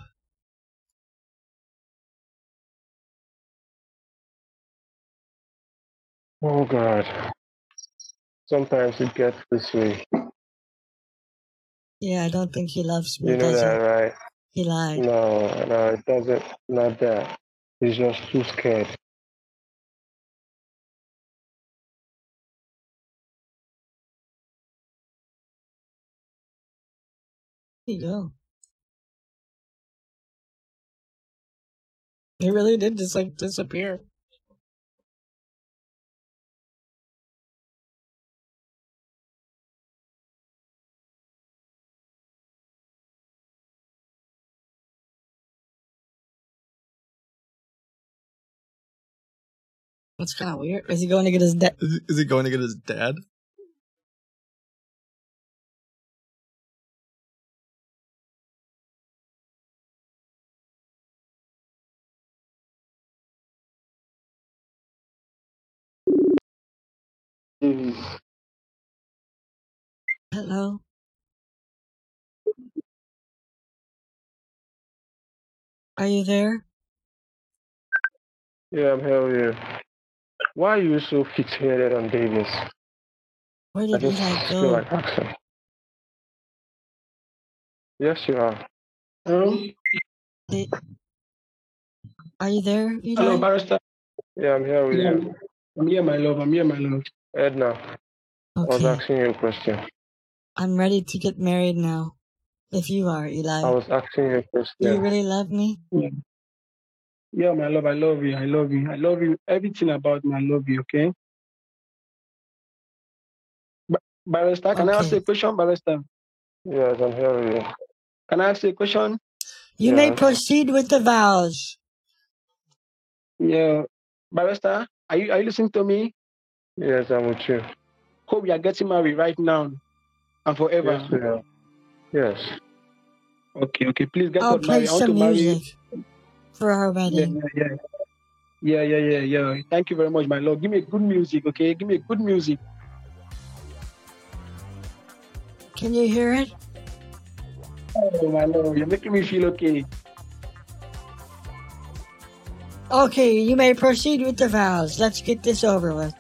Oh God. Sometimes it gets this way. yeah, I don't think he loves me, You know that, right? He lied. No, no, it doesn't. Not that. He's just too scared. There you go. He really did just like disappear. That's kind of weird. Is he going to get his dad? Is he, is he going to get his dad? Hello? Are you there? Yeah, I'm here with you. Why are you so fixated on Davis? Where I did just Eli feel like asking. Yes, you are. Hello? Are you there, Hello, barrister. Yeah, I'm here with Yeah, you. I'm here, my love. I'm here, my love. Edna, I was asking you a question. I'm ready to get married now. If you are, Eli. I was asking you a question. Do you really love me? Yeah. Yeah, my love. I love you. I love you. I love you. Everything about me. I love you. Okay. Ba- Barrister, can I ask you Okay. a question, Barrister? Yes, I'm here you. Can I ask you a question? You may Yes. proceed with the vows. Yeah, Barrister, are you are you listening to me? Yes, I'm with you. Hope we are getting married right now and forever. Yes, we are. Yes. Okay, okay. Please get I'll us play married. I want to some marry you. music for our wedding. yeah, yeah. Yeah, yeah, yeah, yeah. Thank you very much, my lord. Give me a good music, okay? Give me a good music. Can you hear it? Oh, my lord, you're making me feel okay. Okay, you may proceed with the vows. Let's get this over with.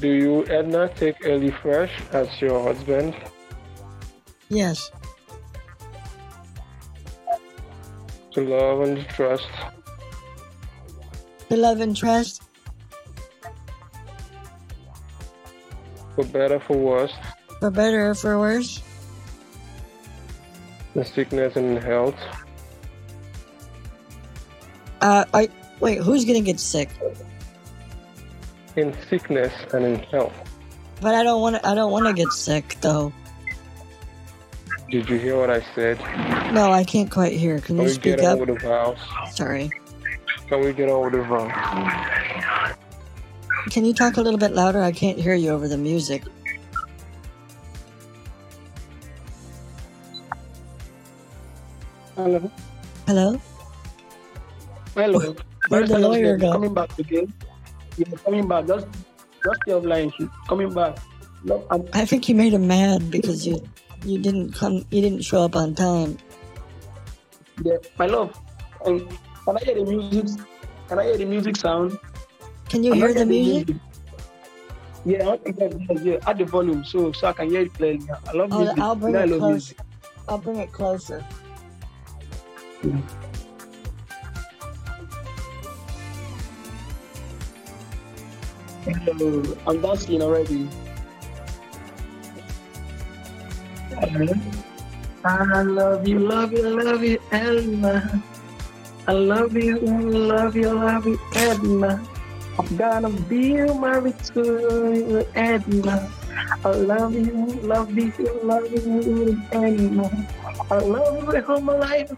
Do you, Edna, take Ellie Fresh as your husband? Yes. To love and trust, To love and trust, for better, for worse, for better or for worse. in sickness and in health, Uh, I wait. Who's gonna get sick? in sickness and in health. But I don't want to. I don't want to get sick though. Did you hear what I said? No, I can't quite hear. Can Can you we speak get up? on the vows? Sorry. Can we get on with the vows? Can you talk a little bit louder? I can't hear you over the music. Hello. Hello. Hello. Where'd the lawyer left. go? Coming back again. Yeah, coming back. Just just stay offline. She's coming back. No, I'm, I think you made him mad because you you didn't come. You didn't show up on time. yeah, my love. Um, can I hear the music? Can I hear the music sound? Can you I'm hear the hearing music? Yeah, I want to hear yeah, yeah, add the volume so so I can hear it clearly. I love I'll, music. I'll bring You I it love music. I'll bring it closer. Hello, I'm dancing already. I love you, love you, love you, Edna. I love you, love you, love you, Edna. I'm gonna be married to you, Edna. I love you, love you, love you, Edna. I love you with all my life,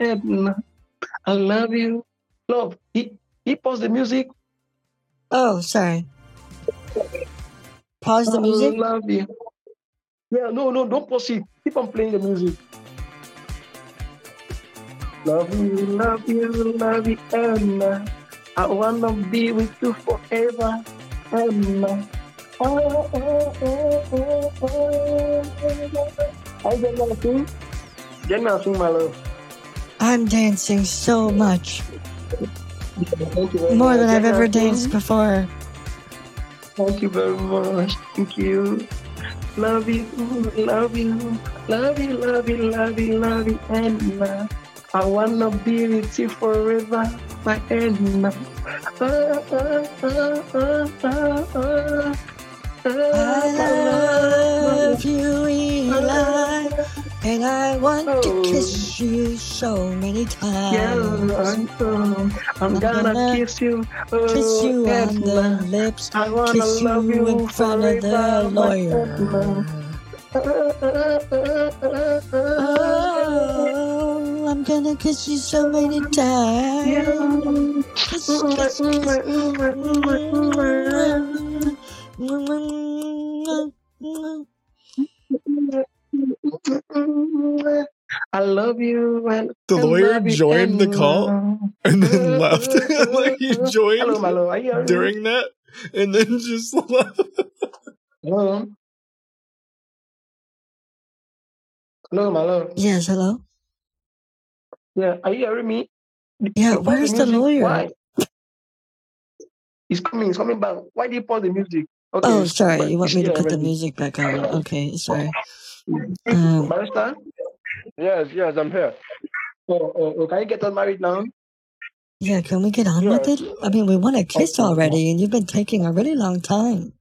Edna. I love you. Love, he, he paused the music. Oh, sorry. Pause the I music. love you. Yeah, no, no, don't pause it. Keep on playing the music. Love you, love you, love you, Emma. I wanna be with you forever, Emma. Oh, oh, oh, oh, oh. Just wanna sing. Get me a sing, my love. I'm dancing so much. You More than I've Get me a ever danced before. Thank you very much. Thank you. Love you, love you, love you, love you, love you, love you, Emma. I wanna be with you forever, my Emma. Ah, ah, ah, ah, ah, ah. I love you, Eli, and I want to kiss you so many times. Yeah, I'm, uh, I'm gonna kiss you, uh, kiss you on the lips, I wanna kiss love you in front of the lawyer. Oh, I'm gonna kiss you so many times. Kiss, kiss, kiss. I love you and The I lawyer you, joined the call and then left. like he Hello, joined my love. Are you during that and then just left. Hello. Hello, my love. Yes, hello? Yeah, are you hearing me? Yeah, You where's the music. lawyer? Why? He's coming. He's coming back. Why did you pause the music? Okay. Oh, sorry. You want me to put the music back on? Okay, sorry. Um, Barrister? Yes, yes, I'm here. Oh, oh, oh, can you get us married now? yeah, can we get on with it? I mean, we want to kiss already, and you've been taking a really long time.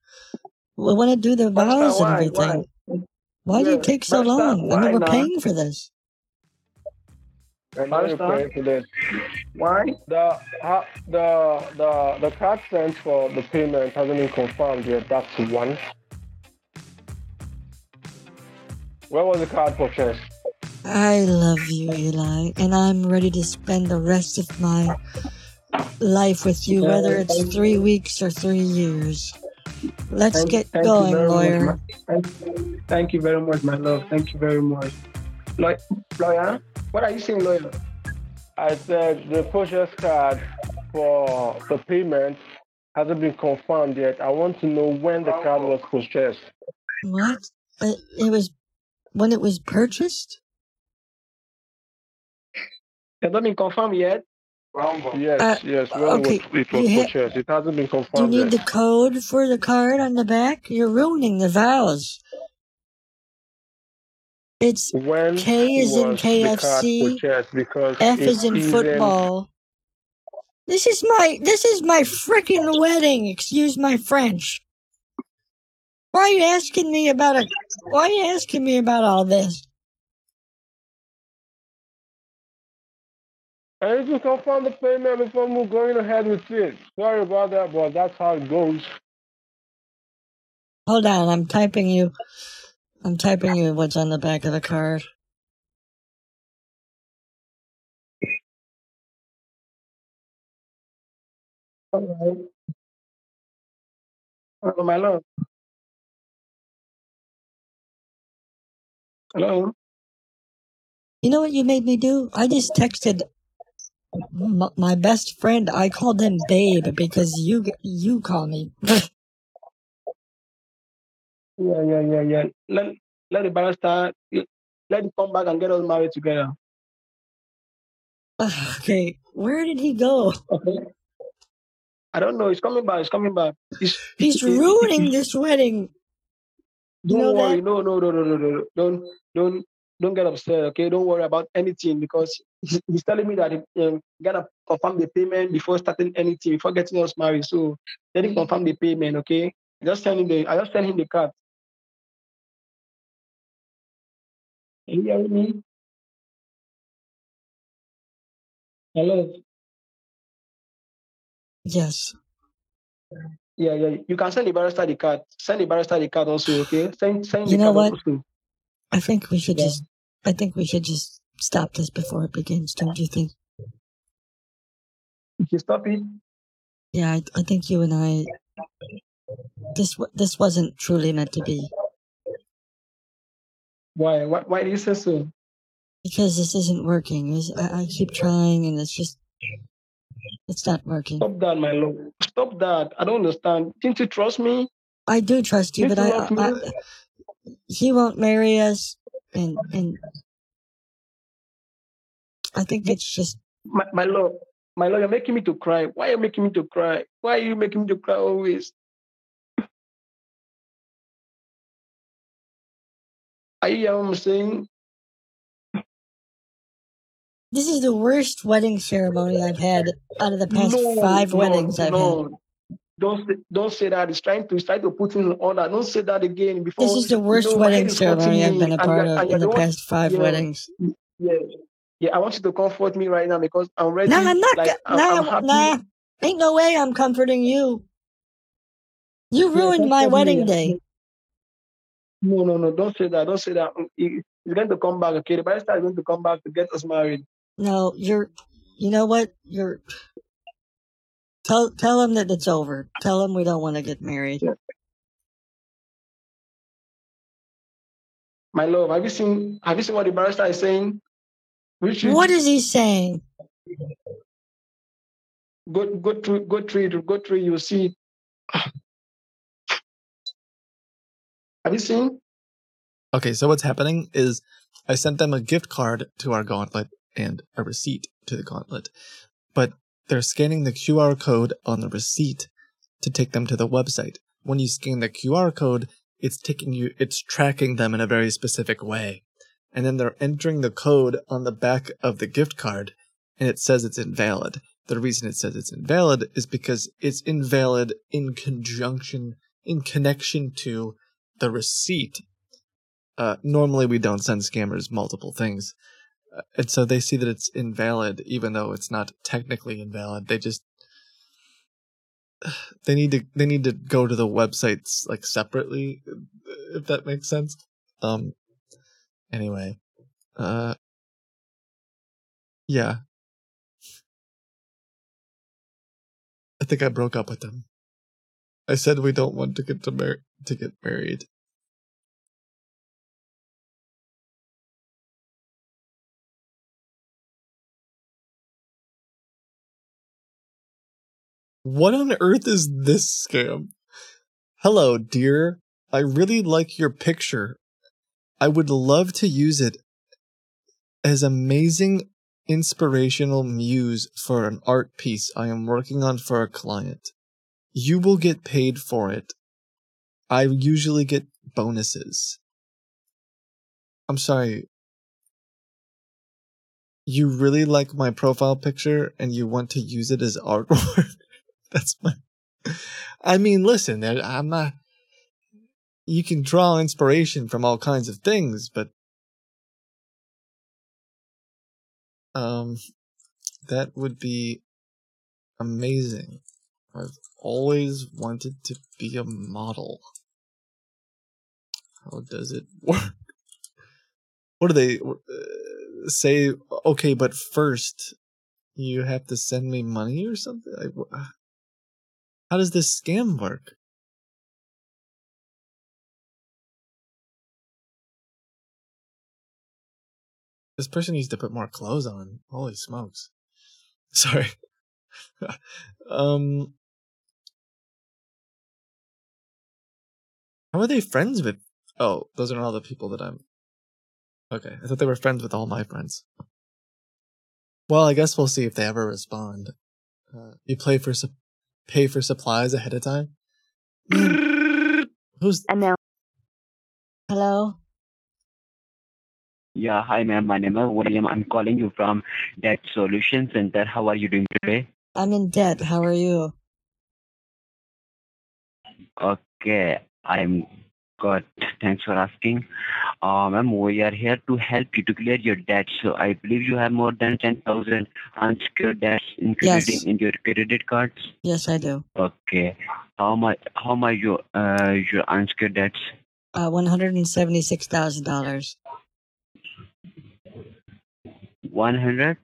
We want to do the vows and everything. Why? Why do you take so Barrister, long? I mean, we're now? paying for this. I know you're Barrister? paying for this. Why? The uh, the the the card sent for the payment hasn't been confirmed yet. That's one. Where was the card purchased? I love you, Eli, and I'm ready to spend the rest of my life with you, whether it's three weeks or three years. Let's Thank, get thank you going, very lawyer. much. My, thank, you very much, my love. Thank you very much. Law- lawyer? What are you saying, lawyer? I said the purchase card for the payment hasn't been confirmed yet. I want to know when the card was purchased. What? It, it was when it was purchased? It Has not been confirmed yet? Yes, Uh, yes, when okay, it was, it ha- purchased. It hasn't been confirmed. Do you need yet. the code for the card on the back? You're ruining the vows. It's When K is in was the card KFC. Because F is in football. This is my this is my freaking wedding. Excuse my French. Why are you asking me about a? Why are you asking me about all this? I need to confirm the payment before we're going ahead with it. Sorry about that, but that's how it goes. Hold on, I'm typing you. I'm typing you what's on the back of the card. All right. Hello, my love. Hello. You know what you made me do? I just texted m- my best friend. I called him Babe because you you call me. Yeah, yeah, yeah, yeah. Let let the barrister let him come back and get us married together. okay, where did he go? Okay. I don't know. He's coming back. He's coming back. He's, He's he- he- ruining this wedding. You Don't know worry. that? No, no, no, no, no, no. Don't, don't, don't get upset. Okay. Don't worry about anything because he's, he's telling me that he um, gonna confirm the payment before starting anything, before getting us married. So let him confirm the payment. Okay. Just send him the. I just send him the card. Are you hearing me? Hello. Yes. Yeah, yeah. You can send the barrister the card. Send the barrister the card also, okay? Send send You the know card what? also. I think we should Yeah. just. I think we should just stop this before it begins. Don't you think? You stop it. Yeah, I, I think you and I. This this wasn't truly meant to be Why? Why why do you say so? because this isn't working. I, I keep trying and it's just. It's not working. Stop that, my love. Stop that. I don't understand. Didn't you trust me? I do trust you, Didn't but you I. I, I he won't marry us, and and I think it's just my, my love, my love, you're making me to cry. Why are you making me to cry? Why are you making me to cry always? Are you hearing what I'm saying? This is the worst wedding ceremony I've had out of the past No, five no, weddings I've had. no. Don't say, don't say that. It's trying to it's trying to put in order. Don't say that again. Before This is the you worst know, wedding ceremony I've been a part of in the past five yeah, weddings. Yeah, yeah. I want you to comfort me right now because I'm ready. No, I'm not. Like, I'm, nah, I'm nah. Ain't no way I'm comforting you. You Yeah, ruined my wedding me. day. No, no, no. Don't say that. Don't say that. He- He's going to come back. Okay, the barrister is going to come back to get us married. No, you're. You know what? You're. Tell tell him that it's over. Tell him we don't want to get married. My love, have you seen? Have you seen what the barrister is saying? Which is- What is he saying? Go go through go through it. Go through. You'll see. Have you seen? Okay, so what's happening is I sent them a gift card to our gauntlet and a receipt to the gauntlet, but they're scanning the QR code on the receipt to take them to the website. When you scan the QR code, it's taking you, it's tracking them in a very specific way. And then they're entering the code on the back of the gift card and it says it's invalid. The reason it says it's invalid is because it's invalid in conjunction, in connection to the receipt uh, normally we don't send scammers multiple things. And so they see that it's invalid, even though it's not technically invalid. They just they need to they need to go to the websites like separately, if that makes sense. Um. Anyway, uh. Yeah. I think I broke up with them. I said we don't want to get to mar- to get married. What on earth is this scam? Hello, dear. I really like your picture. I would love to use it as amazing inspirational muse for an art piece I am working on for a client. You will get paid for it. I usually get bonuses. I'm sorry. You really like my profile picture and you want to use it as artwork? That's my. I mean, listen, I'm not. You can draw inspiration from all kinds of things, but. Um, that would be amazing. I've always wanted to be a model. How does it work? What do they uh, say? Okay, but first, you have to send me money or something? Like, how does this scam work? This person needs to put more clothes on. Holy smokes. Sorry. um How are they friends with Oh, those are all the people that I'm Okay, I thought they were friends with all my friends. Well, I guess we'll see if they ever respond. Uh, you play for su- pay for supplies ahead of time. Who's and now? Hello. Yeah, hi ma'am. My name is William. I'm calling you from Debt Solution Center. How are you doing today? I'm in debt. How are you? Okay, I'm good. Thanks for asking. Uh, ma'am, we are here to help you to clear your debt. So I believe you have more than 10,000 unsecured debts, including Yes. in your credit cards. Yes, I do. Okay. How much? How much your uh your unsecured debts? Uh, one hundred and seventy-six thousand dollars. One hundred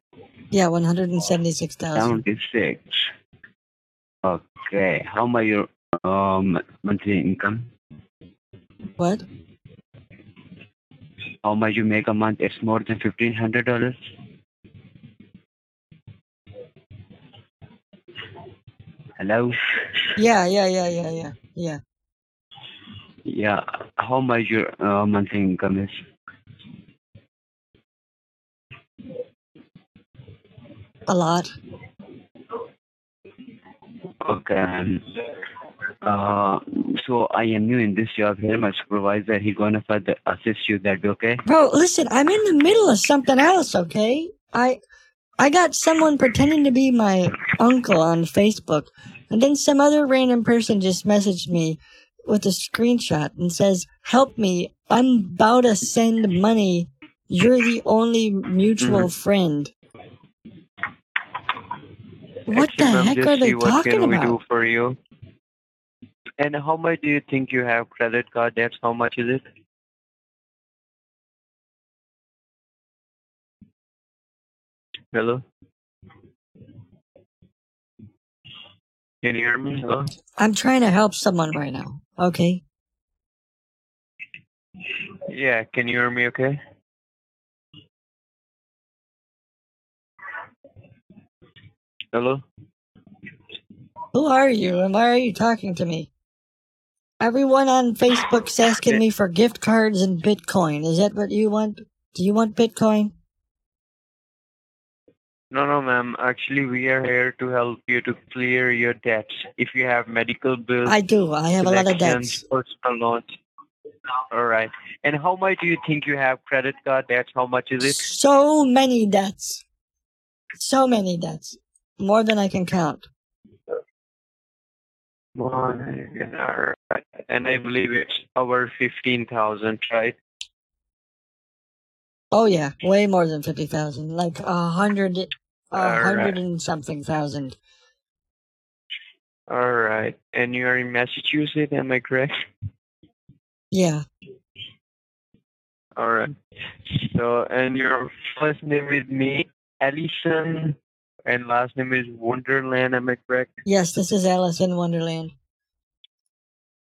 Yeah, one hundred and seventy-six thousand. Okay. How much your um monthly income? What? How much you make a month? It's more than fifteen hundred dollars. Hello. Yeah, yeah, yeah, yeah, yeah, yeah. Yeah. How much your uh, monthly income is? A lot. Okay. Uh, so I am new in this job here. My supervisor, he gonna further assist you. That be okay? Bro, listen, I'm in the middle of something else, okay? I I got someone pretending to be my uncle on Facebook, and then some other random person just messaged me with a screenshot and says, "Help me. I'm about to send money. You're the only mutual friend." What the Actually, ma'am, heck are they see what talking can we about? do for you? And how much do you think you have credit card debts? How much is it? Hello. Can you hear me? Hello. I'm trying to help someone right now. Okay. Yeah. Can you hear me? Okay. Hello. Who are you and why are you talking to me? Everyone on Facebook's asking me for gift cards and Bitcoin. Is that what you want? Do you want Bitcoin? No, no, ma'am. Actually, we are here to help you to clear your debts. If you have medical bills, I do. I have a lot of debts. personal loans. All right. And how much do you think you have credit card debts? How much is it? So many debts. So many debts. More than I can count. One, all right. And I believe it's over fifteen thousand, right? Oh yeah, way more than fifty thousand. Like a hundred, a hundred right. and something thousand. All right. And you are in Massachusetts, am I correct? Yeah. All right. So, and your first name is me, Allison, and last name is Wonderland, am I correct? Yes, this is in Wonderland.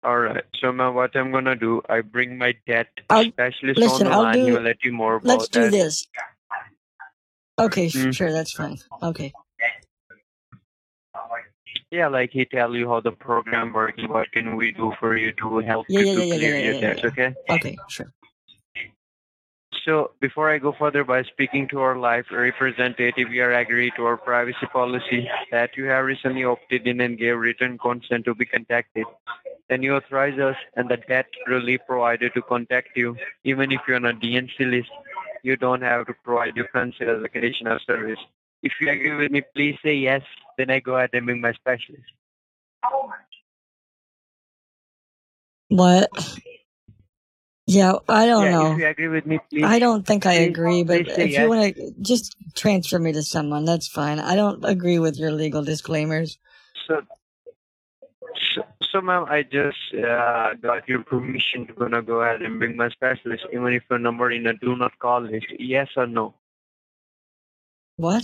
All right. So, now what I'm gonna do, I bring my debt I'll- specialist listen, on the I'll line. Do- will let you more about Let's do that. this. Okay, Mm. sure, that's fine. Okay. Yeah, like he tell you how the program works. What can we do for you to help Yeah, you yeah, to yeah, clear yeah, your yeah, yeah. Okay. Okay, sure. So before I go further by speaking to our live representative, we are agree to our privacy policy that you have recently opted in and gave written consent to be contacted. Then you authorize us and the debt relief provider to contact you, even if you're on a DNC list. You don't have to provide your consent as a condition of service. If you agree with me, please say yes. Then I go ahead and bring my specialist. What? Yeah, I don't yeah, know. if you agree with me, please. I don't think I please- agree, but if yes. you want to just transfer me to someone, that's fine. I don't agree with your legal disclaimers. So, so, so ma'am, I just uh, got your permission to gonna go ahead and bring my specialist, even if your number in a do not call list. Yes or no? What?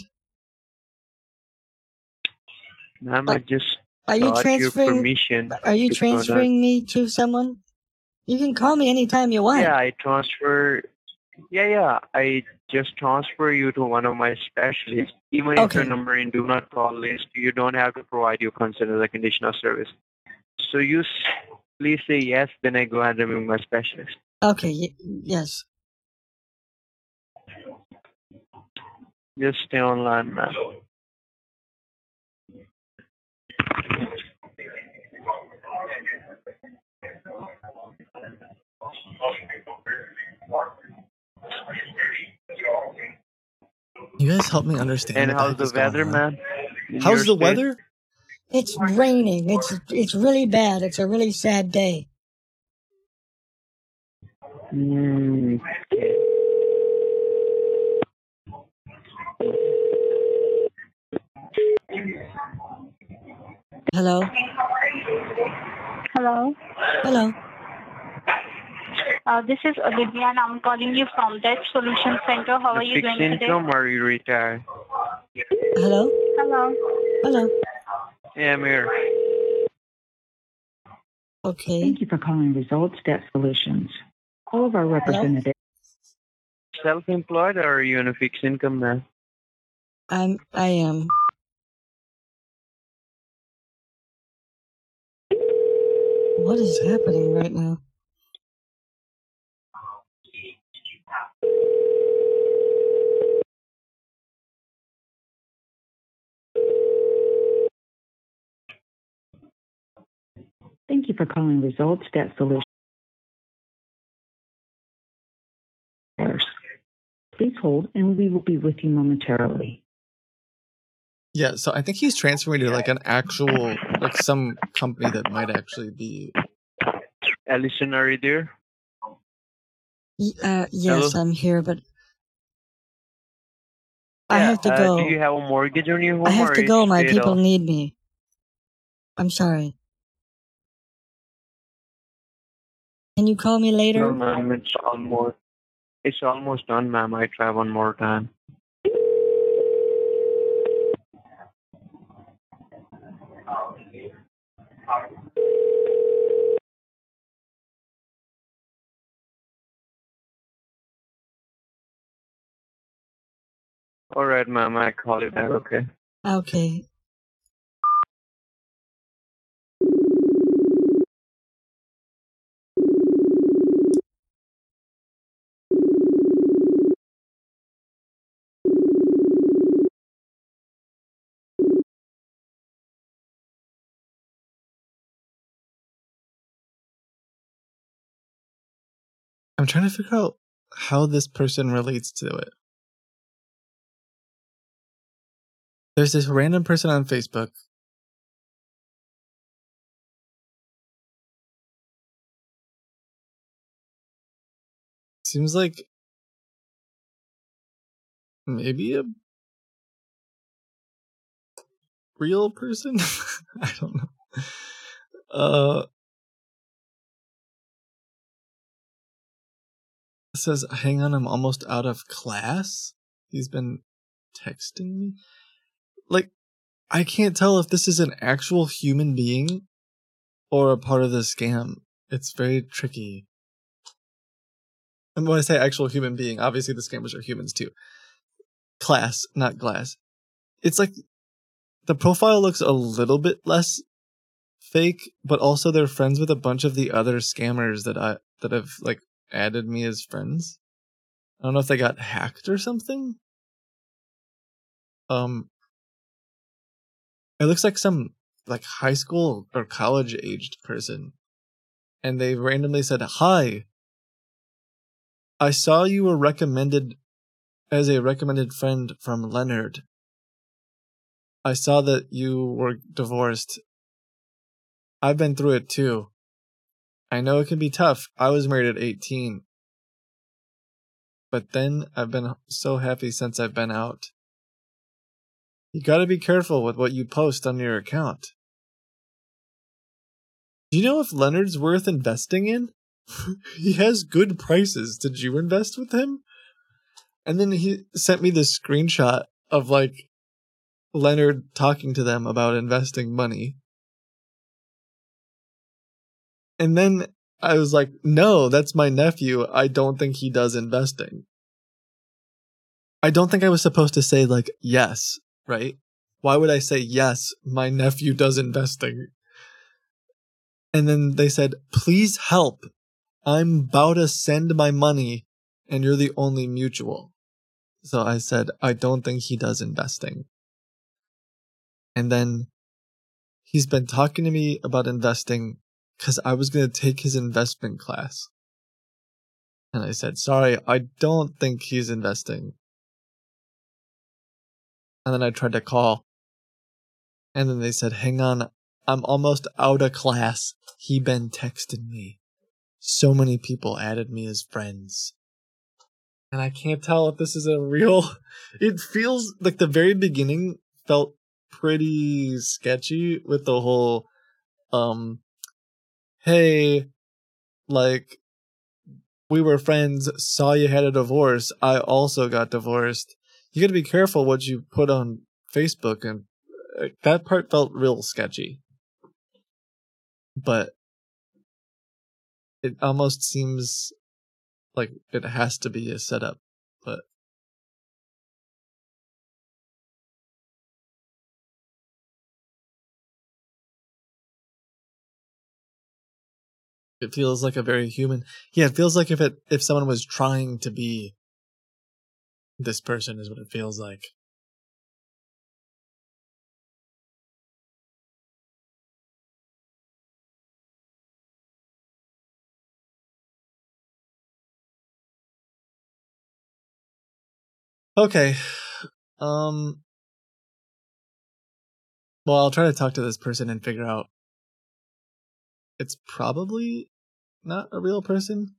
Ma'am, I just Are you transferring? permission. Are you transferring me to someone? You can call me anytime you want. Yeah, I transfer. Yeah, yeah, I just transfer you to one of my specialists. Even if your number in do not call list, you don't have to provide your consent as a condition of service. So you s- please say yes, then I go ahead and bring my specialist. Okay. Y- yes. Just stay online, ma'am. You guys help me understand. And how's the weather, man? How's the state? weather? It's raining. It's it's really bad. It's a really sad day. Mm. Hello? Hello. Hello? Uh, this is Olivia and I'm calling you from Debt Solution Center. How are you doing today? income or you retire? Hello? Hello. Hello? Yeah, I'm here. Okay. Thank you for calling Results Debt Solutions. All of our representatives. Self-employed or are you on a fixed income now? I'm, I am. What is happening right now? Thank you for calling Results Debt Solutions. Please hold, and we will be with you momentarily. Yeah, so I think he's transferring to like an actual, like some company that might actually be. Allison, are you there? Uh, yes, Hello? I'm here, but I Yeah, have to uh, go. Do you have a mortgage on your home I have to go. My people off? need me. I'm sorry. Can you call me later? No, ma'am, it's almost, it's almost done, ma'am. I try one more time. All right, ma'am. I call you back. Okay. Okay. I'm trying to figure out how this person relates to it. There's this random person on Facebook. Seems like maybe a real person. I don't know. Uh, says, "Hang on, I'm almost out of class." He's been texting me. Like, I can't tell if this is an actual human being or a part of the scam. It's very tricky. And when I say actual human being, obviously the scammers are humans too. Class, not glass. It's like the profile looks a little bit less fake, but also they're friends with a bunch of the other scammers that I that have like added me as friends. I don't know if they got hacked or something. Um it looks like some like high school or college aged person. And they randomly said, Hi. I saw you were recommended as a recommended friend from Leonard. I saw that you were divorced. I've been through it too. I know it can be tough. I was married at 18. But then I've been so happy since I've been out. You gotta be careful with what you post on your account. Do you know if Leonard's worth investing in? he has good prices. Did you invest with him? And then he sent me this screenshot of like Leonard talking to them about investing money. And then I was like, no, that's my nephew. I don't think he does investing. I don't think I was supposed to say, like, yes, right? Why would I say, yes, my nephew does investing? And then they said, please help. I'm about to send my money and you're the only mutual. So I said, I don't think he does investing. And then he's been talking to me about investing because I was going to take his investment class. And I said, sorry, I don't think he's investing. And then I tried to call. And then they said, hang on, I'm almost out of class. He been texting me. so many people added me as friends. And I can't tell if this is a real. It feels like the very beginning felt pretty sketchy with the whole, um, hey, like, we were friends, saw you had a divorce, I also got divorced. You gotta be careful what you put on Facebook, and uh, that part felt real sketchy. But it almost seems like it has to be a setup, it feels like a very human. Yeah, it feels like if it if someone was trying to be this person is what it feels like. Okay. Um well, I'll try to talk to this person and figure out it's probably not a real person.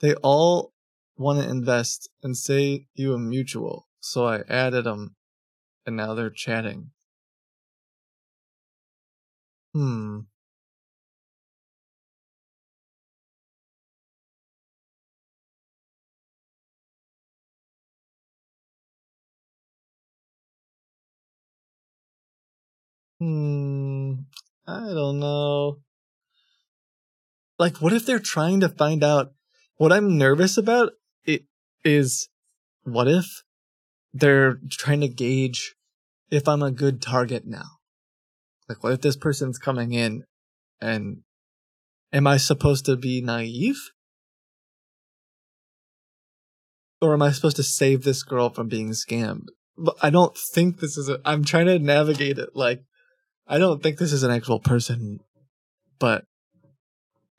They all want to invest and say you a mutual. So I added them and now they're chatting. Hmm. Hmm. I don't know. Like, what if they're trying to find out? What I'm nervous about it is, what if they're trying to gauge if I'm a good target now? Like, what if this person's coming in and am I supposed to be naive? Or am I supposed to save this girl from being scammed? But I don't think this is a. I'm trying to navigate it. Like, I don't think this is an actual person, but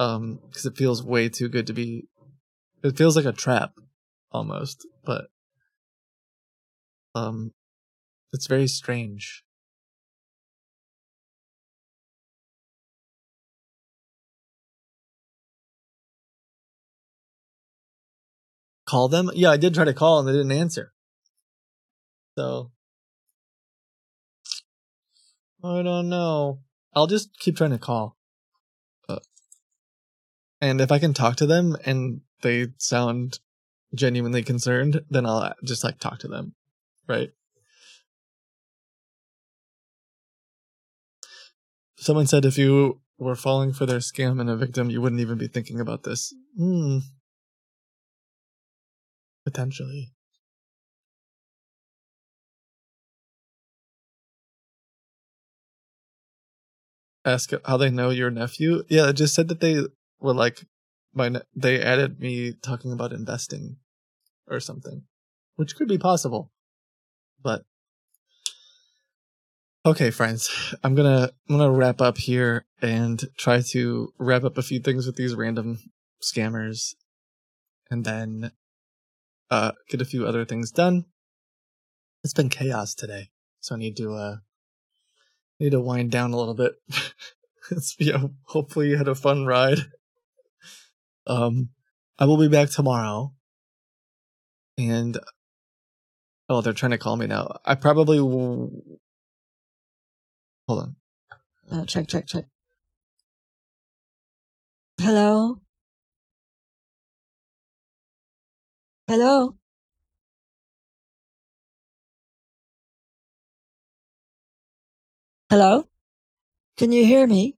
um, because it feels way too good to be. It feels like a trap, almost. But um, it's very strange. Call them? Yeah, I did try to call and they didn't answer. So I don't know. I'll just keep trying to call. And if I can talk to them and they sound genuinely concerned, then I'll just like talk to them. Right? Someone said if you were falling for their scam and a victim, you wouldn't even be thinking about this. Hmm. Potentially. ask how they know your nephew. Yeah, it just said that they were like my they added me talking about investing or something, which could be possible. But okay, friends, I'm gonna I'm gonna wrap up here and try to wrap up a few things with these random scammers, and then uh get a few other things done. It's been chaos today, so I need to uh need to wind down a little bit. it's, yeah, hopefully you had a fun ride. Um, I will be back tomorrow. And oh, they're trying to call me now. I probably will... hold on. Uh, check, check, check. Hello? Hello? Hello? Can you hear me?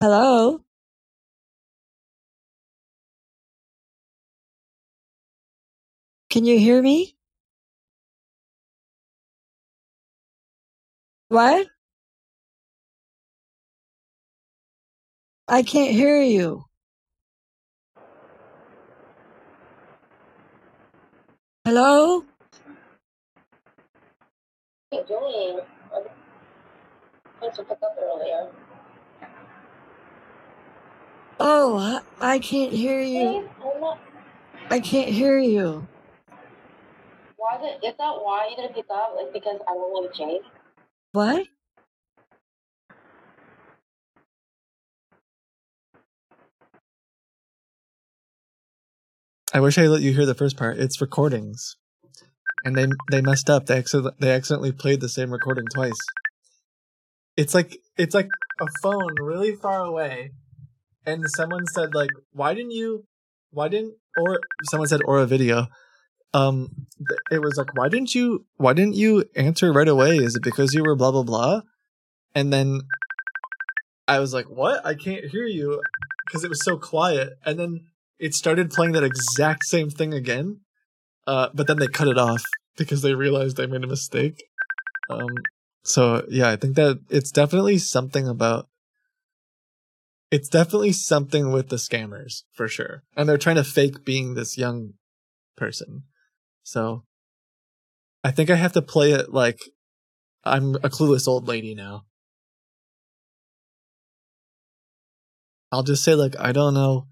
Hello? Can you hear me? What? I can't hear you. Hello? Hey, Julian, I'm supposed to pick up earlier. Oh, I can't hear you. I can't hear you. Why did, is that why you didn't pick up? Like because I don't want to change? What? I wish I let you hear the first part. It's recordings, and they they messed up. They they accidentally played the same recording twice. It's like it's like a phone really far away and someone said like, "Why didn't you? Why didn't?" Or someone said, "Or a video." Um, it was like, "Why didn't you? Why didn't you answer right away? Is it because you were blah blah blah?" And then I was like, "What? I can't hear you," because it was so quiet. And then it started playing that exact same thing again. Uh, but then they cut it off because they realized they made a mistake. Um, so yeah, I think that it's definitely something about. It's definitely something with the scammers for sure, and they're trying to fake being this young person. So, I think I have to play it like I'm a clueless old lady now. I'll just say like I don't know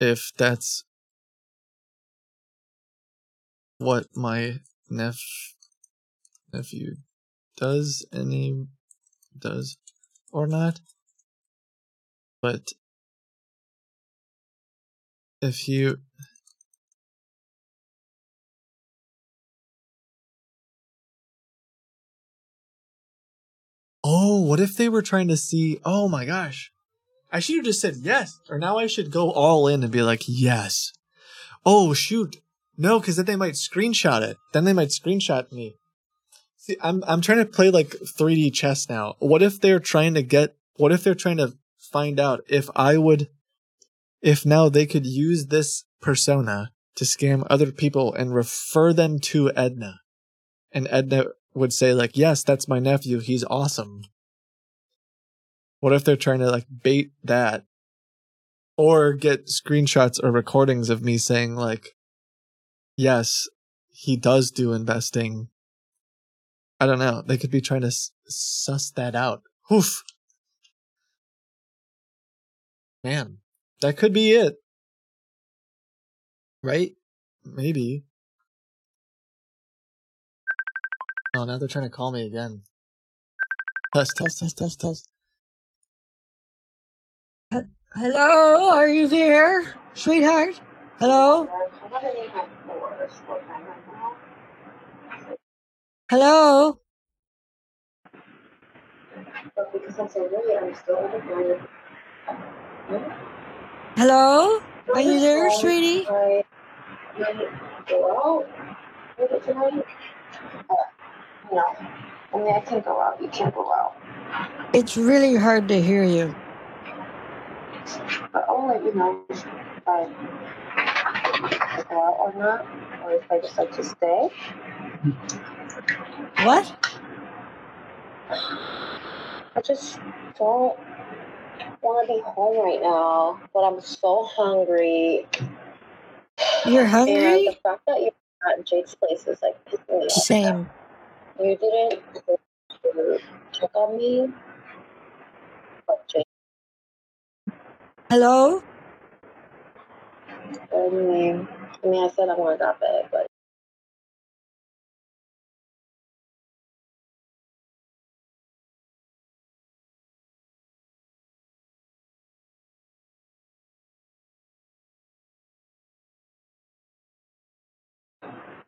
if that's what my neph nephew does any does or not but if you oh what if they were trying to see oh my gosh i should have just said yes or now i should go all in and be like yes. Oh shoot. No because then they might screenshot it. Then they might screenshot me. See, I'm I'm trying to play like 3D chess now. What if they're trying to get what if they're trying to find out if I would if now they could use this persona to scam other people and refer them to Edna. And Edna would say like, "Yes, that's my nephew. He's awesome." What if they're trying to like bait that or get screenshots or recordings of me saying like, "Yes, he does do investing." I don't know. They could be trying to s- suss that out. Oof. Man, that could be it. Right? Maybe. Oh, now they're trying to call me again. Test, test, test, test, test. Hello, are you there, sweetheart? Hello? Hello? Because I'm so late, I'm still the. Hello? Are you there, sweetie? Go out later tonight. Uh, no. I mean, I can't go out. You can't go out. It's really hard to hear you. But I'll let you know if I go out or not, or if I decide to stay. What? I just don't want to be home right now, but I'm so hungry. You're hungry? And the fact that you're at Jake's place is like pissing me off. Same. You didn't check on me, but Jake. Hello? I mean, I mean, I said I wanted that bag, but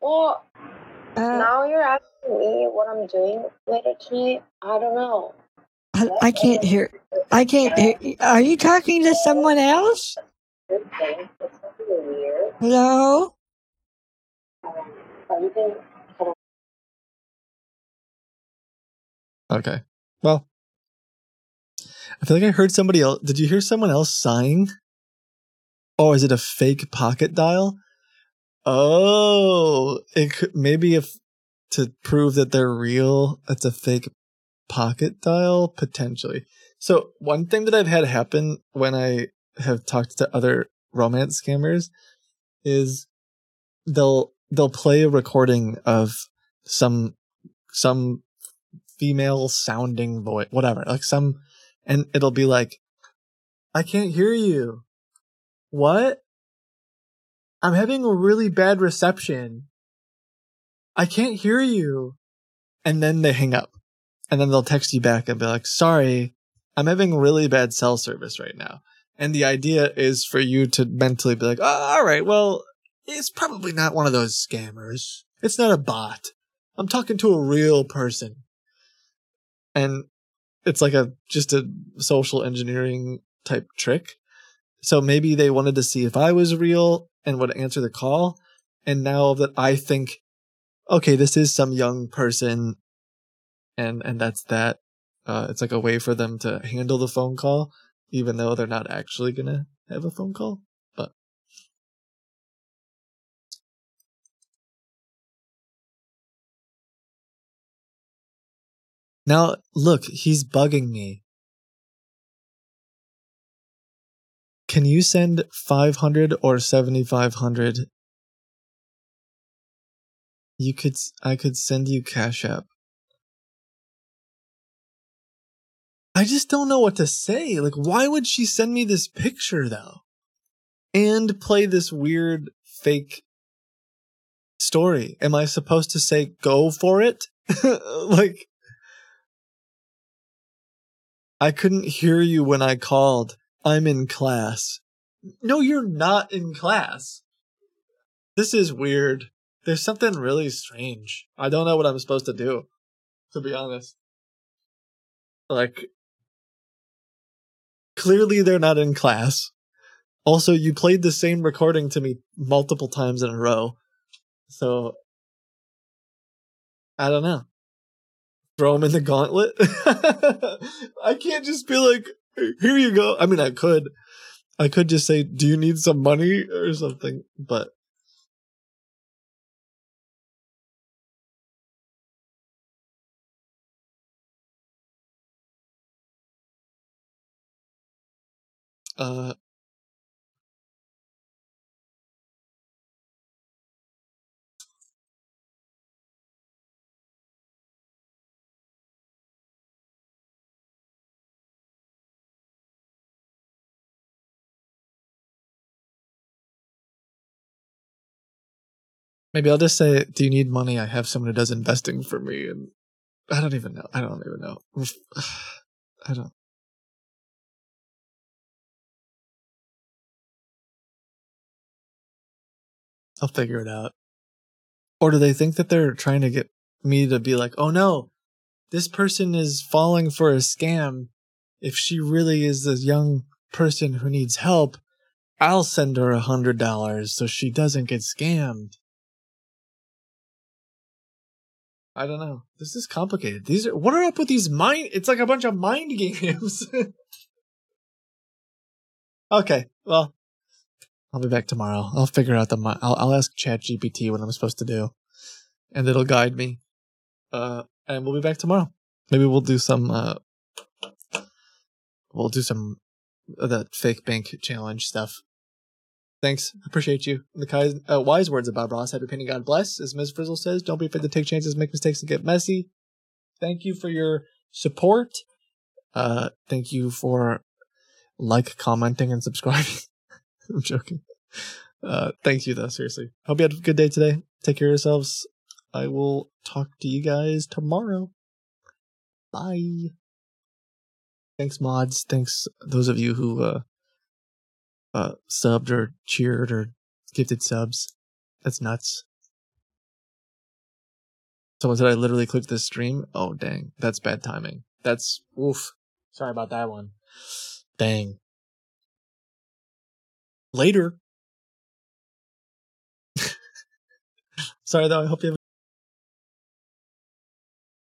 well, Uh, now you're asking me what I'm doing later tonight. I don't know. I, I can't hear. I can't hear. Are you talking to someone else? Good thing. It's something weird. Hello? But you can kind of Okay. Well, I feel like I heard somebody else. Did you hear someone else sighing? Oh, is it a fake pocket dial? Oh, it could maybe if to prove that they're real, it's a fake pocket dial potentially. So one thing that I've had happen when I have talked to other romance scammers is they'll they'll play a recording of some some female sounding voice, whatever, like some, and it'll be like, I can't hear you. What? I'm having a really bad reception. I can't hear you. And then they hang up. And then they'll text you back and be like, sorry, I'm having really bad cell service right now. And the idea is for you to mentally be like, oh, all right, well, it's probably not one of those scammers. It's not a bot. I'm talking to a real person. And it's like a just a social engineering type trick. So maybe they wanted to see if I was real and would answer the call. And now that I think, okay, this is some young person and and that's that. Uh, it's like a way for them to handle the phone call, even though they're not actually gonna have a phone call. But now, look, he's bugging me. Can you send five hundred or seventy five hundred? You could. I could send you Cash App. I just don't know what to say. Like, why would she send me this picture though? And play this weird fake story? Am I supposed to say go for it? like, I couldn't hear you when I called. I'm in class. No, you're not in class. This is weird. There's something really strange. I don't know what I'm supposed to do, to be honest. Like, clearly they're not in class. Also, you played the same recording to me multiple times in a row. So, I don't know. Throw him in the gauntlet? I can't just be like, here you go. I mean, I could. I could just say, do you need some money or something? But uh maybe I'll just say, do you need money? I have someone who does investing for me. And I don't even know. I don't even know. I don't. I'll figure it out. Or do they think that they're trying to get me to be like, oh no, this person is falling for a scam. If she really is a young person who needs help, I'll send her a hundred dollars so she doesn't get scammed. I don't know. This is complicated. These are what are up with these mind? It's like a bunch of mind games. okay, well, I'll be back tomorrow. I'll figure out the. I'll I'll ask ChatGPT what I'm supposed to do, and it'll guide me. Uh, and we'll be back tomorrow. Maybe we'll do some. Uh, we'll do some of that fake bank challenge stuff. Thanks, appreciate you. The Kai's, uh, wise words about Ross. Happy painting. God bless. As Ms. Frizzle says, don't be afraid to take chances, make mistakes, and get messy. Thank you for your support. Uh, thank you for like, commenting, and subscribing. I'm joking. Uh, thank you though, seriously. Hope you had a good day today. Take care of yourselves. I will talk to you guys tomorrow. Bye. Thanks, mods. Thanks those of you who uh, uh, subbed or cheered or gifted subs. That's nuts. Someone said I literally clicked this stream. Oh dang, that's bad timing. That's oof. Sorry about that one. Dang. Later. Sorry though. I hope you have